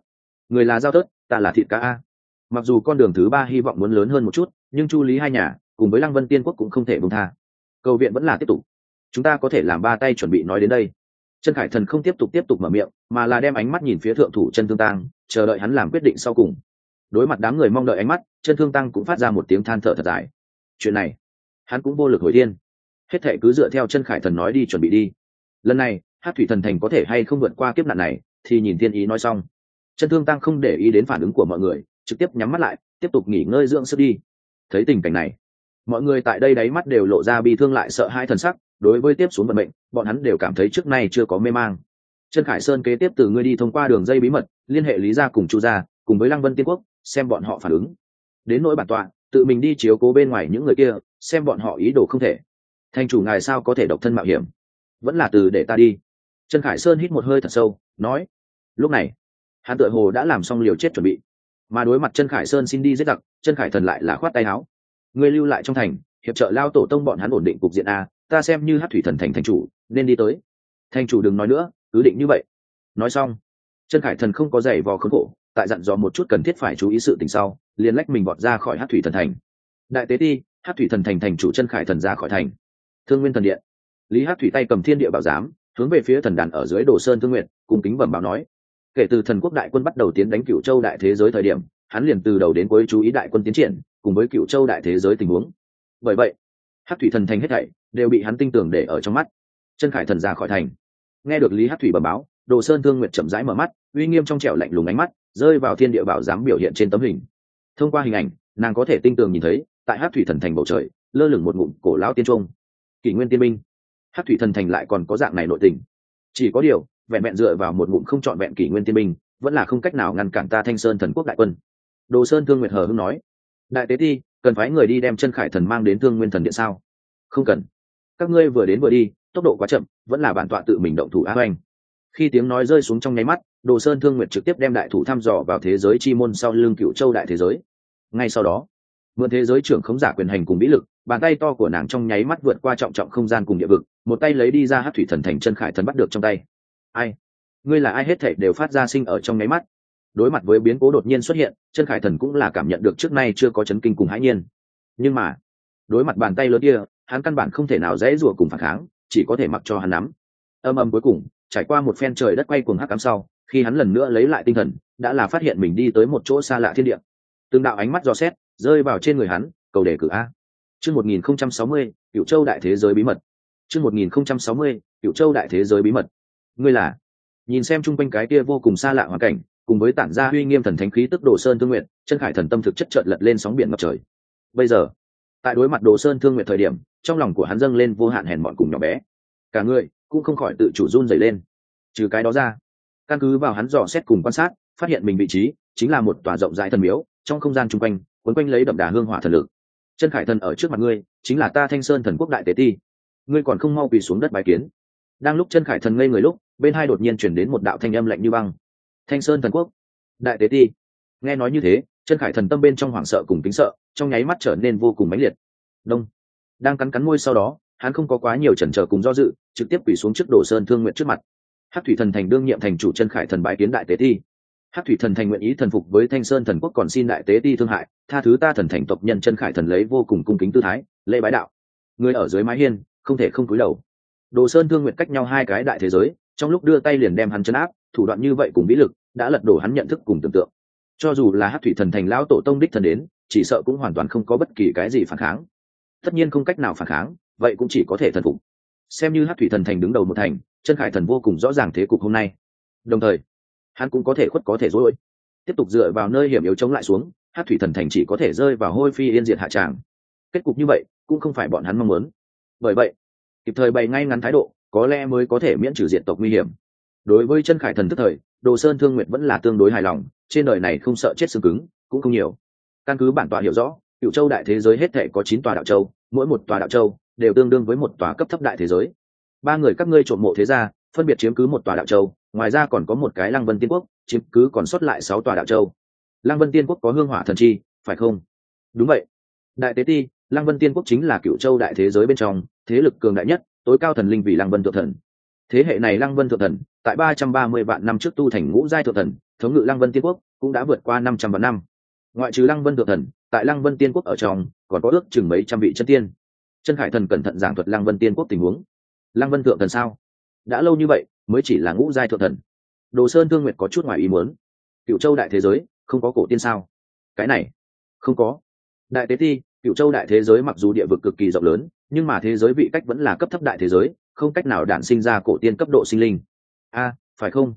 Người là giao tớt, ta là thịt cá a. Mặc dù con đường thứ ba hy vọng muốn lớn hơn một chút, nhưng chu lý hai nhà, cùng với lăng vân tiên quốc cũng không thể bông tha. Cầu viện vẫn là tiếp tục. Chúng ta có thể làm ba tay chuẩn bị nói đến đây. Chân khải thần không tiếp tục tiếp tục mở miệng, mà là đem ánh mắt nhìn phía thượng thủ chân thương tăng chờ đợi hắn làm quyết định sau cùng. Đối mặt đám người mong đợi ánh mắt chân thương tăng cũng phát ra một tiếng than thở thật dài. Chuyện này, hắn cũng vô lực hồi thiên. Hết thệ cứ dựa theo chân khải thần nói đi chuẩn bị đi. Lần này hát thủy thần thành có thể hay không vượt qua kiếp nạn này, thì nhìn thiên ý nói xong. Chân thương tăng không để ý đến phản ứng của mọi người, trực tiếp nhắm mắt lại, tiếp tục nghỉ ngơi dưỡng sức đi. Thấy tình cảnh này, mọi người tại đây đáy mắt đều lộ ra bi thương lại sợ hai thần sắc, đối với tiếp xuống vận mệnh, bọn hắn đều cảm thấy trước nay chưa có mê mang. Trần khải sơn kế tiếp từ ngươi đi thông qua đường dây bí mật, liên hệ lý gia cùng chu gia, cùng với lăng vân tiên quốc, xem bọn họ phản ứng. Đến nỗi bản tọa, tự mình đi chiếu cố bên ngoài những người kia, xem bọn họ ý đồ không thể. Thành chủ ngài sao có thể độc thân mạo hiểm? Vẫn là từ để ta đi trần khải sơn hít một hơi thật sâu, nói, lúc này, hắn tựa hồ đã làm xong liều chết chuẩn bị, mà đối mặt Trần khải sơn xin đi giết giặc, Trần khải thần lại là khoát tay áo. Ngươi lưu lại trong thành, hiệp trợ lao tổ tông bọn hắn ổn định cục diện a, ta xem như hát thủy thần thành thành chủ, nên đi tới. Thành chủ đừng nói nữa, cứ định như vậy. Nói xong, Trần khải thần không có giày vò khốn khổ, tại dặn dò một chút cần thiết phải chú ý sự tình sau, liền lách mình bọt ra khỏi hát thủy thần thành. Đại tế ti hát thủy thần thành thành chủ Trần khải thần ra khỏi thành. Thương nguyên thần điện. Lý hát thủy tay cầm thiên địa bảo giám hướng về phía thần đàn ở dưới đồ sơn thương nguyện cùng kính bẩm báo nói. Kể từ thần quốc đại quân bắt đầu tiến đánh cựu châu đại thế giới thời điểm, hắn liền từ đầu đến cuối chú ý đại quân tiến triển, cùng với cựu châu đại thế giới tình huống. Bởi vậy hát thủy thần thành hết thảy đều bị hắn tin tưởng để ở trong mắt. Chân khải thần ra khỏi thành. Nghe được lý hát thủy bẩm báo, đồ sơn thương nguyện chậm rãi mở mắt, uy nghiêm trong trẻo lạnh lùng ánh mắt, rơi vào thiên địa bảo dám biểu hiện trên tấm hình. Thông qua hình ảnh, nàng có thể tinh tường nhìn thấy, tại hát thủy thần thành bầu trời, lơ lửng một ngụm cổ lão tiên trung. Kỷ nguyên tiên minh hát thủy thần thành lại còn có dạng này nội tình. Chỉ có điều, vẹn vẹn dựa vào một ngụm không chọn vẹn kỷ nguyên tiên minh vẫn là không cách nào ngăn cản ta thanh sơn thần quốc đại quân. Đồ sơn thương nguyệt hờ hưng nói, đại tế ti, cần phải người đi đem chân khải thần mang đến thương nguyên thần điện sao? Không cần. Các ngươi vừa đến vừa đi, tốc độ quá chậm, vẫn là bản tọa tự mình động thủ á oanh khi tiếng nói rơi xuống trong nháy mắt, đồ sơn thương nguyệt trực tiếp đem đại thủ thăm dò vào thế giới chi môn sau lưng cựu châu đại thế giới. Ngay sau đó, mượn thế giới trưởng khống giả quyền hành cùng mỹ lực bàn tay to của nàng trong nháy mắt vượt qua trọng trọng không gian cùng địa vực, một tay lấy đi ra hát thủy thần thành chân khải thần bắt được trong tay. Ai? Ngươi là ai? Hết thảy đều phát ra sinh ở trong nháy mắt. Đối mặt với biến cố đột nhiên xuất hiện, chân khải thần cũng là cảm nhận được trước nay chưa có chấn kinh cùng hãi nhiên. Nhưng mà, đối mặt bàn tay lớn kia, hắn căn bản không thể nào dễ rủa cùng phản kháng, chỉ có thể mặc cho hắn nắm. Âm âm cuối cùng, trải qua một phen trời đất quay cuồng hắc ám sau, khi hắn lần nữa lấy lại tinh thần, đã là phát hiện mình đi tới một chỗ xa lạ thiên địa. Từng đạo ánh mắt dò xét, rơi vào trên người hắn, cầu đề cử a chương 1060, Cửu châu đại thế giới bí mật. Chương 1060, Cửu châu đại thế giới bí mật. Ngươi là? Nhìn xem chung quanh cái kia vô cùng xa lạ hoàn cảnh cùng với tản ra uy nghiêm thần thánh khí tức đồ sơn thương nguyện chân khải thần tâm thực chất chợt lật lên sóng biển ngập trời. Bây giờ tại đối mặt đồ sơn thương nguyện thời điểm trong lòng của hắn dâng lên vô hạn hèn mọn cùng nhỏ bé. Cả người cũng không khỏi tự chủ run rẩy lên. Trừ cái đó ra căn cứ vào hắn dò xét cùng quan sát phát hiện mình vị trí chính là một tòa rộng rãi thần miếu trong không gian chung quanh quấn quanh lấy đậm đà hương hỏa thần lực chân khải thần ở trước mặt ngươi, chính là ta thanh sơn thần quốc đại tế ti. Ngươi còn không mau quỳ xuống đất bài kiến. Đang lúc chân khải thần ngây người lúc, bên hai đột nhiên chuyển đến một đạo thanh âm lạnh như băng. Thanh sơn thần quốc đại tế ti. Nghe nói như thế, chân khải thần tâm bên trong hoảng sợ cùng kính sợ, trong nháy mắt trở nên vô cùng mãnh liệt. Đông. Đang cắn cắn môi sau đó, hắn không có quá nhiều chần chờ cùng do dự, trực tiếp quỳ xuống trước đồ sơn thương nguyện trước mặt. Hát thủy thần thành đương nhiệm thành chủ chân khải thần bãi kiến đại tế ti hát thủy thần thành nguyện ý thần phục với thanh sơn thần quốc còn xin đại tế ti thương hại, tha thứ ta thần thành tộc nhân chân khải thần lấy vô cùng cung kính tư thái, lễ bái đạo. Người ở dưới mái hiên, không thể không cúi đầu. Đồ sơn thương nguyện cách nhau hai cái đại thế giới, trong lúc đưa tay liền đem hắn chấn áp, thủ đoạn như vậy cùng vĩ lực, đã lật đổ hắn nhận thức cùng tưởng tượng. Cho dù là hát thủy thần thành lão tổ tông đích thần đến, chỉ sợ cũng hoàn toàn không có bất kỳ cái gì phản kháng. Tất nhiên không cách nào phản kháng, vậy cũng chỉ có thể thần phục. Xem như hát thủy thần thành đứng đầu một thành, chân khải thần vô cùng rõ ràng thế cục hôm nay. Đồng thời hắn cũng có thể khuất có thể dối tiếp tục dựa vào nơi hiểm yếu chống lại xuống hát thủy thần thành chỉ có thể rơi vào hôi phi yên diệt hạ tràng. Kết cục như vậy, cũng không phải bọn hắn mong muốn. Bởi vậy, kịp thời bày ngay ngắn thái độ, có lẽ mới có thể miễn trừ diện tộc nguy hiểm. Đối với chân khải thần tức thời, đồ sơn thương nguyện vẫn là tương đối hài lòng, trên đời này không sợ chết xương cứng, cũng không nhiều. Căn cứ bản tọa hiểu rõ cựu châu đại thế giới hết thể có chín tòa đạo châu, mỗi một tòa đạo châu đều tương đương với một tòa cấp thấp đại thế giới. Ba người các ngươi trộm mộ thế gia, phân biệt chiếm cứ một tòa đạo châu ngoài ra còn có một cái lăng vân tiên quốc chiếm cứ còn sót lại sáu tòa đạo châu lăng vân tiên quốc có hương hỏa thần chi phải không đúng vậy đại tế ti lăng vân tiên quốc chính là cựu châu đại thế giới bên trong thế lực cường đại nhất tối cao thần linh vì lăng vân thượng thần thế hệ này lăng vân thượng thần tại ba trăm ba mươi vạn năm trước tu thành ngũ giai thượng thần thống ngự lăng vân tiên quốc cũng đã vượt qua năm trăm vạn năm ngoại trừ lăng vân thượng thần tại lăng vân tiên quốc ở trong còn có ước chừng mấy trăm vị chân tiên chân khải thần cẩn thận giảng thuật lăng vân tiên quốc tình huống lăng vân thượng thần sao đã lâu như vậy mới chỉ là ngũ giai thượng thần. Đồ sơn thương nguyệt có chút ngoài ý muốn. Cựu châu đại thế giới, không có cổ tiên sao? Cái này, không có. Đại tế ti, cựu châu đại thế giới mặc dù địa vực cực kỳ rộng lớn, nhưng mà thế giới vị cách vẫn là cấp thấp đại thế giới, không cách nào đản sinh ra cổ tiên cấp độ sinh linh. A, phải không?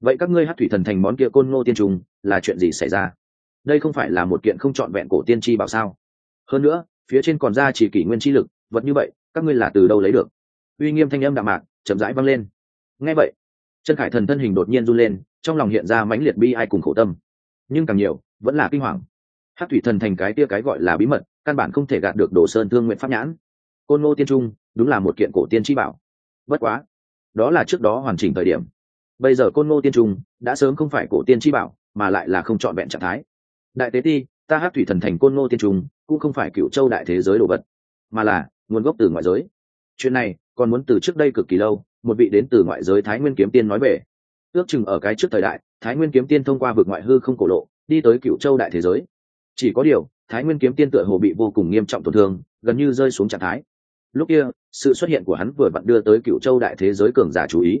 Vậy các ngươi hát thủy thần thành món kia côn ngô tiên trùng, là chuyện gì xảy ra? Đây không phải là một kiện không trọn vẹn cổ tiên chi bảo sao? Hơn nữa, phía trên còn ra chỉ kỷ nguyên chi lực, vật như vậy, các ngươi là từ đâu lấy được? Uy nghiêm thanh âm đạm mạc, chậm rãi vang lên nghe vậy chân khải thần thân hình đột nhiên run lên, trong lòng hiện ra mãnh liệt bi ai cùng khổ tâm. Nhưng càng nhiều, vẫn là kinh hoàng. Hát thủy thần thành cái tia cái gọi là bí mật, căn bản không thể gạt được đồ sơn thương nguyện pháp nhãn. Côn ngô tiên trung, đúng là một kiện cổ tiên chi bảo. Bất quá, đó là trước đó hoàn chỉnh thời điểm. Bây giờ côn ngô tiên trung đã sớm không phải cổ tiên chi bảo, mà lại là không trọn vẹn trạng thái. Đại tế ti, ta hát thủy thần thành côn ngô tiên trung cũng không phải cựu châu đại thế giới đồ vật, mà là nguồn gốc từ ngoại giới. Chuyện này còn muốn từ trước đây cực kỳ lâu một vị đến từ ngoại giới thái nguyên kiếm tiên nói về. Ước chừng ở cái trước thời đại, thái nguyên kiếm tiên thông qua vực ngoại hư không cổ lộ, đi tới cựu châu đại thế giới. Chỉ có điều, thái nguyên kiếm tiên tựa hồ bị vô cùng nghiêm trọng tổn thương, gần như rơi xuống trạng thái. Lúc kia, sự xuất hiện của hắn vừa vặn đưa tới cựu châu đại thế giới cường giả chú ý.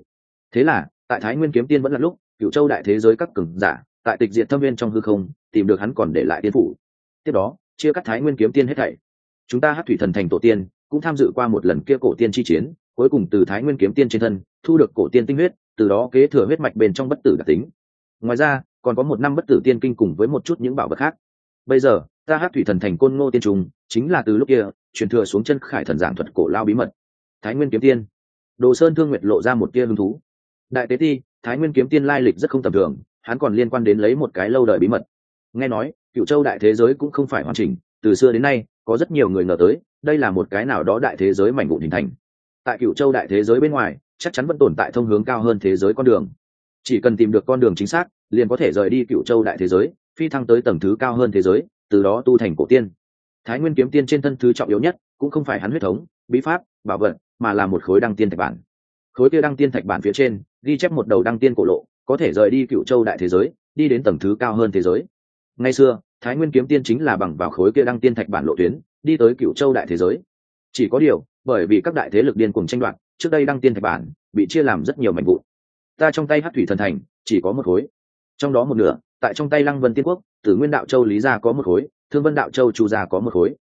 Thế là, tại thái nguyên kiếm tiên vẫn là lúc cựu châu đại thế giới các cường giả, tại tịch diện thâm viên trong hư không, tìm được hắn còn để lại tiên phủ. Tiếp đó, chia cắt thái nguyên kiếm tiên hết thảy. Chúng ta hát thủy thần thành tổ tiên, cũng tham dự qua một lần kia cổ tiên chi chiến cuối cùng từ thái nguyên kiếm tiên trên thân thu được cổ tiên tinh huyết từ đó kế thừa huyết mạch bên trong bất tử đặc tính. Ngoài ra còn có một năm bất tử tiên kinh cùng với một chút những bảo vật khác. Bây giờ ta hát thủy thần thành côn ngô tiên trùng, chính là từ lúc kia truyền thừa xuống chân khải thần giảng thuật cổ lao bí mật. Thái nguyên kiếm tiên. Đồ sơn thương nguyện lộ ra một tia hứng thú. Đại tế ti thái nguyên kiếm tiên lai lịch rất không tầm thường hắn còn liên quan đến lấy một cái lâu đời bí mật. Nghe nói cựu châu đại thế giới cũng không phải hoàn chỉnh từ xưa đến nay có rất nhiều người ngờ tới đây là một cái nào đó đại thế giới mảnh vụn hình thành tại cựu châu đại thế giới bên ngoài, chắc chắn vẫn tồn tại thông hướng cao hơn thế giới con đường. Chỉ cần tìm được con đường chính xác, liền có thể rời đi cựu châu đại thế giới, phi thăng tới tầng thứ cao hơn thế giới, từ đó tu thành cổ tiên. Thái nguyên kiếm tiên trên thân thứ trọng yếu nhất, cũng không phải hắn huyết thống, bí pháp, bảo vật, mà là một khối đăng tiên thạch bản. Khối kia đăng tiên thạch bản phía trên, ghi chép một đầu đăng tiên cổ lộ, có thể rời đi cựu châu đại thế giới, đi đến tầng thứ cao hơn thế giới. Ngay xưa, thái nguyên kiếm tiên chính là bằng vào khối kia đăng tiên thạch bản lộ tuyến, đi tới cựu châu đại thế giới. Chỉ có điều bởi vì các đại thế lực điên cùng tranh đoạt, trước đây đăng tiên thạch bản, bị chia làm rất nhiều mảnh vụn. Ta trong tay hát thủy thần thành, chỉ có một khối. Trong đó một nửa, tại trong tay lăng vân tiên quốc, tử nguyên đạo châu lý gia có một khối, thương vân đạo châu chu gia có một khối.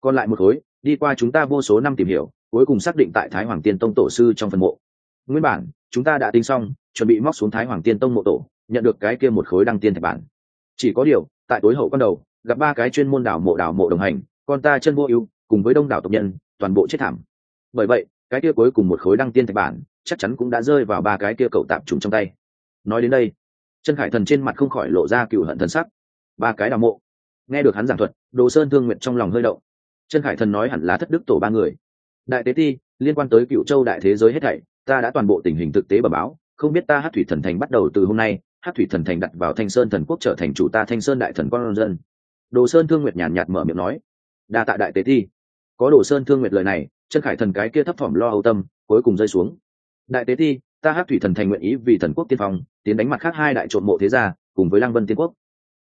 Còn lại một khối, đi qua chúng ta vô số năm tìm hiểu, cuối cùng xác định tại thái hoàng tiên tông tổ sư trong phần mộ. Nguyên bản, chúng ta đã tính xong, chuẩn bị móc xuống thái hoàng tiên tông mộ tổ, nhận được cái kia một khối đăng tiên thạch bản. Chỉ có điều, tại tối hậu con đầu, gặp ba cái chuyên môn đảo mộ đảo mộ đồng hành, con ta chân vô ưu, cùng với đông đảo tộc nhân toàn bộ chết thảm. Bởi vậy, cái kia cuối cùng một khối đăng tiên thạch bản, chắc chắn cũng đã rơi vào ba cái kia cậu tạm trùng trong tay. Nói đến đây chân khải thần trên mặt không khỏi lộ ra cựu hận thần sắc. Ba cái đào mộ. Nghe được hắn giảng thuật, đồ sơn thương nguyện trong lòng hơi động. Chân khải thần nói hẳn là thất đức tổ ba người. Đại tế ti, liên quan tới cựu châu đại thế giới hết thảy, ta đã toàn bộ tình hình thực tế bờ báo, không biết ta hát thủy thần thành bắt đầu từ hôm nay hát thủy thần thành đặt vào thanh sơn thần quốc trở thành chủ ta thanh sơn đại thần con dân. Đồ sơn thương nguyệt nhàn nhạt mở miệng nói, đa tạ đại tế thi có đồ sơn thương nguyệt lời này chân khải thần cái kia thấp thỏm lo âu tâm cuối cùng rơi xuống. Đại tế thi, ta hát thủy thần thành nguyện ý vì thần quốc tiên phong tiến đánh mặt khác hai đại trộm mộ thế gia cùng với lăng vân tiên quốc.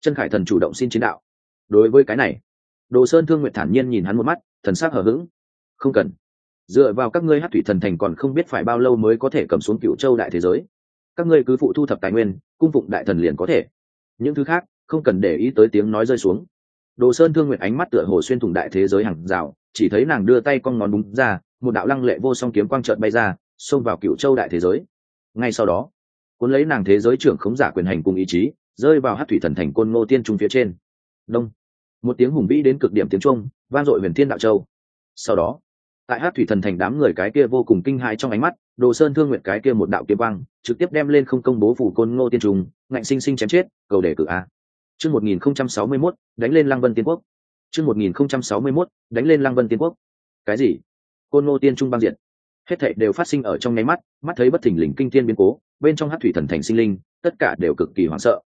Chân khải thần chủ động xin chiến đạo. Đối với cái này đồ sơn thương nguyện thản nhiên nhìn hắn một mắt thần sắc hờ hững. Không cần. Dựa vào các ngươi hát thủy thần thành còn không biết phải bao lâu mới có thể cầm xuống cựu châu đại thế giới. Các ngươi cứ phụ thu thập tài nguyên cung phụng đại thần liền có thể. Những thứ khác không cần để ý tới tiếng nói rơi xuống. Đồ sơn thương nguyện ánh mắt tựa hồ xuyên thủng đại thế giới hàng rào chỉ thấy nàng đưa tay con ngón đúng ra một đạo lăng lệ vô song kiếm quang trợn bay ra xông vào cựu châu đại thế giới. Ngay sau đó cuốn lấy nàng thế giới trưởng khống giả quyền hành cùng ý chí rơi vào hát thủy thần thành côn ngô tiên trung phía trên. Đông. Một tiếng hùng vĩ đến cực điểm tiếng trung vang dội huyền thiên đạo châu. Sau đó tại hát thủy thần thành đám người cái kia vô cùng kinh hãi trong ánh mắt đồ sơn thương nguyện cái kia một đạo kiếm băng trực tiếp đem lên không công bố phủ côn ngô tiên trung, ngạnh sinh sinh chém chết cầu đề cử a. Chương một nghìn không trăm sáu mươi mốt đánh lên lăng vân tiên quốc chương một nghìn không trăm sáu mươi mốt, đánh lên lăng vân tiên quốc. Cái gì? Côn ngô tiên trung băng diện hết thảy đều phát sinh ở trong nháy mắt mắt thấy bất thình lình kinh thiên biến cố, bên trong hắc thủy thần thành sinh linh, tất cả đều cực kỳ hoảng sợ.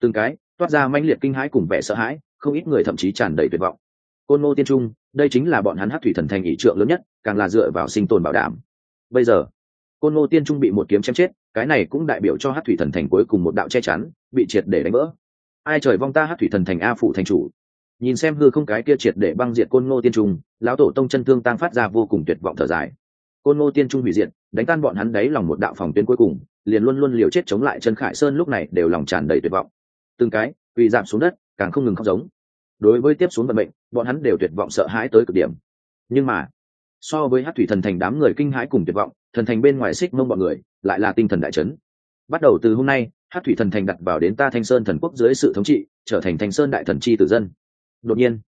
Từng cái, toát ra mãnh liệt kinh hãi cùng vẻ sợ hãi, không ít người thậm chí tràn đầy tuyệt vọng. Côn ngô tiên trung, đây chính là bọn hắn hắc thủy thần thành ý trượng lớn nhất, càng là dựa vào sinh tồn bảo đảm. Bây giờ, côn ngô tiên trung bị một kiếm chém chết, cái này cũng đại biểu cho hắc thủy thần thành cuối cùng một đạo che chắn, bị triệt để đánh vỡ. Ai trời vong ta hắc thủy thần thành a phụ thành chủ? Nhìn xem hư không cái kia triệt để băng diệt côn ngô tiên trung, lão tổ tông chân thương tăng phát ra vô cùng tuyệt vọng thở dài. Côn ngô tiên trung hủy diệt, đánh tan bọn hắn đấy lòng một đạo phòng tuyến cuối cùng, liền luôn luôn liều chết chống lại chân khải sơn lúc này đều lòng tràn đầy tuyệt vọng. Từng cái vì giảm xuống đất, càng không ngừng khóc giống. Đối với tiếp xuống vận mệnh, bọn hắn đều tuyệt vọng sợ hãi tới cực điểm. Nhưng mà, so với hát thủy thần thành đám người kinh hãi cùng tuyệt vọng, thần thành bên ngoài xích mông bọn người lại là tinh thần đại trấn bắt đầu từ hôm nay hát thủy thần thành đặt vào đến ta thanh sơn thần quốc dưới sự thống trị, trở thành thanh sơn đại thần chi tử dân đột nhiên,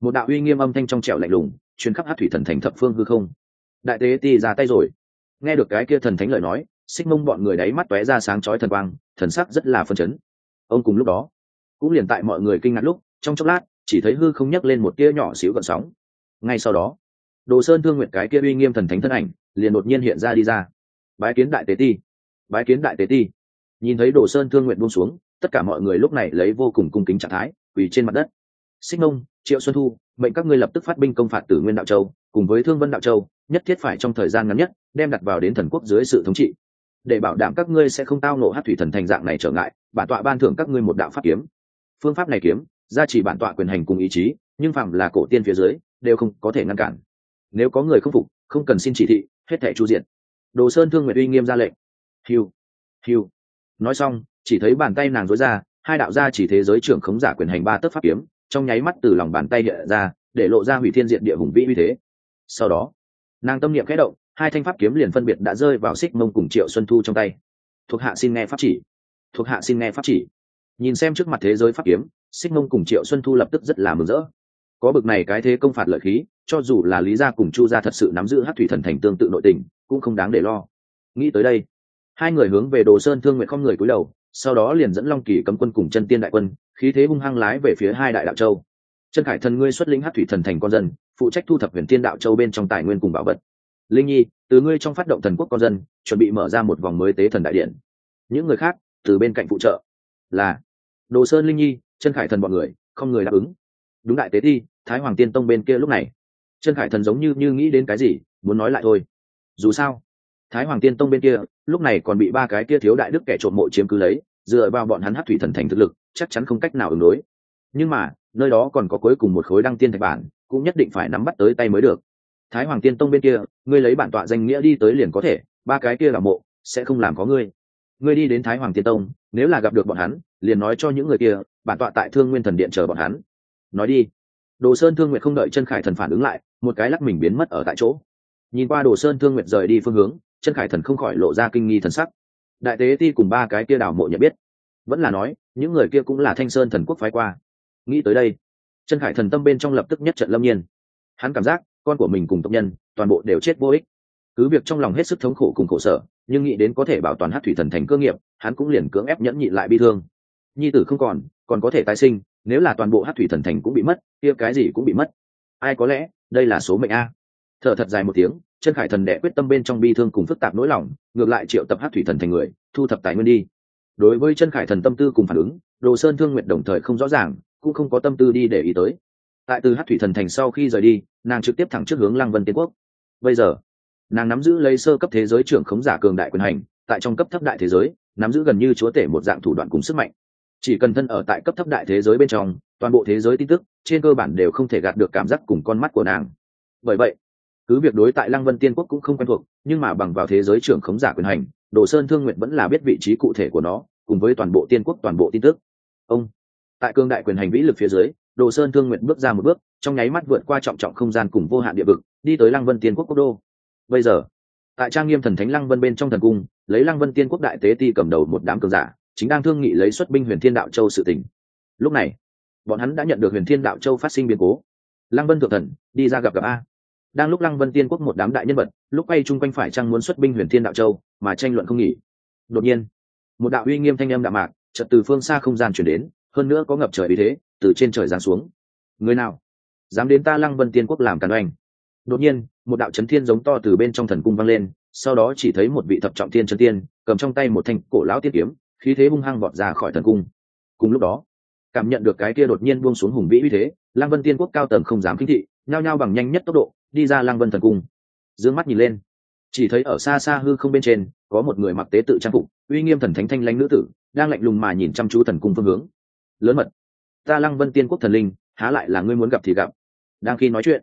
một đạo uy nghiêm âm thanh trong trẻo lạnh lùng chuyến khắp hát thủy thần thành thập phương hư không. Đại tế ti ra tay rồi. Nghe được cái kia thần thánh lời nói, xích mông bọn người đáy mắt tóe ra sáng chói thần quang, thần sắc rất là phân chấn. Ông cùng lúc đó, cũng liền tại mọi người kinh ngạc lúc, trong chốc lát, chỉ thấy hư không nhấc lên một tia nhỏ xíu gợn sóng. Ngay sau đó, đồ sơn thương nguyện cái kia uy nghiêm thần thánh thân ảnh, liền đột nhiên hiện ra đi ra. Bái kiến đại tế ti, bái kiến đại tế ti. Nhìn thấy đồ sơn thương nguyện buông xuống, tất cả mọi người lúc này lấy vô cùng cung kính trạng thái, quỳ trên mặt đất xích nông triệu xuân thu, mệnh các ngươi lập tức phát binh công phạt tử nguyên đạo châu, cùng với thương vân đạo châu, nhất thiết phải trong thời gian ngắn nhất đem đặt vào đến thần quốc dưới sự thống trị. Để bảo đảm các ngươi sẽ không tao nổ hát thủy thần thành dạng này trở ngại, bản tọa ban thưởng các ngươi một đạo pháp kiếm. Phương pháp này kiếm, gia trì bản tọa quyền hành cùng ý chí, nhưng phạm là cổ tiên phía dưới, đều không có thể ngăn cản. Nếu có người không phục, không cần xin chỉ thị, hết thể chu diện. Đồ sơn thương nguyện uy nghiêm ra lệnh. Hiu hiu nói xong, chỉ thấy bàn tay nàng dối ra, hai đạo gia chỉ thế giới trưởng khống giả quyền hành ba tấc pháp kiếm trong nháy mắt từ lòng bàn tay hiện ra, để lộ ra hủy thiên diện địa hùng vĩ uy thế. Sau đó, nàng tâm niệm khẽ động, hai thanh pháp kiếm liền phân biệt đã rơi vào xích mông cùng triệu xuân thu trong tay. Thuộc hạ xin nghe pháp chỉ. Thuộc hạ xin nghe pháp chỉ. Nhìn xem trước mặt thế giới pháp kiếm, xích mông cùng triệu xuân thu lập tức rất là mừng rỡ. Có bực này cái thế công phạt lợi khí, cho dù là lý gia cùng chu gia thật sự nắm giữ hát thủy thần thành tương tự nội tình, cũng không đáng để lo. Nghĩ tới đây, hai người hướng về đồ sơn thương nguyện không người cúi đầu, sau đó liền dẫn long kỳ cấm quân cùng chân tiên đại quân khí thế hung hăng lái về phía hai đại đạo châu. Chân khải thần ngươi xuất lĩnh hát thủy thần thành con dân, phụ trách thu thập huyền tiên đạo châu bên trong tài nguyên cùng bảo vật. Linh nhi, từ ngươi trong phát động thần quốc con dân, chuẩn bị mở ra một vòng mới tế thần đại điện. Những người khác, từ bên cạnh phụ trợ. Là, đồ sơn linh nhi, chân khải thần bọn người, không người đáp ứng. Đúng đại tế thi, thái hoàng tiên tông bên kia lúc này. Chân khải thần giống như như nghĩ đến cái gì, muốn nói lại thôi. Dù sao, thái hoàng tiên tông bên kia, lúc này còn bị ba cái kia thiếu đại đức kẻ trộm mộ chiếm cứ lấy, dựa vào bọn hắn hát thủy thần thành thực lực chắc chắn không cách nào ứng đối. Nhưng mà, nơi đó còn có cuối cùng một khối đăng tiên thạch bản, cũng nhất định phải nắm bắt tới tay mới được. Thái hoàng tiên tông bên kia, ngươi lấy bản tọa danh nghĩa đi tới liền có thể, ba cái kia là mộ, sẽ không làm có ngươi. Ngươi đi đến thái hoàng tiên tông, nếu là gặp được bọn hắn, liền nói cho những người kia, bản tọa tại thương nguyên thần điện chờ bọn hắn. Nói đi. Đồ sơn thương nguyện không đợi chân khải thần phản ứng lại, một cái lắc mình biến mất ở tại chỗ. Nhìn qua đồ sơn thương nguyện rời đi phương hướng, chân khải thần không khỏi lộ ra kinh nghi thần sắc. Đại tế ti cùng ba cái kia đảo mộ nhận biết. Vẫn là nói những người kia cũng là thanh sơn thần quốc phái qua. Nghĩ tới đây chân khải thần tâm bên trong lập tức nhất trận lâm nhiên. Hắn cảm giác, con của mình cùng tộc nhân, toàn bộ đều chết vô ích. Cứ việc trong lòng hết sức thống khổ cùng khổ sở, nhưng nghĩ đến có thể bảo toàn hát thủy thần thành cơ nghiệp, hắn cũng liền cưỡng ép nhẫn nhịn lại bi thương. Nhi tử không còn còn có thể tái sinh, nếu là toàn bộ hát thủy thần thành cũng bị mất, kia cái gì cũng bị mất. Ai có lẽ, đây là số mệnh a. Thở thật dài một tiếng chân khải thần đệ quyết tâm bên trong bi thương cùng phức tạp nỗi lòng, ngược lại triệu tập hát thủy thần thành người, thu thập tài nguyên đi đối với chân khải thần tâm tư cùng phản ứng, đồ sơn thương nguyện đồng thời không rõ ràng, cũng không có tâm tư đi để ý tới. Tại từ hát thủy thần thành sau khi rời đi, nàng trực tiếp thẳng trước hướng lăng vân tiến quốc. Bây giờ, nàng nắm giữ lấy sơ cấp thế giới trưởng khống giả cường đại quyền hành, tại trong cấp thấp đại thế giới, nắm giữ gần như chúa tể một dạng thủ đoạn cùng sức mạnh. Chỉ cần thân ở tại cấp thấp đại thế giới bên trong, toàn bộ thế giới tin tức, trên cơ bản đều không thể gạt được cảm giác cùng con mắt của nàng. Bởi vậy, cứ việc đối tại lăng vân tiên quốc cũng không quen thuộc, nhưng mà bằng vào thế giới trưởng khống giả quyền hành đồ sơn thương nguyện vẫn là biết vị trí cụ thể của nó, cùng với toàn bộ tiên quốc, toàn bộ tin tức. Ông, tại cương đại quyền hành vĩ lực phía dưới, đồ sơn thương nguyện bước ra một bước, trong nháy mắt vượt qua trọng trọng không gian cùng vô hạn địa vực, đi tới lăng vân tiên quốc quốc đô. Bây giờ, tại trang nghiêm thần thánh lăng vân bên trong thần cung, lấy lăng vân tiên quốc đại tế ti cầm đầu một đám cường giả, chính đang thương nghị lấy xuất binh huyền thiên đạo châu sự tỉnh lúc này, bọn hắn đã nhận được huyền thiên đạo châu phát sinh biến cố. Lăng vân thượng thần, đi ra gặp gặp a đang lúc lăng vân tiên quốc một đám đại nhân vật, lúc quay chung quanh phải chăng muốn xuất binh huyền thiên đạo châu, mà tranh luận không nghỉ. Đột nhiên, một đạo uy nghiêm thanh âm đạm mạc, chợt từ phương xa không gian chuyển đến, hơn nữa có ngập trời uy thế, từ trên trời giáng xuống. Người nào? Dám đến ta lăng vân tiên quốc làm càn oanh. Đột nhiên, một đạo chấn thiên giống to từ bên trong thần cung vang lên, sau đó chỉ thấy một vị thập trọng thiên chân tiên, cầm trong tay một thanh cổ lão tiết kiếm, khí thế hung hăng vọt ra khỏi thần cung. Cùng lúc đó, cảm nhận được cái kia đột nhiên buông xuống hùng vĩ uy thế, lăng vân tiên quốc cao tầng không dám kinh thị, nhao nhao bằng nhanh nhất tốc độ đi ra lăng vân thần cung. D mắt nhìn lên. Chỉ thấy ở xa xa hư không bên trên, có một người mặc tế tự trang phục, uy nghiêm thần thánh thanh lãnh nữ tử, đang lạnh lùng mà nhìn chăm chú thần cung phương hướng. Lớn mật. Ta lăng vân tiên quốc thần linh, há lại là ngươi muốn gặp thì gặp. Đang khi nói chuyện,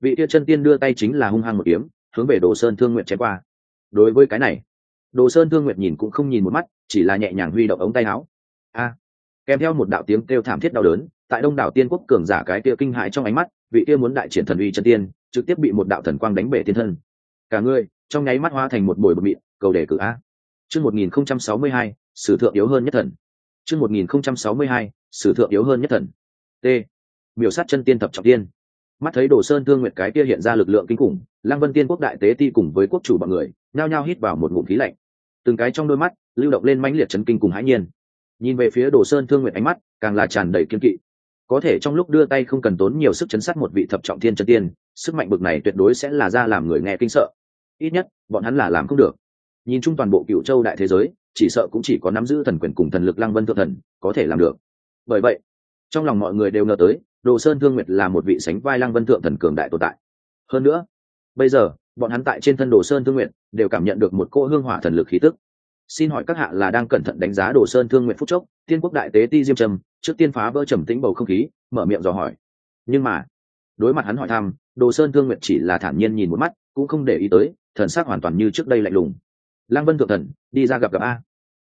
vị Tiên chân tiên đưa tay chính là hung hăng một kiếm, hướng về đồ sơn thương nguyện chém qua. Đối với cái này, đồ sơn thương nguyện nhìn cũng không nhìn một mắt, chỉ là nhẹ nhàng huy động ống tay áo. A! Kèm theo một đạo tiếng kêu thảm thiết đau đớn, tại đông đảo tiên quốc cường giả cái kia kinh hại trong ánh mắt, vị kia muốn đại triển thần uy chân tiên trực tiếp bị một đạo thần quang đánh bể thiên thân. Cả người, trong nháy mắt hóa thành một bồi bột mịn, cầu đề cử a. Chương một nghìn không trăm sáu mươi hai, sử thượng yếu hơn nhất thần. Chương một nghìn không trăm sáu mươi hai, sử thượng yếu hơn nhất thần. T. Miểu sát chân tiên thập trọng tiên. Mắt thấy đồ sơn thương nguyệt cái kia hiện ra lực lượng kinh khủng, lăng vân tiên quốc đại tế ti cùng với quốc chủ bọn người, nhao nhao hít vào một ngụm khí lạnh. Từng cái trong đôi mắt, lưu động lên mãnh liệt chấn kinh cùng hãi nhiên. Nhìn về phía đồ sơn thương nguyệt ánh mắt, càng là tràn đầy kiên kỵ có thể trong lúc đưa tay không cần tốn nhiều sức chấn sát một vị thập trọng thiên chân tiên, sức mạnh bực này tuyệt đối sẽ là ra làm người nghe kinh sợ. Ít nhất, bọn hắn là làm không được. Nhìn chung toàn bộ cựu châu đại thế giới, chỉ sợ cũng chỉ có nắm giữ thần quyền cùng thần lực lăng vân thượng thần, có thể làm được. Bởi vậy, trong lòng mọi người đều ngờ tới, đồ sơn thương nguyệt là một vị sánh vai lăng vân thượng thần cường đại tồn tại. Hơn nữa, bây giờ, bọn hắn tại trên thân đồ sơn thương nguyện đều cảm nhận được một cỗ hương hỏa thần lực khí tức xin hỏi các hạ là đang cẩn thận đánh giá đồ sơn thương nguyện phúc chốc, tiên quốc đại tế ti diêm trầm, trước tiên phá vỡ trầm tĩnh bầu không khí, mở miệng dò hỏi. Nhưng mà, đối mặt hắn hỏi thăm, đồ sơn thương nguyện chỉ là thản nhiên nhìn một mắt, cũng không để ý tới, thần sắc hoàn toàn như trước đây lạnh lùng. Lăng vân thượng thần, đi ra gặp gặp a.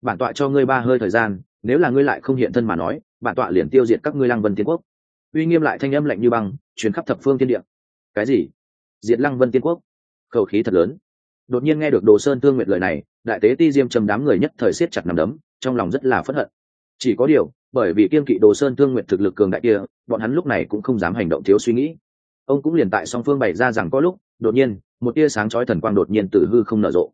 Bản tọa cho ngươi ba hơi thời gian, nếu là ngươi lại không hiện thân mà nói, bản tọa liền tiêu diệt các ngươi lăng vân tiên quốc. Uy nghiêm lại thanh âm lạnh như băng chuyến khắp thập phương thiên địa. Cái gì? Diệt lăng vân tiên quốc? Khẩu khí thật lớn. Đột nhiên nghe được đồ sơn thương nguyện lời này đại tế ti diêm trầm đám người nhất thời siết chặt nằm đấm, trong lòng rất là phẫn hận. Chỉ có điều, bởi vì kiên kỵ đồ sơn thương nguyện thực lực cường đại kia, bọn hắn lúc này cũng không dám hành động thiếu suy nghĩ. Ông cũng liền tại song phương bày ra rằng có lúc, đột nhiên, một tia sáng chói thần quang đột nhiên từ hư không nở rộ.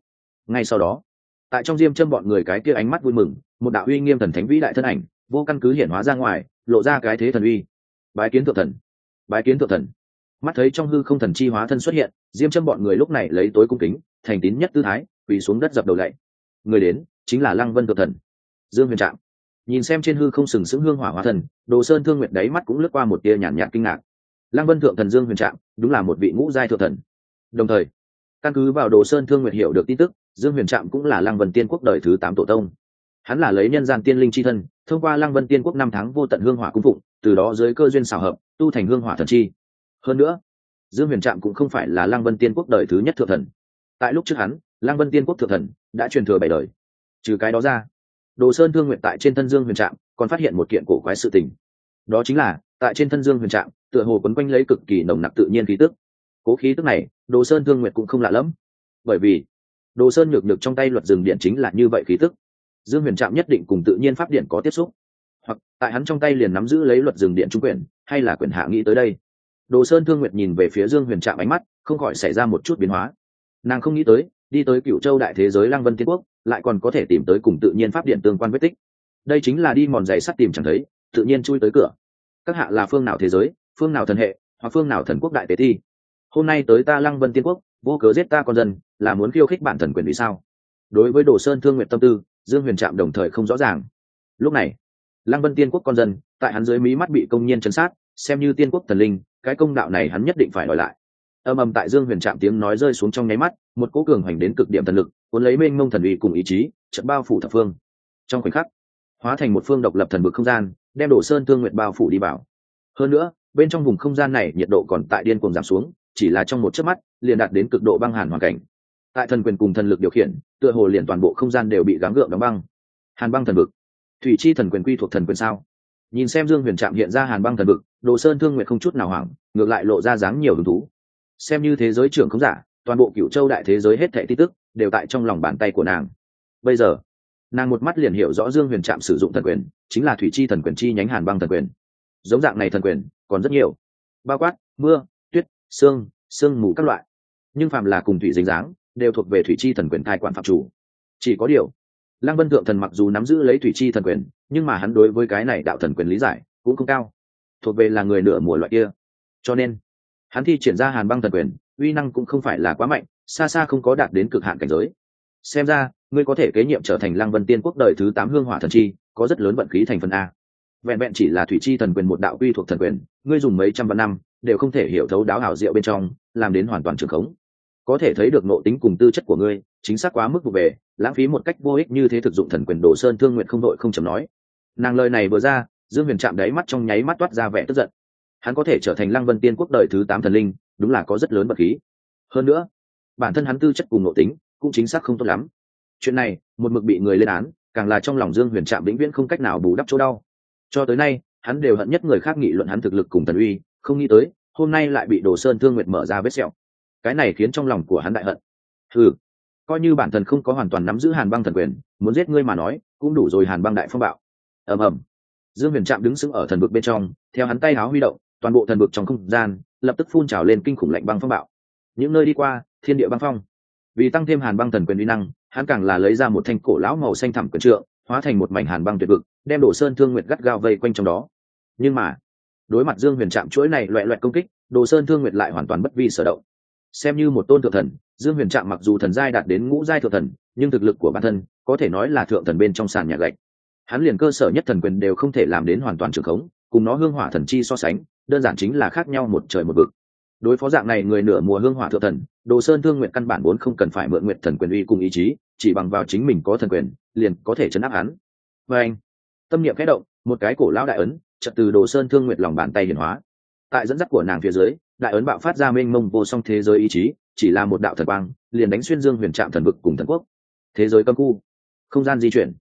Ngay sau đó, tại trong diêm châm bọn người cái kia ánh mắt vui mừng, một đạo uy nghiêm thần thánh vĩ đại thân ảnh, vô căn cứ hiển hóa ra ngoài, lộ ra cái thế thần uy. Bái kiến thượng thần. Bái kiến thượng thần. Mắt thấy trong hư không thần chi hóa thân xuất hiện, diêm châm bọn người lúc này lấy tối cung kính, thành tín nhất tư thái quỳ xuống đất dập đầu lạy. Người đến chính là lăng vân thượng thần dương huyền trạm. Nhìn xem trên hư không sừng sững hương hỏa hóa thần đồ sơn thương nguyệt đáy mắt cũng lướt qua một tia nhàn nhạt, kinh ngạc. Lăng vân thượng thần dương huyền trạm đúng là một vị ngũ giai thượng thần. Đồng thời căn cứ vào đồ sơn thương nguyệt hiểu được tin tức dương huyền trạm cũng là lăng vân tiên quốc đời thứ tám tổ tông. Hắn là lấy nhân gian tiên linh c h i thân thông qua lăng vân tiên quốc năm tháng vô tận hương hỏa cung phụng từ đó dưới cơ duyên xào hợp tu thành hương hỏa thần chi. Hơn nữa dương huyền trạm cũng không phải là lăng vân tiên quốc đời thứ nhất thượng thần. Tại lúc trước hắn Lang vân tiên quốc thượng thần đã truyền thừa bảy đời. Trừ cái đó ra, đồ sơn thương nguyện tại trên thân dương huyền trạm còn phát hiện một kiện cổ quái sự tình. Đó chính là, tại trên thân dương huyền trạm, tựa hồ quấn quanh lấy cực kỳ nồng nặc tự nhiên khí tức. Cố khí tức này, đồ sơn thương nguyện cũng không lạ lẫm. Bởi vì, đồ sơn nhược nhược trong tay luật rừng điện chính là như vậy khí tức. Dương huyền trạm nhất định cùng tự nhiên pháp điện có tiếp xúc. Hoặc, tại hắn trong tay liền nắm giữ lấy luật rừng điện trung quyền, hay là quyền hạ nghĩ tới đây. Đồ sơn thương nguyệt nhìn về phía dương huyền trạm ánh mắt, không khỏi xảy ra một chút biến hóa. Nàng không nghĩ tới đi tới cựu châu đại thế giới lang vân tiên quốc, lại còn có thể tìm tới cùng tự nhiên pháp điện tương quan vết tích. Đây chính là đi mòn giày sắt tìm chẳng thấy, tự nhiên chui tới cửa. Các hạ là phương nào thế giới, phương nào thần hệ, hoặc phương nào thần quốc đại tế thi? Hôm nay tới ta lăng vân tiên quốc, vô cớ giết ta con dân, là muốn khiêu khích bản thần quyền vì sao? Đối với đồ sơn thương nguyện tâm tư, dương huyền trạm đồng thời không rõ ràng. Lúc này, lăng vân tiên quốc con dân, tại hắn dưới mí mắt bị công nhiên chấn sát, xem như tiên quốc thần linh, cái công đạo này hắn nhất định phải đòi lại âm ầm tại dương huyền trạm tiếng nói rơi xuống trong nháy mắt, một cỗ cường hoành đến cực điểm thần lực, cuốn lấy mênh mông thần uy cùng ý chí trận bao phủ thập phương. Trong khoảnh khắc, hóa thành một phương độc lập thần vực không gian, đem đổ sơn thương nguyện bao phủ đi vào. Hơn nữa, bên trong vùng không gian này nhiệt độ còn tại điên cuồng giảm xuống, chỉ là trong một chớp mắt, liền đạt đến cực độ băng hàn hoàn cảnh. Tại thần quyền cùng thần lực điều khiển, tựa hồ liền toàn bộ không gian đều bị gắng gượng đóng băng. Hàn băng thần vực thủy chi thần quyền quy thuộc thần quyền sao? Nhìn xem dương huyền trạm hiện ra hàn băng thần vực đồ sơn thương nguyện không chút nào hoảng, ngược lại lộ ra dáng nhiều hứng thú xem như thế giới trưởng không giả, toàn bộ cựu châu đại thế giới hết thệ tin tức đều tại trong lòng bàn tay của nàng. Bây giờ, nàng một mắt liền hiểu rõ dương huyền trạm sử dụng thần quyền, chính là thủy chi thần quyền chi nhánh hàn băng thần quyền. Giống dạng này thần quyền, còn rất nhiều. Bao quát, mưa, tuyết, sương sương mù các loại. Nhưng phạm là cùng thủy dính dáng, đều thuộc về thủy chi thần quyền thai quản phạm chủ. Chỉ có điều, lăng vân thượng thần mặc dù nắm giữ lấy thủy chi thần quyền, nhưng mà hắn đối với cái này đạo thần quyền lý giải cũng không cao, thuộc về là người nửa mùa loại kia. Cho nên hắn thi triển ra hàn băng thần quyền, uy năng cũng không phải là quá mạnh, xa xa không có đạt đến cực hạn cảnh giới. Xem ra, ngươi có thể kế nhiệm trở thành lăng vân tiên quốc đời thứ tám hương hỏa thần chi, có rất lớn vận khí thành phần a. Vẹn vẹn chỉ là thủy chi thần quyền một đạo quy thuộc thần quyền, ngươi dùng mấy trăm vạn năm, đều không thể hiểu thấu đáo hảo diệu bên trong, làm đến hoàn toàn trường khống. Có thể thấy được nộ tính cùng tư chất của ngươi, chính xác quá mức vụ về lãng phí một cách vô ích như thế thực dụng thần quyền đồ sơn thương nguyện không đội không chấm nói. Nàng lời này vừa ra, dương huyền chạm đáy mắt trong nháy mắt toát ra vẻ tức giận hắn có thể trở thành lăng vân tiên quốc đời thứ tám thần linh, đúng là có rất lớn bậc khí. Hơn nữa, bản thân hắn tư chất cùng nội tính cũng chính xác không tốt lắm. Chuyện này, một mực bị người lên án, càng là trong lòng dương huyền trạm vĩnh viễn không cách nào bù đắp chỗ đau. Cho tới nay, hắn đều hận nhất người khác nghị luận hắn thực lực cùng thần uy, không nghĩ tới, hôm nay lại bị đồ sơn thương nguyệt mở ra vết sẹo. Cái này khiến trong lòng của hắn đại hận. Ừ coi như bản thân không có hoàn toàn nắm giữ hàn băng thần quyền, muốn giết ngươi mà nói, cũng đủ rồi hàn băng đại phong bạo. Ầm ầm. Dương huyền trạm đứng sững ở thần vực bên trong, theo hắn tay háo huy động toàn bộ thần vực trong không gian, lập tức phun trào lên kinh khủng lạnh băng phong bạo. Những nơi đi qua, thiên địa băng phong. Vì tăng thêm hàn băng thần quyền uy năng, hắn càng là lấy ra một thanh cổ lão màu xanh thẳm quyền trượng, hóa thành một mảnh hàn băng tuyệt vực, đem đổ sơn thương nguyệt gắt gao vây quanh trong đó. Nhưng mà, đối mặt dương huyền chạm chuỗi này loẹ loẹt công kích, đồ sơn thương nguyệt lại hoàn toàn bất vi sở động. Xem như một tôn thượng thần, dương huyền trạm mặc dù thần giai đạt đến ngũ giai thượng thần, nhưng thực lực của bản thân, có thể nói là thượng thần bên trong sàn nhà gạch. Hắn liền cơ sở nhất thần quyền đều không thể làm đến hoàn toàn trường khống, cùng nó hương hỏa thần chi so sánh đơn giản chính là khác nhau một trời một vực. Đối phó dạng này người nửa mùa hương hỏa thượng thần, đồ sơn thương nguyện căn bản vốn không cần phải mượn nguyện thần quyền uy cùng ý chí, chỉ bằng vào chính mình có thần quyền, liền có thể chấn áp hắn. Và anh, tâm niệm khẽ động, một cái cổ lão đại ấn, chợt từ đồ sơn thương nguyện lòng bàn tay hiển hóa. Tại dẫn dắt của nàng phía dưới, đại ấn bạo phát ra mênh mông vô song thế giới ý chí, chỉ là một đạo thần quang, liền đánh xuyên dương huyền trạm thần vực cùng thần quốc. Thế giới cấm khu, không gian di chuyển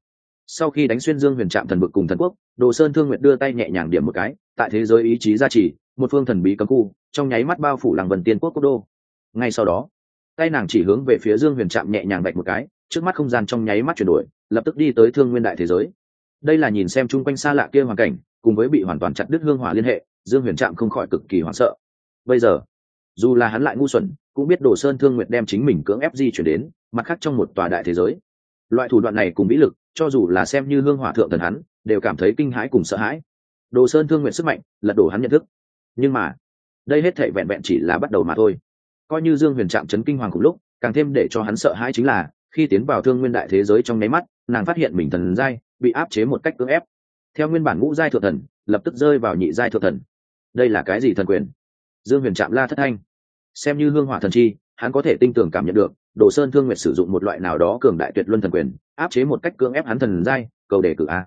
sau khi đánh xuyên dương huyền trạm thần vực cùng thần quốc, đồ sơn thương nguyện đưa tay nhẹ nhàng điểm một cái, tại thế giới ý chí gia trì, một phương thần bí cấm khu, trong nháy mắt bao phủ làng vần tiên quốc quốc đô. Ngay sau đó, tay nàng chỉ hướng về phía dương huyền trạm nhẹ nhàng bạch một cái, trước mắt không gian trong nháy mắt chuyển đổi, lập tức đi tới thương nguyên đại thế giới. Đây là nhìn xem chung quanh xa lạ kia hoàn cảnh, cùng với bị hoàn toàn chặt đứt hương hỏa liên hệ, dương huyền trạm không khỏi cực kỳ hoảng sợ. Bây giờ, dù là hắn lại ngu xuẩn, cũng biết đồ sơn thương nguyện đem chính mình cưỡng ép di chuyển đến, mặt khác trong một tòa đại thế giới. Loại thủ đoạn này cùng vĩ lực cho dù là xem như hương hỏa thượng thần hắn, đều cảm thấy kinh hãi cùng sợ hãi. Đồ sơn thương nguyện sức mạnh, lật đổ hắn nhận thức. Nhưng mà, đây hết thể vẹn vẹn chỉ là bắt đầu mà thôi. Coi như dương huyền trạm chấn kinh hoàng cùng lúc, càng thêm để cho hắn sợ hãi chính là, khi tiến vào thương nguyên đại thế giới trong nháy mắt, nàng phát hiện mình thần giai bị áp chế một cách cưỡng ép. Theo nguyên bản ngũ giai thượng thần, lập tức rơi vào nhị giai thượng thần. Đây là cái gì thần quyền? Dương huyền trạm la thất thanh. Xem như hương hỏa thần chi hắn có thể tinh tường cảm nhận được, đồ sơn thương nguyệt sử dụng một loại nào đó cường đại tuyệt luân thần quyền, áp chế một cách cưỡng ép hắn thần giai, cầu đề cử a.